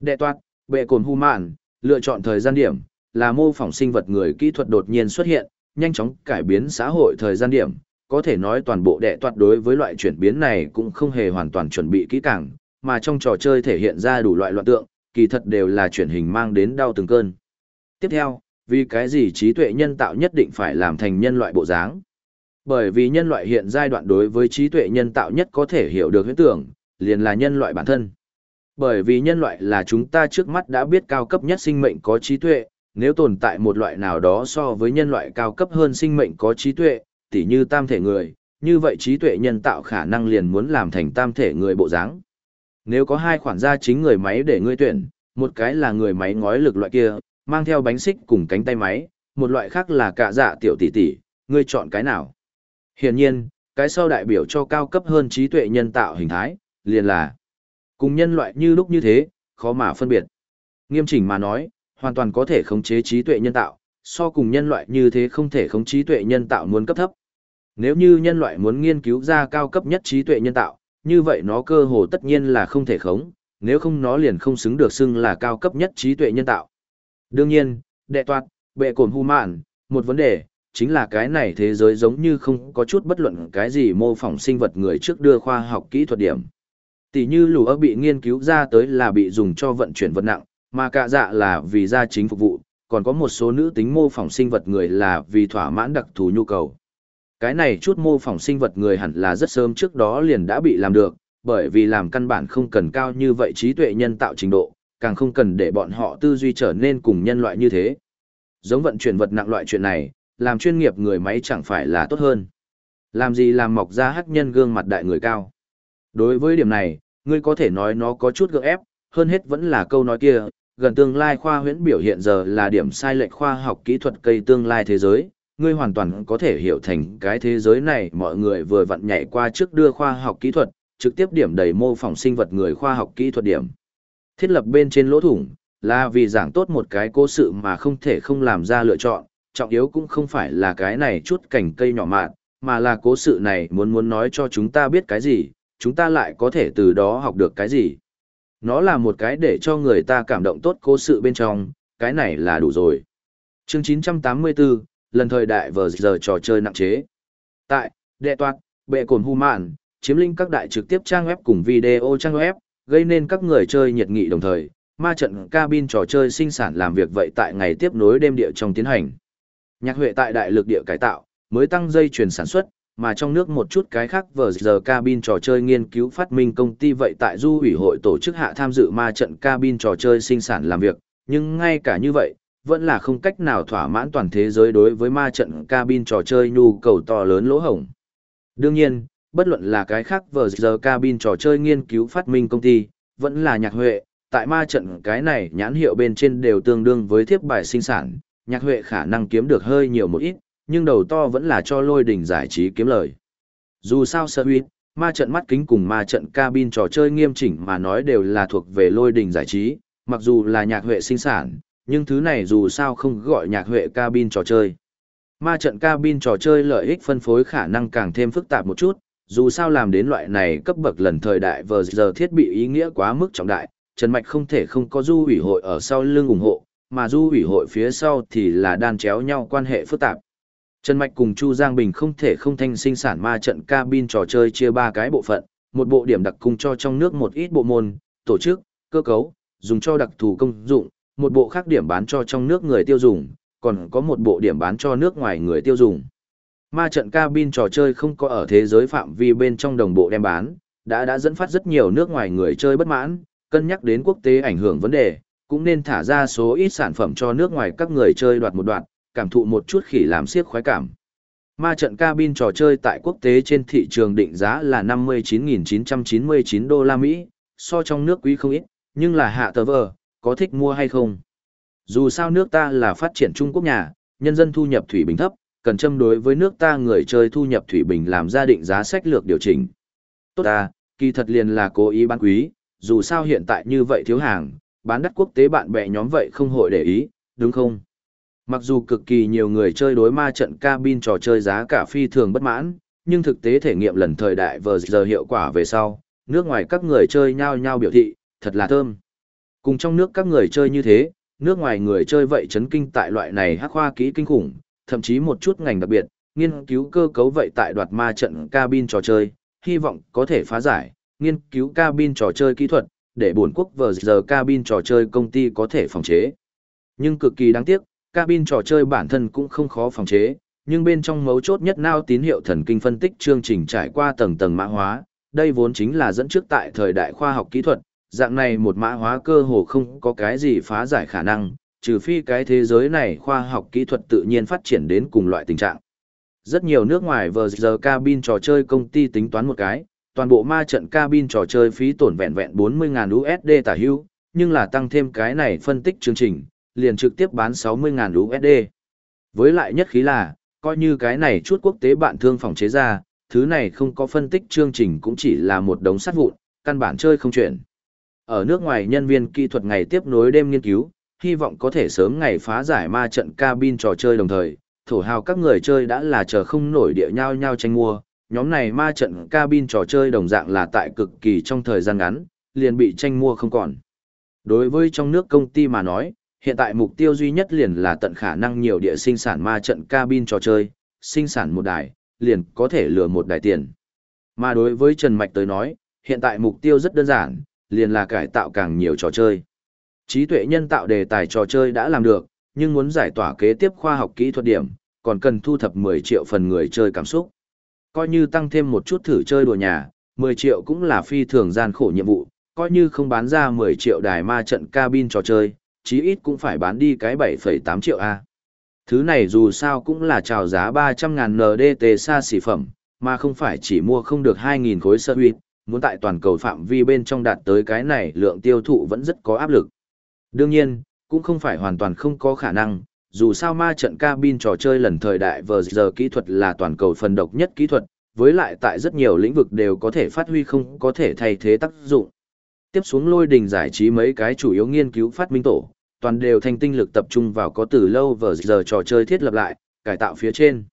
Đệ toát, bệ cồn hu mạn, lựa chọn thời gian điểm, là mô phỏng sinh vật người kỹ thuật đột nhiên xuất hiện, nhanh chóng cải biến xã hội thời gian điểm, có thể nói toàn bộ đệ toát đối với loại chuyển biến này cũng không hề hoàn toàn chuẩn bị kỹ càng, mà trong trò chơi thể hiện ra đủ loại loạn tượng, kỳ thật đều là chuyển hình mang đến đau từng cơn. Tiếp theo, vì cái gì trí tuệ nhân tạo nhất định phải làm thành nhân loại bộ dáng? Bởi vì nhân loại hiện giai đoạn đối với trí tuệ nhân tạo nhất có thể hiểu được huyễn tưởng, liền là nhân loại bản thân. Bởi vì nhân loại là chúng ta trước mắt đã biết cao cấp nhất sinh mệnh có trí tuệ, nếu tồn tại một loại nào đó so với nhân loại cao cấp hơn sinh mệnh có trí tuệ, tỉ như tam thể người, như vậy trí tuệ nhân tạo khả năng liền muốn làm thành tam thể người bộ dáng. Nếu có hai khoản gia chính người máy để ngươi tuyển, một cái là người máy ngói lực loại kia, mang theo bánh xích cùng cánh tay máy, một loại khác là cả dạ tiểu tỷ tỷ, ngươi chọn cái nào? Hiển nhiên, cái sau đại biểu cho cao cấp hơn trí tuệ nhân tạo hình thái, liền là cùng nhân loại như lúc như thế, khó mà phân biệt. Nghiêm chỉnh mà nói, hoàn toàn có thể khống chế trí tuệ nhân tạo, so cùng nhân loại như thế không thể khống trí tuệ nhân tạo muốn cấp thấp. Nếu như nhân loại muốn nghiên cứu ra cao cấp nhất trí tuệ nhân tạo, như vậy nó cơ hồ tất nhiên là không thể khống, nếu không nó liền không xứng được xưng là cao cấp nhất trí tuệ nhân tạo. Đương nhiên, đệ toạt, bệ cồn hù mạn, một vấn đề, chính là cái này thế giới giống như không có chút bất luận cái gì mô phỏng sinh vật người trước đưa khoa học kỹ thuật điểm. Tỷ như lù ơ bị nghiên cứu ra tới là bị dùng cho vận chuyển vật nặng, mà cả dạ là vì gia chính phục vụ, còn có một số nữ tính mô phỏng sinh vật người là vì thỏa mãn đặc thù nhu cầu. Cái này chút mô phỏng sinh vật người hẳn là rất sớm trước đó liền đã bị làm được, bởi vì làm căn bản không cần cao như vậy trí tuệ nhân tạo trình độ, càng không cần để bọn họ tư duy trở nên cùng nhân loại như thế. Giống vận chuyển vật nặng loại chuyện này, làm chuyên nghiệp người máy chẳng phải là tốt hơn. Làm gì làm mọc ra hắc nhân gương mặt đại người cao. Đối với điểm này, ngươi có thể nói nó có chút gượng ép, hơn hết vẫn là câu nói kia, gần tương lai khoa huyễn biểu hiện giờ là điểm sai lệch khoa học kỹ thuật cây tương lai thế giới, ngươi hoàn toàn có thể hiểu thành cái thế giới này mọi người vừa vặn nhảy qua trước đưa khoa học kỹ thuật, trực tiếp điểm đầy mô phỏng sinh vật người khoa học kỹ thuật điểm. Thiết lập bên trên lỗ thủng, là vì giảng tốt một cái cố sự mà không thể không làm ra lựa chọn, trọng yếu cũng không phải là cái này chút cành cây nhỏ mạn, mà là cố sự này muốn muốn nói cho chúng ta biết cái gì, chúng ta lại có thể từ đó học được cái gì. Nó là một cái để cho người ta cảm động tốt cố sự bên trong, cái này là đủ rồi. Chương 984, lần thời đại vờ giờ trò chơi nặng chế. Tại, đệ toạt, bệ cồn hu mạn, chiếm lĩnh các đại trực tiếp trang web cùng video trang web, gây nên các người chơi nhiệt nghị đồng thời, ma trận cabin trò chơi sinh sản làm việc vậy tại ngày tiếp nối đêm địa trong tiến hành. Nhạc huệ tại đại lực địa cải tạo, mới tăng dây chuyển sản xuất, mà trong nước một chút cái khác vờ giờ cabin trò chơi nghiên cứu phát minh công ty vậy tại du ủy hội tổ chức hạ tham dự ma trận cabin trò chơi sinh sản làm việc, nhưng ngay cả như vậy, vẫn là không cách nào thỏa mãn toàn thế giới đối với ma trận cabin trò chơi nhu cầu to lớn lỗ hổng. Đương nhiên, bất luận là cái khác vờ giờ cabin trò chơi nghiên cứu phát minh công ty, vẫn là nhạc huệ, tại ma trận cái này nhãn hiệu bên trên đều tương đương với thiếp bài sinh sản, nhạc huệ khả năng kiếm được hơi nhiều một ít, nhưng đầu to vẫn là cho lôi đỉnh giải trí kiếm lời. Dù sao sơ huyết, ma trận mắt kính cùng ma trận cabin trò chơi nghiêm chỉnh mà nói đều là thuộc về lôi đỉnh giải trí, mặc dù là nhạc huệ sinh sản, nhưng thứ này dù sao không gọi nhạc huệ cabin trò chơi. Ma trận cabin trò chơi lợi ích phân phối khả năng càng thêm phức tạp một chút, dù sao làm đến loại này cấp bậc lần thời đại vờ giờ thiết bị ý nghĩa quá mức trọng đại, Trần Mạch không thể không có du ủy hội ở sau lưng ủng hộ, mà du ủy hội phía sau thì là đan chéo nhau quan hệ phức tạp. Trần Mạch cùng Chu Giang Bình không thể không thanh sinh sản ma trận cabin trò chơi chia ba cái bộ phận, một bộ điểm đặc cung cho trong nước một ít bộ môn, tổ chức, cơ cấu, dùng cho đặc thù công dụng, một bộ khác điểm bán cho trong nước người tiêu dùng, còn có một bộ điểm bán cho nước ngoài người tiêu dùng. Ma trận cabin trò chơi không có ở thế giới phạm vi bên trong đồng bộ đem bán, đã đã dẫn phát rất nhiều nước ngoài người chơi bất mãn, cân nhắc đến quốc tế ảnh hưởng vấn đề, cũng nên thả ra số ít sản phẩm cho nước ngoài các người chơi đoạt một đoạn, cảm thụ một chút khỉ làm siếc khoái cảm. Ma trận cabin trò chơi tại quốc tế trên thị trường định giá là 59.999 đô la Mỹ, so trong nước quý không ít, nhưng là hạ tờ vờ, có thích mua hay không? Dù sao nước ta là phát triển Trung Quốc nhà, nhân dân thu nhập thủy bình thấp, cần châm đối với nước ta người chơi thu nhập thủy bình làm ra định giá sách lược điều chỉnh. Tốt à kỳ thật liền là cố ý bán quý, dù sao hiện tại như vậy thiếu hàng, bán đắt quốc tế bạn bè nhóm vậy không hội để ý, đúng không? Mặc dù cực kỳ nhiều người chơi đối ma trận cabin trò chơi giá cả phi thường bất mãn, nhưng thực tế thể nghiệm lần thời đại vừa giờ hiệu quả về sau, nước ngoài các người chơi nhao nhao biểu thị, thật là thơm. Cùng trong nước các người chơi như thế, nước ngoài người chơi vậy chấn kinh tại loại này hắc hoa kỹ kinh khủng, thậm chí một chút ngành đặc biệt, nghiên cứu cơ cấu vậy tại đoạt ma trận cabin trò chơi, hy vọng có thể phá giải, nghiên cứu cabin trò chơi kỹ thuật, để bổn quốc vờ giờ cabin trò chơi công ty có thể phòng chế. Nhưng cực kỳ đáng tiếc, cabin trò chơi bản thân cũng không khó phòng chế, nhưng bên trong mấu chốt nhất nao tín hiệu thần kinh phân tích chương trình trải qua tầng tầng mã hóa, đây vốn chính là dẫn trước tại thời đại khoa học kỹ thuật, dạng này một mã hóa cơ hồ không có cái gì phá giải khả năng, trừ phi cái thế giới này khoa học kỹ thuật tự nhiên phát triển đến cùng loại tình trạng. Rất nhiều nước ngoài vờ giờ cabin trò chơi công ty tính toán một cái, toàn bộ ma trận cabin trò chơi phí tổn vẹn vẹn 40.000 USD tả hưu, nhưng là tăng thêm cái này phân tích chương trình, liền trực tiếp bán 60.000 USD. Với lại nhất khí là, coi như cái này chút quốc tế bạn thương phòng chế ra, thứ này không có phân tích chương trình cũng chỉ là một đống sắt vụn, căn bản chơi không chuyển. Ở nước ngoài nhân viên kỹ thuật ngày tiếp nối đêm nghiên cứu, hy vọng có thể sớm ngày phá giải ma trận cabin trò chơi đồng thời, thổ hào các người chơi đã là chờ không nổi địa nhau nhau tranh mua, nhóm này ma trận cabin trò chơi đồng dạng là tại cực kỳ trong thời gian ngắn, liền bị tranh mua không còn. Đối với trong nước công ty mà nói, hiện tại mục tiêu duy nhất liền là tận khả năng nhiều địa sinh sản ma trận cabin trò chơi, sinh sản một đài, liền có thể lừa một đài tiền. Mà đối với Trần Mạch tới nói, hiện tại mục tiêu rất đơn giản, liền là cải tạo càng nhiều trò chơi. Trí tuệ nhân tạo đề tài trò chơi đã làm được, nhưng muốn giải tỏa kế tiếp khoa học kỹ thuật điểm, còn cần thu thập 10 triệu phần người chơi cảm xúc. Coi như tăng thêm một chút thử chơi đùa nhà, 10 triệu cũng là phi thường gian khổ nhiệm vụ, coi như không bán ra 10 triệu đài ma trận cabin trò chơi, chí ít cũng phải bán đi cái 7,8 triệu A. Thứ này dù sao cũng là chào giá 300.000 NDT xa xỉ phẩm, mà không phải chỉ mua không được 2.000 khối sơ huyết, muốn tại toàn cầu phạm vi bên trong đạt tới cái này lượng tiêu thụ vẫn rất có áp lực. Đương nhiên, cũng không phải hoàn toàn không có khả năng, dù sao ma trận cabin trò chơi lần thời đại vờ giờ kỹ thuật là toàn cầu phần độc nhất kỹ thuật, với lại tại rất nhiều lĩnh vực đều có thể phát huy không có thể thay thế tác dụng. Tiếp xuống lôi đình giải trí mấy cái chủ yếu nghiên cứu phát minh tổ, toàn đều thành tinh lực tập trung vào có từ lâu vờ giờ trò chơi thiết lập lại, cải tạo phía trên.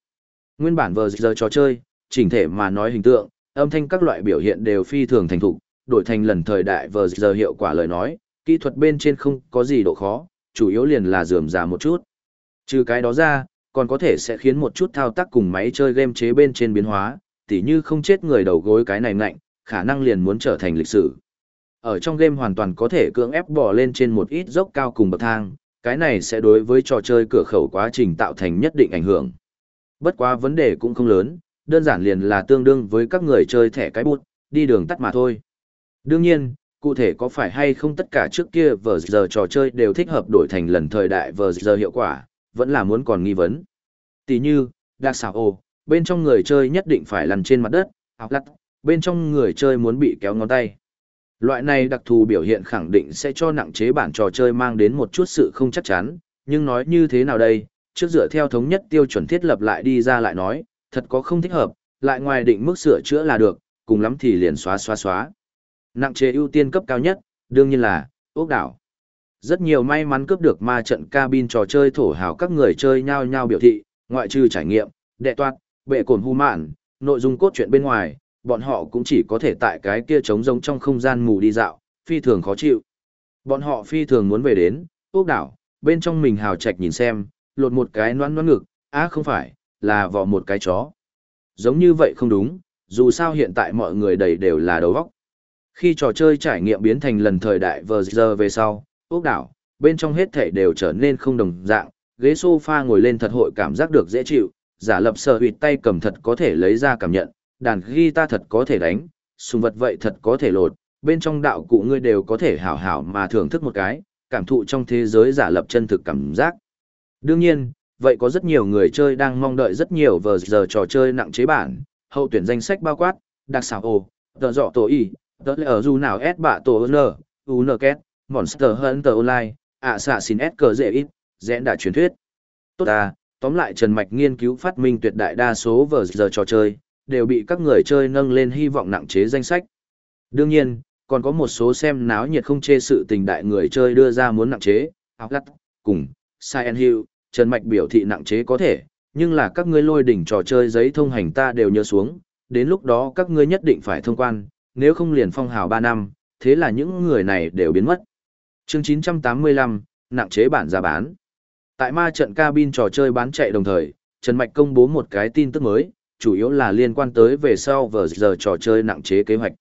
Nguyên bản vờ giờ trò chơi, chỉnh thể mà nói hình tượng, âm thanh các loại biểu hiện đều phi thường thành thục, đổi thành lần thời đại vờ giờ hiệu quả lời nói, kỹ thuật bên trên không có gì độ khó, chủ yếu liền là dườm già một chút. Trừ cái đó ra, còn có thể sẽ khiến một chút thao tác cùng máy chơi game chế bên trên biến hóa, tỉ như không chết người đầu gối cái này ngạnh, khả năng liền muốn trở thành lịch sử. Ở trong game hoàn toàn có thể cưỡng ép bỏ lên trên một ít dốc cao cùng bậc thang, cái này sẽ đối với trò chơi cửa khẩu quá trình tạo thành nhất định ảnh hưởng. Bất quá vấn đề cũng không lớn, đơn giản liền là tương đương với các người chơi thẻ cái bút, đi đường tắt mà thôi. Đương nhiên, cụ thể có phải hay không tất cả trước kia vờ giờ trò chơi đều thích hợp đổi thành lần thời đại vờ giờ hiệu quả, vẫn là muốn còn nghi vấn. Tỷ như, đặc xảo bên trong người chơi nhất định phải lăn trên mặt đất, học lặt, bên trong người chơi muốn bị kéo ngón tay. Loại này đặc thù biểu hiện khẳng định sẽ cho nặng chế bản trò chơi mang đến một chút sự không chắc chắn, nhưng nói như thế nào đây, trước dựa theo thống nhất tiêu chuẩn thiết lập lại đi ra lại nói, thật có không thích hợp, lại ngoài định mức sửa chữa là được, cùng lắm thì liền xóa xóa xóa. Nặng chế ưu tiên cấp cao nhất, đương nhiên là, ốc đảo. Rất nhiều may mắn cướp được ma trận cabin trò chơi thổ hào các người chơi nhau nhau biểu thị, ngoại trừ trải nghiệm, đệ toạt, bệ cồn hu mạn, nội dung cốt truyện bên ngoài, bọn họ cũng chỉ có thể tại cái kia trống rỗng trong không gian mù đi dạo, phi thường khó chịu. Bọn họ phi thường muốn về đến, ốc đảo, bên trong mình hào trạch nhìn xem, lột một cái noan noan ngực, á không phải, là vò một cái chó. Giống như vậy không đúng, dù sao hiện tại mọi người đầy đều là đầu vóc. Khi trò chơi trải nghiệm biến thành lần thời đại vờ giờ về sau, ốc đảo, bên trong hết thể đều trở nên không đồng dạng, ghế sofa ngồi lên thật hội cảm giác được dễ chịu, giả lập sờ huyệt tay cầm thật có thể lấy ra cảm nhận, đàn guitar thật có thể đánh, sùng vật vậy thật có thể lột, bên trong đạo cụ ngươi đều có thể hảo hảo mà thưởng thức một cái, cảm thụ trong thế giới giả lập chân thực cảm giác. Đương nhiên, vậy có rất nhiều người chơi đang mong đợi rất nhiều vờ giờ trò chơi nặng chế bản, hậu tuyển danh sách bao quát, đặc xảo ồ, tờ dọ tổ y, tờ lệ ở dù nào S bạ tổ n, u n két, monster hunter online, ạ xạ xin S cờ dễ ít, dẽn đã truyền thuyết. Tốt à, tóm lại Trần Mạch nghiên cứu phát minh tuyệt đại đa số vờ giờ trò chơi, đều bị các người chơi nâng lên hy vọng nặng chế danh sách. Đương nhiên, còn có một số xem náo nhiệt không chê sự tình đại người chơi đưa ra muốn nặng chế, áo lắt, cùng, Silent Hill, Trần Mạch biểu thị nặng chế có thể, nhưng là các ngươi lôi đỉnh trò chơi giấy thông hành ta đều nhớ xuống, đến lúc đó các ngươi nhất định phải thông quan, nếu không liền phong hào 3 năm, thế là những người này đều biến mất. chương 985, nặng chế bản ra bán. Tại ma trận cabin trò chơi bán chạy đồng thời, Trần Mạch công bố một cái tin tức mới, chủ yếu là liên quan tới về sau vờ giờ trò chơi nặng chế kế hoạch.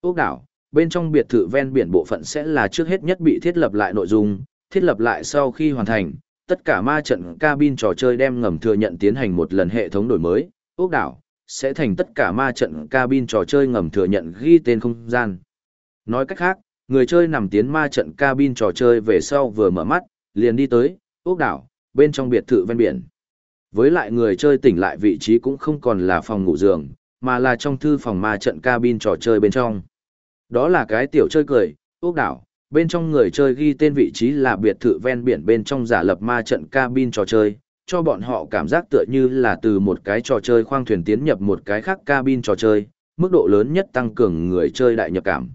Úc đảo, bên trong biệt thự ven biển bộ phận sẽ là trước hết nhất bị thiết lập lại nội dung, thiết lập lại sau khi hoàn thành, tất cả ma trận cabin trò chơi đem ngầm thừa nhận tiến hành một lần hệ thống đổi mới, ốc đảo, sẽ thành tất cả ma trận cabin trò chơi ngầm thừa nhận ghi tên không gian. Nói cách khác, người chơi nằm tiến ma trận cabin trò chơi về sau vừa mở mắt, liền đi tới, ốc đảo, bên trong biệt thự ven biển. Với lại người chơi tỉnh lại vị trí cũng không còn là phòng ngủ giường, mà là trong thư phòng ma trận cabin trò chơi bên trong. Đó là cái tiểu chơi cười, ốc đảo, bên trong người chơi ghi tên vị trí là biệt thự ven biển bên trong giả lập ma trận cabin trò chơi, cho bọn họ cảm giác tựa như là từ một cái trò chơi khoang thuyền tiến nhập một cái khác cabin trò chơi, mức độ lớn nhất tăng cường người chơi đại nhập cảm.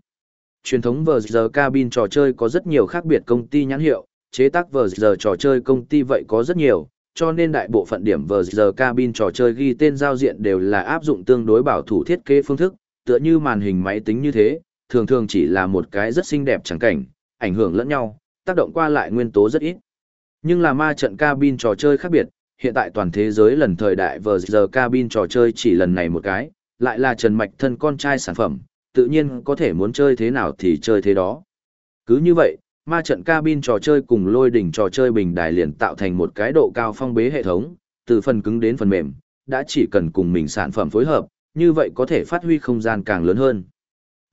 Truyền thống vờ giờ cabin trò chơi có rất nhiều khác biệt công ty nhãn hiệu, chế tác vờ giờ trò chơi công ty vậy có rất nhiều, cho nên đại bộ phận điểm vờ giờ cabin trò chơi ghi tên giao diện đều là áp dụng tương đối bảo thủ thiết kế phương thức, tựa như màn hình máy tính như thế, thường thường chỉ là một cái rất xinh đẹp chẳng cảnh, ảnh hưởng lẫn nhau, tác động qua lại nguyên tố rất ít. Nhưng là ma trận cabin trò chơi khác biệt, hiện tại toàn thế giới lần thời đại vờ giờ cabin trò chơi chỉ lần này một cái, lại là Trần Mạch thân con trai sản phẩm, tự nhiên có thể muốn chơi thế nào thì chơi thế đó. Cứ như vậy, ma trận cabin trò chơi cùng lôi đỉnh trò chơi bình đài liền tạo thành một cái độ cao phong bế hệ thống, từ phần cứng đến phần mềm, đã chỉ cần cùng mình sản phẩm phối hợp, như vậy có thể phát huy không gian càng lớn hơn.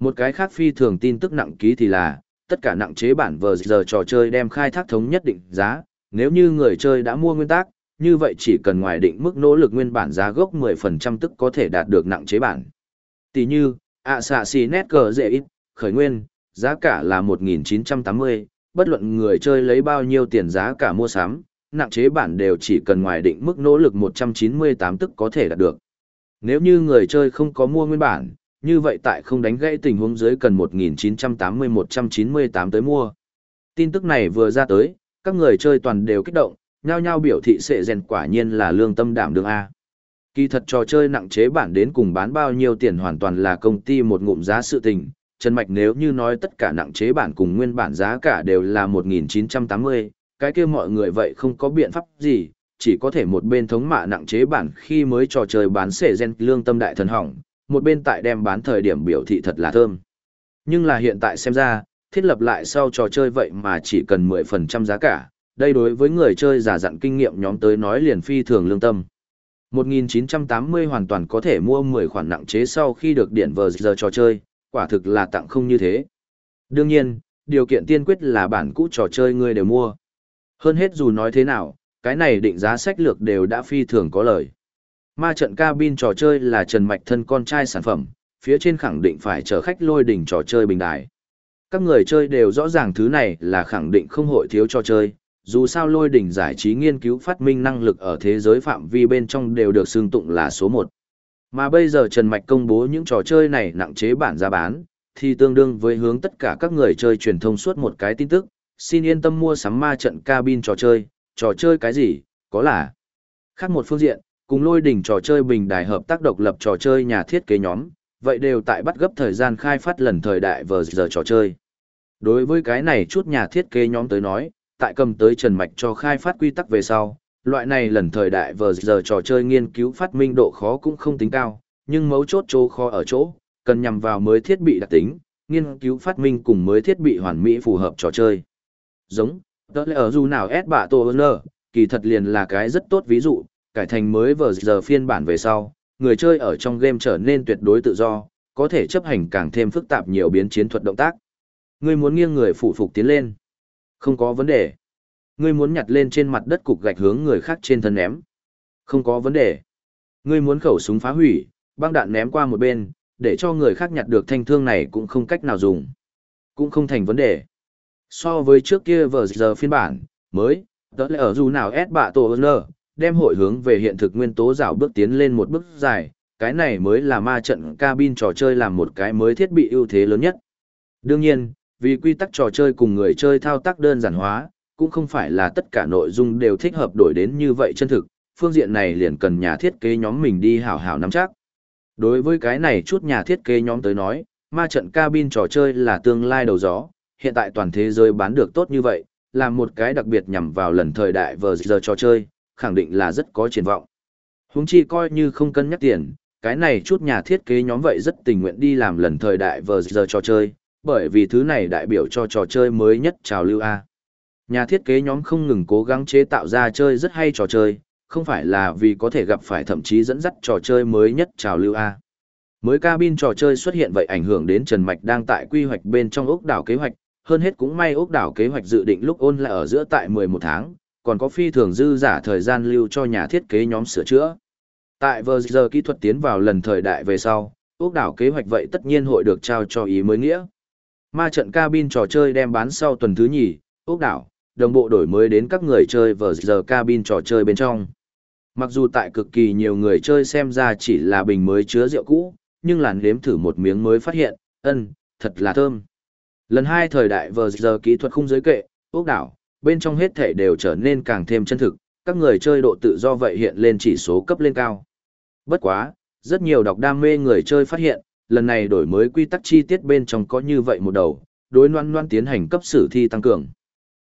Một cái khác phi thường tin tức nặng ký thì là, tất cả nặng chế bản vờ giờ trò chơi đem khai thác thống nhất định giá, nếu như người chơi đã mua nguyên tác, như vậy chỉ cần ngoài định mức nỗ lực nguyên bản giá gốc 10% tức có thể đạt được nặng chế bản. Tỷ như, ạ xạ xì nét cờ dễ ít, khởi nguyên, giá cả là 1.980, bất luận người chơi lấy bao nhiêu tiền giá cả mua sắm, nặng chế bản đều chỉ cần ngoài định mức nỗ lực 198 tức có thể đạt được. Nếu như người chơi không có mua nguyên bản, như vậy tại không đánh gãy tình huống dưới cần 1980-198 tới mua. Tin tức này vừa ra tới, các người chơi toàn đều kích động, nhao nhao biểu thị sẽ rèn quả nhiên là lương tâm đảm đương A. Kỳ thật trò chơi nặng chế bản đến cùng bán bao nhiêu tiền hoàn toàn là công ty một ngụm giá sự tình. Trần Mạch nếu như nói tất cả nặng chế bản cùng nguyên bản giá cả đều là 1980, cái kia mọi người vậy không có biện pháp gì, chỉ có thể một bên thống mạ nặng chế bản khi mới trò chơi bán xệ gen lương tâm đại thần hỏng, một bên tại đem bán thời điểm biểu thị thật là thơm. Nhưng là hiện tại xem ra, thiết lập lại sau trò chơi vậy mà chỉ cần 10% giá cả, đây đối với người chơi giả dặn kinh nghiệm nhóm tới nói liền phi thường lương tâm. 1980 hoàn toàn có thể mua 10 khoản nặng chế sau khi được điện vờ giờ trò chơi, quả thực là tặng không như thế. Đương nhiên, điều kiện tiên quyết là bản cũ trò chơi người đều mua. Hơn hết dù nói thế nào, cái này định giá sách lược đều đã phi thường có lời. Ma trận cabin trò chơi là Trần Mạch thân con trai sản phẩm, phía trên khẳng định phải chở khách lôi đỉnh trò chơi bình đài. Các người chơi đều rõ ràng thứ này là khẳng định không hội thiếu trò chơi, dù sao lôi đỉnh giải trí nghiên cứu phát minh năng lực ở thế giới phạm vi bên trong đều được xương tụng là số 1. Mà bây giờ Trần Mạch công bố những trò chơi này nặng chế bản ra bán, thì tương đương với hướng tất cả các người chơi truyền thông suốt một cái tin tức, xin yên tâm mua sắm ma trận cabin trò chơi, trò chơi cái gì, có là. Khác một phương diện, cùng lôi đỉnh trò chơi bình đài hợp tác độc lập trò chơi nhà thiết kế nhóm, vậy đều tại bắt gấp thời gian khai phát lần thời đại vờ giờ trò chơi. Đối với cái này chút nhà thiết kế nhóm tới nói, tại cầm tới Trần Mạch cho khai phát quy tắc về sau, loại này lần thời đại vờ giờ trò chơi nghiên cứu phát minh độ khó cũng không tính cao, nhưng mấu chốt chỗ khó ở chỗ, cần nhằm vào mới thiết bị đặc tính, nghiên cứu phát minh cùng mới thiết bị hoàn mỹ phù hợp trò chơi. Giống, đó là ở dù nào S bạ tổ nơ, kỳ thật liền là cái rất tốt ví dụ, cải thành mới vờ giờ phiên bản về sau, người chơi ở trong game trở nên tuyệt đối tự do, có thể chấp hành càng thêm phức tạp nhiều biến chiến thuật động tác. Ngươi muốn nghiêng người phụ phục tiến lên. Không có vấn đề. Ngươi muốn nhặt lên trên mặt đất cục gạch hướng người khác trên thân ném. Không có vấn đề. Ngươi muốn khẩu súng phá hủy, băng đạn ném qua một bên, để cho người khác nhặt được thanh thương này cũng không cách nào dùng. Cũng không thành vấn đề. So với trước kia vờ giờ phiên bản, mới, tớ là ở dù nào S bạ tổ lơ, đem hội hướng về hiện thực nguyên tố rào bước tiến lên một bước dài, cái này mới là ma trận cabin trò chơi làm một cái mới thiết bị ưu thế lớn nhất. Đương nhiên, vì quy tắc trò chơi cùng người chơi thao tác đơn giản hóa, cũng không phải là tất cả nội dung đều thích hợp đổi đến như vậy chân thực, phương diện này liền cần nhà thiết kế nhóm mình đi hảo hảo nắm chắc. Đối với cái này chút nhà thiết kế nhóm tới nói, ma trận cabin trò chơi là tương lai đầu gió, hiện tại toàn thế giới bán được tốt như vậy, là một cái đặc biệt nhằm vào lần thời đại vờ giờ trò chơi, khẳng định là rất có triển vọng. Húng chi coi như không cân nhắc tiền, cái này chút nhà thiết kế nhóm vậy rất tình nguyện đi làm lần thời đại vờ giờ trò chơi, bởi vì thứ này đại biểu cho trò chơi mới nhất trào lưu A. Nhà thiết kế nhóm không ngừng cố gắng chế tạo ra chơi rất hay trò chơi, không phải là vì có thể gặp phải thậm chí dẫn dắt trò chơi mới nhất trào lưu A. Mới cabin trò chơi xuất hiện vậy ảnh hưởng đến Trần Mạch đang tại quy hoạch bên trong ốc đảo kế hoạch, hơn hết cũng may ốc đảo kế hoạch dự định lúc ôn lại ở giữa tại 11 tháng, còn có phi thường dư giả thời gian lưu cho nhà thiết kế nhóm sửa chữa. Tại vờ giờ kỹ thuật tiến vào lần thời đại về sau, ốc đảo kế hoạch vậy tất nhiên hội được trao cho ý mới nghĩa. Ma trận cabin trò chơi đem bán sau tuần thứ nhì, ốc đảo, đồng bộ đổi mới đến các người chơi vờ giờ cabin trò chơi bên trong. Mặc dù tại cực kỳ nhiều người chơi xem ra chỉ là bình mới chứa rượu cũ, nhưng làn nếm thử một miếng mới phát hiện, ân, thật là thơm. Lần hai thời đại vờ giờ kỹ thuật không giới kệ, ốc đảo, bên trong hết thể đều trở nên càng thêm chân thực, các người chơi độ tự do vậy hiện lên chỉ số cấp lên cao. Bất quá, rất nhiều đọc đam mê người chơi phát hiện, lần này đổi mới quy tắc chi tiết bên trong có như vậy một đầu, đối loan loan tiến hành cấp sử thi tăng cường.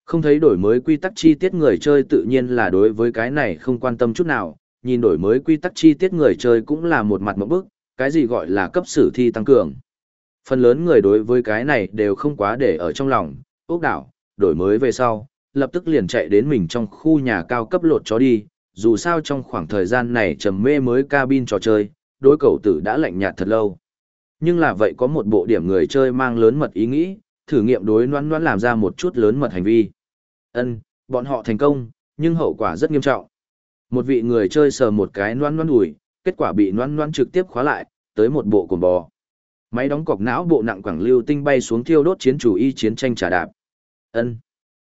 Không thấy đổi mới quy tắc chi tiết người chơi tự nhiên là đối với cái này không quan tâm chút nào, nhìn đổi mới quy tắc chi tiết người chơi cũng là một mặt một bức, cái gì gọi là cấp sử thi tăng cường. Phần lớn người đối với cái này đều không quá để ở trong lòng, ốc đảo, đổi mới về sau, lập tức liền chạy đến mình trong khu nhà cao cấp lột chó đi, dù sao trong khoảng thời gian này trầm mê mới cabin trò chơi, đối cầu tử đã lạnh nhạt thật lâu. Nhưng là vậy có một bộ điểm người chơi mang lớn mật ý nghĩ, thử nghiệm đối noan noan làm ra một chút lớn mật hành vi. Ân, bọn họ thành công, nhưng hậu quả rất nghiêm trọng. Một vị người chơi sờ một cái noan noan ủi, kết quả bị noan noan trực tiếp khóa lại, tới một bộ cồn bò. Máy đóng cọc não bộ nặng quảng lưu tinh bay xuống thiêu đốt chiến chủ y chiến tranh trả đạp. Ân.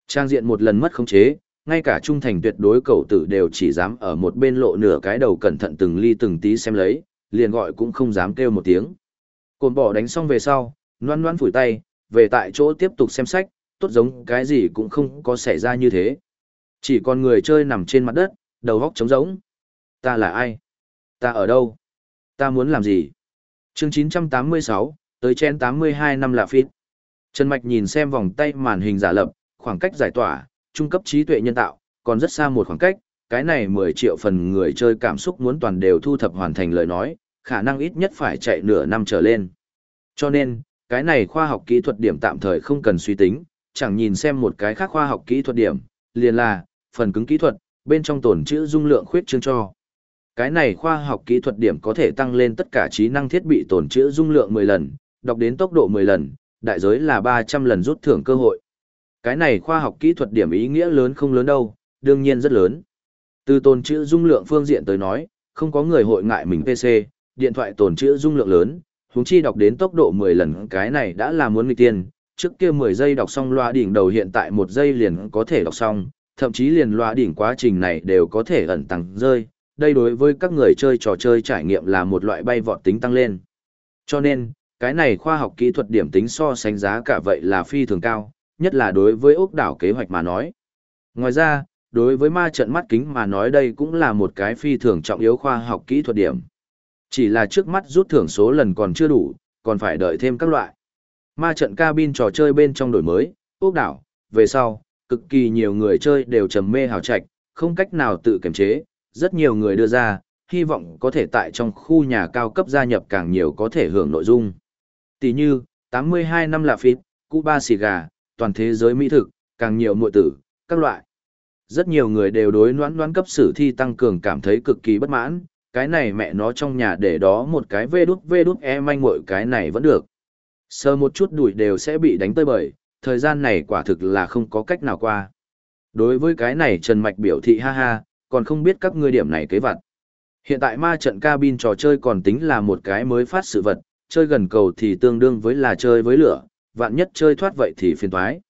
Trang diện một lần mất khống chế, ngay cả trung thành tuyệt đối cầu tử đều chỉ dám ở một bên lộ nửa cái đầu cẩn thận từng ly từng tí xem lấy, liền gọi cũng không dám kêu một tiếng. Cồn bỏ đánh xong về sau, noan noan phủi tay, về tại chỗ tiếp tục xem sách, tốt giống cái gì cũng không có xảy ra như thế. Chỉ còn người chơi nằm trên mặt đất, đầu góc trống rỗng. Ta là ai? Ta ở đâu? Ta muốn làm gì? chương 986, tới chen 82 năm là phít. Trần Mạch nhìn xem vòng tay màn hình giả lập, khoảng cách giải tỏa, trung cấp trí tuệ nhân tạo, còn rất xa một khoảng cách, cái này 10 triệu phần người chơi cảm xúc muốn toàn đều thu thập hoàn thành lời nói, khả năng ít nhất phải chạy nửa năm trở lên. Cho nên, cái này khoa học kỹ thuật điểm tạm thời không cần suy tính, chẳng nhìn xem một cái khác khoa học kỹ thuật điểm, liền là, phần cứng kỹ thuật, bên trong tổn chữ dung lượng khuyết chương cho. Cái này khoa học kỹ thuật điểm có thể tăng lên tất cả trí năng thiết bị tổn chữ dung lượng 10 lần, đọc đến tốc độ 10 lần, đại giới là 300 lần rút thưởng cơ hội. Cái này khoa học kỹ thuật điểm ý nghĩa lớn không lớn đâu, đương nhiên rất lớn. Từ tồn chữ dung lượng phương diện tới nói, không có người hội ngại mình PC, điện thoại tồn chữ dung lượng lớn, huống chi đọc đến tốc độ 10 lần cái này đã là muốn nghịch tiên, trước kia 10 giây đọc xong loa đỉnh đầu hiện tại 1 giây liền có thể đọc xong, thậm chí liền loa đỉnh quá trình này đều có thể ẩn tăng rơi, đây đối với các người chơi trò chơi trải nghiệm là một loại bay vọt tính tăng lên. Cho nên, cái này khoa học kỹ thuật điểm tính so sánh giá cả vậy là phi thường cao, nhất là đối với ốc đảo kế hoạch mà nói. Ngoài ra, đối với ma trận mắt kính mà nói đây cũng là một cái phi thường trọng yếu khoa học kỹ thuật điểm. Chỉ là trước mắt rút thưởng số lần còn chưa đủ, còn phải đợi thêm các loại. Ma trận cabin trò chơi bên trong đổi mới, ốc đảo, về sau, cực kỳ nhiều người chơi đều trầm mê hào trạch, không cách nào tự kiềm chế, rất nhiều người đưa ra, hy vọng có thể tại trong khu nhà cao cấp gia nhập càng nhiều có thể hưởng nội dung. Tỷ như, 82 năm là phít, Cuba xì gà, toàn thế giới mỹ thực, càng nhiều muội tử, các loại. Rất nhiều người đều đối noãn noãn cấp sử thi tăng cường cảm thấy cực kỳ bất mãn, cái này mẹ nó trong nhà để đó một cái vê đút vê đút e manh muội cái này vẫn được. Sơ một chút đuổi đều sẽ bị đánh tơi bời, thời gian này quả thực là không có cách nào qua. Đối với cái này Trần Mạch biểu thị ha ha, còn không biết các ngươi điểm này kế vặt. Hiện tại ma trận cabin trò chơi còn tính là một cái mới phát sự vật, chơi gần cầu thì tương đương với là chơi với lửa, vạn nhất chơi thoát vậy thì phiền toái.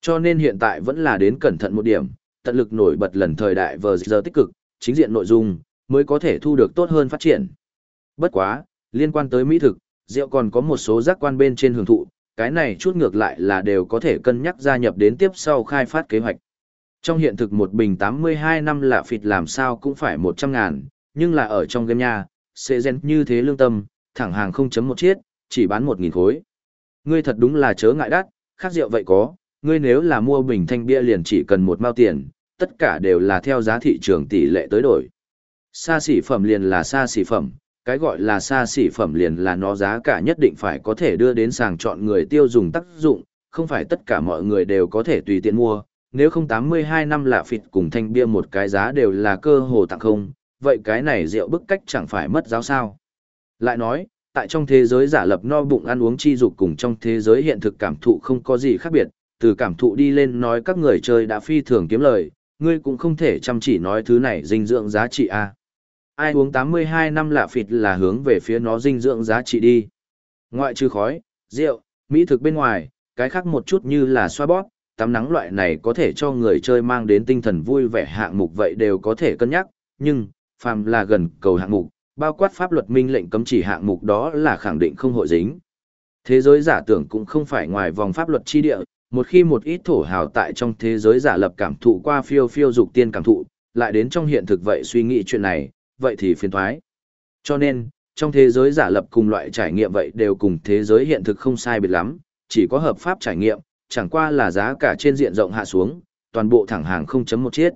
Cho nên hiện tại vẫn là đến cẩn thận một điểm, tận lực nổi bật lần thời đại vờ giờ tích cực, chính diện nội dung, mới có thể thu được tốt hơn phát triển. Bất quá, liên quan tới mỹ thực, rượu còn có một số giác quan bên trên hưởng thụ, cái này chút ngược lại là đều có thể cân nhắc gia nhập đến tiếp sau khai phát kế hoạch. Trong hiện thực một bình 82 năm lạ phịt làm sao cũng phải 100 ngàn, nhưng là ở trong game nha, sẽ gen như thế lương tâm, thẳng hàng 0.1 chiết, chỉ bán 1.000 khối. Ngươi thật đúng là chớ ngại đắt, khác rượu vậy có, ngươi nếu là mua bình thanh bia liền chỉ cần một mao tiền, tất cả đều là theo giá thị trường tỷ lệ tới đổi. Xa xỉ phẩm liền là xa xỉ phẩm, cái gọi là xa xỉ phẩm liền là nó giá cả nhất định phải có thể đưa đến sàng chọn người tiêu dùng tác dụng, không phải tất cả mọi người đều có thể tùy tiện mua, nếu không 82 năm lạ phịt cùng thanh bia một cái giá đều là cơ hồ tặng không, vậy cái này rượu bức cách chẳng phải mất giáo sao. Lại nói, tại trong thế giới giả lập no bụng ăn uống chi dục cùng trong thế giới hiện thực cảm thụ không có gì khác biệt, từ cảm thụ đi lên nói các người chơi đã phi thường kiếm lời, ngươi cũng không thể chăm chỉ nói thứ này dinh dưỡng giá trị a. À. Ai uống 82 năm lạ phịt là hướng về phía nó dinh dưỡng giá trị đi. Ngoại trừ khói, rượu, mỹ thực bên ngoài, cái khác một chút như là xoa bóp, tắm nắng loại này có thể cho người chơi mang đến tinh thần vui vẻ hạng mục vậy đều có thể cân nhắc, nhưng, phàm là gần cầu hạng mục, bao quát pháp luật minh lệnh cấm chỉ hạng mục đó là khẳng định không hội dính. Thế giới giả tưởng cũng không phải ngoài vòng pháp luật chi địa, một khi một ít thổ hào tại trong thế giới giả lập cảm thụ qua phiêu phiêu dục tiên cảm thụ, lại đến trong hiện thực vậy suy nghĩ chuyện này, vậy thì phiền thoái. Cho nên, trong thế giới giả lập cùng loại trải nghiệm vậy đều cùng thế giới hiện thực không sai biệt lắm, chỉ có hợp pháp trải nghiệm, chẳng qua là giá cả trên diện rộng hạ xuống, toàn bộ thẳng hàng 0.1 chiết.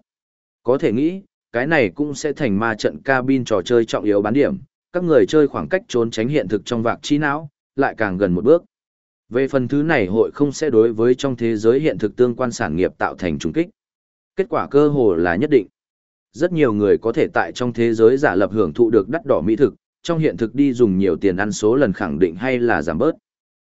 Có thể nghĩ, cái này cũng sẽ thành ma trận cabin trò chơi trọng yếu bán điểm, các người chơi khoảng cách trốn tránh hiện thực trong vạc trí não, lại càng gần một bước. Về phần thứ này hội không sẽ đối với trong thế giới hiện thực tương quan sản nghiệp tạo thành trùng kích. Kết quả cơ hồ là nhất định. Rất nhiều người có thể tại trong thế giới giả lập hưởng thụ được đắt đỏ mỹ thực, trong hiện thực đi dùng nhiều tiền ăn số lần khẳng định hay là giảm bớt.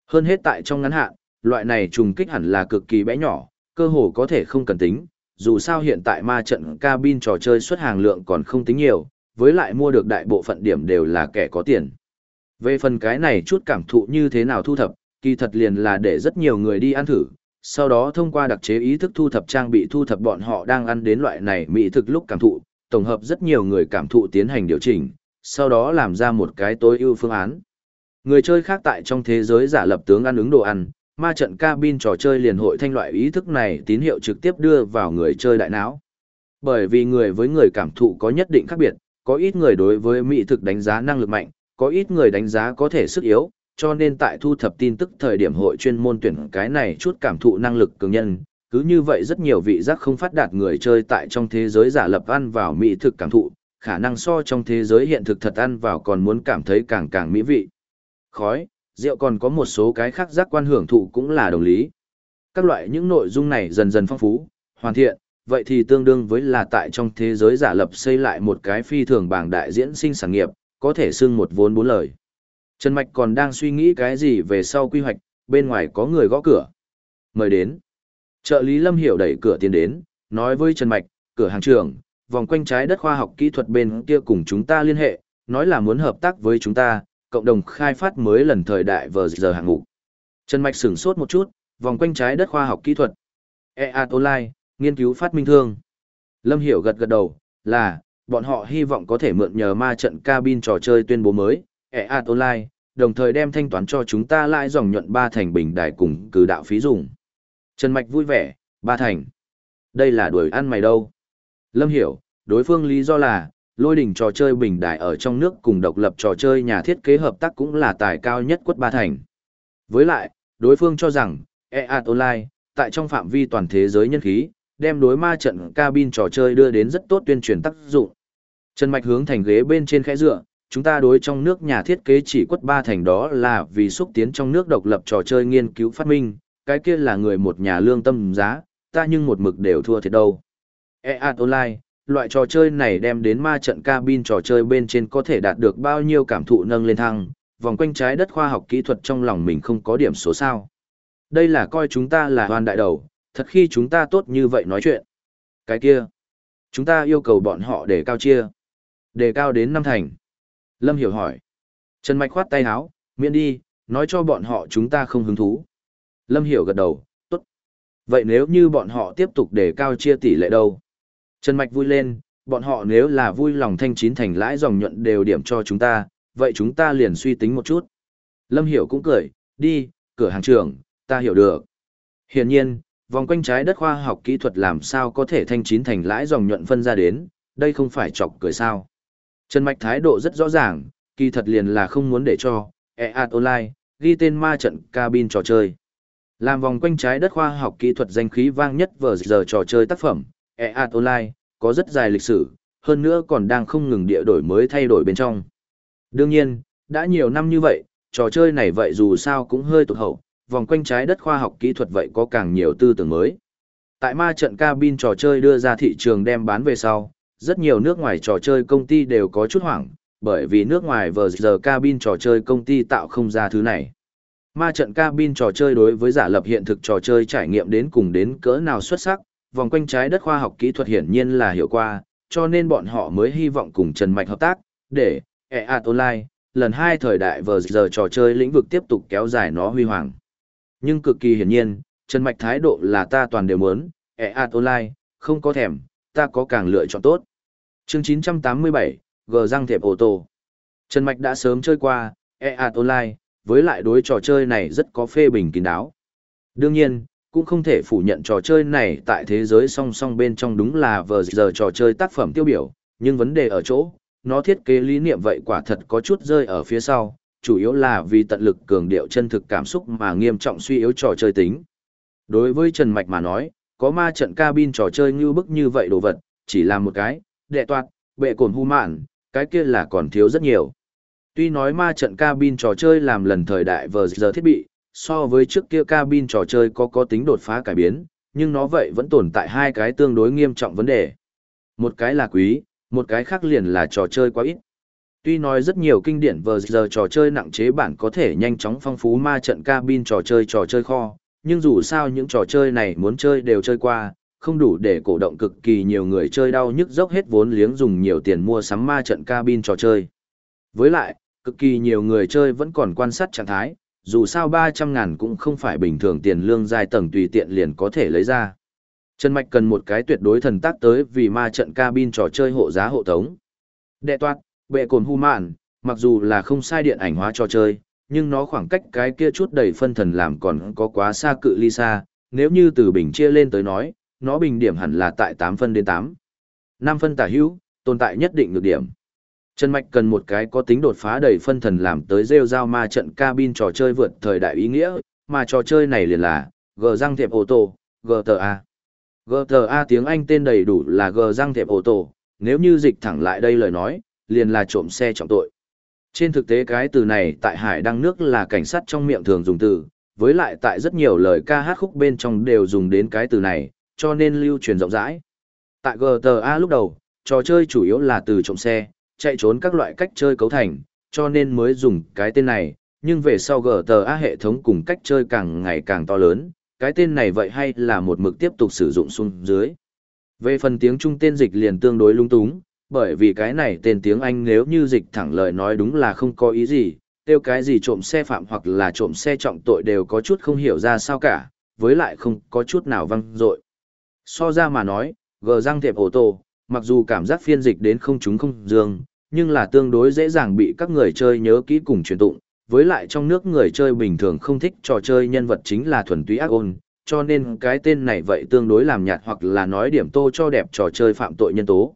Hơn hết tại trong ngắn hạn, loại này trùng kích hẳn là cực kỳ bé nhỏ, cơ hồ có thể không cần tính, dù sao hiện tại ma trận cabin trò chơi xuất hàng lượng còn không tính nhiều, với lại mua được đại bộ phận điểm đều là kẻ có tiền. Về phần cái này chút cảm thụ như thế nào thu thập, kỳ thật liền là để rất nhiều người đi ăn thử, sau đó thông qua đặc chế ý thức thu thập trang bị thu thập bọn họ đang ăn đến loại này mỹ thực lúc cảm thụ, tổng hợp rất nhiều người cảm thụ tiến hành điều chỉnh, sau đó làm ra một cái tối ưu phương án. Người chơi khác tại trong thế giới giả lập tướng ăn ứng đồ ăn, ma trận cabin trò chơi liền hội thanh loại ý thức này tín hiệu trực tiếp đưa vào người chơi đại não. Bởi vì người với người cảm thụ có nhất định khác biệt, có ít người đối với mỹ thực đánh giá năng lực mạnh, có ít người đánh giá có thể sức yếu, cho nên tại thu thập tin tức thời điểm hội chuyên môn tuyển cái này chút cảm thụ năng lực cường nhân. Cứ như vậy rất nhiều vị giác không phát đạt người chơi tại trong thế giới giả lập ăn vào mỹ thực cảm thụ, khả năng so trong thế giới hiện thực thật ăn vào còn muốn cảm thấy càng càng mỹ vị. Khói, rượu còn có một số cái khác giác quan hưởng thụ cũng là đồng lý. Các loại những nội dung này dần dần phong phú, hoàn thiện, vậy thì tương đương với là tại trong thế giới giả lập xây lại một cái phi thường bảng đại diễn sinh sản nghiệp, có thể xưng một vốn bốn lời. Trần Mạch còn đang suy nghĩ cái gì về sau quy hoạch, bên ngoài có người gõ cửa. Mời đến. Trợ lý Lâm Hiểu đẩy cửa tiến đến, nói với Trần Mạch, cửa hàng trưởng, vòng quanh trái đất khoa học kỹ thuật bên kia cùng chúng ta liên hệ, nói là muốn hợp tác với chúng ta, cộng đồng khai phát mới lần thời đại vờ giờ hạng ngũ. Trần Mạch sửng sốt một chút, vòng quanh trái đất khoa học kỹ thuật. EAT Online, nghiên cứu phát minh thương. Lâm Hiểu gật gật đầu, là, bọn họ hy vọng có thể mượn nhờ ma trận cabin trò chơi tuyên bố mới, EAT Online, đồng thời đem thanh toán cho chúng ta lại dòng nhuận ba thành bình đài cùng cử đạo phí dùng. Trần Mạch vui vẻ, ba thành. Đây là đuổi ăn mày đâu. Lâm hiểu, đối phương lý do là, lôi đỉnh trò chơi bình đài ở trong nước cùng độc lập trò chơi nhà thiết kế hợp tác cũng là tài cao nhất quất ba thành. Với lại, đối phương cho rằng, EAT Online, tại trong phạm vi toàn thế giới nhân khí, đem đối ma trận cabin trò chơi đưa đến rất tốt tuyên truyền tác dụng. Trần Mạch hướng thành ghế bên trên khẽ dựa, chúng ta đối trong nước nhà thiết kế chỉ quất ba thành đó là vì xúc tiến trong nước độc lập trò chơi nghiên cứu phát minh, cái kia là người một nhà lương tâm giá, ta nhưng một mực đều thua thiệt đâu. EAT Online, loại trò chơi này đem đến ma trận cabin trò chơi bên trên có thể đạt được bao nhiêu cảm thụ nâng lên thăng, vòng quanh trái đất khoa học kỹ thuật trong lòng mình không có điểm số sao. Đây là coi chúng ta là hoàn đại đầu, thật khi chúng ta tốt như vậy nói chuyện. Cái kia, chúng ta yêu cầu bọn họ để cao chia. Để cao đến năm thành. Lâm Hiểu hỏi. Trần Mạch khoát tay áo, miễn đi, nói cho bọn họ chúng ta không hứng thú. Lâm Hiểu gật đầu, tốt. Vậy nếu như bọn họ tiếp tục để cao chia tỷ lệ đâu? Trần Mạch vui lên, bọn họ nếu là vui lòng thanh chín thành lãi dòng nhuận đều điểm cho chúng ta, vậy chúng ta liền suy tính một chút. Lâm Hiểu cũng cười, đi, cửa hàng trưởng, ta hiểu được. Hiển nhiên, vòng quanh trái đất khoa học kỹ thuật làm sao có thể thanh chín thành lãi dòng nhuận phân ra đến, đây không phải chọc cười sao. Trần Mạch thái độ rất rõ ràng, kỳ thật liền là không muốn để cho EAT Online ghi tên ma trận cabin trò chơi. Làm vòng quanh trái đất khoa học kỹ thuật danh khí vang nhất vở giờ trò chơi tác phẩm, EAT Online, có rất dài lịch sử, hơn nữa còn đang không ngừng địa đổi mới thay đổi bên trong. Đương nhiên, đã nhiều năm như vậy, trò chơi này vậy dù sao cũng hơi tụt hậu, vòng quanh trái đất khoa học kỹ thuật vậy có càng nhiều tư tưởng mới. Tại ma trận cabin trò chơi đưa ra thị trường đem bán về sau, rất nhiều nước ngoài trò chơi công ty đều có chút hoảng, bởi vì nước ngoài vờ giờ cabin trò chơi công ty tạo không ra thứ này. Ma trận cabin trò chơi đối với giả lập hiện thực trò chơi trải nghiệm đến cùng đến cỡ nào xuất sắc, vòng quanh trái đất khoa học kỹ thuật hiển nhiên là hiệu quả, cho nên bọn họ mới hy vọng cùng Trần Mạch hợp tác, để EAT Online, lần hai thời đại vờ giờ trò chơi lĩnh vực tiếp tục kéo dài nó huy hoàng. Nhưng cực kỳ hiển nhiên, Trần Mạch thái độ là ta toàn đều muốn, EAT Online, không có thèm, ta có càng lựa chọn tốt. Chương 987, gờ răng thẹp ô tô. Trần Mạch đã sớm chơi qua, EAT Online, với lại đối trò chơi này rất có phê bình kín đáo. Đương nhiên, cũng không thể phủ nhận trò chơi này tại thế giới song song bên trong đúng là vờ giờ trò chơi tác phẩm tiêu biểu, nhưng vấn đề ở chỗ, nó thiết kế lý niệm vậy quả thật có chút rơi ở phía sau, chủ yếu là vì tận lực cường điệu chân thực cảm xúc mà nghiêm trọng suy yếu trò chơi tính. Đối với Trần Mạch mà nói, có ma trận cabin trò chơi như bức như vậy đồ vật, chỉ là một cái, đệ toạt, bệ cồn hu mạn, cái kia là còn thiếu rất nhiều. Tuy nói ma trận cabin trò chơi làm lần thời đại vờ giờ thiết bị, so với trước kia cabin trò chơi có có tính đột phá cải biến, nhưng nó vậy vẫn tồn tại hai cái tương đối nghiêm trọng vấn đề. Một cái là quý, một cái khác liền là trò chơi quá ít. Tuy nói rất nhiều kinh điển vờ giờ trò chơi nặng chế bản có thể nhanh chóng phong phú ma trận cabin trò chơi trò chơi kho, nhưng dù sao những trò chơi này muốn chơi đều chơi qua, không đủ để cổ động cực kỳ nhiều người chơi đau nhức dốc hết vốn liếng dùng nhiều tiền mua sắm ma trận cabin trò chơi. Với lại, Cực kỳ nhiều người chơi vẫn còn quan sát trạng thái, dù sao 300 ngàn cũng không phải bình thường tiền lương dài tầng tùy tiện liền có thể lấy ra. Trần Mạch cần một cái tuyệt đối thần tác tới vì ma trận cabin trò chơi hộ giá hộ tống. Đệ toát, bệ cồn hu mạn, mặc dù là không sai điện ảnh hóa trò chơi, nhưng nó khoảng cách cái kia chút đầy phân thần làm còn có quá xa cự ly xa, nếu như từ bình chia lên tới nói, nó bình điểm hẳn là tại 8 phân đến 8. 5 phân tả hữu, tồn tại nhất định được điểm. Trần Mạch cần một cái có tính đột phá đầy phân thần làm tới rêu giao ma trận cabin trò chơi vượt thời đại ý nghĩa, mà trò chơi này liền là G răng thiệp ô tô, GTA. GTA tiếng Anh tên đầy đủ là G răng thiệp ô tô, nếu như dịch thẳng lại đây lời nói, liền là trộm xe trọng tội. Trên thực tế cái từ này tại hải đăng nước là cảnh sát trong miệng thường dùng từ, với lại tại rất nhiều lời ca hát khúc bên trong đều dùng đến cái từ này, cho nên lưu truyền rộng rãi. Tại GTA lúc đầu, trò chơi chủ yếu là từ trộm xe, chạy trốn các loại cách chơi cấu thành, cho nên mới dùng cái tên này, nhưng về sau GTA hệ thống cùng cách chơi càng ngày càng to lớn, cái tên này vậy hay là một mực tiếp tục sử dụng xuống dưới. Về phần tiếng Trung tên dịch liền tương đối lung túng, bởi vì cái này tên tiếng Anh nếu như dịch thẳng lời nói đúng là không có ý gì, tiêu cái gì trộm xe phạm hoặc là trộm xe trọng tội đều có chút không hiểu ra sao cả, với lại không có chút nào văng dội. So ra mà nói, gờ răng thiệp ô tô, mặc dù cảm giác phiên dịch đến không chúng không dương, nhưng là tương đối dễ dàng bị các người chơi nhớ kỹ cùng truyền tụng, với lại trong nước người chơi bình thường không thích trò chơi nhân vật chính là thuần túy ác ôn, cho nên cái tên này vậy tương đối làm nhạt hoặc là nói điểm tô cho đẹp trò chơi phạm tội nhân tố.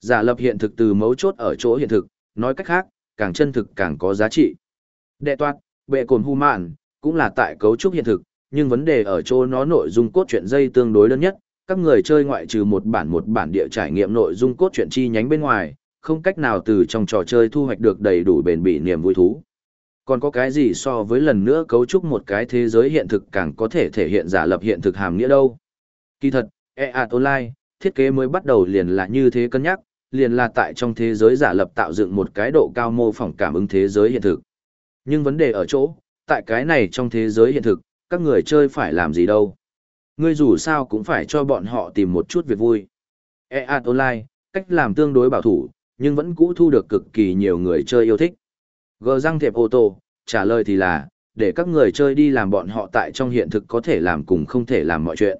Giả lập hiện thực từ mấu chốt ở chỗ hiện thực, nói cách khác, càng chân thực càng có giá trị. Đệ toát, bệ cồn hu mạn, cũng là tại cấu trúc hiện thực, nhưng vấn đề ở chỗ nó nội dung cốt truyện dây tương đối đơn nhất, các người chơi ngoại trừ một bản một bản địa trải nghiệm nội dung cốt truyện chi nhánh bên ngoài, không cách nào từ trong trò chơi thu hoạch được đầy đủ bền bỉ niềm vui thú. Còn có cái gì so với lần nữa cấu trúc một cái thế giới hiện thực càng có thể thể hiện giả lập hiện thực hàm nghĩa đâu. Kỳ thật, EA Online, thiết kế mới bắt đầu liền là như thế cân nhắc, liền là tại trong thế giới giả lập tạo dựng một cái độ cao mô phỏng cảm ứng thế giới hiện thực. Nhưng vấn đề ở chỗ, tại cái này trong thế giới hiện thực, các người chơi phải làm gì đâu. Ngươi dù sao cũng phải cho bọn họ tìm một chút việc vui. EA Online, cách làm tương đối bảo thủ, nhưng vẫn cũ thu được cực kỳ nhiều người chơi yêu thích. Gờ răng thiệp ô tô, trả lời thì là, để các người chơi đi làm bọn họ tại trong hiện thực có thể làm cùng không thể làm mọi chuyện.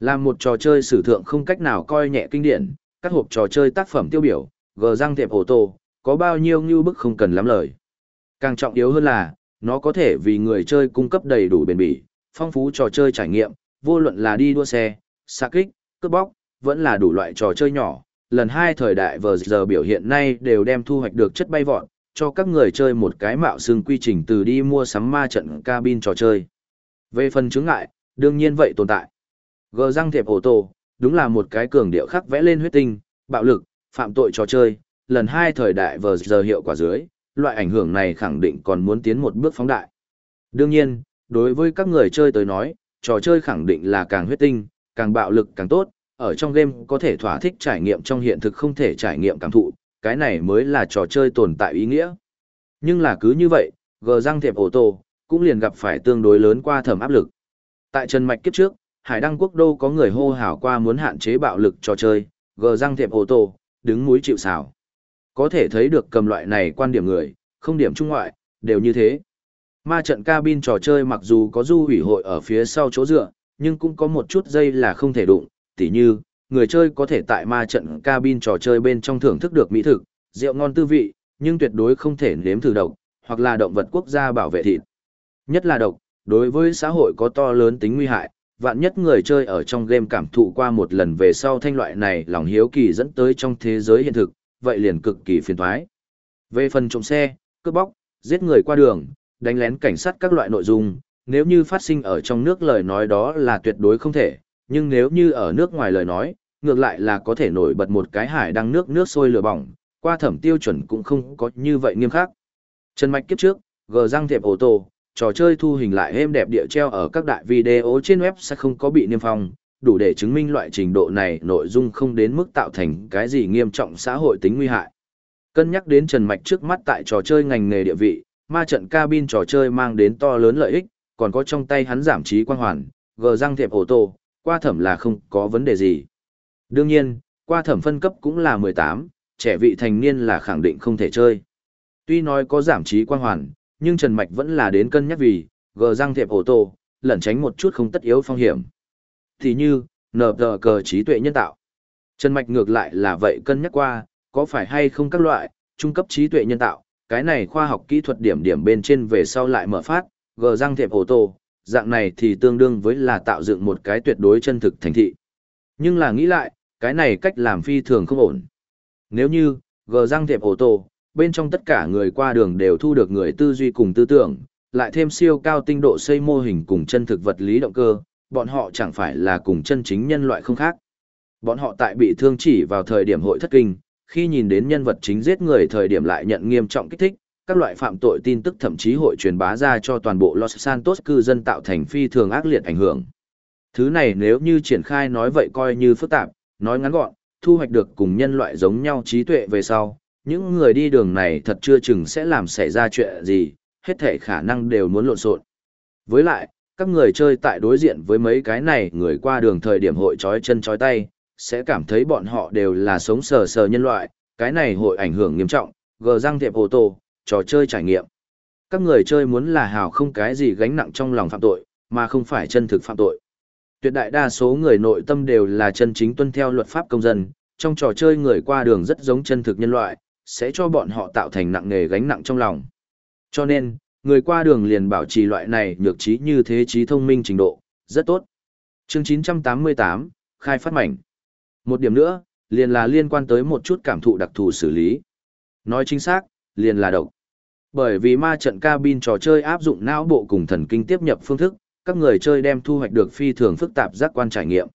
Làm một trò chơi sử thượng không cách nào coi nhẹ kinh điển, các hộp trò chơi tác phẩm tiêu biểu, gờ răng thiệp ô tô, có bao nhiêu như bức không cần lắm lời. Càng trọng yếu hơn là, nó có thể vì người chơi cung cấp đầy đủ bền bỉ, phong phú trò chơi trải nghiệm, vô luận là đi đua xe, xa kích, cướp bóc, vẫn là đủ loại trò chơi nhỏ. Lần hai thời đại vừa giờ biểu hiện nay đều đem thu hoạch được chất bay vọt, cho các người chơi một cái mạo xương quy trình từ đi mua sắm ma trận cabin trò chơi. Về phần chứng ngại, đương nhiên vậy tồn tại. Gờ răng thiệp ô tô, đúng là một cái cường điệu khắc vẽ lên huyết tinh, bạo lực, phạm tội trò chơi, lần hai thời đại vừa giờ hiệu quả dưới, loại ảnh hưởng này khẳng định còn muốn tiến một bước phóng đại. Đương nhiên, đối với các người chơi tới nói, trò chơi khẳng định là càng huyết tinh, càng bạo lực càng tốt, ở trong game có thể thỏa thích trải nghiệm trong hiện thực không thể trải nghiệm cảm thụ, cái này mới là trò chơi tồn tại ý nghĩa. Nhưng là cứ như vậy, gờ răng thiệp ô tô, cũng liền gặp phải tương đối lớn qua thẩm áp lực. Tại Trần Mạch kiếp trước, Hải Đăng Quốc Đô có người hô hào qua muốn hạn chế bạo lực trò chơi, gờ răng thiệp ô tô, đứng núi chịu xảo Có thể thấy được cầm loại này quan điểm người, không điểm trung ngoại, đều như thế. Ma trận cabin trò chơi mặc dù có du hủy hội ở phía sau chỗ dựa, nhưng cũng có một chút dây là không thể đụng, tỉ như, người chơi có thể tại ma trận cabin trò chơi bên trong thưởng thức được mỹ thực, rượu ngon tư vị, nhưng tuyệt đối không thể nếm thử độc, hoặc là động vật quốc gia bảo vệ thịt. Nhất là độc, đối với xã hội có to lớn tính nguy hại, vạn nhất người chơi ở trong game cảm thụ qua một lần về sau thanh loại này lòng hiếu kỳ dẫn tới trong thế giới hiện thực, vậy liền cực kỳ phiền toái. Về phần trộm xe, cướp bóc, giết người qua đường, đánh lén cảnh sát các loại nội dung, nếu như phát sinh ở trong nước lời nói đó là tuyệt đối không thể, nhưng nếu như ở nước ngoài lời nói, ngược lại là có thể nổi bật một cái hải đăng nước nước sôi lửa bỏng, qua thẩm tiêu chuẩn cũng không có như vậy nghiêm khắc. Trần Mạch kiếp trước, gờ răng thiệp ô tô, trò chơi thu hình lại êm đẹp địa treo ở các đại video trên web sẽ không có bị niêm phong, đủ để chứng minh loại trình độ này nội dung không đến mức tạo thành cái gì nghiêm trọng xã hội tính nguy hại. Cân nhắc đến Trần Mạch trước mắt tại trò chơi ngành nghề địa vị, ma trận cabin trò chơi mang đến to lớn lợi ích, còn có trong tay hắn giảm trí quan hoàn, gờ răng thiệp ô tô, qua thẩm là không có vấn đề gì. Đương nhiên, qua thẩm phân cấp cũng là 18, trẻ vị thành niên là khẳng định không thể chơi. Tuy nói có giảm trí quan hoàn, nhưng Trần Mạch vẫn là đến cân nhắc vì, gờ răng thiệp ổ tổ, lẩn tránh một chút không tất yếu phong hiểm. Thì như, nở tờ cờ trí tuệ nhân tạo. Trần Mạch ngược lại là vậy cân nhắc qua, có phải hay không các loại, trung cấp trí tuệ nhân tạo, cái này khoa học kỹ thuật điểm điểm bên trên về sau lại mở phát, gờ răng thiệp ổ tổ, dạng này thì tương đương với là tạo dựng một cái tuyệt đối chân thực thành thị. Nhưng là nghĩ lại, cái này cách làm phi thường không ổn. Nếu như, gờ răng thiệp ổ tổ, bên trong tất cả người qua đường đều thu được người tư duy cùng tư tưởng, lại thêm siêu cao tinh độ xây mô hình cùng chân thực vật lý động cơ, bọn họ chẳng phải là cùng chân chính nhân loại không khác. Bọn họ tại bị thương chỉ vào thời điểm hội thất kinh, khi nhìn đến nhân vật chính giết người thời điểm lại nhận nghiêm trọng kích thích, các loại phạm tội tin tức thậm chí hội truyền bá ra cho toàn bộ Los Santos cư dân tạo thành phi thường ác liệt ảnh hưởng. Thứ này nếu như triển khai nói vậy coi như phức tạp, nói ngắn gọn, thu hoạch được cùng nhân loại giống nhau trí tuệ về sau, những người đi đường này thật chưa chừng sẽ làm xảy ra chuyện gì, hết thể khả năng đều muốn lộn xộn. Với lại, các người chơi tại đối diện với mấy cái này người qua đường thời điểm hội trói chân trói tay, sẽ cảm thấy bọn họ đều là sống sờ sờ nhân loại, cái này hội ảnh hưởng nghiêm trọng, gờ răng thiệp ô tô, trò chơi trải nghiệm. Các người chơi muốn là hào không cái gì gánh nặng trong lòng phạm tội, mà không phải chân thực phạm tội. Tuyệt đại đa số người nội tâm đều là chân chính tuân theo luật pháp công dân, trong trò chơi người qua đường rất giống chân thực nhân loại, sẽ cho bọn họ tạo thành nặng nghề gánh nặng trong lòng. Cho nên, người qua đường liền bảo trì loại này nhược trí như thế trí thông minh trình độ, rất tốt. Chương 988, khai phát mảnh. Một điểm nữa, liền là liên quan tới một chút cảm thụ đặc thù xử lý. Nói chính xác, liền là độc. Bởi vì ma trận cabin trò chơi áp dụng não bộ cùng thần kinh tiếp nhập phương thức, các người chơi đem thu hoạch được phi thường phức tạp giác quan trải nghiệm.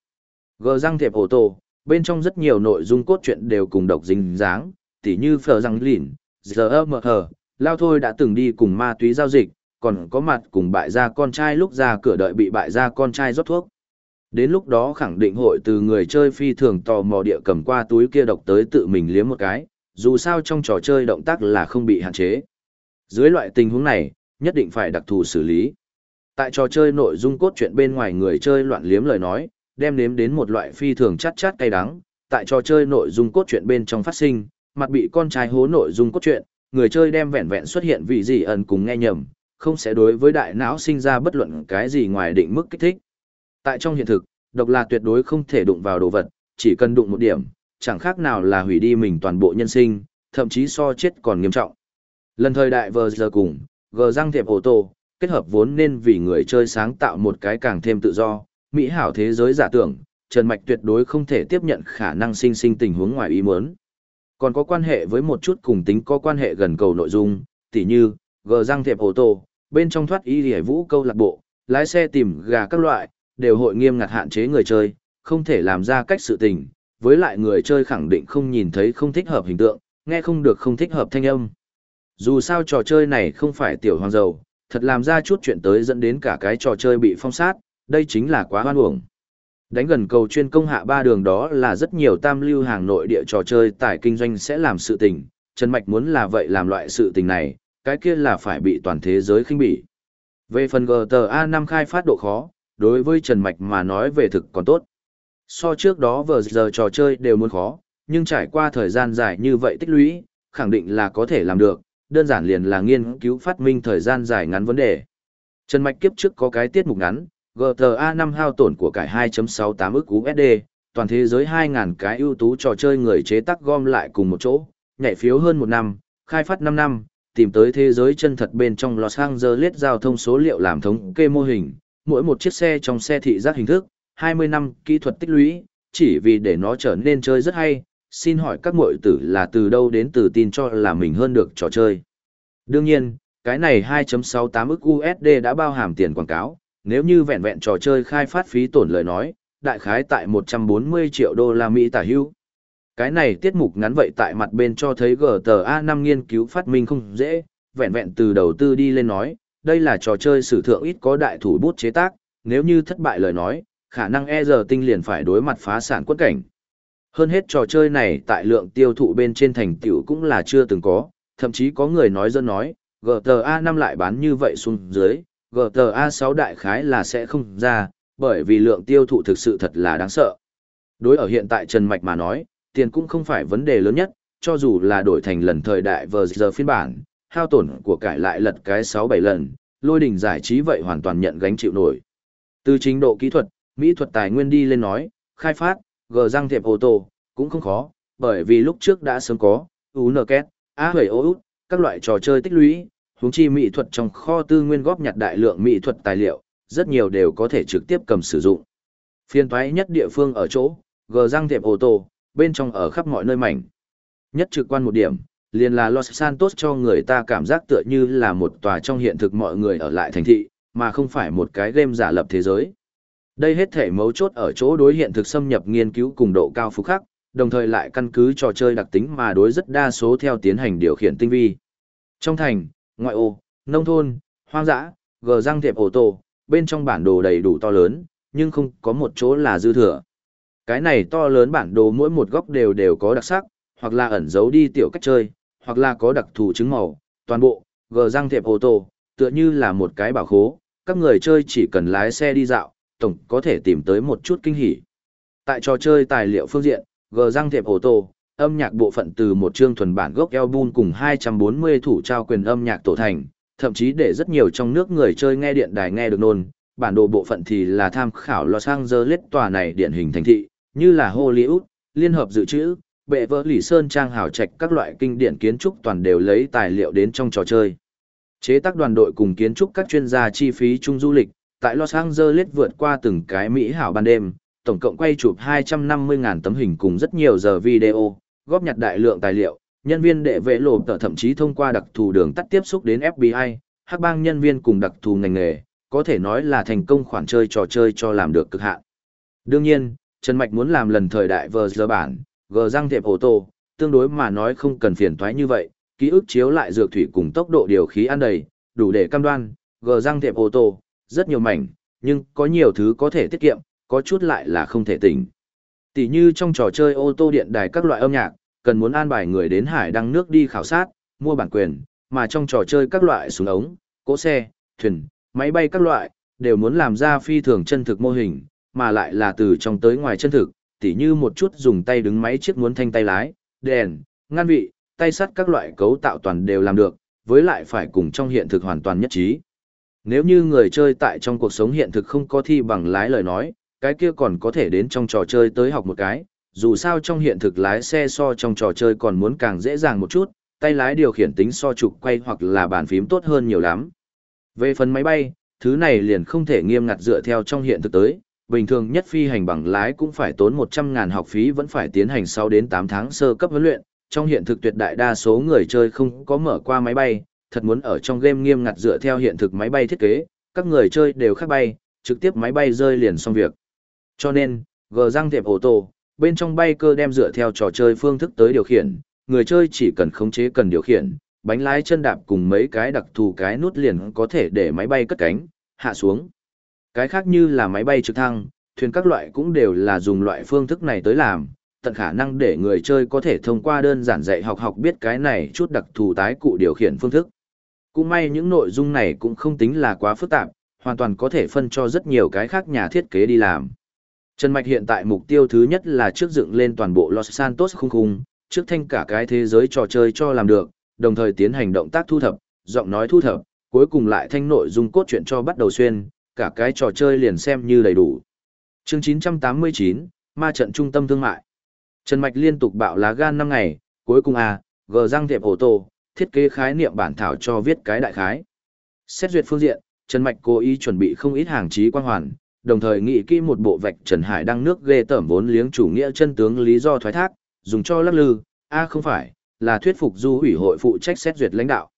Gờ răng thiệp ô tô, bên trong rất nhiều nội dung cốt truyện đều cùng độc dính dáng, tỉ như phở răng lỉn, giờ mờ hờ, lao thôi đã từng đi cùng ma túy giao dịch, còn có mặt cùng bại gia con trai lúc ra cửa đợi bị bại gia con trai rót thuốc. Đến lúc đó khẳng định hội từ người chơi phi thường tò mò địa cầm qua túi kia độc tới tự mình liếm một cái, dù sao trong trò chơi động tác là không bị hạn chế. Dưới loại tình huống này, nhất định phải đặc thù xử lý. Tại trò chơi nội dung cốt truyện bên ngoài người chơi loạn liếm lời nói, đem nếm đến một loại phi thường chát chát cay đắng, tại trò chơi nội dung cốt truyện bên trong phát sinh, mặt bị con trai hố nội dung cốt truyện, người chơi đem vẹn vẹn xuất hiện vì gì ẩn cùng nghe nhầm, không sẽ đối với đại não sinh ra bất luận cái gì ngoài định mức kích thích. Tại trong hiện thực, độc là tuyệt đối không thể đụng vào đồ vật, chỉ cần đụng một điểm, chẳng khác nào là hủy đi mình toàn bộ nhân sinh, thậm chí so chết còn nghiêm trọng. Lần thời đại vờ giờ cùng, gờ răng thiệp ô tô, kết hợp vốn nên vì người chơi sáng tạo một cái càng thêm tự do, mỹ hảo thế giới giả tưởng, Trần Mạch tuyệt đối không thể tiếp nhận khả năng sinh sinh tình huống ngoài ý muốn. Còn có quan hệ với một chút cùng tính có quan hệ gần cầu nội dung, tỉ như, gờ răng thiệp ô tô, bên trong thoát y hề vũ câu lạc bộ, lái xe tìm gà các loại, đều hội nghiêm ngặt hạn chế người chơi, không thể làm ra cách sự tình, với lại người chơi khẳng định không nhìn thấy không thích hợp hình tượng, nghe không được không thích hợp thanh âm. Dù sao trò chơi này không phải tiểu hoàng dầu, thật làm ra chút chuyện tới dẫn đến cả cái trò chơi bị phong sát, đây chính là quá hoan uổng. Đánh gần cầu chuyên công hạ ba đường đó là rất nhiều tam lưu hàng nội địa trò chơi tại kinh doanh sẽ làm sự tình, Trần Mạch muốn là vậy làm loại sự tình này, cái kia là phải bị toàn thế giới khinh bỉ. Về phần GTA 5 khai phát độ khó, đối với Trần Mạch mà nói về thực còn tốt. So trước đó vờ giờ trò chơi đều muốn khó, nhưng trải qua thời gian dài như vậy tích lũy, khẳng định là có thể làm được, đơn giản liền là nghiên cứu phát minh thời gian dài ngắn vấn đề. Trần Mạch kiếp trước có cái tiết mục ngắn, GTA 5 hao tổn của cải 2.68 ức USD, toàn thế giới 2.000 cái ưu tú trò chơi người chế tác gom lại cùng một chỗ, nhảy phiếu hơn một năm, khai phát 5 năm, tìm tới thế giới chân thật bên trong Los Angeles giao thông số liệu làm thống kê mô hình, mỗi một chiếc xe trong xe thị giác hình thức, 20 năm kỹ thuật tích lũy, chỉ vì để nó trở nên chơi rất hay, xin hỏi các mội tử là từ đâu đến từ tin cho là mình hơn được trò chơi. Đương nhiên, cái này 2.68 ức USD đã bao hàm tiền quảng cáo, nếu như vẹn vẹn trò chơi khai phát phí tổn lời nói, đại khái tại 140 triệu đô la Mỹ tả hưu. Cái này tiết mục ngắn vậy tại mặt bên cho thấy GTA 5 nghiên cứu phát minh không dễ, vẹn vẹn từ đầu tư đi lên nói, đây là trò chơi sử thượng ít có đại thủ bút chế tác, nếu như thất bại lời nói, khả năng e giờ tinh liền phải đối mặt phá sản quất cảnh. Hơn hết trò chơi này tại lượng tiêu thụ bên trên thành tiểu cũng là chưa từng có, thậm chí có người nói dân nói, GTA 5 lại bán như vậy xuống dưới, GTA 6 đại khái là sẽ không ra, bởi vì lượng tiêu thụ thực sự thật là đáng sợ. Đối ở hiện tại Trần Mạch mà nói, tiền cũng không phải vấn đề lớn nhất, cho dù là đổi thành lần thời đại vừa giờ phiên bản, hao tổn của cải lại lật cái 6-7 lần, lôi đỉnh giải trí vậy hoàn toàn nhận gánh chịu nổi. Từ trình độ kỹ thuật, mỹ thuật tài nguyên đi lên nói, khai phát, gờ răng thiệp ô tô, cũng không khó, bởi vì lúc trước đã sớm có, UNKET, A Huệ Ô Út, các loại trò chơi tích lũy, huống chi mỹ thuật trong kho tư nguyên góp nhặt đại lượng mỹ thuật tài liệu, rất nhiều đều có thể trực tiếp cầm sử dụng. Phiên toái nhất địa phương ở chỗ, gờ răng tiệm ô tô, bên trong ở khắp mọi nơi mảnh. Nhất trực quan một điểm, liền là Los Santos cho người ta cảm giác tựa như là một tòa trong hiện thực mọi người ở lại thành thị, mà không phải một cái game giả lập thế giới. Đây hết thể mấu chốt ở chỗ đối hiện thực xâm nhập nghiên cứu cùng độ cao phục khắc, đồng thời lại căn cứ trò chơi đặc tính mà đối rất đa số theo tiến hành điều khiển tinh vi. Trong thành, ngoại ô, nông thôn, hoang dã, gờ răng thiệp ô tô, bên trong bản đồ đầy đủ to lớn, nhưng không có một chỗ là dư thừa. Cái này to lớn bản đồ mỗi một góc đều đều có đặc sắc, hoặc là ẩn giấu đi tiểu cách chơi, hoặc là có đặc thù chứng màu, toàn bộ, gờ răng thiệp ô tô, tựa như là một cái bảo khố, các người chơi chỉ cần lái xe đi dạo, tổng có thể tìm tới một chút kinh hỉ. Tại trò chơi tài liệu phương diện, gờ răng thiệp ô tô, âm nhạc bộ phận từ một chương thuần bản gốc album cùng 240 thủ trao quyền âm nhạc tổ thành, thậm chí để rất nhiều trong nước người chơi nghe điện đài nghe được nôn, bản đồ bộ phận thì là tham khảo Los Angeles tòa này điển hình thành thị, như là Hollywood, Liên hợp dự trữ, bệ vỡ lì sơn trang hào trạch các loại kinh điển kiến trúc toàn đều lấy tài liệu đến trong trò chơi. Chế tác đoàn đội cùng kiến trúc các chuyên gia chi phí chung du lịch, tại Los Angeles vượt qua từng cái Mỹ hảo ban đêm, tổng cộng quay chụp 250.000 tấm hình cùng rất nhiều giờ video, góp nhặt đại lượng tài liệu, nhân viên đệ vệ lộ tờ thậm chí thông qua đặc thù đường tắt tiếp xúc đến FBI, hắc bang nhân viên cùng đặc thù ngành nghề, có thể nói là thành công khoản chơi trò chơi cho làm được cực hạn. Đương nhiên, Trần Mạch muốn làm lần thời đại vờ giờ bản, gờ răng thiệp ô tô, tương đối mà nói không cần phiền toái như vậy, ký ức chiếu lại dược thủy cùng tốc độ điều khí ăn đầy, đủ để cam đoan, gờ răng thiệp ô tô, rất nhiều mảnh, nhưng có nhiều thứ có thể tiết kiệm, có chút lại là không thể tỉnh. Tỷ như trong trò chơi ô tô điện đài các loại âm nhạc, cần muốn an bài người đến hải đăng nước đi khảo sát, mua bản quyền, mà trong trò chơi các loại súng ống, cỗ xe, thuyền, máy bay các loại, đều muốn làm ra phi thường chân thực mô hình, mà lại là từ trong tới ngoài chân thực, tỉ như một chút dùng tay đứng máy chiếc muốn thanh tay lái, đèn, ngăn vị, tay sắt các loại cấu tạo toàn đều làm được, với lại phải cùng trong hiện thực hoàn toàn nhất trí. Nếu như người chơi tại trong cuộc sống hiện thực không có thi bằng lái lời nói, cái kia còn có thể đến trong trò chơi tới học một cái, dù sao trong hiện thực lái xe so trong trò chơi còn muốn càng dễ dàng một chút, tay lái điều khiển tính so trục quay hoặc là bàn phím tốt hơn nhiều lắm. Về phần máy bay, thứ này liền không thể nghiêm ngặt dựa theo trong hiện thực tới, bình thường nhất phi hành bằng lái cũng phải tốn 100.000 học phí vẫn phải tiến hành 6 đến 8 tháng sơ cấp huấn luyện, trong hiện thực tuyệt đại đa số người chơi không có mở qua máy bay, thật muốn ở trong game nghiêm ngặt dựa theo hiện thực máy bay thiết kế, các người chơi đều khác bay, trực tiếp máy bay rơi liền xong việc. Cho nên, gờ răng thiệp ô tô, bên trong bay cơ đem dựa theo trò chơi phương thức tới điều khiển, người chơi chỉ cần khống chế cần điều khiển, bánh lái chân đạp cùng mấy cái đặc thù cái nút liền có thể để máy bay cất cánh, hạ xuống. Cái khác như là máy bay trực thăng, thuyền các loại cũng đều là dùng loại phương thức này tới làm, tận khả năng để người chơi có thể thông qua đơn giản dạy học học biết cái này chút đặc thù tái cụ điều khiển phương thức. Cũng may những nội dung này cũng không tính là quá phức tạp, hoàn toàn có thể phân cho rất nhiều cái khác nhà thiết kế đi làm. Trần Mạch hiện tại mục tiêu thứ nhất là trước dựng lên toàn bộ Los Santos khung khung, trước thanh cả cái thế giới trò chơi cho làm được, đồng thời tiến hành động tác thu thập, giọng nói thu thập, cuối cùng lại thanh nội dung cốt truyện cho bắt đầu xuyên, cả cái trò chơi liền xem như đầy đủ. Chương 989, ma trận trung tâm thương mại. Trần Mạch liên tục bạo lá gan 5 ngày, cuối cùng à, gờ răng thiệp ô tô, thiết kế khái niệm bản thảo cho viết cái đại khái. Xét duyệt phương diện, Trần Mạch cố ý chuẩn bị không ít hàng trí quan hoàn, đồng thời nghĩ kỹ một bộ vạch Trần Hải đăng nước ghê tởm vốn liếng chủ nghĩa chân tướng lý do thoái thác, dùng cho lắc lư, a không phải, là thuyết phục du ủy hội phụ trách xét duyệt lãnh đạo.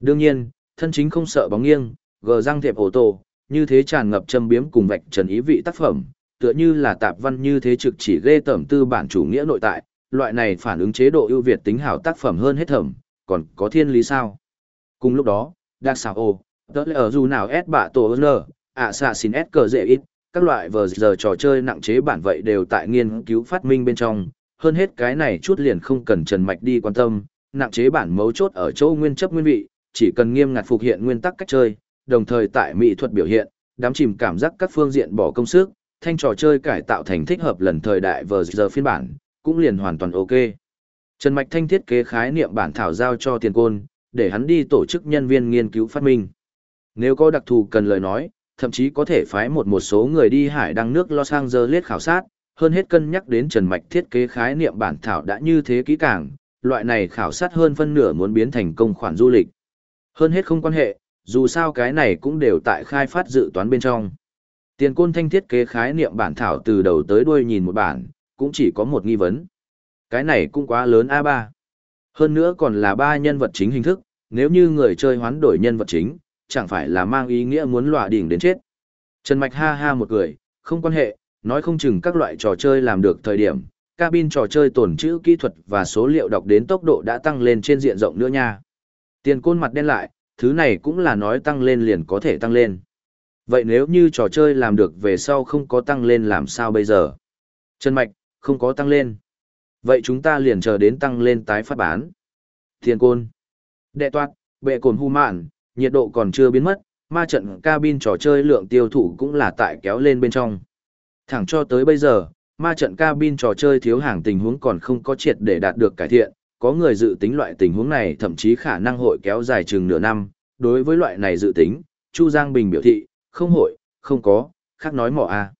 Đương nhiên, thân chính không sợ bóng nghiêng, gờ răng thiệp ô tô, như thế tràn ngập châm biếm cùng vạch trần ý vị tác phẩm, tựa như là tạp văn như thế trực chỉ ghê tởm tư bản chủ nghĩa nội tại, loại này phản ứng chế độ ưu việt tính hảo tác phẩm hơn hết thẩm, còn có thiên lý sao? Cùng lúc đó, đặc xảo ô, tớ lẽ ở dù nào S bạ tổ N, ạ xạ xin S cờ dễ ít, các loại vờ giờ trò chơi nặng chế bản vậy đều tại nghiên cứu phát minh bên trong, hơn hết cái này chút liền không cần Trần Mạch đi quan tâm, nặng chế bản mấu chốt ở chỗ nguyên chấp nguyên vị, chỉ cần nghiêm ngặt phục hiện nguyên tắc cách chơi, đồng thời tại mỹ thuật biểu hiện, đám chìm cảm giác các phương diện bỏ công sức, thanh trò chơi cải tạo thành thích hợp lần thời đại vờ giờ phiên bản, cũng liền hoàn toàn ok. Trần Mạch Thanh thiết kế khái niệm bản thảo giao cho tiền côn, để hắn đi tổ chức nhân viên nghiên cứu phát minh. Nếu có đặc thù cần lời nói, thậm chí có thể phái một một số người đi hải đăng nước Los Angeles khảo sát, hơn hết cân nhắc đến Trần Mạch thiết kế khái niệm bản thảo đã như thế kỹ càng, loại này khảo sát hơn phân nửa muốn biến thành công khoản du lịch. Hơn hết không quan hệ, dù sao cái này cũng đều tại khai phát dự toán bên trong. Tiền côn thanh thiết kế khái niệm bản thảo từ đầu tới đuôi nhìn một bản, cũng chỉ có một nghi vấn. Cái này cũng quá lớn A3. Hơn nữa còn là ba nhân vật chính hình thức, nếu như người chơi hoán đổi nhân vật chính, chẳng phải là mang ý nghĩa muốn lọa đỉnh đến chết. Trần Mạch ha ha một cười, không quan hệ, nói không chừng các loại trò chơi làm được thời điểm, cabin trò chơi tổn chữ kỹ thuật và số liệu đọc đến tốc độ đã tăng lên trên diện rộng nữa nha. Tiền côn mặt đen lại, thứ này cũng là nói tăng lên liền có thể tăng lên. Vậy nếu như trò chơi làm được về sau không có tăng lên làm sao bây giờ? Trần Mạch, không có tăng lên. Vậy chúng ta liền chờ đến tăng lên tái phát bán. Tiền côn. Đệ toát, bệ cồn hù mạn, nhiệt độ còn chưa biến mất, ma trận cabin trò chơi lượng tiêu thụ cũng là tại kéo lên bên trong. Thẳng cho tới bây giờ, ma trận cabin trò chơi thiếu hàng tình huống còn không có triệt để đạt được cải thiện, có người dự tính loại tình huống này thậm chí khả năng hội kéo dài chừng nửa năm. Đối với loại này dự tính, Chu Giang Bình biểu thị, không hội, không có, khác nói mỏ a.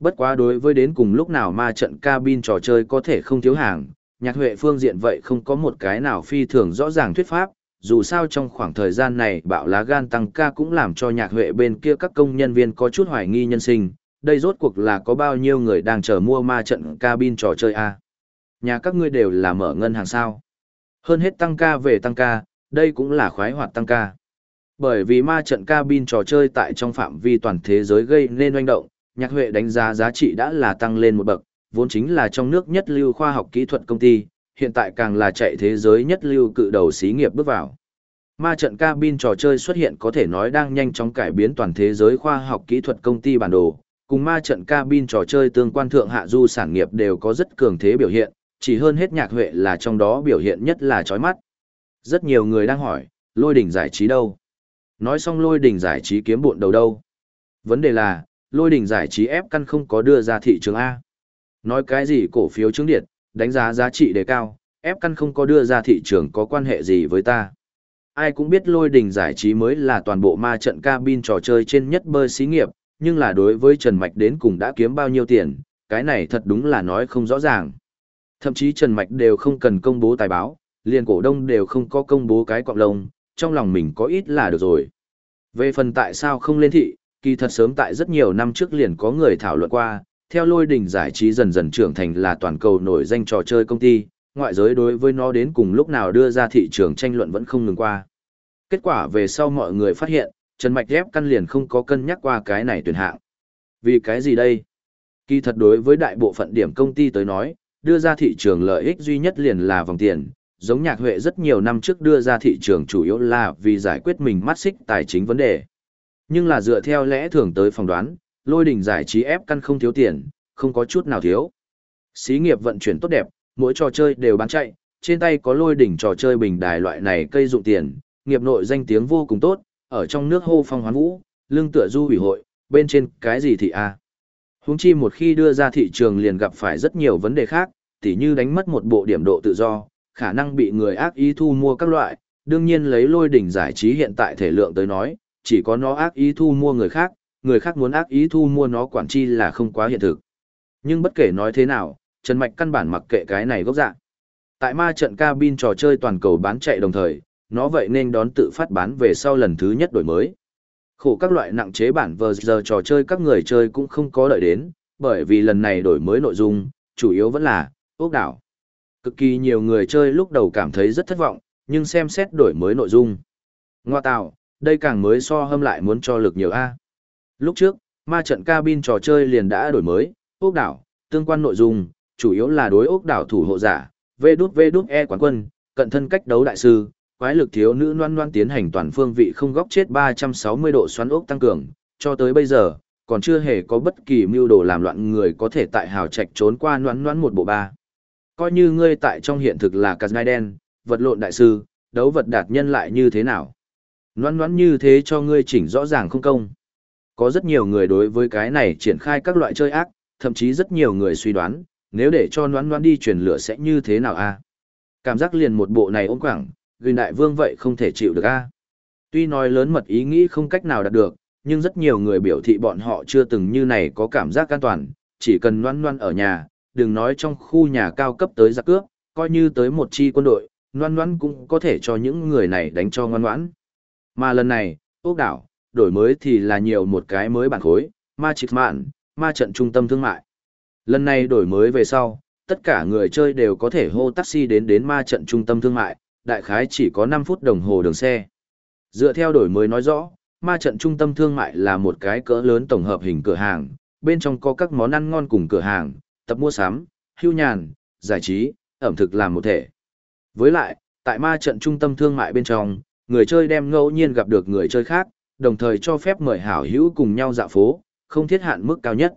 Bất quá đối với đến cùng lúc nào ma trận cabin trò chơi có thể không thiếu hàng, nhạc huệ phương diện vậy không có một cái nào phi thường rõ ràng thuyết pháp, dù sao trong khoảng thời gian này bạo lá gan tăng ca cũng làm cho nhạc huệ bên kia các công nhân viên có chút hoài nghi nhân sinh, đây rốt cuộc là có bao nhiêu người đang chờ mua ma trận cabin trò chơi a Nhà các ngươi đều là mở ngân hàng sao. Hơn hết tăng ca về tăng ca, đây cũng là khoái hoạt tăng ca. Bởi vì ma trận cabin trò chơi tại trong phạm vi toàn thế giới gây nên oanh động, nhạc huệ đánh giá giá trị đã là tăng lên một bậc, vốn chính là trong nước nhất lưu khoa học kỹ thuật công ty, hiện tại càng là chạy thế giới nhất lưu cự đầu xí nghiệp bước vào. Ma trận cabin trò chơi xuất hiện có thể nói đang nhanh chóng cải biến toàn thế giới khoa học kỹ thuật công ty bản đồ, cùng ma trận cabin trò chơi tương quan thượng hạ du sản nghiệp đều có rất cường thế biểu hiện, chỉ hơn hết nhạc huệ là trong đó biểu hiện nhất là chói mắt. Rất nhiều người đang hỏi, lôi đỉnh giải trí đâu? Nói xong lôi đỉnh giải trí kiếm bộn đầu đâu? Vấn đề là, lôi đỉnh giải trí ép căn không có đưa ra thị trường A. Nói cái gì cổ phiếu chứng điện, đánh giá giá trị đề cao, ép căn không có đưa ra thị trường có quan hệ gì với ta. Ai cũng biết lôi đình giải trí mới là toàn bộ ma trận cabin trò chơi trên nhất bơi xí nghiệp, nhưng là đối với Trần Mạch đến cùng đã kiếm bao nhiêu tiền, cái này thật đúng là nói không rõ ràng. Thậm chí Trần Mạch đều không cần công bố tài báo, liền cổ đông đều không có công bố cái quạng lông, trong lòng mình có ít là được rồi. Về phần tại sao không lên thị, kỳ thật sớm tại rất nhiều năm trước liền có người thảo luận qua, theo lôi đình giải trí dần dần trưởng thành là toàn cầu nổi danh trò chơi công ty, ngoại giới đối với nó đến cùng lúc nào đưa ra thị trường tranh luận vẫn không ngừng qua. Kết quả về sau mọi người phát hiện, Trần Mạch ghép căn liền không có cân nhắc qua cái này tuyển hạng. Vì cái gì đây? Kỳ thật đối với đại bộ phận điểm công ty tới nói, đưa ra thị trường lợi ích duy nhất liền là vòng tiền, giống nhạc huệ rất nhiều năm trước đưa ra thị trường chủ yếu là vì giải quyết mình mắt xích tài chính vấn đề. Nhưng là dựa theo lẽ thường tới phỏng đoán, lôi đỉnh giải trí ép căn không thiếu tiền, không có chút nào thiếu. Xí nghiệp vận chuyển tốt đẹp, mỗi trò chơi đều bán chạy, trên tay có lôi đỉnh trò chơi bình đài loại này cây dụng tiền, nghiệp nội danh tiếng vô cùng tốt, ở trong nước hô phong hoán vũ, lương tựa du ủy hội, bên trên cái gì thì a à. Huống chi một khi đưa ra thị trường liền gặp phải rất nhiều vấn đề khác, tỉ như đánh mất một bộ điểm độ tự do, khả năng bị người ác ý thu mua các loại, đương nhiên lấy lôi đỉnh giải trí hiện tại thể lượng tới nói, chỉ có nó ác ý thu mua người khác, người khác muốn ác ý thu mua nó quản chi là không quá hiện thực. Nhưng bất kể nói thế nào, Trần Mạch căn bản mặc kệ cái này gốc dạng. Tại ma trận cabin trò chơi toàn cầu bán chạy đồng thời, nó vậy nên đón tự phát bán về sau lần thứ nhất đổi mới. Khổ các loại nặng chế bản vờ giờ trò chơi các người chơi cũng không có đợi đến, bởi vì lần này đổi mới nội dung, chủ yếu vẫn là, ốc đảo. Cực kỳ nhiều người chơi lúc đầu cảm thấy rất thất vọng, nhưng xem xét đổi mới nội dung. Ngoa tạo, đây càng mới so hâm lại muốn cho lực nhiều A. Lúc trước, ma trận cabin trò chơi liền đã đổi mới, ốc đảo, tương quan nội dung, chủ yếu là đối ốc đảo thủ hộ giả, vê đút vê đút e quán quân, cận thân cách đấu đại sư, quái lực thiếu nữ loan loan tiến hành toàn phương vị không góc chết 360 độ xoắn ốc tăng cường, cho tới bây giờ, còn chưa hề có bất kỳ mưu đồ làm loạn người có thể tại hào trạch trốn qua noan noan một bộ ba. Coi như ngươi tại trong hiện thực là Kazmaiden, vật lộn đại sư, đấu vật đạt nhân lại như thế nào. Noan noan như thế cho ngươi chỉnh rõ ràng không công. Có rất nhiều người đối với cái này triển khai các loại chơi ác, thậm chí rất nhiều người suy đoán, nếu để cho noán noán đi truyền lửa sẽ như thế nào a Cảm giác liền một bộ này ôm quảng, Gừng đại vương vậy không thể chịu được a. Tuy nói lớn mật ý nghĩ không cách nào đạt được, nhưng rất nhiều người biểu thị bọn họ chưa từng như này có cảm giác an toàn, chỉ cần loan loan ở nhà, đừng nói trong khu nhà cao cấp tới giặc cướp, coi như tới một chi quân đội, loan loan cũng có thể cho những người này đánh cho ngoan ngoãn. Mà lần này, ốc đảo, đổi mới thì là nhiều một cái mới bản khối, ma trịch mạn, ma trận trung tâm thương mại. Lần này đổi mới về sau, tất cả người chơi đều có thể hô taxi đến đến ma trận trung tâm thương mại, đại khái chỉ có 5 phút đồng hồ đường xe. Dựa theo đổi mới nói rõ, ma trận trung tâm thương mại là một cái cỡ lớn tổng hợp hình cửa hàng, bên trong có các món ăn ngon cùng cửa hàng, tập mua sắm, hưu nhàn, giải trí, ẩm thực làm một thể. Với lại, tại ma trận trung tâm thương mại bên trong, người chơi đem ngẫu nhiên gặp được người chơi khác, đồng thời cho phép mời hảo hữu cùng nhau dạo phố, không thiết hạn mức cao nhất.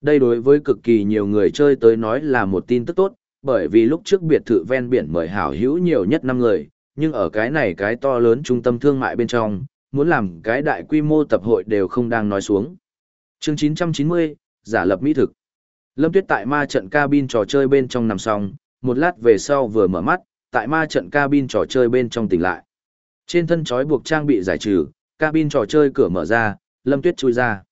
Đây đối với cực kỳ nhiều người chơi tới nói là một tin tức tốt, bởi vì lúc trước biệt thự ven biển mời hảo hữu nhiều nhất 5 người, nhưng ở cái này cái to lớn trung tâm thương mại bên trong, muốn làm cái đại quy mô tập hội đều không đang nói xuống. Chương 990, giả lập mỹ thực. Lâm Tuyết tại ma trận cabin trò chơi bên trong nằm xong, một lát về sau vừa mở mắt, tại ma trận cabin trò chơi bên trong tỉnh lại. Trên thân trói buộc trang bị giải trừ, cabin trò chơi cửa mở ra, Lâm Tuyết chui ra.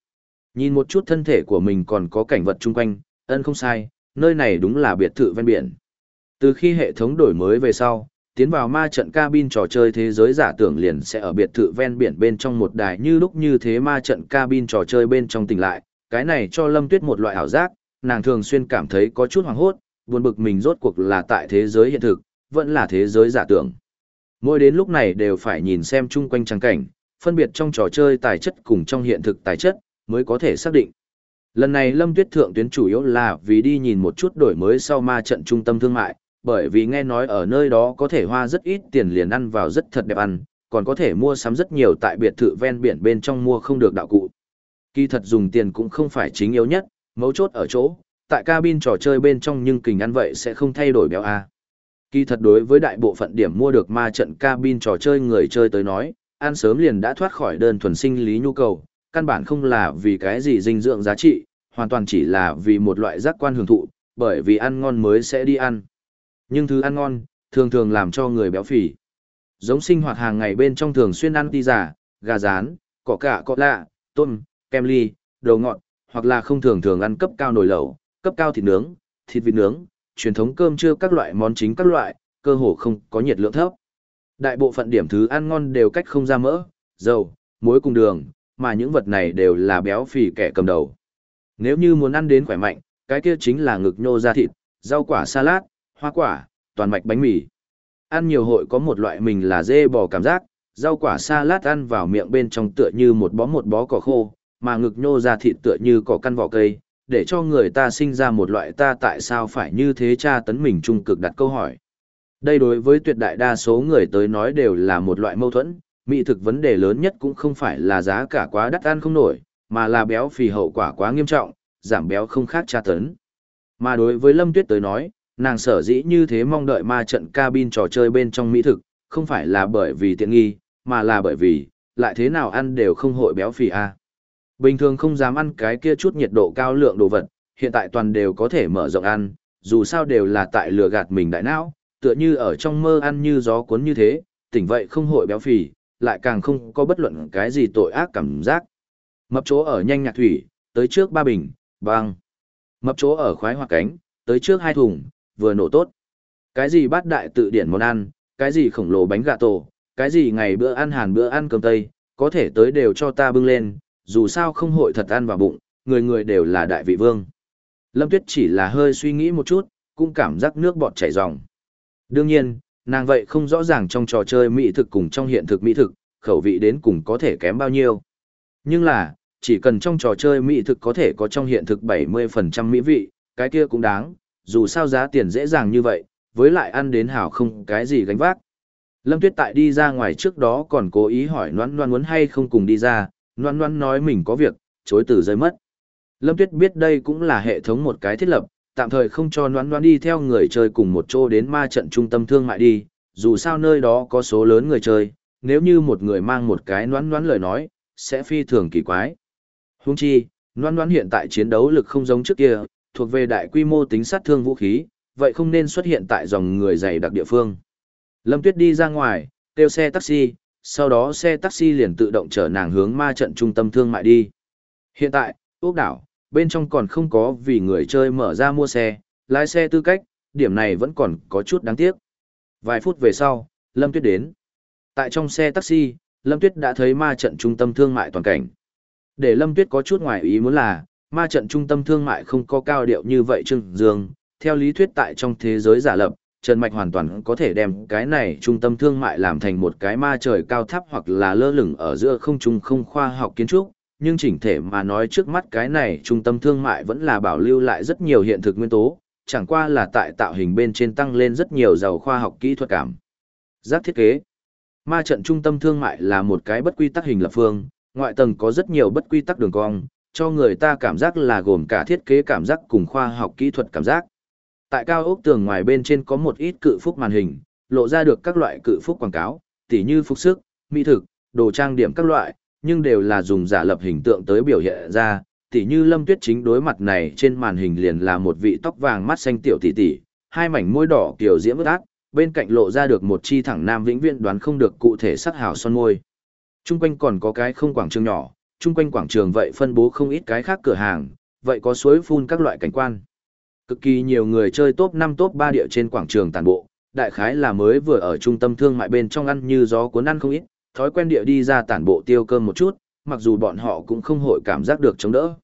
Nhìn một chút thân thể của mình còn có cảnh vật chung quanh, ân không sai, nơi này đúng là biệt thự ven biển. Từ khi hệ thống đổi mới về sau, tiến vào ma trận cabin trò chơi thế giới giả tưởng liền sẽ ở biệt thự ven biển bên trong một đài như lúc như thế ma trận cabin trò chơi bên trong tỉnh lại, cái này cho Lâm Tuyết một loại ảo giác, nàng thường xuyên cảm thấy có chút hoảng hốt, buồn bực mình rốt cuộc là tại thế giới hiện thực, vẫn là thế giới giả tưởng. Mỗi đến lúc này đều phải nhìn xem chung quanh trang cảnh, phân biệt trong trò chơi tài chất cùng trong hiện thực tài chất, mới có thể xác định. Lần này Lâm Tuyết Thượng tuyến chủ yếu là vì đi nhìn một chút đổi mới sau ma trận trung tâm thương mại, bởi vì nghe nói ở nơi đó có thể hoa rất ít tiền liền ăn vào rất thật đẹp ăn, còn có thể mua sắm rất nhiều tại biệt thự ven biển bên trong mua không được đạo cụ. Kỳ thật dùng tiền cũng không phải chính yếu nhất, mấu chốt ở chỗ, tại cabin trò chơi bên trong nhưng kình ăn vậy sẽ không thay đổi béo a. Kỳ thật đối với đại bộ phận điểm mua được ma trận cabin trò chơi người chơi tới nói, ăn sớm liền đã thoát khỏi đơn thuần sinh lý nhu cầu, căn bản không là vì cái gì dinh dưỡng giá trị, hoàn toàn chỉ là vì một loại giác quan hưởng thụ, bởi vì ăn ngon mới sẽ đi ăn. Nhưng thứ ăn ngon, thường thường làm cho người béo phì. Giống sinh hoạt hàng ngày bên trong thường xuyên ăn ti giả, gà rán, cỏ cả cọ lạ, tôm, kem ly, đồ ngọt, hoặc là không thường thường ăn cấp cao nồi lẩu, cấp cao thịt nướng, thịt vịt nướng, truyền thống cơm trưa các loại món chính các loại, cơ hồ không có nhiệt lượng thấp. Đại bộ phận điểm thứ ăn ngon đều cách không ra mỡ, dầu, muối cùng đường, mà những vật này đều là béo phì kẻ cầm đầu. Nếu như muốn ăn đến khỏe mạnh, cái kia chính là ngực nhô ra thịt, rau quả salad, hoa quả, toàn mạch bánh mì. Ăn nhiều hội có một loại mình là dê bò cảm giác, rau quả salad ăn vào miệng bên trong tựa như một bó một bó cỏ khô, mà ngực nhô ra thịt tựa như cỏ căn vỏ cây, để cho người ta sinh ra một loại ta tại sao phải như thế cha tấn mình trung cực đặt câu hỏi. Đây đối với tuyệt đại đa số người tới nói đều là một loại mâu thuẫn, mỹ thực vấn đề lớn nhất cũng không phải là giá cả quá đắt ăn không nổi, mà là béo phì hậu quả quá nghiêm trọng, giảm béo không khác tra tấn. Mà đối với Lâm Tuyết tới nói, nàng sở dĩ như thế mong đợi ma trận cabin trò chơi bên trong mỹ thực, không phải là bởi vì tiện nghi, mà là bởi vì, lại thế nào ăn đều không hội béo phì a. Bình thường không dám ăn cái kia chút nhiệt độ cao lượng đồ vật, hiện tại toàn đều có thể mở rộng ăn, dù sao đều là tại lừa gạt mình đại não, tựa như ở trong mơ ăn như gió cuốn như thế, tỉnh vậy không hội béo phì, lại càng không có bất luận cái gì tội ác cảm giác. Mập chỗ ở nhanh nhạc thủy, tới trước ba bình, băng. Mập chỗ ở khoái hoa cánh, tới trước hai thùng, vừa nổ tốt. Cái gì bát đại tự điển món ăn, cái gì khổng lồ bánh gà tổ, cái gì ngày bữa ăn hàn bữa ăn cơm tây, có thể tới đều cho ta bưng lên, dù sao không hội thật ăn vào bụng, người người đều là đại vị vương. Lâm Tuyết chỉ là hơi suy nghĩ một chút, cũng cảm giác nước bọt chảy ròng. Đương nhiên, nàng vậy không rõ ràng trong trò chơi mỹ thực cùng trong hiện thực mỹ thực, khẩu vị đến cùng có thể kém bao nhiêu. Nhưng là, chỉ cần trong trò chơi mỹ thực có thể có trong hiện thực 70% mỹ vị, cái kia cũng đáng, dù sao giá tiền dễ dàng như vậy, với lại ăn đến hảo không cái gì gánh vác. Lâm Tuyết tại đi ra ngoài trước đó còn cố ý hỏi noan noan muốn hay không cùng đi ra, noan noan nói mình có việc, chối từ rơi mất. Lâm Tuyết biết đây cũng là hệ thống một cái thiết lập, tạm thời không cho noán noán đi theo người chơi cùng một chỗ đến ma trận trung tâm thương mại đi, dù sao nơi đó có số lớn người chơi, nếu như một người mang một cái noán noán lời nói, sẽ phi thường kỳ quái. Huống chi, noán noán hiện tại chiến đấu lực không giống trước kia, thuộc về đại quy mô tính sát thương vũ khí, vậy không nên xuất hiện tại dòng người dày đặc địa phương. Lâm Tuyết đi ra ngoài, kêu xe taxi, sau đó xe taxi liền tự động chở nàng hướng ma trận trung tâm thương mại đi. Hiện tại, ốc đảo, bên trong còn không có vì người chơi mở ra mua xe, lái xe tư cách, điểm này vẫn còn có chút đáng tiếc. Vài phút về sau, Lâm Tuyết đến. Tại trong xe taxi, Lâm Tuyết đã thấy ma trận trung tâm thương mại toàn cảnh. Để Lâm Tuyết có chút ngoài ý muốn là, ma trận trung tâm thương mại không có cao điệu như vậy Trương Dương, theo lý thuyết tại trong thế giới giả lập, Trần Mạch hoàn toàn có thể đem cái này trung tâm thương mại làm thành một cái ma trời cao tháp hoặc là lơ lửng ở giữa không trung không khoa học kiến trúc, nhưng chỉnh thể mà nói trước mắt cái này trung tâm thương mại vẫn là bảo lưu lại rất nhiều hiện thực nguyên tố, chẳng qua là tại tạo hình bên trên tăng lên rất nhiều giàu khoa học kỹ thuật cảm. Giác thiết kế Ma trận trung tâm thương mại là một cái bất quy tắc hình lập phương, ngoại tầng có rất nhiều bất quy tắc đường cong, cho người ta cảm giác là gồm cả thiết kế cảm giác cùng khoa học kỹ thuật cảm giác. Tại cao ốc tường ngoài bên trên có một ít cự phúc màn hình, lộ ra được các loại cự phúc quảng cáo, tỉ như phục sức, mỹ thực, đồ trang điểm các loại, nhưng đều là dùng giả lập hình tượng tới biểu hiện ra, tỉ như Lâm Tuyết chính đối mặt này trên màn hình liền là một vị tóc vàng mắt xanh tiểu tỷ tỷ, hai mảnh môi đỏ kiểu diễm ướt ác, bên cạnh lộ ra được một chi thẳng nam vĩnh viễn đoán không được cụ thể sắc hào son môi. Trung quanh còn có cái không quảng trường nhỏ, trung quanh quảng trường vậy phân bố không ít cái khác cửa hàng, vậy có suối phun các loại cảnh quan. Cực kỳ nhiều người chơi top 5 top 3 địa trên quảng trường tàn bộ, đại khái là mới vừa ở trung tâm thương mại bên trong ăn như gió cuốn ăn không ít, thói quen địa đi ra tản bộ tiêu cơm một chút, mặc dù bọn họ cũng không hội cảm giác được chống đỡ.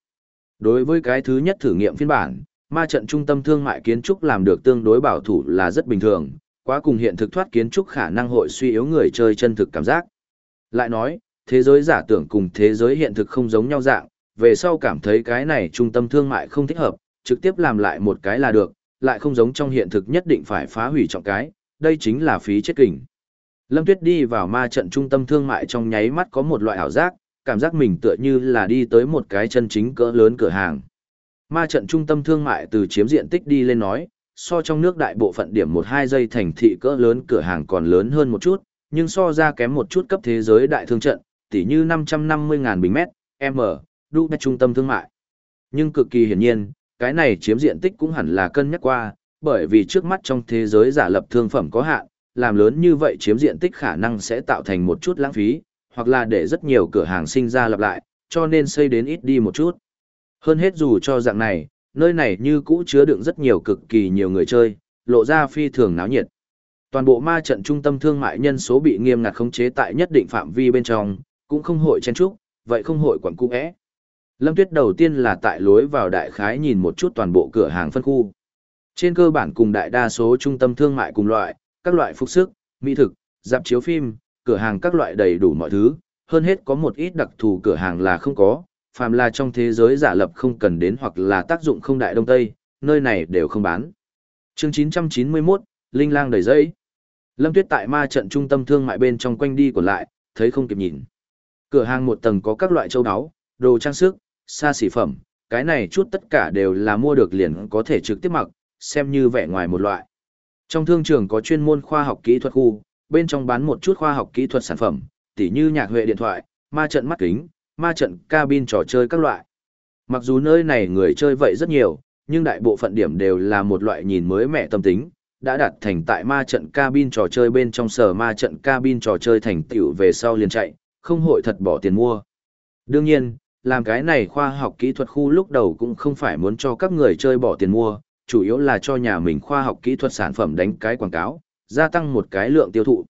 Đối với cái thứ nhất thử nghiệm phiên bản, ma trận trung tâm thương mại kiến trúc làm được tương đối bảo thủ là rất bình thường, quá cùng hiện thực thoát kiến trúc khả năng hội suy yếu người chơi chân thực cảm giác. Lại nói, thế giới giả tưởng cùng thế giới hiện thực không giống nhau dạng, về sau cảm thấy cái này trung tâm thương mại không thích hợp, trực tiếp làm lại một cái là được, lại không giống trong hiện thực nhất định phải phá hủy trọng cái, đây chính là phí chết kình. Lâm Tuyết đi vào ma trận trung tâm thương mại trong nháy mắt có một loại ảo giác, cảm giác mình tựa như là đi tới một cái chân chính cỡ lớn cửa hàng. Ma trận trung tâm thương mại từ chiếm diện tích đi lên nói, so trong nước đại bộ phận điểm 1-2 giây thành thị cỡ lớn cửa hàng còn lớn hơn một chút, nhưng so ra kém một chút cấp thế giới đại thương trận, tỉ như 550.000 bình mét, M, đu trung tâm thương mại. Nhưng cực kỳ hiển nhiên, cái này chiếm diện tích cũng hẳn là cân nhắc qua, bởi vì trước mắt trong thế giới giả lập thương phẩm có hạn, làm lớn như vậy chiếm diện tích khả năng sẽ tạo thành một chút lãng phí, hoặc là để rất nhiều cửa hàng sinh ra lặp lại, cho nên xây đến ít đi một chút. Hơn hết dù cho dạng này, nơi này như cũ chứa đựng rất nhiều cực kỳ nhiều người chơi, lộ ra phi thường náo nhiệt. Toàn bộ ma trận trung tâm thương mại nhân số bị nghiêm ngặt khống chế tại nhất định phạm vi bên trong, cũng không hội chen trúc, vậy không hội quản cung ế. Lâm Tuyết đầu tiên là tại lối vào đại khái nhìn một chút toàn bộ cửa hàng phân khu. Trên cơ bản cùng đại đa số trung tâm thương mại cùng loại, các loại phục sức, mỹ thực, dạp chiếu phim, cửa hàng các loại đầy đủ mọi thứ, hơn hết có một ít đặc thù cửa hàng là không có, phàm là trong thế giới giả lập không cần đến hoặc là tác dụng không đại đông tây, nơi này đều không bán. Chương 991, Linh lang đầy dây. Lâm Tuyết tại ma trận trung tâm thương mại bên trong quanh đi còn lại, thấy không kịp nhìn. Cửa hàng một tầng có các loại châu áo, đồ trang sức, xa xỉ phẩm, cái này chút tất cả đều là mua được liền có thể trực tiếp mặc, xem như vẻ ngoài một loại. Trong thương trường có chuyên môn khoa học kỹ thuật khu, bên trong bán một chút khoa học kỹ thuật sản phẩm, tỉ như nhạc huệ điện thoại, ma trận mắt kính, ma trận cabin trò chơi các loại. Mặc dù nơi này người chơi vậy rất nhiều, nhưng đại bộ phận điểm đều là một loại nhìn mới mẻ tâm tính, đã đặt thành tại ma trận cabin trò chơi bên trong sở ma trận cabin trò chơi thành tựu về sau liền chạy, không hội thật bỏ tiền mua. Đương nhiên, làm cái này khoa học kỹ thuật khu lúc đầu cũng không phải muốn cho các người chơi bỏ tiền mua, chủ yếu là cho nhà mình khoa học kỹ thuật sản phẩm đánh cái quảng cáo, gia tăng một cái lượng tiêu thụ.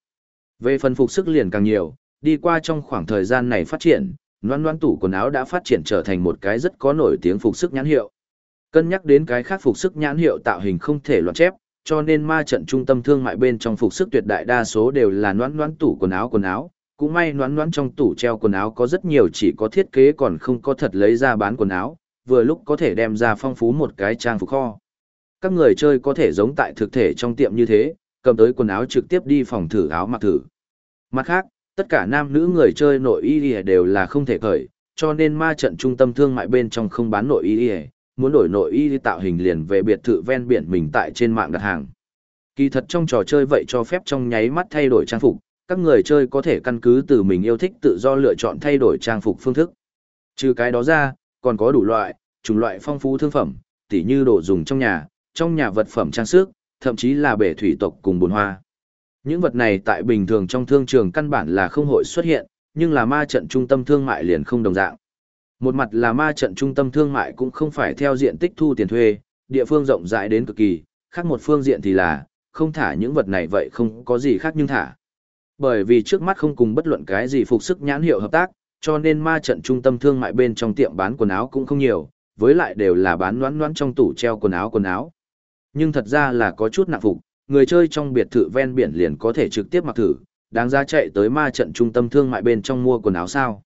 Về phần phục sức liền càng nhiều, đi qua trong khoảng thời gian này phát triển, noan noan tủ quần áo đã phát triển trở thành một cái rất có nổi tiếng phục sức nhãn hiệu. Cân nhắc đến cái khác phục sức nhãn hiệu tạo hình không thể loạn chép, cho nên ma trận trung tâm thương mại bên trong phục sức tuyệt đại đa số đều là noan noan tủ quần áo quần áo. Cũng may noan noan trong tủ treo quần áo có rất nhiều chỉ có thiết kế còn không có thật lấy ra bán quần áo, vừa lúc có thể đem ra phong phú một cái trang phục kho. Các người chơi có thể giống tại thực thể trong tiệm như thế, cầm tới quần áo trực tiếp đi phòng thử áo mặc thử. Mặt khác, tất cả nam nữ người chơi nội y đều là không thể cởi, cho nên ma trận trung tâm thương mại bên trong không bán nội y muốn đổi nội y tạo hình liền về biệt thự ven biển mình tại trên mạng đặt hàng. Kỳ thật trong trò chơi vậy cho phép trong nháy mắt thay đổi trang phục, các người chơi có thể căn cứ từ mình yêu thích tự do lựa chọn thay đổi trang phục phương thức. Trừ cái đó ra, còn có đủ loại, chủng loại phong phú thương phẩm, tỉ như đồ dùng trong nhà, trong nhà vật phẩm trang sức, thậm chí là bể thủy tộc cùng bồn hoa. Những vật này tại bình thường trong thương trường căn bản là không hội xuất hiện, nhưng là ma trận trung tâm thương mại liền không đồng dạng. Một mặt là ma trận trung tâm thương mại cũng không phải theo diện tích thu tiền thuê, địa phương rộng rãi đến cực kỳ, khác một phương diện thì là, không thả những vật này vậy không có gì khác nhưng thả. Bởi vì trước mắt không cùng bất luận cái gì phục sức nhãn hiệu hợp tác, cho nên ma trận trung tâm thương mại bên trong tiệm bán quần áo cũng không nhiều, với lại đều là bán noán noán trong tủ treo quần áo quần áo. Nhưng thật ra là có chút nặng phục, người chơi trong biệt thự ven biển liền có thể trực tiếp mặc thử, đáng ra chạy tới ma trận trung tâm thương mại bên trong mua quần áo sao.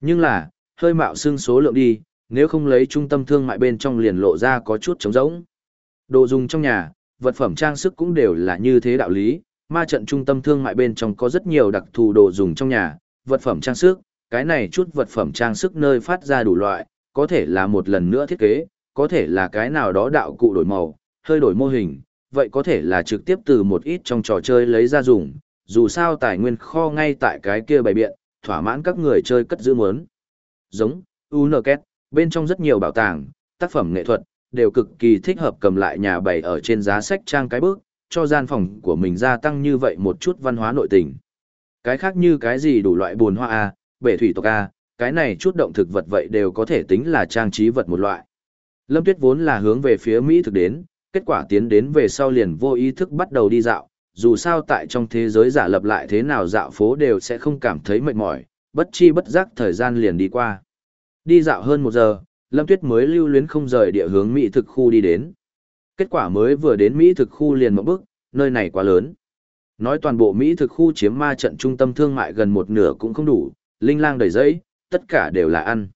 Nhưng là, hơi mạo xưng số lượng đi, nếu không lấy trung tâm thương mại bên trong liền lộ ra có chút trống rỗng. Đồ dùng trong nhà, vật phẩm trang sức cũng đều là như thế đạo lý, ma trận trung tâm thương mại bên trong có rất nhiều đặc thù đồ dùng trong nhà, vật phẩm trang sức, cái này chút vật phẩm trang sức nơi phát ra đủ loại, có thể là một lần nữa thiết kế, có thể là cái nào đó đạo cụ đổi màu, hơi đổi mô hình, vậy có thể là trực tiếp từ một ít trong trò chơi lấy ra dùng, dù sao tài nguyên kho ngay tại cái kia bày biện, thỏa mãn các người chơi cất giữ muốn. Giống, Unoket, bên trong rất nhiều bảo tàng, tác phẩm nghệ thuật, đều cực kỳ thích hợp cầm lại nhà bày ở trên giá sách trang cái bước, cho gian phòng của mình gia tăng như vậy một chút văn hóa nội tình. Cái khác như cái gì đủ loại buồn hoa A, bể thủy tộc A, cái này chút động thực vật vậy đều có thể tính là trang trí vật một loại. Lâm Tuyết vốn là hướng về phía Mỹ thực đến, kết quả tiến đến về sau liền vô ý thức bắt đầu đi dạo, dù sao tại trong thế giới giả lập lại thế nào dạo phố đều sẽ không cảm thấy mệt mỏi, bất chi bất giác thời gian liền đi qua. Đi dạo hơn một giờ, Lâm Tuyết mới lưu luyến không rời địa hướng Mỹ thực khu đi đến. Kết quả mới vừa đến Mỹ thực khu liền một bước, nơi này quá lớn. Nói toàn bộ Mỹ thực khu chiếm ma trận trung tâm thương mại gần một nửa cũng không đủ, linh lang đầy giấy, tất cả đều là ăn.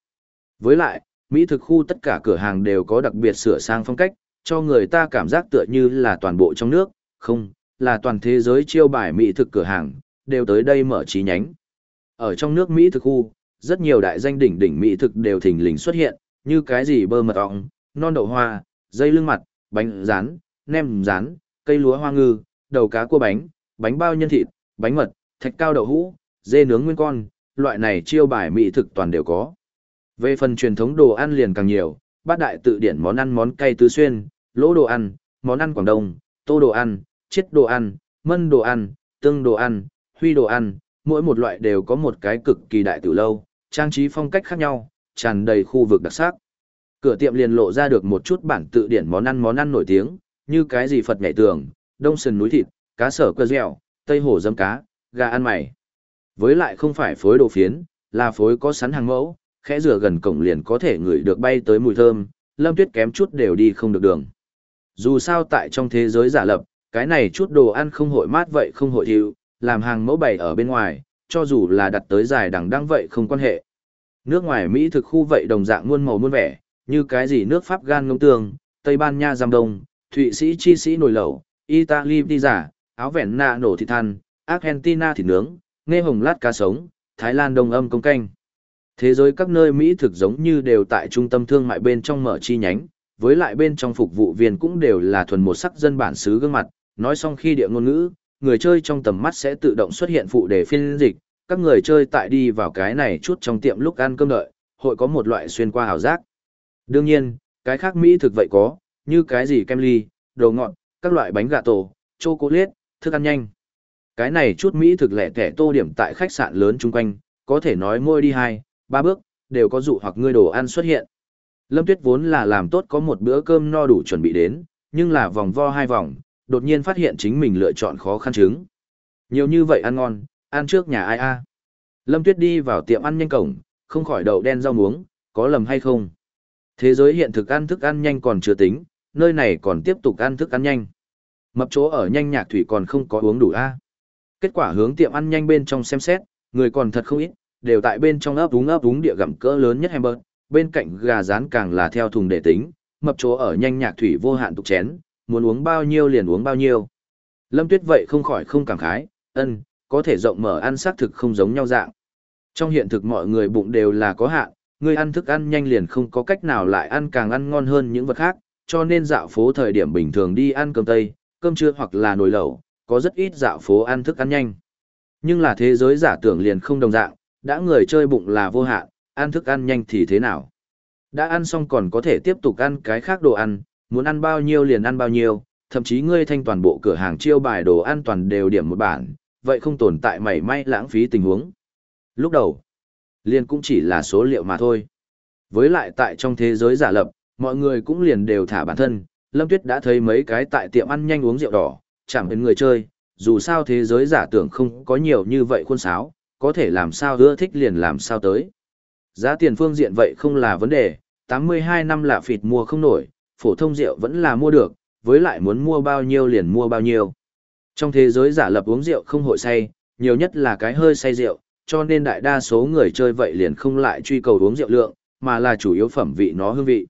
Với lại, Mỹ thực khu tất cả cửa hàng đều có đặc biệt sửa sang phong cách, cho người ta cảm giác tựa như là toàn bộ trong nước, không, là toàn thế giới chiêu bài Mỹ thực cửa hàng, đều tới đây mở chi nhánh. Ở trong nước Mỹ thực khu, rất nhiều đại danh đỉnh đỉnh Mỹ thực đều thình lình xuất hiện, như cái gì bơ mật ong, non đậu hoa, dây lưng mặt, bánh rán, nem rán, cây lúa hoa ngư, đầu cá cua bánh, bánh bao nhân thịt, bánh mật, thạch cao đậu hũ, dê nướng nguyên con, loại này chiêu bài mỹ thực toàn đều có. Về phần truyền thống đồ ăn liền càng nhiều, bát đại tự điển món ăn món cay tứ xuyên, lỗ đồ ăn, món ăn Quảng Đông, tô đồ ăn, chiết đồ ăn, mân đồ ăn, tương đồ ăn, huy đồ ăn, mỗi một loại đều có một cái cực kỳ đại tiểu lâu, trang trí phong cách khác nhau, tràn đầy khu vực đặc sắc. Cửa tiệm liền lộ ra được một chút bản tự điển món ăn món ăn nổi tiếng, như cái gì Phật nhảy tường, đông sườn núi thịt, cá sở cơ dẻo, tây hổ dâm cá, gà ăn mày. Với lại không phải phối đồ phiến, là phối có sắn hàng mẫu, khẽ rửa gần cổng liền có thể ngửi được bay tới mùi thơm, lâm tuyết kém chút đều đi không được đường. Dù sao tại trong thế giới giả lập, cái này chút đồ ăn không hội mát vậy không hội thiệu, làm hàng mẫu bày ở bên ngoài, cho dù là đặt tới dài đẳng đăng vậy không quan hệ. Nước ngoài Mỹ thực khu vậy đồng dạng muôn màu muôn vẻ, như cái gì nước Pháp gan ngông tường, Tây Ban Nha giam đông, Thụy Sĩ chi sĩ nồi lẩu, Italy đi giả, áo vẹn nạ nổ thịt than, Argentina thịt nướng, nghe hồng lát cá sống, Thái Lan đông âm công canh. Thế giới các nơi Mỹ thực giống như đều tại trung tâm thương mại bên trong mở chi nhánh, với lại bên trong phục vụ viên cũng đều là thuần một sắc dân bản xứ gương mặt, nói xong khi địa ngôn ngữ, người chơi trong tầm mắt sẽ tự động xuất hiện phụ đề phiên dịch, các người chơi tại đi vào cái này chút trong tiệm lúc ăn cơm đợi, hội có một loại xuyên qua hào giác. Đương nhiên, cái khác Mỹ thực vậy có, như cái gì kem ly, đồ ngọt, các loại bánh gà tổ, chocolate, thức ăn nhanh. Cái này chút Mỹ thực lẻ tẻ tô điểm tại khách sạn lớn chung quanh, có thể nói môi đi hai, ba bước, đều có dụ hoặc ngươi đồ ăn xuất hiện. Lâm Tuyết vốn là làm tốt có một bữa cơm no đủ chuẩn bị đến, nhưng là vòng vo hai vòng, đột nhiên phát hiện chính mình lựa chọn khó khăn chứng. Nhiều như vậy ăn ngon, ăn trước nhà ai a? Lâm Tuyết đi vào tiệm ăn nhanh cổng, không khỏi đậu đen rau muống, có lầm hay không? Thế giới hiện thực ăn thức ăn nhanh còn chưa tính, nơi này còn tiếp tục ăn thức ăn nhanh. Mập chỗ ở nhanh nhạc thủy còn không có uống đủ a. Kết quả hướng tiệm ăn nhanh bên trong xem xét, người còn thật không ít, đều tại bên trong ấp úng ấp úng địa gặm cỡ lớn nhất hamburger, bên cạnh gà rán càng là theo thùng để tính, mập chỗ ở nhanh nhạc thủy vô hạn tục chén, muốn uống bao nhiêu liền uống bao nhiêu. Lâm Tuyết vậy không khỏi không cảm khái, ân, có thể rộng mở ăn xác thực không giống nhau dạng. Trong hiện thực mọi người bụng đều là có hạn, người ăn thức ăn nhanh liền không có cách nào lại ăn càng ăn ngon hơn những vật khác, cho nên dạo phố thời điểm bình thường đi ăn cơm tây, cơm trưa hoặc là nồi lẩu, có rất ít dạo phố ăn thức ăn nhanh. Nhưng là thế giới giả tưởng liền không đồng dạng, đã người chơi bụng là vô hạn, ăn thức ăn nhanh thì thế nào? Đã ăn xong còn có thể tiếp tục ăn cái khác đồ ăn, muốn ăn bao nhiêu liền ăn bao nhiêu, Thậm chí ngươi thanh toàn bộ cửa hàng chiêu bài đồ ăn toàn đều điểm một bản, vậy không tồn tại mảy may lãng phí tình huống. Lúc đầu, liền cũng chỉ là số liệu mà thôi. Với lại tại trong thế giới giả lập, mọi người cũng liền đều thả bản thân, Lâm Tuyết đã thấy mấy cái tại tiệm ăn nhanh uống rượu đỏ, chẳng đến người chơi, dù sao thế giới giả tưởng không có nhiều như vậy khuôn sáo, có thể làm sao ưa thích liền làm sao tới. Giá tiền phương diện vậy không là vấn đề, 82 năm là phịt mua không nổi, phổ thông rượu vẫn là mua được, với lại muốn mua bao nhiêu liền mua bao nhiêu. Trong thế giới giả lập uống rượu không hội say, nhiều nhất là cái hơi say rượu, cho nên đại đa số người chơi vậy liền không lại truy cầu uống rượu lượng, mà là chủ yếu phẩm vị nó hương vị.